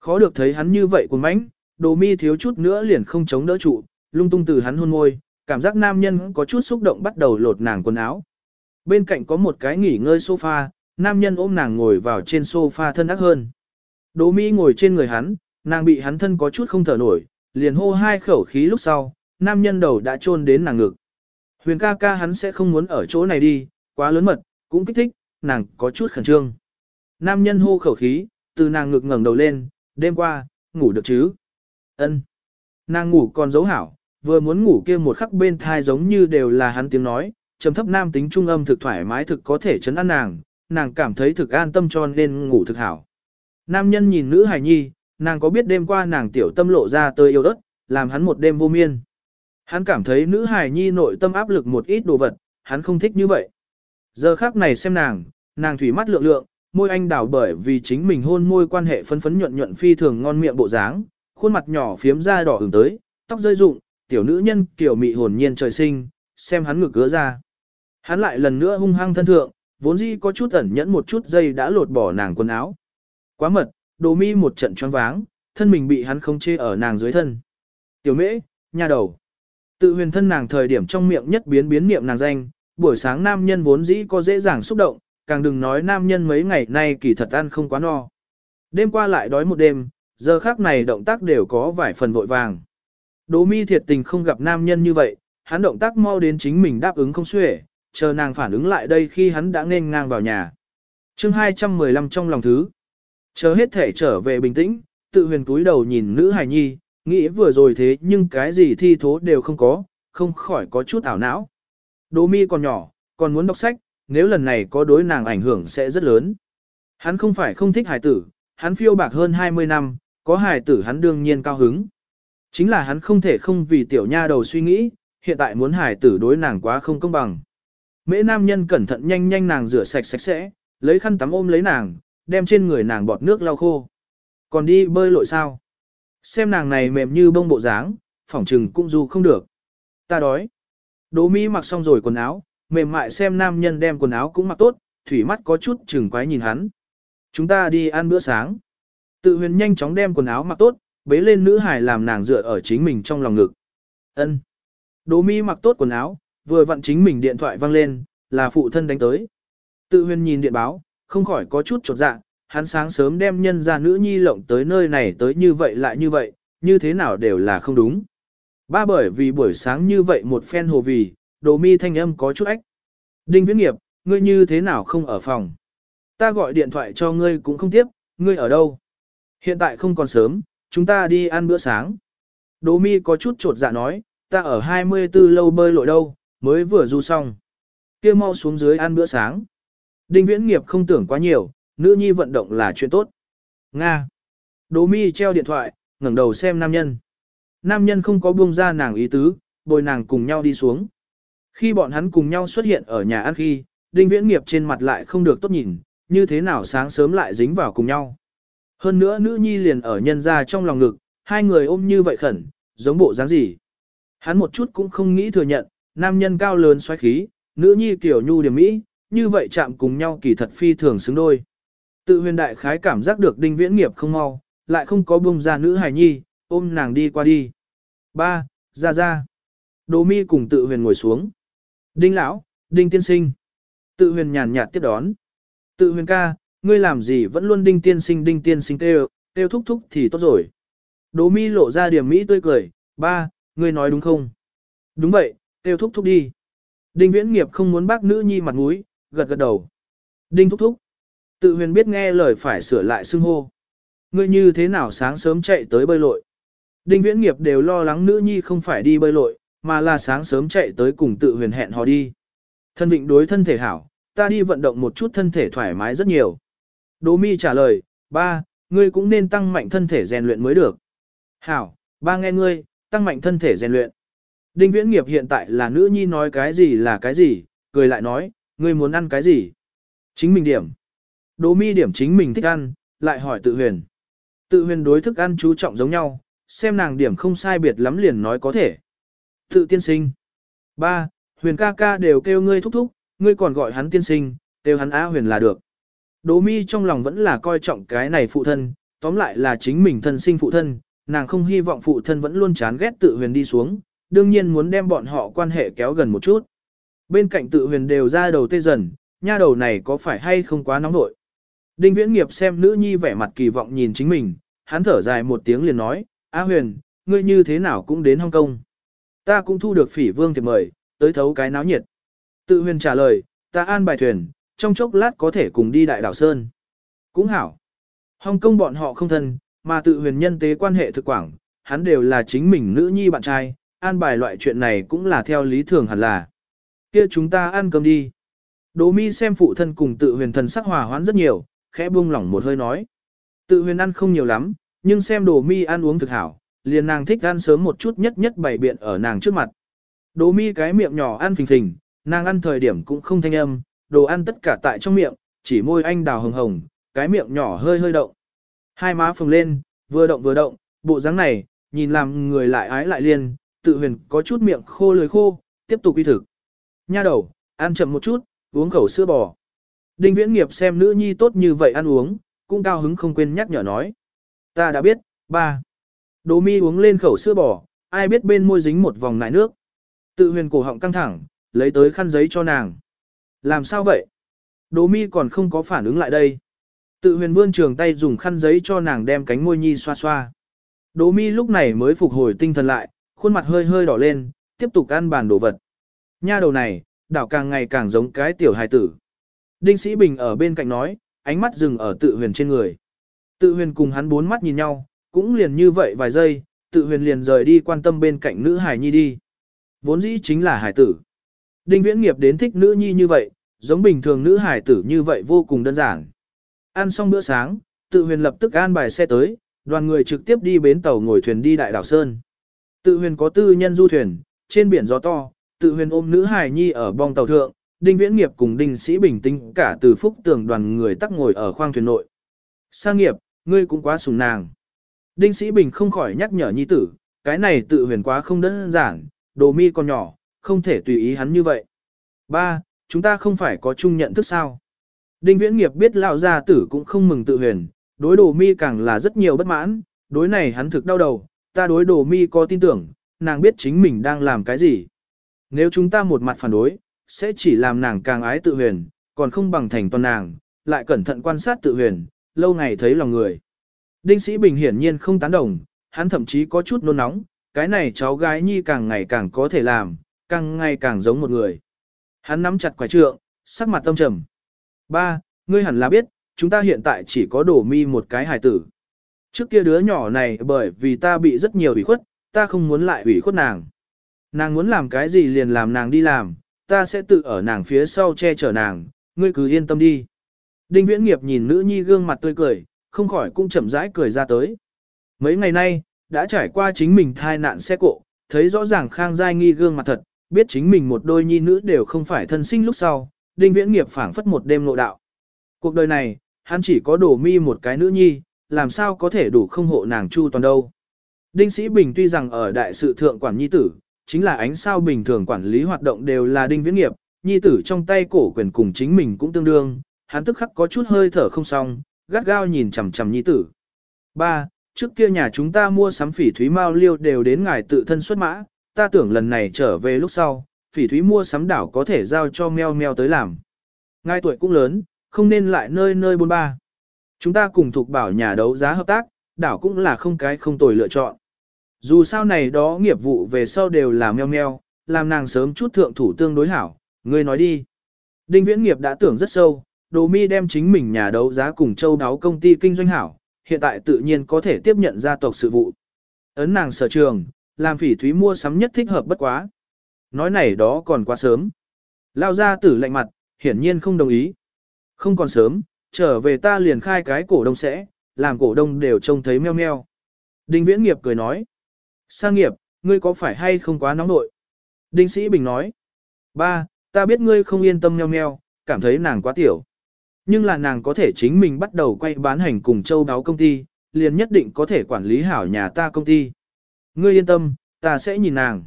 Khó được thấy hắn như vậy cuồng mãnh, đồ mi thiếu chút nữa liền không chống đỡ trụ, lung tung từ hắn hôn môi, cảm giác nam nhân có chút xúc động bắt đầu lột nàng quần áo. Bên cạnh có một cái nghỉ ngơi sofa, nam nhân ôm nàng ngồi vào trên sofa thân ác hơn. Đỗ mi ngồi trên người hắn, nàng bị hắn thân có chút không thở nổi, liền hô hai khẩu khí lúc sau, nam nhân đầu đã chôn đến nàng ngực. Huyền ca ca hắn sẽ không muốn ở chỗ này đi, quá lớn mật, cũng kích thích, nàng có chút khẩn trương. Nam nhân hô khẩu khí, từ nàng ngực ngẩng đầu lên, đêm qua, ngủ được chứ? Ân. Nàng ngủ còn dấu hảo, vừa muốn ngủ kia một khắc bên thai giống như đều là hắn tiếng nói, trầm thấp nam tính trung âm thực thoải mái thực có thể chấn an nàng, nàng cảm thấy thực an tâm cho nên ngủ thực hảo. Nam nhân nhìn nữ hài nhi, nàng có biết đêm qua nàng tiểu tâm lộ ra tơi yêu đất, làm hắn một đêm vô miên. Hắn cảm thấy nữ hài nhi nội tâm áp lực một ít đồ vật, hắn không thích như vậy. Giờ khác này xem nàng, nàng thủy mắt lượng lượng, môi anh đào bởi vì chính mình hôn môi quan hệ phấn phấn nhuận nhuận phi thường ngon miệng bộ dáng, khuôn mặt nhỏ phiếm da đỏ ửng tới, tóc rơi rụng, tiểu nữ nhân kiểu mị hồn nhiên trời sinh, xem hắn ngực gỡ ra. Hắn lại lần nữa hung hăng thân thượng, vốn dĩ có chút ẩn nhẫn một chút dây đã lột bỏ nàng quần áo. Quá mật, đồ mi một trận choáng váng, thân mình bị hắn không chê ở nàng dưới thân. Tiểu mễ, nha đầu. Tự huyền thân nàng thời điểm trong miệng nhất biến biến niệm nàng danh, buổi sáng nam nhân vốn dĩ có dễ dàng xúc động, càng đừng nói nam nhân mấy ngày nay kỳ thật ăn không quá no. Đêm qua lại đói một đêm, giờ khác này động tác đều có vài phần vội vàng. Đỗ mi thiệt tình không gặp nam nhân như vậy, hắn động tác mau đến chính mình đáp ứng không xuể, chờ nàng phản ứng lại đây khi hắn đã nên ngang vào nhà. chương 215 trong lòng thứ. Chờ hết thể trở về bình tĩnh, tự huyền túi đầu nhìn nữ hài nhi, nghĩ vừa rồi thế nhưng cái gì thi thố đều không có, không khỏi có chút ảo não. Đỗ mi còn nhỏ, còn muốn đọc sách, nếu lần này có đối nàng ảnh hưởng sẽ rất lớn. Hắn không phải không thích hài tử, hắn phiêu bạc hơn 20 năm, có hài tử hắn đương nhiên cao hứng. Chính là hắn không thể không vì tiểu nha đầu suy nghĩ, hiện tại muốn hải tử đối nàng quá không công bằng. Mễ nam nhân cẩn thận nhanh nhanh nàng rửa sạch sạch sẽ, lấy khăn tắm ôm lấy nàng, đem trên người nàng bọt nước lau khô. Còn đi bơi lội sao? Xem nàng này mềm như bông bộ dáng, phỏng trừng cũng dù không được. Ta đói. Đỗ Mỹ mặc xong rồi quần áo, mềm mại xem nam nhân đem quần áo cũng mặc tốt, thủy mắt có chút chừng quái nhìn hắn. Chúng ta đi ăn bữa sáng. Tự huyền nhanh chóng đem quần áo mặc tốt, bế lên nữ hải làm nàng dựa ở chính mình trong lòng ngực. Ân. Đỗ Mi mặc tốt quần áo, vừa vặn chính mình điện thoại vang lên, là phụ thân đánh tới. Tự huyền nhìn điện báo, không khỏi có chút chột dạ, hắn sáng sớm đem nhân ra nữ nhi lộng tới nơi này tới như vậy lại như vậy, như thế nào đều là không đúng. Ba bởi vì buổi sáng như vậy một phen hồ vì, đồ mi thanh âm có chút ách. Đinh viễn nghiệp, ngươi như thế nào không ở phòng? Ta gọi điện thoại cho ngươi cũng không tiếp, ngươi ở đâu? Hiện tại không còn sớm, chúng ta đi ăn bữa sáng. Đỗ mi có chút trột dạ nói, ta ở 24 lâu bơi lội đâu, mới vừa du xong. kia mau xuống dưới ăn bữa sáng. Đinh viễn nghiệp không tưởng quá nhiều, nữ nhi vận động là chuyện tốt. Nga. Đỗ mi treo điện thoại, ngẩng đầu xem nam nhân. Nam nhân không có buông ra nàng ý tứ, bồi nàng cùng nhau đi xuống. Khi bọn hắn cùng nhau xuất hiện ở nhà ăn khi, đinh viễn nghiệp trên mặt lại không được tốt nhìn, như thế nào sáng sớm lại dính vào cùng nhau. Hơn nữa nữ nhi liền ở nhân ra trong lòng ngực, hai người ôm như vậy khẩn, giống bộ dáng gì. Hắn một chút cũng không nghĩ thừa nhận, nam nhân cao lớn xoáy khí, nữ nhi kiểu nhu điểm mỹ, như vậy chạm cùng nhau kỳ thật phi thường xứng đôi. Tự huyền đại khái cảm giác được đinh viễn nghiệp không mau, lại không có bông ra nữ hài nhi, ôm nàng đi qua đi. Ba, ra ra. Đồ mi cùng tự huyền ngồi xuống. Đinh lão, đinh tiên sinh. Tự huyền nhàn nhạt tiếp đón. Tự huyền ca, ngươi làm gì vẫn luôn đinh tiên sinh đinh tiên sinh kêu, kêu thúc thúc thì tốt rồi. Đỗ mi lộ ra điểm mỹ tươi cười, ba, ngươi nói đúng không? Đúng vậy, kêu thúc thúc đi. Đinh viễn nghiệp không muốn bác nữ nhi mặt mũi, gật gật đầu. Đinh thúc thúc. Tự huyền biết nghe lời phải sửa lại xưng hô. Ngươi như thế nào sáng sớm chạy tới bơi lội? Đinh viễn nghiệp đều lo lắng nữ nhi không phải đi bơi lội, mà là sáng sớm chạy tới cùng tự huyền hẹn hò đi. Thân định đối thân thể hảo, ta đi vận động một chút thân thể thoải mái rất nhiều. Đỗ mi trả lời, ba, ngươi cũng nên tăng mạnh thân thể rèn luyện mới được. Hảo, ba nghe ngươi, tăng mạnh thân thể rèn luyện. Đinh viễn nghiệp hiện tại là nữ nhi nói cái gì là cái gì, cười lại nói, ngươi muốn ăn cái gì? Chính mình điểm. Đỗ mi điểm chính mình thích ăn, lại hỏi tự huyền. Tự huyền đối thức ăn chú trọng giống nhau, xem nàng điểm không sai biệt lắm liền nói có thể. Tự tiên sinh. Ba, huyền ca ca đều kêu ngươi thúc thúc, ngươi còn gọi hắn tiên sinh, kêu hắn á huyền là được. Đỗ mi trong lòng vẫn là coi trọng cái này phụ thân, tóm lại là chính mình thân sinh phụ thân, nàng không hy vọng phụ thân vẫn luôn chán ghét tự huyền đi xuống, đương nhiên muốn đem bọn họ quan hệ kéo gần một chút. Bên cạnh tự huyền đều ra đầu tê dần, nha đầu này có phải hay không quá nóng nội. Đinh viễn nghiệp xem nữ nhi vẻ mặt kỳ vọng nhìn chính mình, hắn thở dài một tiếng liền nói, A huyền, ngươi như thế nào cũng đến Hong Kong. Ta cũng thu được phỉ vương thiệp mời, tới thấu cái náo nhiệt. Tự huyền trả lời, ta an bài thuyền, trong chốc lát có thể cùng đi đại đảo Sơn. Cũng hảo. Hồng Kông bọn họ không thân, mà tự huyền nhân tế quan hệ thực quảng, hắn đều là chính mình nữ nhi bạn trai, an bài loại chuyện này cũng là theo lý thường hẳn là. Kia chúng ta ăn cơm đi. Đỗ mi xem phụ thân cùng tự huyền thần sắc hòa hoãn rất nhiều, khẽ buông lỏng một hơi nói. Tự huyền ăn không nhiều lắm, nhưng xem đồ mi ăn uống thực hảo, liền nàng thích ăn sớm một chút nhất nhất bày biện ở nàng trước mặt. Đỗ mi cái miệng nhỏ ăn phình phình, nàng ăn thời điểm cũng không thanh âm, đồ ăn tất cả tại trong miệng, chỉ môi anh đào hồng hồng, cái miệng nhỏ hơi hơi động. Hai má phồng lên, vừa động vừa động, bộ dáng này, nhìn làm người lại ái lại liền tự huyền có chút miệng khô lưỡi khô, tiếp tục uy thực. Nha đầu, ăn chậm một chút, uống khẩu sữa bò. Đinh viễn nghiệp xem nữ nhi tốt như vậy ăn uống, cũng cao hứng không quên nhắc nhở nói. Ta đã biết, ba. Đỗ mi uống lên khẩu sữa bò, ai biết bên môi dính một vòng nải nước. Tự huyền cổ họng căng thẳng, lấy tới khăn giấy cho nàng. Làm sao vậy? Đỗ mi còn không có phản ứng lại đây. Tự huyền vươn trường tay dùng khăn giấy cho nàng đem cánh môi nhi xoa xoa. Đỗ mi lúc này mới phục hồi tinh thần lại, khuôn mặt hơi hơi đỏ lên, tiếp tục ăn bàn đồ vật. Nha đầu này, đảo càng ngày càng giống cái tiểu hài tử. Đinh Sĩ Bình ở bên cạnh nói, ánh mắt dừng ở tự huyền trên người. Tự huyền cùng hắn bốn mắt nhìn nhau, cũng liền như vậy vài giây, tự huyền liền rời đi quan tâm bên cạnh nữ hải nhi đi. Vốn dĩ chính là hải tử. Đinh viễn nghiệp đến thích nữ nhi như vậy, giống bình thường nữ hải tử như vậy vô cùng đơn giản. Ăn xong bữa sáng, tự huyền lập tức an bài xe tới, đoàn người trực tiếp đi bến tàu ngồi thuyền đi đại đảo Sơn. Tự huyền có tư nhân du thuyền, trên biển gió to, tự huyền ôm nữ hải nhi ở bong tàu thượng, đinh viễn nghiệp cùng đinh sĩ bình tĩnh cả từ phúc tường đoàn người tắc ngồi ở khoang thuyền nội. Sang nghiệp, ngươi cũng quá sùng nàng. Đinh sĩ bình không khỏi nhắc nhở nhi tử, cái này tự huyền quá không đơn giản, đồ mi còn nhỏ, không thể tùy ý hắn như vậy. Ba, chúng ta không phải có chung nhận thức sao. Đinh viễn nghiệp biết lão gia tử cũng không mừng tự huyền, đối đồ mi càng là rất nhiều bất mãn, đối này hắn thực đau đầu, ta đối đồ mi có tin tưởng, nàng biết chính mình đang làm cái gì. Nếu chúng ta một mặt phản đối, sẽ chỉ làm nàng càng ái tự huyền, còn không bằng thành toàn nàng, lại cẩn thận quan sát tự huyền, lâu ngày thấy lòng người. Đinh Sĩ Bình hiển nhiên không tán đồng, hắn thậm chí có chút nôn nóng, cái này cháu gái nhi càng ngày càng có thể làm, càng ngày càng giống một người. Hắn nắm chặt quả trượng, sắc mặt tâm trầm. Ba, ngươi hẳn là biết, chúng ta hiện tại chỉ có đổ mi một cái hài tử. Trước kia đứa nhỏ này bởi vì ta bị rất nhiều ủy khuất, ta không muốn lại ủy khuất nàng. Nàng muốn làm cái gì liền làm nàng đi làm, ta sẽ tự ở nàng phía sau che chở nàng, ngươi cứ yên tâm đi. Đinh viễn nghiệp nhìn nữ nhi gương mặt tươi cười, không khỏi cũng chậm rãi cười ra tới. Mấy ngày nay, đã trải qua chính mình thai nạn xe cộ, thấy rõ ràng khang giai nghi gương mặt thật, biết chính mình một đôi nhi nữ đều không phải thân sinh lúc sau, đinh viễn nghiệp phảng phất một đêm nội đạo. Cuộc đời này, hắn chỉ có đổ mi một cái nữ nhi, làm sao có thể đủ không hộ nàng chu toàn đâu. Đinh Sĩ Bình tuy rằng ở đại sự thượng quản nhi tử, chính là ánh sao bình thường quản lý hoạt động đều là đinh viễn nghiệp, nhi tử trong tay cổ quyền cùng chính mình cũng tương đương, hắn tức khắc có chút hơi thở không xong, gắt gao nhìn chằm chằm nhi tử. Ba, trước kia nhà chúng ta mua sắm phỉ thúy mao liêu đều đến ngài tự thân xuất mã, ta tưởng lần này trở về lúc sau, phỉ thúy mua sắm đảo có thể giao cho meo meo tới làm. Ngài tuổi cũng lớn, không nên lại nơi nơi bôn ba. Chúng ta cùng thuộc bảo nhà đấu giá hợp tác, đảo cũng là không cái không tồi lựa chọn. Dù sao này đó nghiệp vụ về sau đều là meo meo, làm nàng sớm chút thượng thủ tương đối hảo, ngươi nói đi. Đinh viễn nghiệp đã tưởng rất sâu, đồ mi đem chính mình nhà đấu giá cùng châu đáo công ty kinh doanh hảo, hiện tại tự nhiên có thể tiếp nhận gia tộc sự vụ. Ấn nàng sở trường, làm phỉ thúy mua sắm nhất thích hợp bất quá. Nói này đó còn quá sớm. Lao ra tử lạnh mặt, hiển nhiên không đồng ý. Không còn sớm, trở về ta liền khai cái cổ đông sẽ, làm cổ đông đều trông thấy meo meo. Đinh viễn nghiệp cười nói. Sang nghiệp, ngươi có phải hay không quá nóng nội? Đinh sĩ bình nói. Ba, ta biết ngươi không yên tâm meo meo, cảm thấy nàng quá tiểu. Nhưng là nàng có thể chính mình bắt đầu quay bán hành cùng châu đáo công ty, liền nhất định có thể quản lý hảo nhà ta công ty. Ngươi yên tâm, ta sẽ nhìn nàng.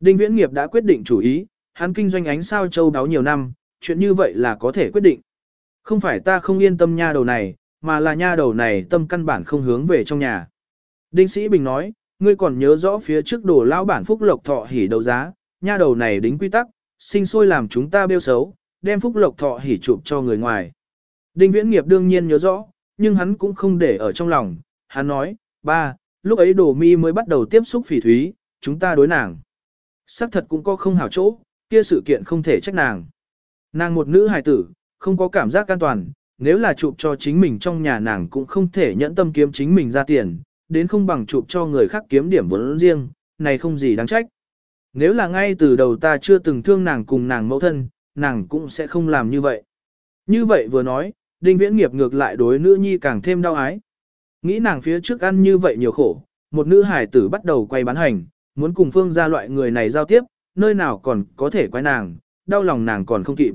Đinh Viễn Nghiệp đã quyết định chủ ý, hắn kinh doanh ánh sao châu đáo nhiều năm, chuyện như vậy là có thể quyết định. Không phải ta không yên tâm nha đầu này, mà là nha đầu này tâm căn bản không hướng về trong nhà. Đinh Sĩ Bình nói, ngươi còn nhớ rõ phía trước đồ lao bản phúc lộc thọ hỉ đấu giá, nha đầu này đính quy tắc, sinh sôi làm chúng ta bêu xấu, đem phúc lộc thọ hỉ chụp cho người ngoài. Đinh Viễn Nghiệp đương nhiên nhớ rõ, nhưng hắn cũng không để ở trong lòng, hắn nói, ba, lúc ấy đồ mi mới bắt đầu tiếp xúc phỉ thúy, chúng ta đối nàng. Sắc thật cũng có không hảo chỗ, kia sự kiện không thể trách nàng. Nàng một nữ hài tử, không có cảm giác an toàn, nếu là chụp cho chính mình trong nhà nàng cũng không thể nhẫn tâm kiếm chính mình ra tiền, đến không bằng chụp cho người khác kiếm điểm vốn riêng, này không gì đáng trách. Nếu là ngay từ đầu ta chưa từng thương nàng cùng nàng mẫu thân, nàng cũng sẽ không làm như vậy. Như vậy vừa nói, đinh viễn nghiệp ngược lại đối nữ nhi càng thêm đau ái. Nghĩ nàng phía trước ăn như vậy nhiều khổ, một nữ hải tử bắt đầu quay bán hành, muốn cùng phương ra loại người này giao tiếp, nơi nào còn có thể quay nàng, đau lòng nàng còn không kịp.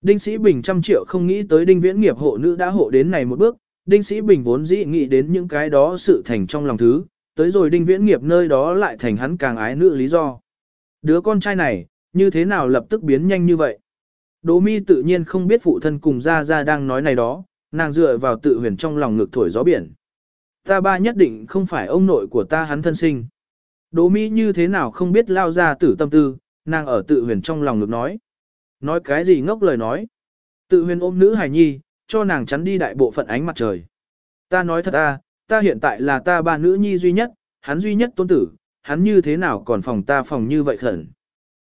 Đinh Sĩ Bình trăm triệu không nghĩ tới đinh viễn nghiệp hộ nữ đã hộ đến này một bước, đinh Sĩ Bình vốn dĩ nghĩ đến những cái đó sự thành trong lòng thứ, tới rồi đinh viễn nghiệp nơi đó lại thành hắn càng ái nữ lý do. Đứa con trai này, như thế nào lập tức biến nhanh như vậy? Đỗ mi tự nhiên không biết phụ thân cùng gia gia đang nói này đó, nàng dựa vào tự huyền trong lòng ngực thổi gió biển. Ta ba nhất định không phải ông nội của ta hắn thân sinh. Đỗ mi như thế nào không biết lao ra tử tâm tư, nàng ở tự huyền trong lòng ngực nói. Nói cái gì ngốc lời nói. Tự huyền ôm nữ hài nhi, cho nàng chắn đi đại bộ phận ánh mặt trời. Ta nói thật à, ta hiện tại là ta ba nữ nhi duy nhất, hắn duy nhất tôn tử, hắn như thế nào còn phòng ta phòng như vậy khẩn.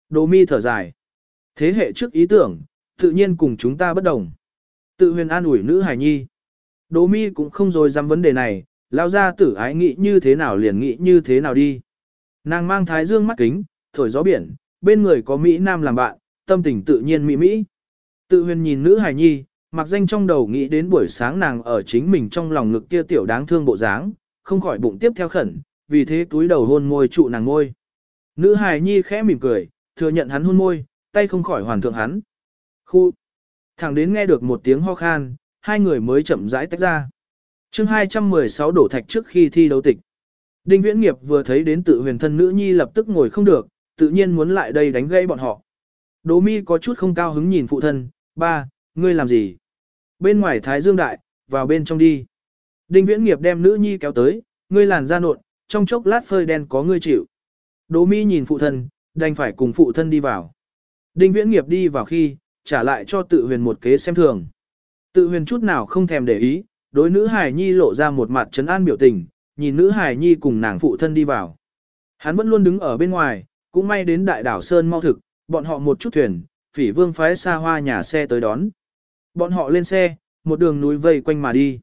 Đỗ mi thở dài. Thế hệ trước ý tưởng, tự nhiên cùng chúng ta bất đồng. Tự huyền an ủi nữ hài nhi. Đỗ mi cũng không rồi dám vấn đề này, lao ra tử ái nghĩ như thế nào liền nghĩ như thế nào đi. Nàng mang thái dương mắt kính, thổi gió biển, bên người có Mỹ Nam làm bạn, tâm tình tự nhiên Mỹ Mỹ. Tự huyền nhìn nữ hài nhi, mặc danh trong đầu nghĩ đến buổi sáng nàng ở chính mình trong lòng ngực kia tiểu đáng thương bộ dáng, không khỏi bụng tiếp theo khẩn, vì thế túi đầu hôn môi trụ nàng ngôi. Nữ hài nhi khẽ mỉm cười, thừa nhận hắn hôn môi, tay không khỏi hoàn thượng hắn. Khu. Thẳng đến nghe được một tiếng ho khan, hai người mới chậm rãi tách ra chương 216 đổ thạch trước khi thi đấu tịch. Đinh Viễn Nghiệp vừa thấy đến tự huyền thân nữ nhi lập tức ngồi không được, tự nhiên muốn lại đây đánh gây bọn họ. Đỗ mi có chút không cao hứng nhìn phụ thân, ba, ngươi làm gì? Bên ngoài Thái Dương Đại, vào bên trong đi. Đinh Viễn Nghiệp đem nữ nhi kéo tới, ngươi làn da nộn, trong chốc lát phơi đen có ngươi chịu. Đỗ mi nhìn phụ thân, đành phải cùng phụ thân đi vào. Đinh Viễn Nghiệp đi vào khi, trả lại cho tự huyền một kế xem thường. Tự huyền chút nào không thèm để ý, đối nữ hải nhi lộ ra một mặt trấn an biểu tình, nhìn nữ hải nhi cùng nàng phụ thân đi vào. Hắn vẫn luôn đứng ở bên ngoài, cũng may đến đại đảo Sơn mau thực, bọn họ một chút thuyền, phỉ vương phái xa hoa nhà xe tới đón. Bọn họ lên xe, một đường núi vây quanh mà đi.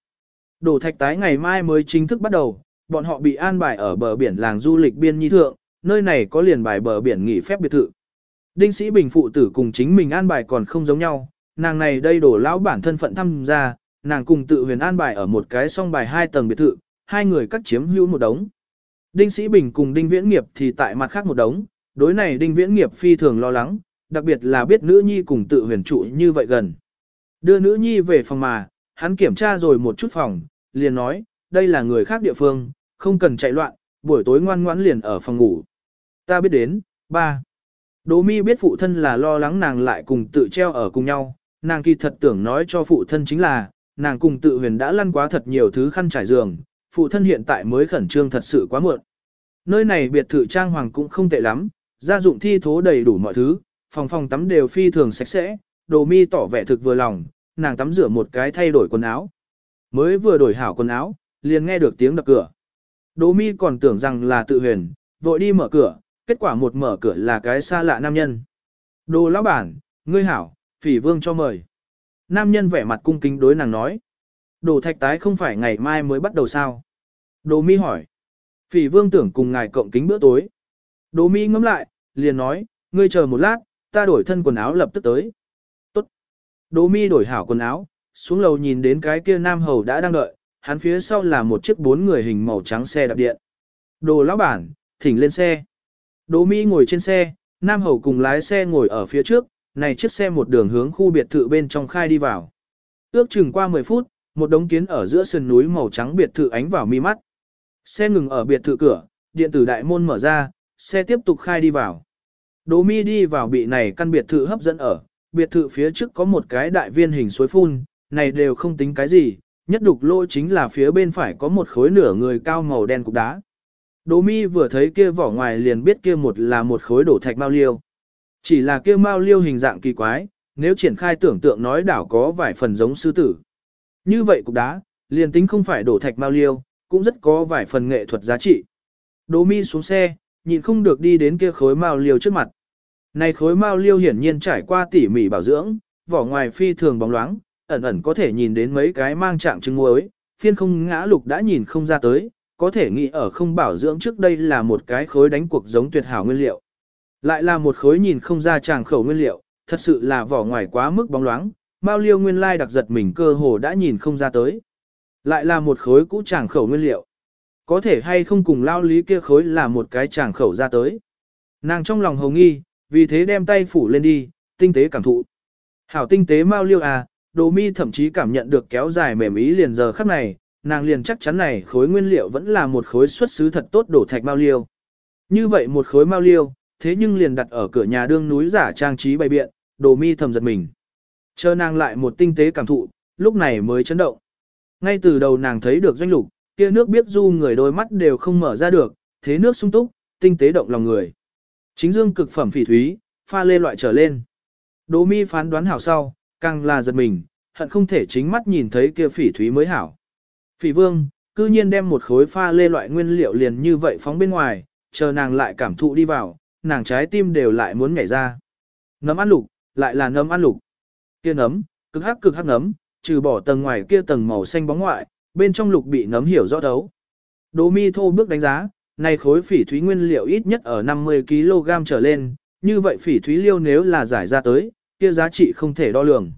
Đổ thạch tái ngày mai mới chính thức bắt đầu, bọn họ bị an bài ở bờ biển làng du lịch biên nhi thượng, nơi này có liền bài bờ biển nghỉ phép biệt thự. Đinh sĩ bình phụ tử cùng chính mình an bài còn không giống nhau, nàng này đây đổ lão bản thân phận thăm ra, nàng cùng tự huyền an bài ở một cái song bài hai tầng biệt thự, hai người cắt chiếm hữu một đống. Đinh sĩ bình cùng đinh viễn nghiệp thì tại mặt khác một đống, đối này đinh viễn nghiệp phi thường lo lắng, đặc biệt là biết nữ nhi cùng tự huyền trụ như vậy gần. Đưa nữ nhi về phòng mà, hắn kiểm tra rồi một chút phòng, liền nói, đây là người khác địa phương, không cần chạy loạn, buổi tối ngoan ngoãn liền ở phòng ngủ. Ta biết đến, ba. Đỗ mi biết phụ thân là lo lắng nàng lại cùng tự treo ở cùng nhau, nàng kỳ thật tưởng nói cho phụ thân chính là, nàng cùng tự huyền đã lăn quá thật nhiều thứ khăn trải giường, phụ thân hiện tại mới khẩn trương thật sự quá muộn. Nơi này biệt thự trang hoàng cũng không tệ lắm, gia dụng thi thố đầy đủ mọi thứ, phòng phòng tắm đều phi thường sạch sẽ, đồ mi tỏ vẻ thực vừa lòng, nàng tắm rửa một cái thay đổi quần áo. Mới vừa đổi hảo quần áo, liền nghe được tiếng đập cửa. Đồ mi còn tưởng rằng là tự huyền, vội đi mở cửa, kết quả một mở cửa là cái xa lạ nam nhân. Đồ lão bản, ngươi hảo, phỉ vương cho mời. Nam nhân vẻ mặt cung kính đối nàng nói. Đồ thạch tái không phải ngày mai mới bắt đầu sao? Đồ mi hỏi. Phỉ vương tưởng cùng ngài cộng kính bữa tối. Đồ mi ngẫm lại, liền nói, ngươi chờ một lát, ta đổi thân quần áo lập tức tới. Tốt. Đồ mi đổi hảo quần áo, xuống lầu nhìn đến cái kia nam hầu đã đang đợi, hắn phía sau là một chiếc bốn người hình màu trắng xe đạp điện. Đồ lão bản, thỉnh lên xe. Đỗ Mi ngồi trên xe, Nam Hầu cùng lái xe ngồi ở phía trước, này chiếc xe một đường hướng khu biệt thự bên trong khai đi vào. Ước chừng qua 10 phút, một đống kiến ở giữa sườn núi màu trắng biệt thự ánh vào mi mắt. Xe ngừng ở biệt thự cửa, điện tử đại môn mở ra, xe tiếp tục khai đi vào. Đỗ Mi đi vào bị này căn biệt thự hấp dẫn ở, biệt thự phía trước có một cái đại viên hình suối phun, này đều không tính cái gì, nhất đục lỗ chính là phía bên phải có một khối nửa người cao màu đen cục đá. Đỗ mi vừa thấy kia vỏ ngoài liền biết kia một là một khối đổ thạch bao liêu. Chỉ là kia mao liêu hình dạng kỳ quái, nếu triển khai tưởng tượng nói đảo có vài phần giống sư tử. Như vậy cục đá, liền tính không phải đổ thạch mao liêu, cũng rất có vài phần nghệ thuật giá trị. Đỗ mi xuống xe, nhìn không được đi đến kia khối mao liêu trước mặt. Này khối mao liêu hiển nhiên trải qua tỉ mỉ bảo dưỡng, vỏ ngoài phi thường bóng loáng, ẩn ẩn có thể nhìn đến mấy cái mang trạng trứng muối, phiên không ngã lục đã nhìn không ra tới, có thể nghĩ ở không bảo dưỡng trước đây là một cái khối đánh cuộc giống tuyệt hảo nguyên liệu. Lại là một khối nhìn không ra tràng khẩu nguyên liệu, thật sự là vỏ ngoài quá mức bóng loáng, Mao Liêu nguyên lai đặc giật mình cơ hồ đã nhìn không ra tới. Lại là một khối cũ tràng khẩu nguyên liệu. Có thể hay không cùng lao lý kia khối là một cái tràng khẩu ra tới. Nàng trong lòng hồng nghi, vì thế đem tay phủ lên đi, tinh tế cảm thụ. Hảo tinh tế Mao Liêu à, Đồ Mi thậm chí cảm nhận được kéo dài mềm ý liền giờ khắc này, nàng liền chắc chắn này khối nguyên liệu vẫn là một khối xuất xứ thật tốt đổ thạch mao liêu. Như vậy một khối mao liêu, thế nhưng liền đặt ở cửa nhà đương núi giả trang trí bày biện, đồ mi thầm giật mình. Chờ nàng lại một tinh tế cảm thụ, lúc này mới chấn động. Ngay từ đầu nàng thấy được doanh lục, kia nước biết du người đôi mắt đều không mở ra được, thế nước sung túc, tinh tế động lòng người. Chính dương cực phẩm phỉ thúy, pha lê loại trở lên. Đồ mi phán đoán hảo sau, càng là giật mình, hận không thể chính mắt nhìn thấy kia phỉ thúy mới hảo. Phỉ vương, cư nhiên đem một khối pha lê loại nguyên liệu liền như vậy phóng bên ngoài, chờ nàng lại cảm thụ đi vào, nàng trái tim đều lại muốn nhảy ra. Nấm ăn lục, lại là nấm ăn lục. Kia nấm, cực hắc cực hắc nấm, trừ bỏ tầng ngoài kia tầng màu xanh bóng ngoại, bên trong lục bị nấm hiểu rõ thấu. Đỗ mi thô bước đánh giá, này khối phỉ thúy nguyên liệu ít nhất ở 50kg trở lên, như vậy phỉ thúy liêu nếu là giải ra tới, kia giá trị không thể đo lường.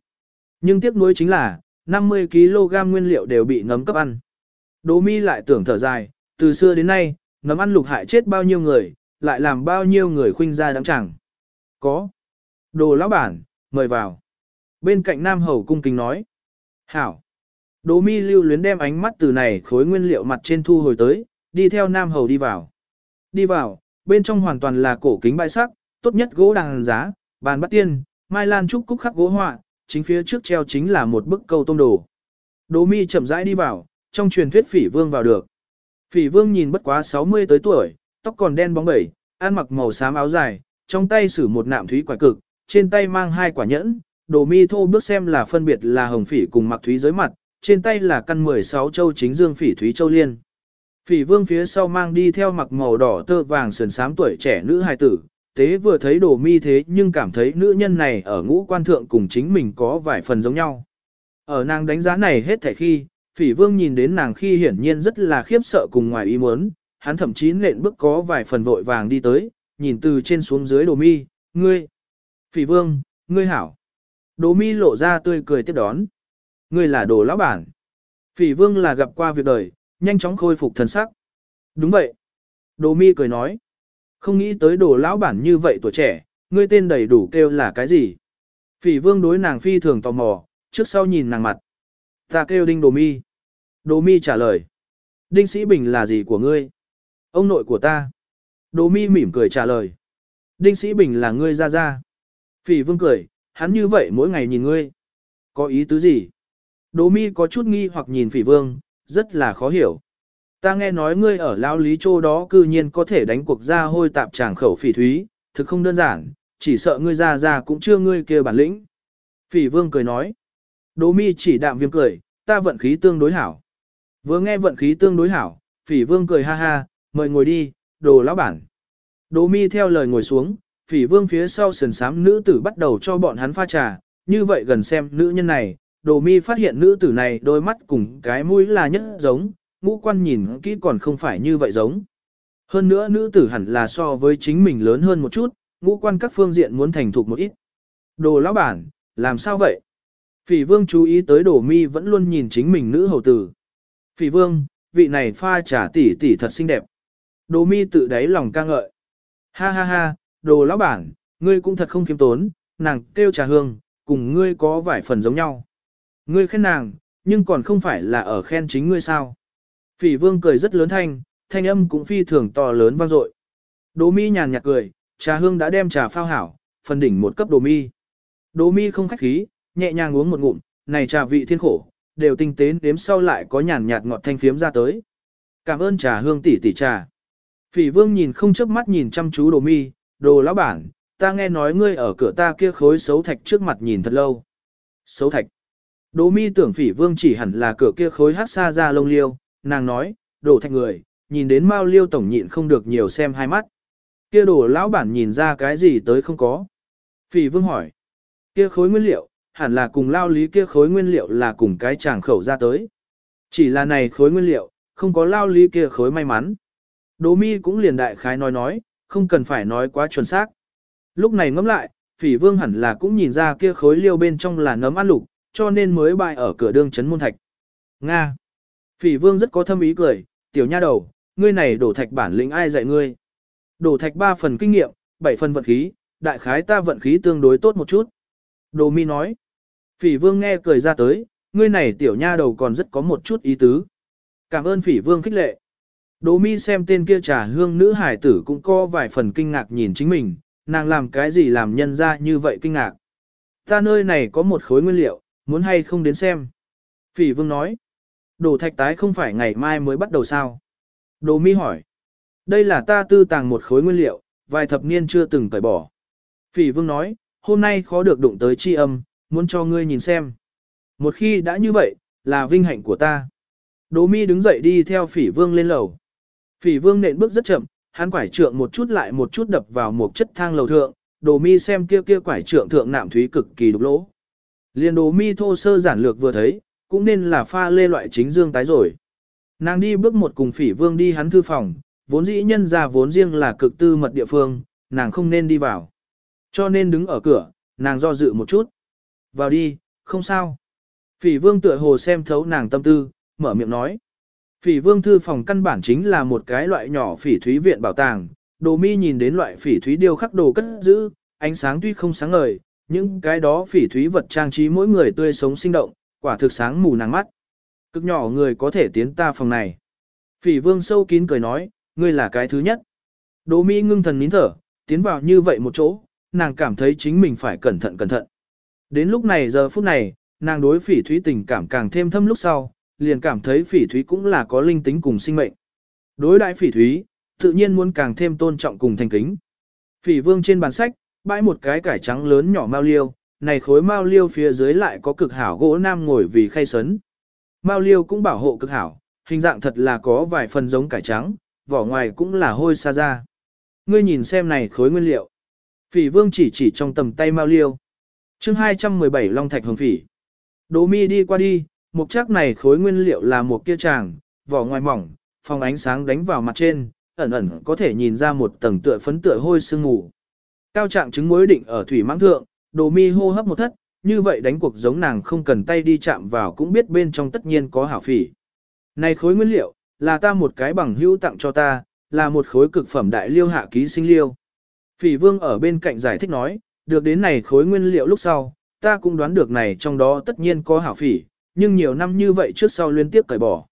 Nhưng tiếc nuối chính là, 50kg nguyên liệu đều bị nấm cấp ăn. Đỗ mi lại tưởng thở dài, từ xưa đến nay, nấm ăn lục hại chết bao nhiêu người, lại làm bao nhiêu người khuynh ra đắng chẳng. Có. Đồ lão bản, mời vào. Bên cạnh Nam Hầu cung kính nói. Hảo. Đồ mi lưu luyến đem ánh mắt từ này khối nguyên liệu mặt trên thu hồi tới, đi theo Nam Hầu đi vào. Đi vào, bên trong hoàn toàn là cổ kính bãi sắc, tốt nhất gỗ đàn giá, bàn bắt tiên, mai lan trúc cúc khắc gỗ họa, chính phía trước treo chính là một bức câu tôm đồ. Đồ mi chậm rãi đi vào, trong truyền thuyết phỉ vương vào được. Phỉ vương nhìn bất quá 60 tới tuổi, tóc còn đen bóng bẩy, ăn mặc màu xám áo dài, trong tay sử một nạm thúy quả cực, trên tay mang hai quả nhẫn, đồ mi thô bước xem là phân biệt là hồng phỉ cùng mặc thúy giới mặt, trên tay là căn 16 châu chính dương phỉ thúy châu liên. Phỉ vương phía sau mang đi theo mặc màu đỏ tơ vàng sườn sám tuổi trẻ nữ hài tử, tế vừa thấy đồ mi thế nhưng cảm thấy nữ nhân này ở ngũ quan thượng cùng chính mình có vài phần giống nhau. Ở nàng đánh giá này hết thảy khi, phỉ vương nhìn đến nàng khi hiển nhiên rất là khiếp sợ cùng ngoài ý muốn, hắn thậm chí nện bước có vài phần vội vàng đi tới, nhìn từ trên xuống dưới đồ mi, ngươi, phỉ vương, ngươi hảo. Đồ mi lộ ra tươi cười tiếp đón. Ngươi là đồ lão bản. Phỉ vương là gặp qua việc đời, nhanh chóng khôi phục thần sắc. Đúng vậy. Đồ mi cười nói. Không nghĩ tới đồ lão bản như vậy tuổi trẻ, ngươi tên đầy đủ kêu là cái gì? Phỉ vương đối nàng phi thường tò mò, trước sau nhìn nàng mặt. Ta kêu đinh đồ mi. Đồ mi trả lời. Đinh sĩ bình là gì của ngươi? Ông nội của ta. Đồ mi mỉm cười trả lời. Đinh sĩ bình là ngươi ra ra. Phỉ vương cười, hắn như vậy mỗi ngày nhìn ngươi. Có ý tứ gì? Đồ mi có chút nghi hoặc nhìn phỉ vương, rất là khó hiểu. Ta nghe nói ngươi ở Lao Lý Châu đó cư nhiên có thể đánh cuộc ra hôi tạp tràng khẩu phỉ thúy, thực không đơn giản, chỉ sợ ngươi ra ra cũng chưa ngươi kia bản lĩnh. Phỉ vương cười nói. Đỗ mi chỉ đạm viêm cười, ta vận khí tương đối hảo. Vừa nghe vận khí tương đối hảo, phỉ vương cười ha ha, mời ngồi đi, đồ lão bản. Đồ mi theo lời ngồi xuống, phỉ vương phía sau sườn sám nữ tử bắt đầu cho bọn hắn pha trà, như vậy gần xem nữ nhân này, đồ mi phát hiện nữ tử này đôi mắt cùng cái mũi là nhất giống, ngũ quan nhìn kỹ còn không phải như vậy giống. Hơn nữa nữ tử hẳn là so với chính mình lớn hơn một chút, ngũ quan các phương diện muốn thành thục một ít. Đồ lão bản, làm sao vậy? Phỉ vương chú ý tới đồ mi vẫn luôn nhìn chính mình nữ hầu tử. Phỉ vương, vị này pha trà tỷ tỷ thật xinh đẹp. Đồ mi tự đáy lòng ca ngợi. Ha ha ha, đồ lão bản, ngươi cũng thật không kiếm tốn, nàng kêu trà hương, cùng ngươi có vài phần giống nhau. Ngươi khen nàng, nhưng còn không phải là ở khen chính ngươi sao. Phỉ vương cười rất lớn thanh, thanh âm cũng phi thường to lớn vang dội. Đồ mi nhàn nhạt cười, trà hương đã đem trà phao hảo, phần đỉnh một cấp đồ mi. Đồ mi không khách khí, nhẹ nhàng uống một ngụm, này trà vị thiên khổ, đều tinh tế đếm sau lại có nhàn nhạt ngọt thanh phiếm ra tới. Cảm ơn trà hương tỷ tỷ trà. Phỉ vương nhìn không chớp mắt nhìn chăm chú đồ mi, đồ lão bản, ta nghe nói ngươi ở cửa ta kia khối xấu thạch trước mặt nhìn thật lâu. Xấu thạch. Đồ mi tưởng phỉ vương chỉ hẳn là cửa kia khối hát xa ra lông liêu, nàng nói, đồ thạch người, nhìn đến Mao Liêu tổng nhịn không được nhiều xem hai mắt. Kia đồ lão bản nhìn ra cái gì tới không có. Phỉ vương hỏi, kia khối nguyên liệu, hẳn là cùng lao lý kia khối nguyên liệu là cùng cái tràng khẩu ra tới. Chỉ là này khối nguyên liệu, không có lao lý kia khối may mắn. Đỗ mi cũng liền đại khái nói nói, không cần phải nói quá chuẩn xác. Lúc này ngẫm lại, phỉ vương hẳn là cũng nhìn ra kia khối liêu bên trong là nấm ăn lục, cho nên mới bại ở cửa đương chấn môn thạch. Nga. Phỉ vương rất có thâm ý cười, tiểu nha đầu, ngươi này đổ thạch bản lĩnh ai dạy ngươi. Đổ thạch 3 phần kinh nghiệm, 7 phần vận khí, đại khái ta vận khí tương đối tốt một chút. Đồ mi nói. Phỉ vương nghe cười ra tới, ngươi này tiểu nha đầu còn rất có một chút ý tứ. Cảm ơn phỉ vương khích lệ. Đỗ mi xem tên kia trà hương nữ hải tử cũng có vài phần kinh ngạc nhìn chính mình, nàng làm cái gì làm nhân ra như vậy kinh ngạc. Ta nơi này có một khối nguyên liệu, muốn hay không đến xem. Phỉ vương nói. Đồ thạch tái không phải ngày mai mới bắt đầu sao? Đỗ mi hỏi. Đây là ta tư tàng một khối nguyên liệu, vài thập niên chưa từng tẩy bỏ. Phỉ vương nói, hôm nay khó được đụng tới chi âm, muốn cho ngươi nhìn xem. Một khi đã như vậy, là vinh hạnh của ta. Đỗ mi đứng dậy đi theo phỉ vương lên lầu. Phỉ vương nện bước rất chậm, hắn quải trượng một chút lại một chút đập vào một chất thang lầu thượng, đồ mi xem kia kia quải trượng thượng nạm thúy cực kỳ đục lỗ. Liên đồ mi thô sơ giản lược vừa thấy, cũng nên là pha lê loại chính dương tái rồi. Nàng đi bước một cùng phỉ vương đi hắn thư phòng, vốn dĩ nhân ra vốn riêng là cực tư mật địa phương, nàng không nên đi vào. Cho nên đứng ở cửa, nàng do dự một chút. Vào đi, không sao. Phỉ vương tựa hồ xem thấu nàng tâm tư, mở miệng nói. Phỉ vương thư phòng căn bản chính là một cái loại nhỏ phỉ thúy viện bảo tàng, đồ mi nhìn đến loại phỉ thúy điêu khắc đồ cất giữ, ánh sáng tuy không sáng ngời, những cái đó phỉ thúy vật trang trí mỗi người tươi sống sinh động, quả thực sáng mù nàng mắt. Cực nhỏ người có thể tiến ta phòng này. Phỉ vương sâu kín cười nói, ngươi là cái thứ nhất. Đồ mi ngưng thần nín thở, tiến vào như vậy một chỗ, nàng cảm thấy chính mình phải cẩn thận cẩn thận. Đến lúc này giờ phút này, nàng đối phỉ thúy tình cảm càng thêm thâm lúc sau, liền cảm thấy phỉ thúy cũng là có linh tính cùng sinh mệnh. Đối đại phỉ thúy, tự nhiên muốn càng thêm tôn trọng cùng thành kính. Phỉ vương trên bàn sách, bãi một cái cải trắng lớn nhỏ mao liêu, này khối mao liêu phía dưới lại có cực hảo gỗ nam ngồi vì khay sấn. Mao liêu cũng bảo hộ cực hảo, hình dạng thật là có vài phần giống cải trắng, vỏ ngoài cũng là hôi xa ra. Ngươi nhìn xem này khối nguyên liệu. Phỉ vương chỉ chỉ trong tầm tay mao liêu. chương 217 Long Thạch Hồng Phỉ. Đỗ mi đi qua đi, mục chắc này khối nguyên liệu là một kia tràng, vỏ ngoài mỏng, phòng ánh sáng đánh vào mặt trên, ẩn ẩn có thể nhìn ra một tầng tựa phấn tựa hôi sương ngủ. Cao trạng chứng mối định ở thủy mãng thượng, đồ mi hô hấp một thất, như vậy đánh cuộc giống nàng không cần tay đi chạm vào cũng biết bên trong tất nhiên có hảo phỉ. Này khối nguyên liệu, là ta một cái bằng hữu tặng cho ta, là một khối cực phẩm đại liêu hạ ký sinh liêu. Phỉ vương ở bên cạnh giải thích nói, được đến này khối nguyên liệu lúc sau, ta cũng đoán được này trong đó tất nhiên có hảo phỉ, nhưng nhiều năm như vậy trước sau liên tiếp cởi bỏ.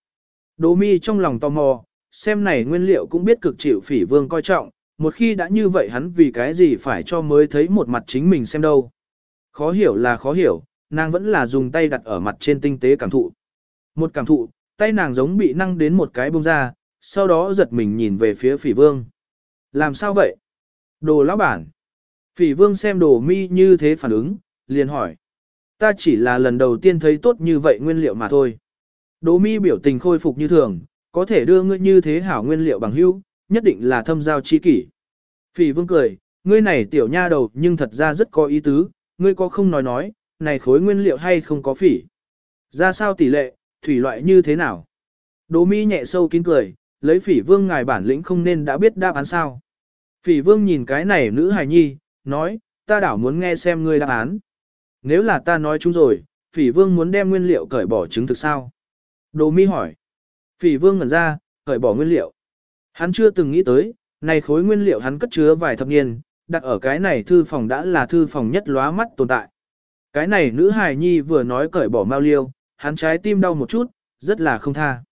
Đỗ mi trong lòng tò mò, xem này nguyên liệu cũng biết cực chịu phỉ vương coi trọng, một khi đã như vậy hắn vì cái gì phải cho mới thấy một mặt chính mình xem đâu. Khó hiểu là khó hiểu, nàng vẫn là dùng tay đặt ở mặt trên tinh tế cảm thụ. Một cảm thụ, tay nàng giống bị năng đến một cái bông ra, sau đó giật mình nhìn về phía phỉ vương. Làm sao vậy? Đồ lão bản. Phỉ vương xem đồ mi như thế phản ứng, liền hỏi. Ta chỉ là lần đầu tiên thấy tốt như vậy nguyên liệu mà thôi. Đỗ mi biểu tình khôi phục như thường, có thể đưa ngươi như thế hảo nguyên liệu bằng hữu, nhất định là thâm giao chi kỷ. Phỉ vương cười, ngươi này tiểu nha đầu nhưng thật ra rất có ý tứ, ngươi có không nói nói, này khối nguyên liệu hay không có phỉ. Ra sao tỷ lệ, thủy loại như thế nào? Đỗ mi nhẹ sâu kín cười, lấy phỉ vương ngài bản lĩnh không nên đã biết đáp án sao. Phỉ vương nhìn cái này nữ hài nhi, nói, ta đảo muốn nghe xem ngươi đáp án. Nếu là ta nói chúng rồi, phỉ vương muốn đem nguyên liệu cởi bỏ chứng thực sao? đồ mi hỏi. Phỉ vương ngẩn ra, cởi bỏ nguyên liệu. Hắn chưa từng nghĩ tới, này khối nguyên liệu hắn cất chứa vài thập niên, đặt ở cái này thư phòng đã là thư phòng nhất lóa mắt tồn tại. Cái này nữ hài nhi vừa nói cởi bỏ mao liêu, hắn trái tim đau một chút, rất là không tha.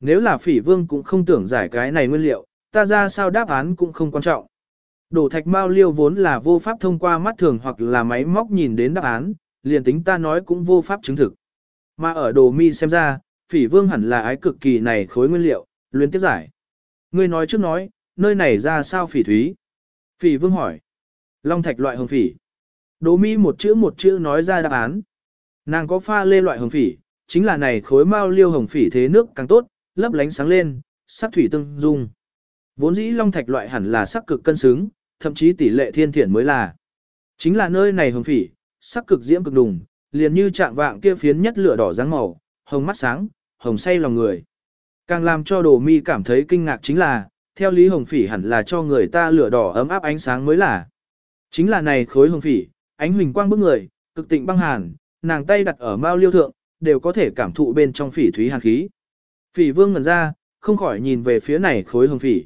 Nếu là phỉ vương cũng không tưởng giải cái này nguyên liệu, ta ra sao đáp án cũng không quan trọng. Đổ thạch mao liêu vốn là vô pháp thông qua mắt thường hoặc là máy móc nhìn đến đáp án, liền tính ta nói cũng vô pháp chứng thực. Mà ở đồ mi xem ra, phỉ vương hẳn là ái cực kỳ này khối nguyên liệu, luyến tiếp giải. Ngươi nói trước nói, nơi này ra sao phỉ thúy? Phỉ vương hỏi. Long thạch loại hồng phỉ. Đỗ mi một chữ một chữ nói ra đáp án. Nàng có pha lê loại hồng phỉ, chính là này khối mao liêu hồng phỉ thế nước càng tốt, lấp lánh sáng lên, sắc thủy tương dung. Vốn dĩ long thạch loại hẳn là sắc cực cân xứng, thậm chí tỷ lệ thiên thiển mới là. Chính là nơi này hồng phỉ, sắc cực diễm cực đùng, liền như trạng vạng kia phiến nhất lửa đỏ dáng màu, hồng mắt sáng, hồng say lòng người. Càng làm cho đồ mi cảm thấy kinh ngạc chính là, theo lý hồng phỉ hẳn là cho người ta lửa đỏ ấm áp ánh sáng mới là. Chính là này khối hồng phỉ, ánh huỳnh quang bức người, cực tịnh băng hàn, nàng tay đặt ở mao liêu thượng, đều có thể cảm thụ bên trong phỉ thúy hàn khí. Phỉ vương ngẩn ra, không khỏi nhìn về phía này khối hồng phỉ.